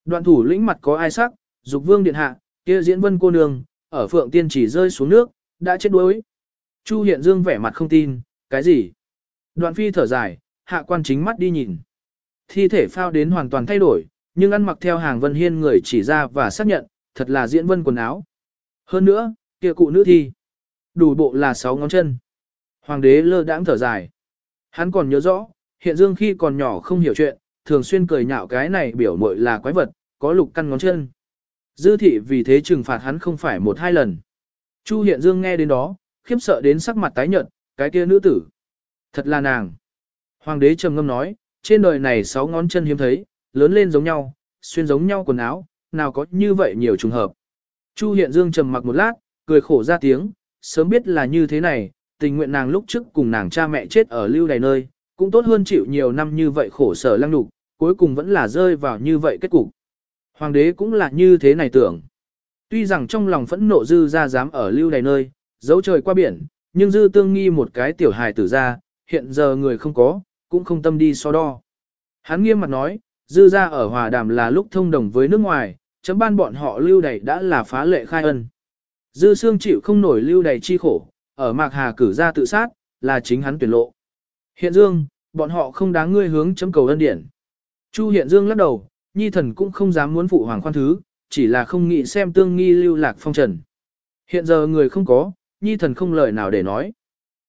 Đoạn thủ lĩnh mặt có ai sắc, dục vương điện hạ, kia diễn vân cô nương, ở phượng tiên chỉ rơi xuống nước, đã chết đuối. Chu hiện dương vẻ mặt không tin, cái gì? Đoạn phi thở dài, hạ quan chính mắt đi nhìn. Thi thể phao đến hoàn toàn thay đổi, nhưng ăn mặc theo hàng vân hiên người chỉ ra và xác nhận, thật là diễn vân quần áo. Hơn nữa, kia cụ nữ thi. Đủ bộ là sáu ngón chân. Hoàng đế lơ đãng thở dài. Hắn còn nhớ rõ, hiện dương khi còn nhỏ không hiểu chuyện, thường xuyên cười nhạo cái này biểu mội là quái vật, có lục căn ngón chân. Dư thị vì thế trừng phạt hắn không phải một hai lần. Chu hiện dương nghe đến đó, khiếp sợ đến sắc mặt tái nhợt, cái kia nữ tử. Thật là nàng. Hoàng đế trầm ngâm nói, trên đời này sáu ngón chân hiếm thấy, lớn lên giống nhau, xuyên giống nhau quần áo, nào có như vậy nhiều trùng hợp. Chu Hiện Dương trầm mặc một lát, cười khổ ra tiếng, sớm biết là như thế này, tình nguyện nàng lúc trước cùng nàng cha mẹ chết ở lưu đầy nơi, cũng tốt hơn chịu nhiều năm như vậy khổ sở lăng nhục, cuối cùng vẫn là rơi vào như vậy kết cục. Hoàng đế cũng là như thế này tưởng. Tuy rằng trong lòng phẫn nộ dư ra dám ở lưu đầy nơi, giấu trời qua biển, nhưng dư tương nghi một cái tiểu hài tử ra, hiện giờ người không có, cũng không tâm đi so đo. Hắn nghiêm mặt nói, dư ra ở hòa đàm là lúc thông đồng với nước ngoài, chấm ban bọn họ lưu đầy đã là phá lệ khai ân. Dư xương chịu không nổi lưu đầy chi khổ, ở mạc hà cử ra tự sát, là chính hắn tuyển lộ. Hiện dương, bọn họ không đáng ngươi hướng chấm cầu ân điển. Chu hiện dương lắc đầu, nhi thần cũng không dám muốn phụ hoàng khoan thứ, chỉ là không nghĩ xem tương nghi lưu lạc phong trần. Hiện giờ người không có, nhi thần không lời nào để nói.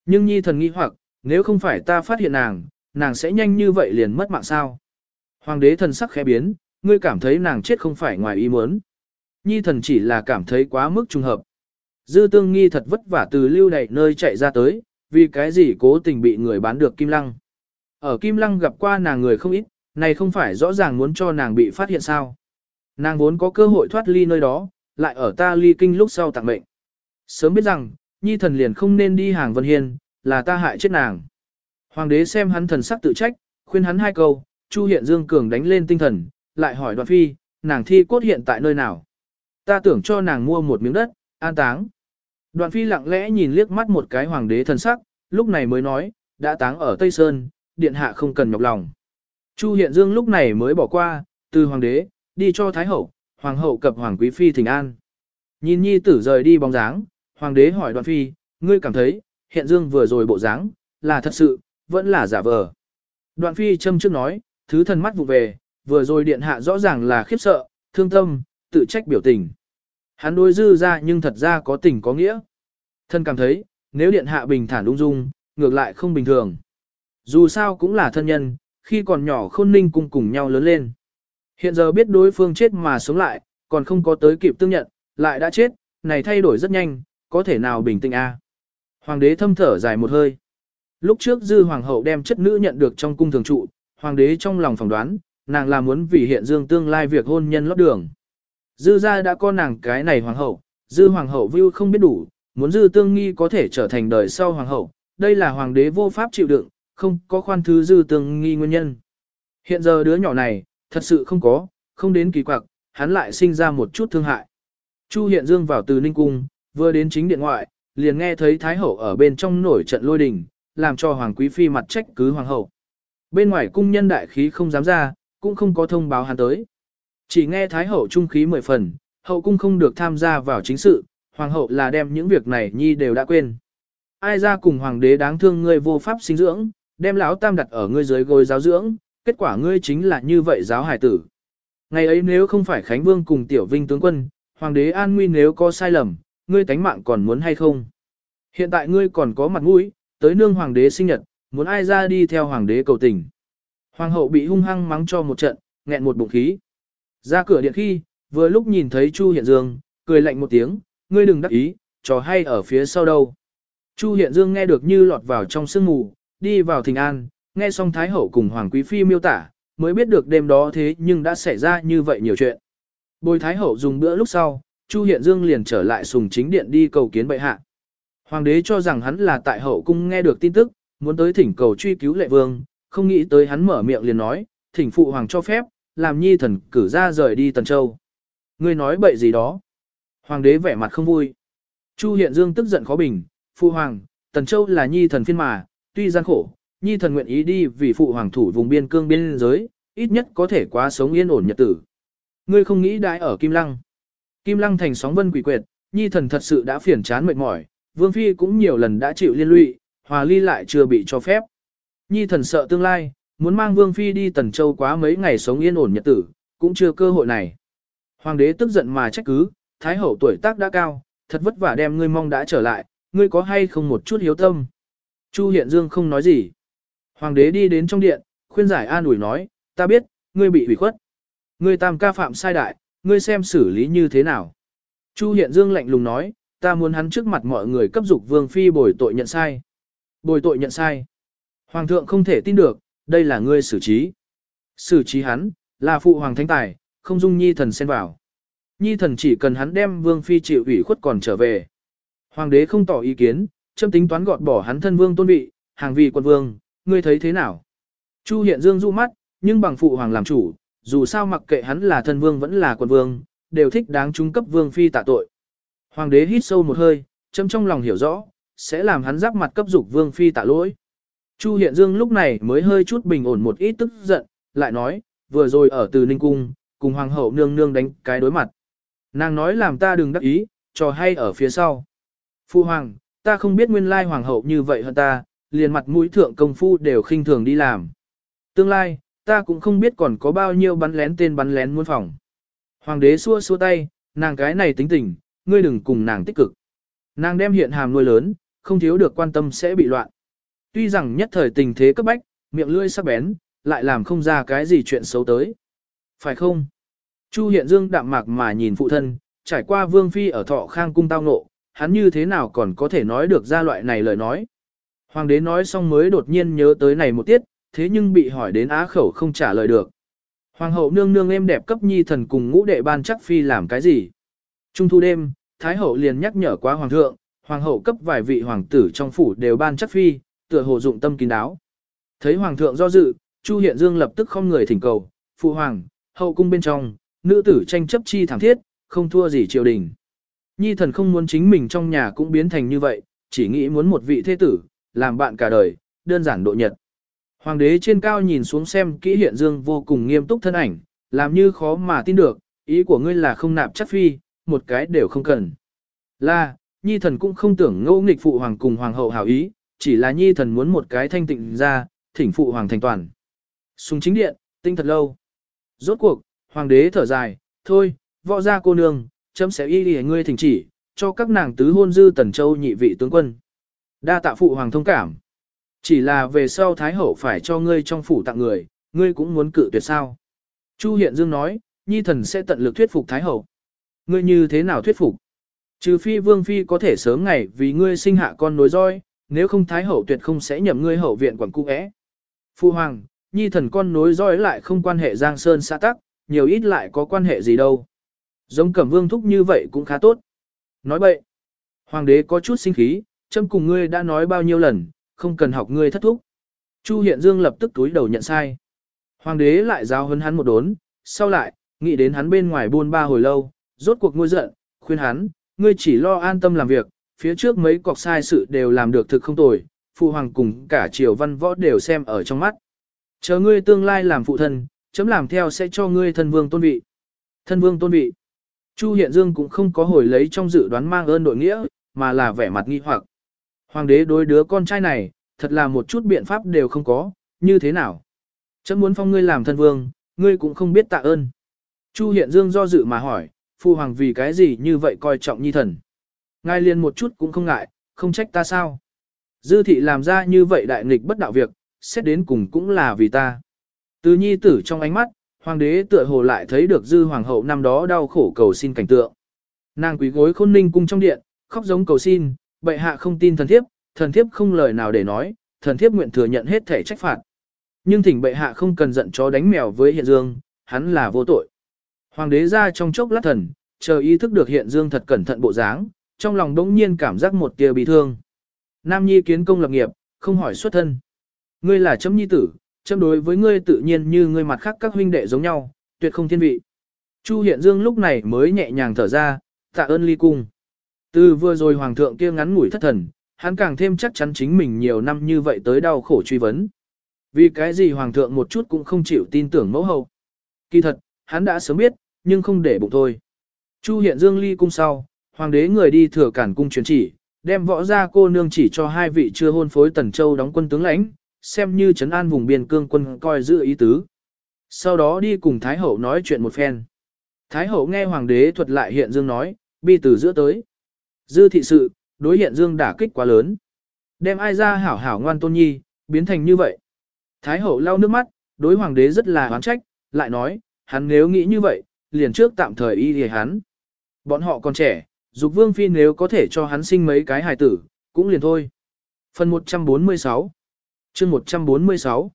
Nhưng nhi thần nghi hoặc, nếu không phải ta phát hiện nàng, nàng sẽ nhanh như vậy liền mất mạng sao. Hoàng đế thần sắc khẽ biến, ngươi cảm thấy nàng chết không phải ngoài ý muốn. Nhi thần chỉ là cảm thấy quá mức trùng hợp. Dư tương nghi thật vất vả từ lưu đầy nơi chạy ra tới, vì cái gì cố tình bị người bán được Kim Lăng. Ở Kim Lăng gặp qua nàng người không ít, này không phải rõ ràng muốn cho nàng bị phát hiện sao. Nàng vốn có cơ hội thoát ly nơi đó, lại ở ta ly kinh lúc sau tặng mệnh. Sớm biết rằng, nhi thần liền không nên đi hàng Vân Hiên, là ta hại chết nàng. Hoàng đế xem hắn thần sắc tự trách, khuyên hắn hai câu, Chu Hiện Dương cường đánh lên tinh thần, lại hỏi Đoạn Phi, nàng thi cốt hiện tại nơi nào? Ta tưởng cho nàng mua một miếng đất, an táng. Đoạn Phi lặng lẽ nhìn liếc mắt một cái hoàng đế thần sắc, lúc này mới nói, đã táng ở Tây Sơn, điện hạ không cần nhọc lòng. Chu Hiện Dương lúc này mới bỏ qua, từ hoàng đế, đi cho Thái Hậu, Hoàng hậu cập Hoàng Quý Phi thỉnh an. Nhìn nhi tử rời đi bóng dáng, hoàng đế hỏi Đoạn Phi, ngươi cảm thấy, Hiện Dương vừa rồi bộ dáng, là thật sự, vẫn là giả vờ. Đoạn Phi châm trước nói, thứ thần mắt vụ về, vừa rồi điện hạ rõ ràng là khiếp sợ, thương tâm, tự trách biểu tình. Hắn đối dư ra nhưng thật ra có tình có nghĩa. Thân cảm thấy, nếu điện hạ bình thản ung dung, ngược lại không bình thường. Dù sao cũng là thân nhân, khi còn nhỏ khôn ninh cùng cùng nhau lớn lên. Hiện giờ biết đối phương chết mà sống lại, còn không có tới kịp tương nhận, lại đã chết, này thay đổi rất nhanh, có thể nào bình tĩnh a? Hoàng đế thâm thở dài một hơi. Lúc trước dư hoàng hậu đem chất nữ nhận được trong cung thường trụ, hoàng đế trong lòng phỏng đoán, nàng là muốn vì hiện dương tương lai việc hôn nhân lót đường. Dư ra đã có nàng cái này hoàng hậu, dư hoàng hậu view không biết đủ, muốn dư tương nghi có thể trở thành đời sau hoàng hậu, đây là hoàng đế vô pháp chịu đựng, không có khoan thứ dư tương nghi nguyên nhân. Hiện giờ đứa nhỏ này, thật sự không có, không đến kỳ quặc, hắn lại sinh ra một chút thương hại. Chu hiện dương vào từ Ninh Cung, vừa đến chính điện ngoại, liền nghe thấy Thái Hậu ở bên trong nổi trận lôi đình, làm cho Hoàng Quý Phi mặt trách cứ Hoàng Hậu. Bên ngoài cung nhân đại khí không dám ra, cũng không có thông báo hắn tới. Chỉ nghe Thái Hậu trung khí mười phần, hậu cung không được tham gia vào chính sự, Hoàng hậu là đem những việc này nhi đều đã quên. Ai ra cùng Hoàng đế đáng thương ngươi vô pháp sinh dưỡng, đem lão tam đặt ở ngươi dưới gối giáo dưỡng, kết quả ngươi chính là như vậy giáo hải tử. Ngày ấy nếu không phải Khánh Vương cùng Tiểu Vinh tướng quân, Hoàng đế an nguy nếu có sai lầm, ngươi tánh mạng còn muốn hay không? Hiện tại ngươi còn có mặt mũi, tới nương hoàng đế sinh nhật, muốn ai ra đi theo hoàng đế cầu tình. Hoàng hậu bị hung hăng mắng cho một trận, nghẹn một bụng khí. Ra cửa điện khi, vừa lúc nhìn thấy Chu Hiện Dương, cười lạnh một tiếng, ngươi đừng đắc ý, trò hay ở phía sau đâu. Chu Hiện Dương nghe được như lọt vào trong sương mù, đi vào thình an, nghe xong Thái Hậu cùng Hoàng Quý Phi miêu tả, mới biết được đêm đó thế nhưng đã xảy ra như vậy nhiều chuyện. Bồi Thái Hậu dùng bữa lúc sau, Chu Hiện Dương liền trở lại sùng chính điện đi cầu kiến bệ hạ. Hoàng đế cho rằng hắn là tại hậu cung nghe được tin tức, muốn tới thỉnh cầu truy cứu lệ vương, không nghĩ tới hắn mở miệng liền nói, thỉnh phụ hoàng cho phép, làm nhi thần cử ra rời đi Tần Châu. Ngươi nói bậy gì đó. Hoàng đế vẻ mặt không vui. Chu Hiện Dương tức giận khó bình, phụ hoàng, Tần Châu là nhi thần phiên mà, tuy gian khổ, nhi thần nguyện ý đi vì phụ hoàng thủ vùng biên cương biên giới, ít nhất có thể quá sống yên ổn nhật tử. Ngươi không nghĩ đãi ở Kim Lăng. Kim Lăng thành sóng vân quỷ quyệt, nhi thần thật sự đã phiền chán mệt mỏi, Vương Phi cũng nhiều lần đã chịu liên lụy, hòa ly lại chưa bị cho phép. Nhi thần sợ tương lai, muốn mang Vương Phi đi Tần Châu quá mấy ngày sống yên ổn nhật tử, cũng chưa cơ hội này. Hoàng đế tức giận mà trách cứ, Thái hậu tuổi tác đã cao, thật vất vả đem ngươi mong đã trở lại, ngươi có hay không một chút hiếu tâm. Chu Hiện Dương không nói gì. Hoàng đế đi đến trong điện, khuyên giải an ủi nói, ta biết, ngươi bị hủy khuất. Ngươi tam ca phạm sai đại, ngươi xem xử lý như thế nào. Chu Hiện Dương lạnh lùng nói, ta muốn hắn trước mặt mọi người cấp dục vương phi bồi tội nhận sai. Bồi tội nhận sai. Hoàng thượng không thể tin được, đây là ngươi xử trí. Xử trí hắn, là phụ hoàng thánh tài, không dung nhi thần xen vào. Nhi thần chỉ cần hắn đem vương phi chịu ủy khuất còn trở về. Hoàng đế không tỏ ý kiến, châm tính toán gọt bỏ hắn thân vương tôn vị, hàng vị quân vương, ngươi thấy thế nào? Chu hiện dương du mắt, nhưng bằng phụ hoàng làm chủ, dù sao mặc kệ hắn là thân vương vẫn là quân vương, đều thích đáng trung cấp vương phi tạ tội. Hoàng đế hít sâu một hơi, châm trong lòng hiểu rõ, sẽ làm hắn giáp mặt cấp dục vương phi tạ lỗi. Chu Hiện Dương lúc này mới hơi chút bình ổn một ít tức giận, lại nói, vừa rồi ở từ Ninh Cung, cùng Hoàng hậu nương nương đánh cái đối mặt. Nàng nói làm ta đừng đắc ý, trò hay ở phía sau. Phu Hoàng, ta không biết nguyên lai Hoàng hậu như vậy hơn ta, liền mặt mũi thượng công phu đều khinh thường đi làm. Tương lai, ta cũng không biết còn có bao nhiêu bắn lén tên bắn lén muôn phòng. Hoàng đế xua xua tay, nàng cái này tính tình, ngươi đừng cùng nàng tích cực. Nàng đem hiện hàm nuôi lớn, không thiếu được quan tâm sẽ bị loạn. Tuy rằng nhất thời tình thế cấp bách, miệng lưỡi sắc bén, lại làm không ra cái gì chuyện xấu tới. Phải không? Chu Hiện Dương đạm mạc mà nhìn phụ thân, trải qua vương phi ở thọ khang cung tao nộ, hắn như thế nào còn có thể nói được ra loại này lời nói. Hoàng đế nói xong mới đột nhiên nhớ tới này một tiết, thế nhưng bị hỏi đến á khẩu không trả lời được. Hoàng hậu nương nương êm đẹp cấp nhi thần cùng ngũ đệ ban chắc phi làm cái gì? Trung thu đêm, Thái hậu liền nhắc nhở quá hoàng thượng, hoàng hậu cấp vài vị hoàng tử trong phủ đều ban chắc phi, tựa hồ dụng tâm kín đáo. Thấy hoàng thượng do dự, Chu Hiện Dương lập tức không người thỉnh cầu, phụ hoàng, hậu cung bên trong, nữ tử tranh chấp chi thảm thiết, không thua gì triều đình. Nhi thần không muốn chính mình trong nhà cũng biến thành như vậy, chỉ nghĩ muốn một vị thế tử, làm bạn cả đời, đơn giản độ nhật. Hoàng đế trên cao nhìn xuống xem kỹ Hiện Dương vô cùng nghiêm túc thân ảnh, làm như khó mà tin được, ý của ngươi là không nạp chắc phi, một cái đều không cần. Là, nhi thần cũng không tưởng ngẫu nghịch phụ hoàng cùng hoàng hậu hảo ý, chỉ là nhi thần muốn một cái thanh tịnh ra, thỉnh phụ hoàng thành toàn. Sùng chính điện, tinh thật lâu. Rốt cuộc, hoàng đế thở dài, thôi, võ ra cô nương, chấm sẽ y đi ngươi thỉnh chỉ, cho các nàng tứ hôn dư tần châu nhị vị tướng quân. Đa tạ phụ hoàng thông cảm. Chỉ là về sau thái hậu phải cho ngươi trong phủ tặng người, ngươi cũng muốn cự tuyệt sao. Chu Hiện Dương nói, nhi thần sẽ tận lực thuyết phục thái hậu. Ngươi như thế nào thuyết phục? Trừ phi vương phi có thể sớm ngày vì ngươi sinh hạ con nối roi, nếu không thái hậu tuyệt không sẽ nhậm ngươi hậu viện quản cung é. Phu hoàng, nhi thần con nối dõi lại không quan hệ giang sơn xã tắc, nhiều ít lại có quan hệ gì đâu. Giống cẩm vương thúc như vậy cũng khá tốt. Nói bậy. Hoàng đế có chút sinh khí, châm cùng ngươi đã nói bao nhiêu lần, không cần học ngươi thất thúc. Chu Hiện Dương lập tức túi đầu nhận sai. Hoàng đế lại giáo hấn hắn một đốn, sau lại, nghĩ đến hắn bên ngoài buôn ba hồi lâu, rốt cuộc ngôi giận, khuyên hắn, ngươi chỉ lo an tâm làm việc, phía trước mấy cọc sai sự đều làm được thực không tồi, phụ hoàng cùng cả triều văn võ đều xem ở trong mắt. Chờ ngươi tương lai làm phụ thân, chấm làm theo sẽ cho ngươi thân vương tôn vị. Thân vương tôn vị. Chu Hiện Dương cũng không có hồi lấy trong dự đoán mang ơn đội nghĩa, mà là vẻ mặt nghi hoặc. Hoàng đế đối đứa con trai này, thật là một chút biện pháp đều không có, như thế nào? Chấm muốn phong ngươi làm thân vương, ngươi cũng không biết tạ ơn. Chu Hiện Dương do dự mà hỏi, Phu hoàng vì cái gì như vậy coi trọng nhi thần. Ngài liền một chút cũng không ngại, không trách ta sao. Dư thị làm ra như vậy đại nghịch bất đạo việc, xét đến cùng cũng là vì ta. Từ nhi tử trong ánh mắt, hoàng đế tựa hồ lại thấy được dư hoàng hậu năm đó đau khổ cầu xin cảnh tượng. Nàng quý gối khôn ninh cung trong điện, khóc giống cầu xin, bệ hạ không tin thần thiếp, thần thiếp không lời nào để nói, thần thiếp nguyện thừa nhận hết thể trách phạt. Nhưng thỉnh bệ hạ không cần giận chó đánh mèo với hiện dương, hắn là vô tội. Hoàng đế ra trong chốc lát thần, chờ ý thức được hiện dương thật cẩn thận bộ dáng, trong lòng đống nhiên cảm giác một tia bị thương. Nam nhi kiến công lập nghiệp, không hỏi xuất thân. Ngươi là chấm nhi tử, chấm đối với ngươi tự nhiên như ngươi mặt khác các huynh đệ giống nhau, tuyệt không thiên vị. Chu Hiện Dương lúc này mới nhẹ nhàng thở ra, tạ ơn ly cung. Từ vừa rồi hoàng thượng kia ngắn ngủi thất thần, hắn càng thêm chắc chắn chính mình nhiều năm như vậy tới đau khổ truy vấn. Vì cái gì hoàng thượng một chút cũng không chịu tin tưởng mẫu hậu. Kỳ thật, hắn đã sớm biết, nhưng không để bụng thôi. Chu Hiện Dương ly cung sau, hoàng đế người đi thừa cản cung truyền chỉ, đem võ ra cô nương chỉ cho hai vị chưa hôn phối Tần Châu đóng quân tướng lãnh, xem như trấn an vùng biên cương quân coi giữ ý tứ. Sau đó đi cùng Thái Hậu nói chuyện một phen. Thái Hậu nghe hoàng đế thuật lại Hiện Dương nói, bi từ giữa tới. Dư thị sự, đối Hiện Dương đả kích quá lớn. Đem ai ra hảo hảo ngoan tôn nhi, biến thành như vậy. Thái Hậu lau nước mắt, đối hoàng đế rất là oán trách, lại nói, hắn nếu nghĩ như vậy, liền trước tạm thời y hề hắn. Bọn họ còn trẻ, dục vương phi nếu có thể cho hắn sinh mấy cái hài tử, cũng liền thôi. Phần 146 chương 146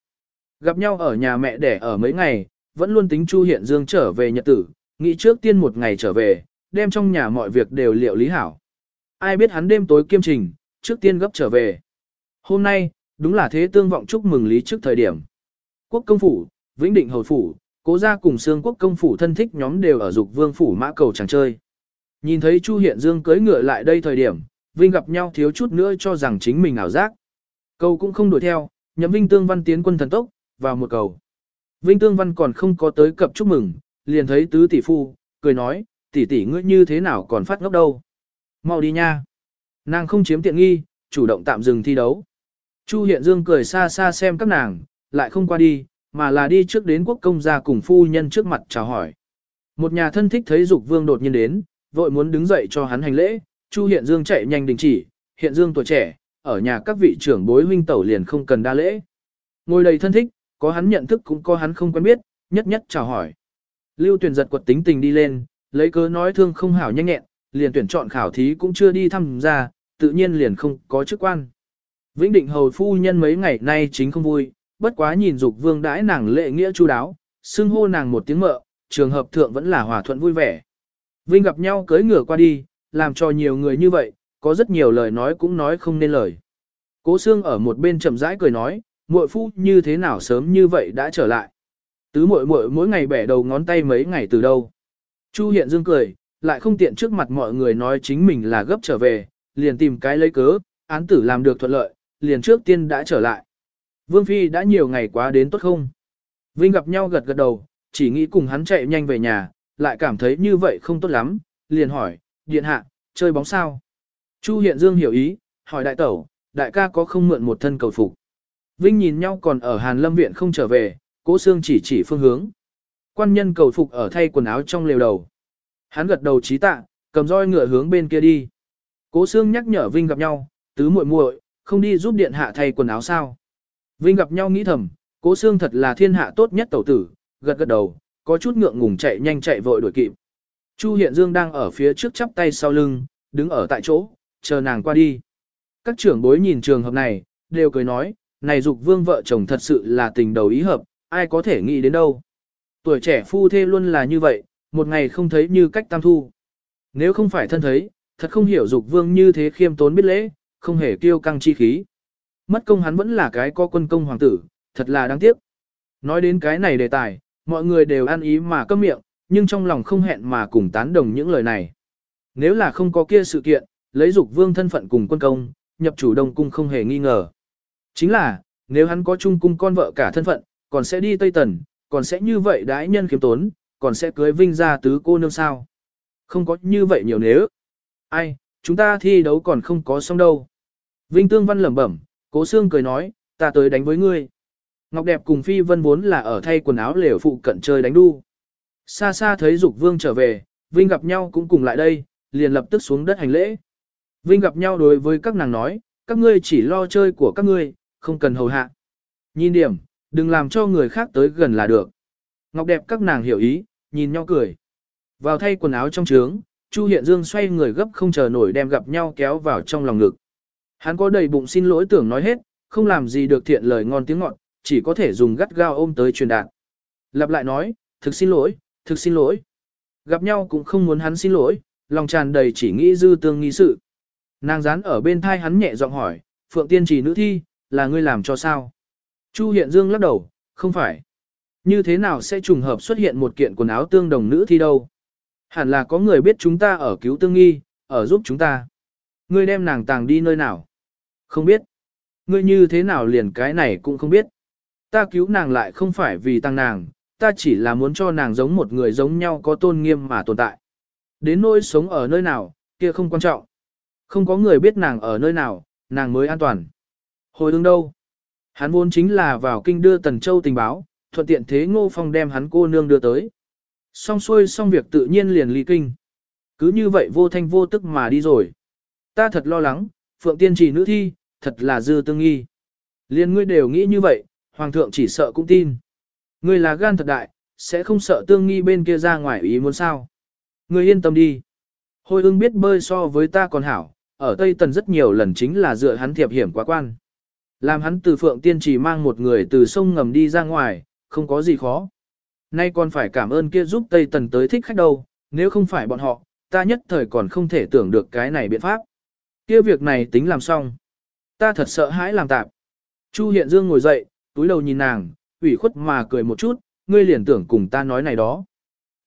Gặp nhau ở nhà mẹ đẻ ở mấy ngày, vẫn luôn tính Chu Hiện Dương trở về nhật tử, nghĩ trước tiên một ngày trở về, đem trong nhà mọi việc đều liệu lý hảo. Ai biết hắn đêm tối kiêm trình, trước tiên gấp trở về. Hôm nay, đúng là thế tương vọng chúc mừng lý trước thời điểm. Quốc công phủ, Vĩnh Định Hầu phủ, cố gia cùng xương quốc công phủ thân thích nhóm đều ở dục vương phủ mã cầu chẳng chơi. Nhìn thấy Chu Hiện Dương cưỡi ngựa lại đây thời điểm, Vinh gặp nhau thiếu chút nữa cho rằng chính mình ảo giác. Cầu cũng không đuổi theo, nhậm Vinh Tương Văn tiến quân thần tốc, vào một cầu. Vinh Tương Văn còn không có tới cập chúc mừng, liền thấy tứ tỷ phu, cười nói, tỷ tỷ ngươi như thế nào còn phát ngốc đâu. Mau đi nha. Nàng không chiếm tiện nghi, chủ động tạm dừng thi đấu. Chu Hiện Dương cười xa xa xem các nàng, lại không qua đi, mà là đi trước đến quốc công gia cùng phu nhân trước mặt chào hỏi. Một nhà thân thích thấy Dục Vương đột nhiên đến, vội muốn đứng dậy cho hắn hành lễ, Chu Hiện Dương chạy nhanh đình chỉ, Hiện Dương tuổi trẻ, ở nhà các vị trưởng bối huynh tẩu liền không cần đa lễ. Ngồi đầy thân thích, có hắn nhận thức cũng có hắn không quen biết, nhất nhất chào hỏi. Lưu tuyển giật quật tính tình đi lên, lấy cớ nói thương không hảo nhanh nhẹn, liền tuyển chọn khảo thí cũng chưa đi thăm ra, tự nhiên liền không có chức quan. Vĩnh định hầu phu nhân mấy ngày nay chính không vui, bất quá nhìn dục vương đãi nàng lệ nghĩa chu đáo, xưng hô nàng một tiếng mợ, trường hợp thượng vẫn là hòa thuận vui vẻ. Vinh gặp nhau cưới ngửa qua đi, làm cho nhiều người như vậy, có rất nhiều lời nói cũng nói không nên lời. Cố xương ở một bên chậm rãi cười nói, muội phu như thế nào sớm như vậy đã trở lại. Tứ muội muội mỗi ngày bẻ đầu ngón tay mấy ngày từ đâu. Chu hiện dương cười, lại không tiện trước mặt mọi người nói chính mình là gấp trở về, liền tìm cái lấy cớ, án tử làm được thuận lợi, liền trước tiên đã trở lại. Vương Phi đã nhiều ngày quá đến tốt không? Vinh gặp nhau gật gật đầu, chỉ nghĩ cùng hắn chạy nhanh về nhà, lại cảm thấy như vậy không tốt lắm, liền hỏi, điện hạ, chơi bóng sao? Chu Hiện Dương hiểu ý, hỏi đại tẩu, đại ca có không mượn một thân cầu phục. Vinh nhìn nhau còn ở Hàn Lâm Viện không trở về, cố xương chỉ chỉ phương hướng. Quan nhân cầu phục ở thay quần áo trong lều đầu. Hắn gật đầu trí tạ, cầm roi ngựa hướng bên kia đi. Cố xương nhắc nhở Vinh gặp nhau, tứ muội muội, không đi giúp điện hạ thay quần áo sao. Vinh gặp nhau nghĩ thầm, cố xương thật là thiên hạ tốt nhất tẩu tử, gật gật đầu, có chút ngượng ngùng chạy nhanh chạy vội đuổi kịp. Chu Hiện Dương đang ở phía trước chắp tay sau lưng, đứng ở tại chỗ, chờ nàng qua đi. Các trưởng bối nhìn trường hợp này, đều cười nói, này dục vương vợ chồng thật sự là tình đầu ý hợp, ai có thể nghĩ đến đâu. Tuổi trẻ phu thê luôn là như vậy, một ngày không thấy như cách tam thu. Nếu không phải thân thấy, thật không hiểu dục vương như thế khiêm tốn biết lễ, không hề kiêu căng chi khí. Mất công hắn vẫn là cái có quân công hoàng tử, thật là đáng tiếc. Nói đến cái này đề tài, mọi người đều ăn ý mà câm miệng, nhưng trong lòng không hẹn mà cùng tán đồng những lời này. Nếu là không có kia sự kiện, lấy dục vương thân phận cùng quân công, nhập chủ đông cung không hề nghi ngờ. Chính là, nếu hắn có chung cung con vợ cả thân phận, còn sẽ đi Tây Tần, còn sẽ như vậy đãi nhân kiếm tốn, còn sẽ cưới vinh ra tứ cô nương sao. Không có như vậy nhiều nếu. Ai, chúng ta thi đấu còn không có xong đâu. Vinh Tương Văn lẩm bẩm, cố xương cười nói, ta tới đánh với ngươi. Ngọc Đẹp cùng Phi Vân vốn là ở thay quần áo lều phụ cận chơi đánh đu. Xa xa thấy Dục Vương trở về, Vinh gặp nhau cũng cùng lại đây, liền lập tức xuống đất hành lễ. Vinh gặp nhau đối với các nàng nói, các ngươi chỉ lo chơi của các ngươi, không cần hầu hạ. Nhìn điểm, đừng làm cho người khác tới gần là được. Ngọc đẹp các nàng hiểu ý, nhìn nhau cười. Vào thay quần áo trong trướng, Chu Hiện Dương xoay người gấp không chờ nổi đem gặp nhau kéo vào trong lòng ngực. Hắn có đầy bụng xin lỗi tưởng nói hết, không làm gì được thiện lời ngon tiếng ngọt, chỉ có thể dùng gắt gao ôm tới truyền đạt. Lặp lại nói, thực xin lỗi, thực xin lỗi. Gặp nhau cũng không muốn hắn xin lỗi, lòng tràn đầy chỉ nghĩ dư tương nghi sự. Nàng dán ở bên thai hắn nhẹ giọng hỏi, Phượng Tiên Trì nữ thi, là ngươi làm cho sao? Chu Hiện Dương lắc đầu, không phải. Như thế nào sẽ trùng hợp xuất hiện một kiện quần áo tương đồng nữ thi đâu? Hẳn là có người biết chúng ta ở cứu tương nghi, ở giúp chúng ta. Ngươi đem nàng tàng đi nơi nào? Không biết. Ngươi như thế nào liền cái này cũng không biết. Ta cứu nàng lại không phải vì tăng nàng, ta chỉ là muốn cho nàng giống một người giống nhau có tôn nghiêm mà tồn tại. Đến nỗi sống ở nơi nào, kia không quan trọng. Không có người biết nàng ở nơi nào, nàng mới an toàn. Hồi đương đâu? Hắn vốn chính là vào kinh đưa Tần Châu tình báo, thuận tiện thế Ngô Phong đem hắn cô nương đưa tới. Xong xuôi xong việc tự nhiên liền ly kinh. Cứ như vậy vô thanh vô tức mà đi rồi. Ta thật lo lắng, Phượng Tiên trì nữ thi, thật là dư tương nghi. Liên ngươi đều nghĩ như vậy, Hoàng thượng chỉ sợ cũng tin. Ngươi là gan thật đại, sẽ không sợ tương nghi bên kia ra ngoài ý muốn sao. Ngươi yên tâm đi. Hồi ưng biết bơi so với ta còn hảo, ở Tây Tần rất nhiều lần chính là dựa hắn thiệp hiểm quá quan. Làm hắn từ Phượng Tiên chỉ mang một người từ sông ngầm đi ra ngoài, không có gì khó. Nay còn phải cảm ơn kia giúp Tây Tần tới thích khách đâu, nếu không phải bọn họ, ta nhất thời còn không thể tưởng được cái này biện pháp. Kia việc này tính làm xong. Ta thật sợ hãi làm tạm. Chu Hiện Dương ngồi dậy, túi đầu nhìn nàng, ủy khuất mà cười một chút, ngươi liền tưởng cùng ta nói này đó.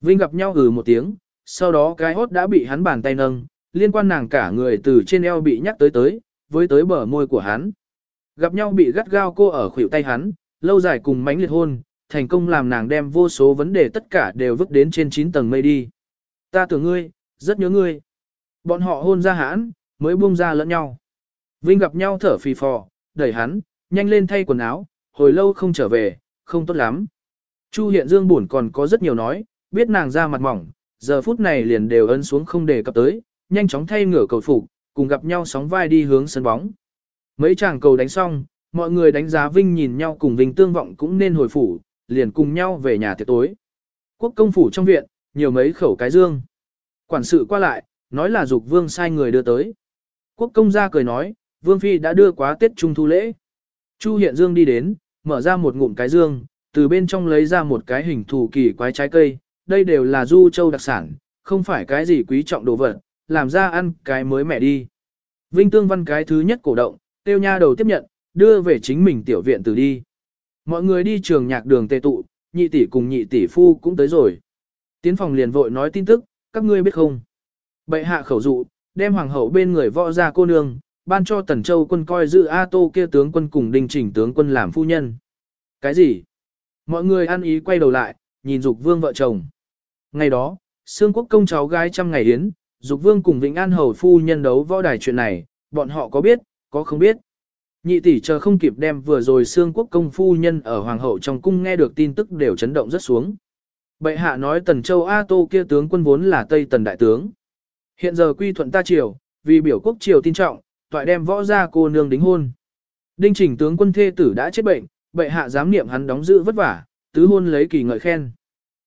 Vinh gặp nhau ừ một tiếng, sau đó cái hốt đã bị hắn bàn tay nâng, liên quan nàng cả người từ trên eo bị nhắc tới tới, với tới bờ môi của hắn. Gặp nhau bị gắt gao cô ở khuỷu tay hắn, lâu dài cùng mánh liệt hôn, thành công làm nàng đem vô số vấn đề tất cả đều vứt đến trên 9 tầng mây đi. Ta tưởng ngươi, rất nhớ ngươi. Bọn họ hôn ra hãn, mới buông ra lẫn nhau. Vinh gặp nhau thở phì phò, đẩy hắn, nhanh lên thay quần áo, hồi lâu không trở về, không tốt lắm. Chu Hiện Dương buồn còn có rất nhiều nói, biết nàng ra mặt mỏng, giờ phút này liền đều ấn xuống không để cập tới, nhanh chóng thay ngửa cầu phục, cùng gặp nhau sóng vai đi hướng sân bóng. Mấy chàng cầu đánh xong, mọi người đánh giá Vinh nhìn nhau cùng Vinh tương vọng cũng nên hồi phủ, liền cùng nhau về nhà tiệc tối. Quốc công phủ trong viện, nhiều mấy khẩu cái dương. Quản sự qua lại, nói là dục vương sai người đưa tới. Quốc công ra cười nói, vương phi đã đưa quá Tết Trung thu lễ. Chu hiện dương đi đến, mở ra một ngụm cái dương, từ bên trong lấy ra một cái hình thù kỳ quái trái cây, đây đều là du châu đặc sản, không phải cái gì quý trọng đồ vật, làm ra ăn cái mới mẹ đi. Vinh Tương Văn cái thứ nhất cổ động, tiêu nha đầu tiếp nhận, đưa về chính mình tiểu viện từ đi. Mọi người đi trường nhạc đường tề tụ, nhị tỷ cùng nhị tỷ phu cũng tới rồi. Tiến phòng liền vội nói tin tức, các ngươi biết không? Bệ hạ khẩu dụ, đem hoàng hậu bên người võ ra cô nương, ban cho tần châu quân coi giữ A Tô kia tướng quân cùng đình chỉnh tướng quân làm phu nhân. Cái gì? Mọi người ăn ý quay đầu lại, nhìn dục vương vợ chồng. Ngày đó, Sương Quốc công cháu gái trăm ngày yến, dục vương cùng Vĩnh An hầu phu nhân đấu võ đài chuyện này, bọn họ có biết, có không biết. Nhị tỷ chờ không kịp đem vừa rồi Sương Quốc công phu nhân ở hoàng hậu trong cung nghe được tin tức đều chấn động rất xuống. Bệ hạ nói Tần Châu A Tô kia tướng quân vốn là Tây Tần đại tướng. Hiện giờ quy thuận ta triều, vì biểu quốc triều tin trọng, toại đem võ ra cô nương đính hôn. Đinh chỉnh tướng quân thê tử đã chết bệnh, bệ hạ giám niệm hắn đóng giữ vất vả, tứ hôn lấy kỳ ngợi khen.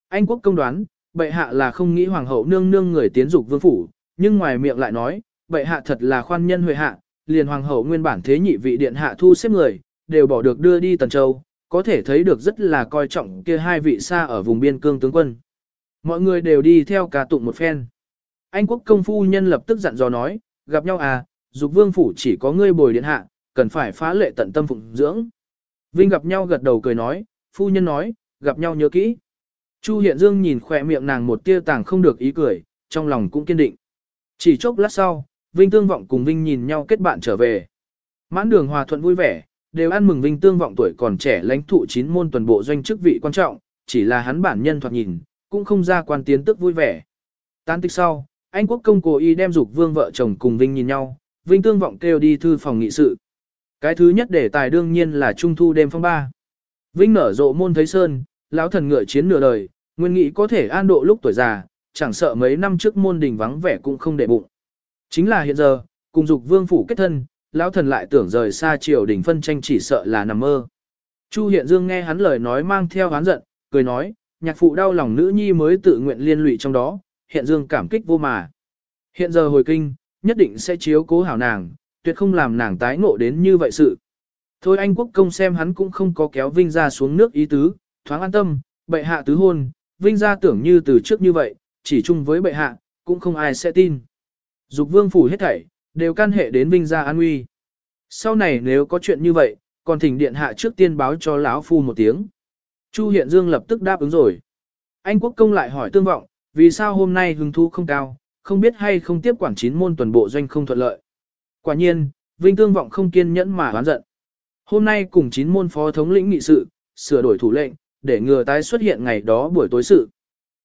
Anh quốc công đoán, bệ hạ là không nghĩ hoàng hậu nương nương người tiến dục vương phủ, nhưng ngoài miệng lại nói, bệ hạ thật là khoan nhân huệ hạ, liền hoàng hậu nguyên bản thế nhị vị điện hạ thu xếp người, đều bỏ được đưa đi Tần Châu, có thể thấy được rất là coi trọng kia hai vị xa ở vùng biên cương tướng quân. Mọi người đều đi theo cả tụng một phen. Anh quốc công phu nhân lập tức dặn dò nói, gặp nhau à, dục vương phủ chỉ có ngươi bồi điện hạ, cần phải phá lệ tận tâm phụng dưỡng. Vinh gặp nhau gật đầu cười nói, phu nhân nói, gặp nhau nhớ kỹ. Chu Hiện Dương nhìn khỏe miệng nàng một tia tàng không được ý cười, trong lòng cũng kiên định. Chỉ chốc lát sau, Vinh Tương Vọng cùng Vinh nhìn nhau kết bạn trở về. Mãn đường hòa thuận vui vẻ, đều ăn mừng Vinh Tương Vọng tuổi còn trẻ lãnh thụ chín môn tuần bộ doanh chức vị quan trọng, chỉ là hắn bản nhân thoạt nhìn, cũng không ra quan tiến tức vui vẻ. Tan tích sau, anh quốc công cố ý đem dục vương vợ chồng cùng Vinh nhìn nhau, Vinh Tương Vọng kêu đi thư phòng nghị sự. Cái thứ nhất để tài đương nhiên là trung thu đêm phong ba. Vinh nở rộ môn thấy sơn, lão thần ngựa chiến nửa đời, nguyên nghĩ có thể an độ lúc tuổi già, chẳng sợ mấy năm trước môn đình vắng vẻ cũng không để bụng. Chính là hiện giờ, cùng dục vương phủ kết thân, lão thần lại tưởng rời xa triều đình phân tranh chỉ sợ là nằm mơ. Chu Hiện Dương nghe hắn lời nói mang theo hán giận, cười nói, nhạc phụ đau lòng nữ nhi mới tự nguyện liên lụy trong đó, Hiện Dương cảm kích vô mà. Hiện giờ hồi kinh, nhất định sẽ chiếu cố hảo nàng, tuyệt không làm nàng tái ngộ đến như vậy sự. Thôi anh quốc công xem hắn cũng không có kéo Vinh ra xuống nước ý tứ, thoáng an tâm, bệ hạ tứ hôn, Vinh ra tưởng như từ trước như vậy, chỉ chung với bệ hạ, cũng không ai sẽ tin. Dục vương phủ hết thảy, đều can hệ đến Vinh gia an nguy. Sau này nếu có chuyện như vậy, còn thỉnh điện hạ trước tiên báo cho lão phu một tiếng. Chu Hiện Dương lập tức đáp ứng rồi. Anh quốc công lại hỏi tương vọng, vì sao hôm nay hứng thú không cao, không biết hay không tiếp quản chín môn tuần bộ doanh không thuận lợi. Quả nhiên, Vinh Tương Vọng không kiên nhẫn mà oán giận. Hôm nay cùng chín môn phó thống lĩnh nghị sự, sửa đổi thủ lệnh, để ngừa tái xuất hiện ngày đó buổi tối sự.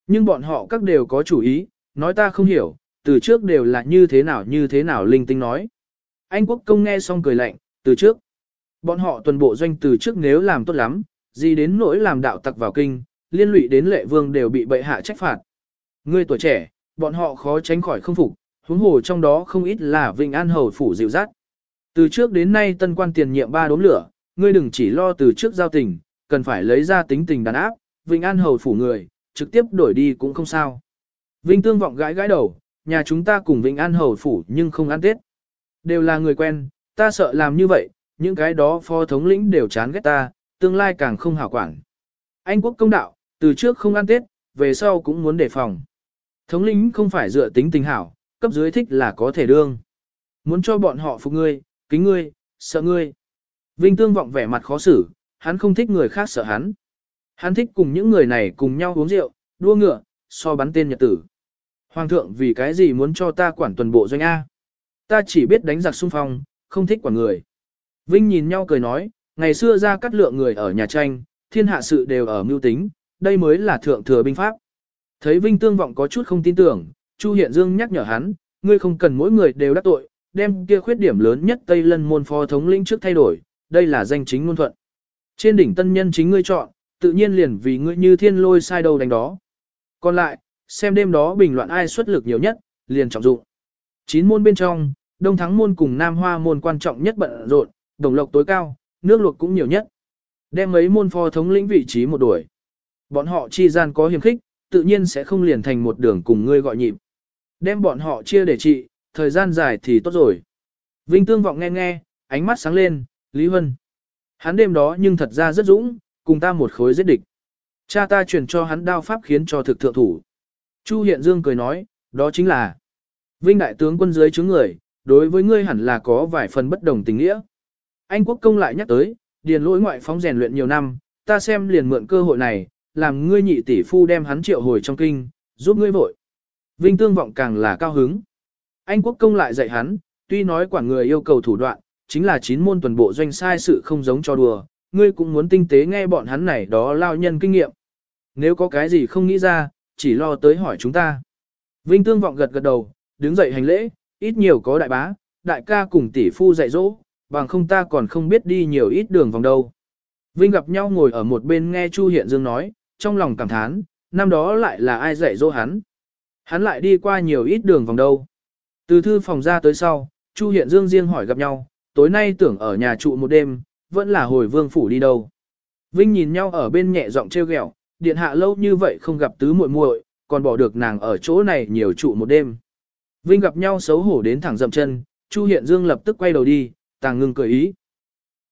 Nhưng bọn họ các đều có chủ ý, nói ta không hiểu, từ trước đều là như thế nào như thế nào linh tinh nói. Anh quốc công nghe xong cười lạnh, từ trước. Bọn họ tuần bộ doanh từ trước nếu làm tốt lắm, gì đến nỗi làm đạo tặc vào kinh, liên lụy đến lệ vương đều bị bệ hạ trách phạt. Ngươi tuổi trẻ, bọn họ khó tránh khỏi không phục, huống hồ trong đó không ít là Vịnh An Hầu phủ dịu dắt. Từ trước đến nay tân quan tiền nhiệm ba đốm lửa, ngươi đừng chỉ lo từ trước giao tình, cần phải lấy ra tính tình đàn áp, Vịnh An Hầu phủ người, trực tiếp đổi đi cũng không sao. Vinh Tương vọng gãi gãi đầu, nhà chúng ta cùng Vịnh An Hầu phủ nhưng không ăn Tết. Đều là người quen, ta sợ làm như vậy, những cái đó phó thống lĩnh đều chán ghét ta, tương lai càng không hảo quản. Anh quốc công đạo, từ trước không ăn Tết, về sau cũng muốn đề phòng. Thống lĩnh không phải dựa tính tình hảo, cấp dưới thích là có thể đương. Muốn cho bọn họ phục ngươi, kính ngươi, sợ ngươi. Vinh Tương vọng vẻ mặt khó xử, hắn không thích người khác sợ hắn. Hắn thích cùng những người này cùng nhau uống rượu, đua ngựa, so bắn tên nhật tử. Hoàng thượng vì cái gì muốn cho ta quản tuần bộ doanh A? Ta chỉ biết đánh giặc xung phong, không thích quản người. Vinh nhìn nhau cười nói, ngày xưa ra cắt lượng người ở nhà tranh, thiên hạ sự đều ở mưu tính, đây mới là thượng thừa binh pháp. Thấy Vinh Tương Vọng có chút không tin tưởng, Chu Hiện Dương nhắc nhở hắn, ngươi không cần mỗi người đều đắc tội, đem kia khuyết điểm lớn nhất Tây Lân môn phó thống lĩnh trước thay đổi, đây là danh chính ngôn thuận. Trên đỉnh tân nhân chính ngươi chọn, tự nhiên liền vì ngươi như thiên lôi sai đầu đánh đó. Còn lại, xem đêm đó bình luận ai xuất lực nhiều nhất, liền trọng dụng. Chín môn bên trong, Đông Thắng môn cùng Nam Hoa môn quan trọng nhất bận rộn, đồng lộc tối cao, nước luộc cũng nhiều nhất. Đem mấy môn phó thống lĩnh vị trí một đuổi. Bọn họ chi gian có hiểm khích, tự nhiên sẽ không liền thành một đường cùng ngươi gọi nhịp. Đem bọn họ chia để trị, thời gian dài thì tốt rồi. Vinh Tương vọng nghe nghe, ánh mắt sáng lên, Lý Huân. Hắn đêm đó nhưng thật ra rất dũng, cùng ta một khối giết địch. Cha ta truyền cho hắn đao pháp khiến cho thực thượng thủ. Chu Hiện Dương cười nói, đó chính là Vinh đại tướng quân dưới chứng người, đối với ngươi hẳn là có vài phần bất đồng tình nghĩa. Anh quốc công lại nhắc tới, điền lỗi ngoại phóng rèn luyện nhiều năm, ta xem liền mượn cơ hội này, làm ngươi nhị tỷ phu đem hắn triệu hồi trong kinh, giúp ngươi vội. Vinh tương vọng càng là cao hứng. Anh quốc công lại dạy hắn, tuy nói quản người yêu cầu thủ đoạn, chính là chín môn tuần bộ doanh sai sự không giống cho đùa, ngươi cũng muốn tinh tế nghe bọn hắn này đó lao nhân kinh nghiệm. Nếu có cái gì không nghĩ ra, chỉ lo tới hỏi chúng ta. Vinh tương vọng gật gật đầu, đứng dậy hành lễ, ít nhiều có đại bá, đại ca cùng tỷ phu dạy dỗ, bằng không ta còn không biết đi nhiều ít đường vòng đâu. Vinh gặp nhau ngồi ở một bên nghe Chu Hiện Dương nói, trong lòng cảm thán, năm đó lại là ai dạy dỗ hắn. Hắn lại đi qua nhiều ít đường vòng đâu. Từ thư phòng ra tới sau, Chu Hiện Dương riêng hỏi gặp nhau, tối nay tưởng ở nhà trụ một đêm, vẫn là hồi vương phủ đi đâu. Vinh nhìn nhau ở bên nhẹ giọng treo ghẹo, điện hạ lâu như vậy không gặp tứ muội muội, còn bỏ được nàng ở chỗ này nhiều trụ một đêm. Vinh gặp nhau xấu hổ đến thẳng dậm chân, Chu Hiện Dương lập tức quay đầu đi, tàng ngưng cười ý.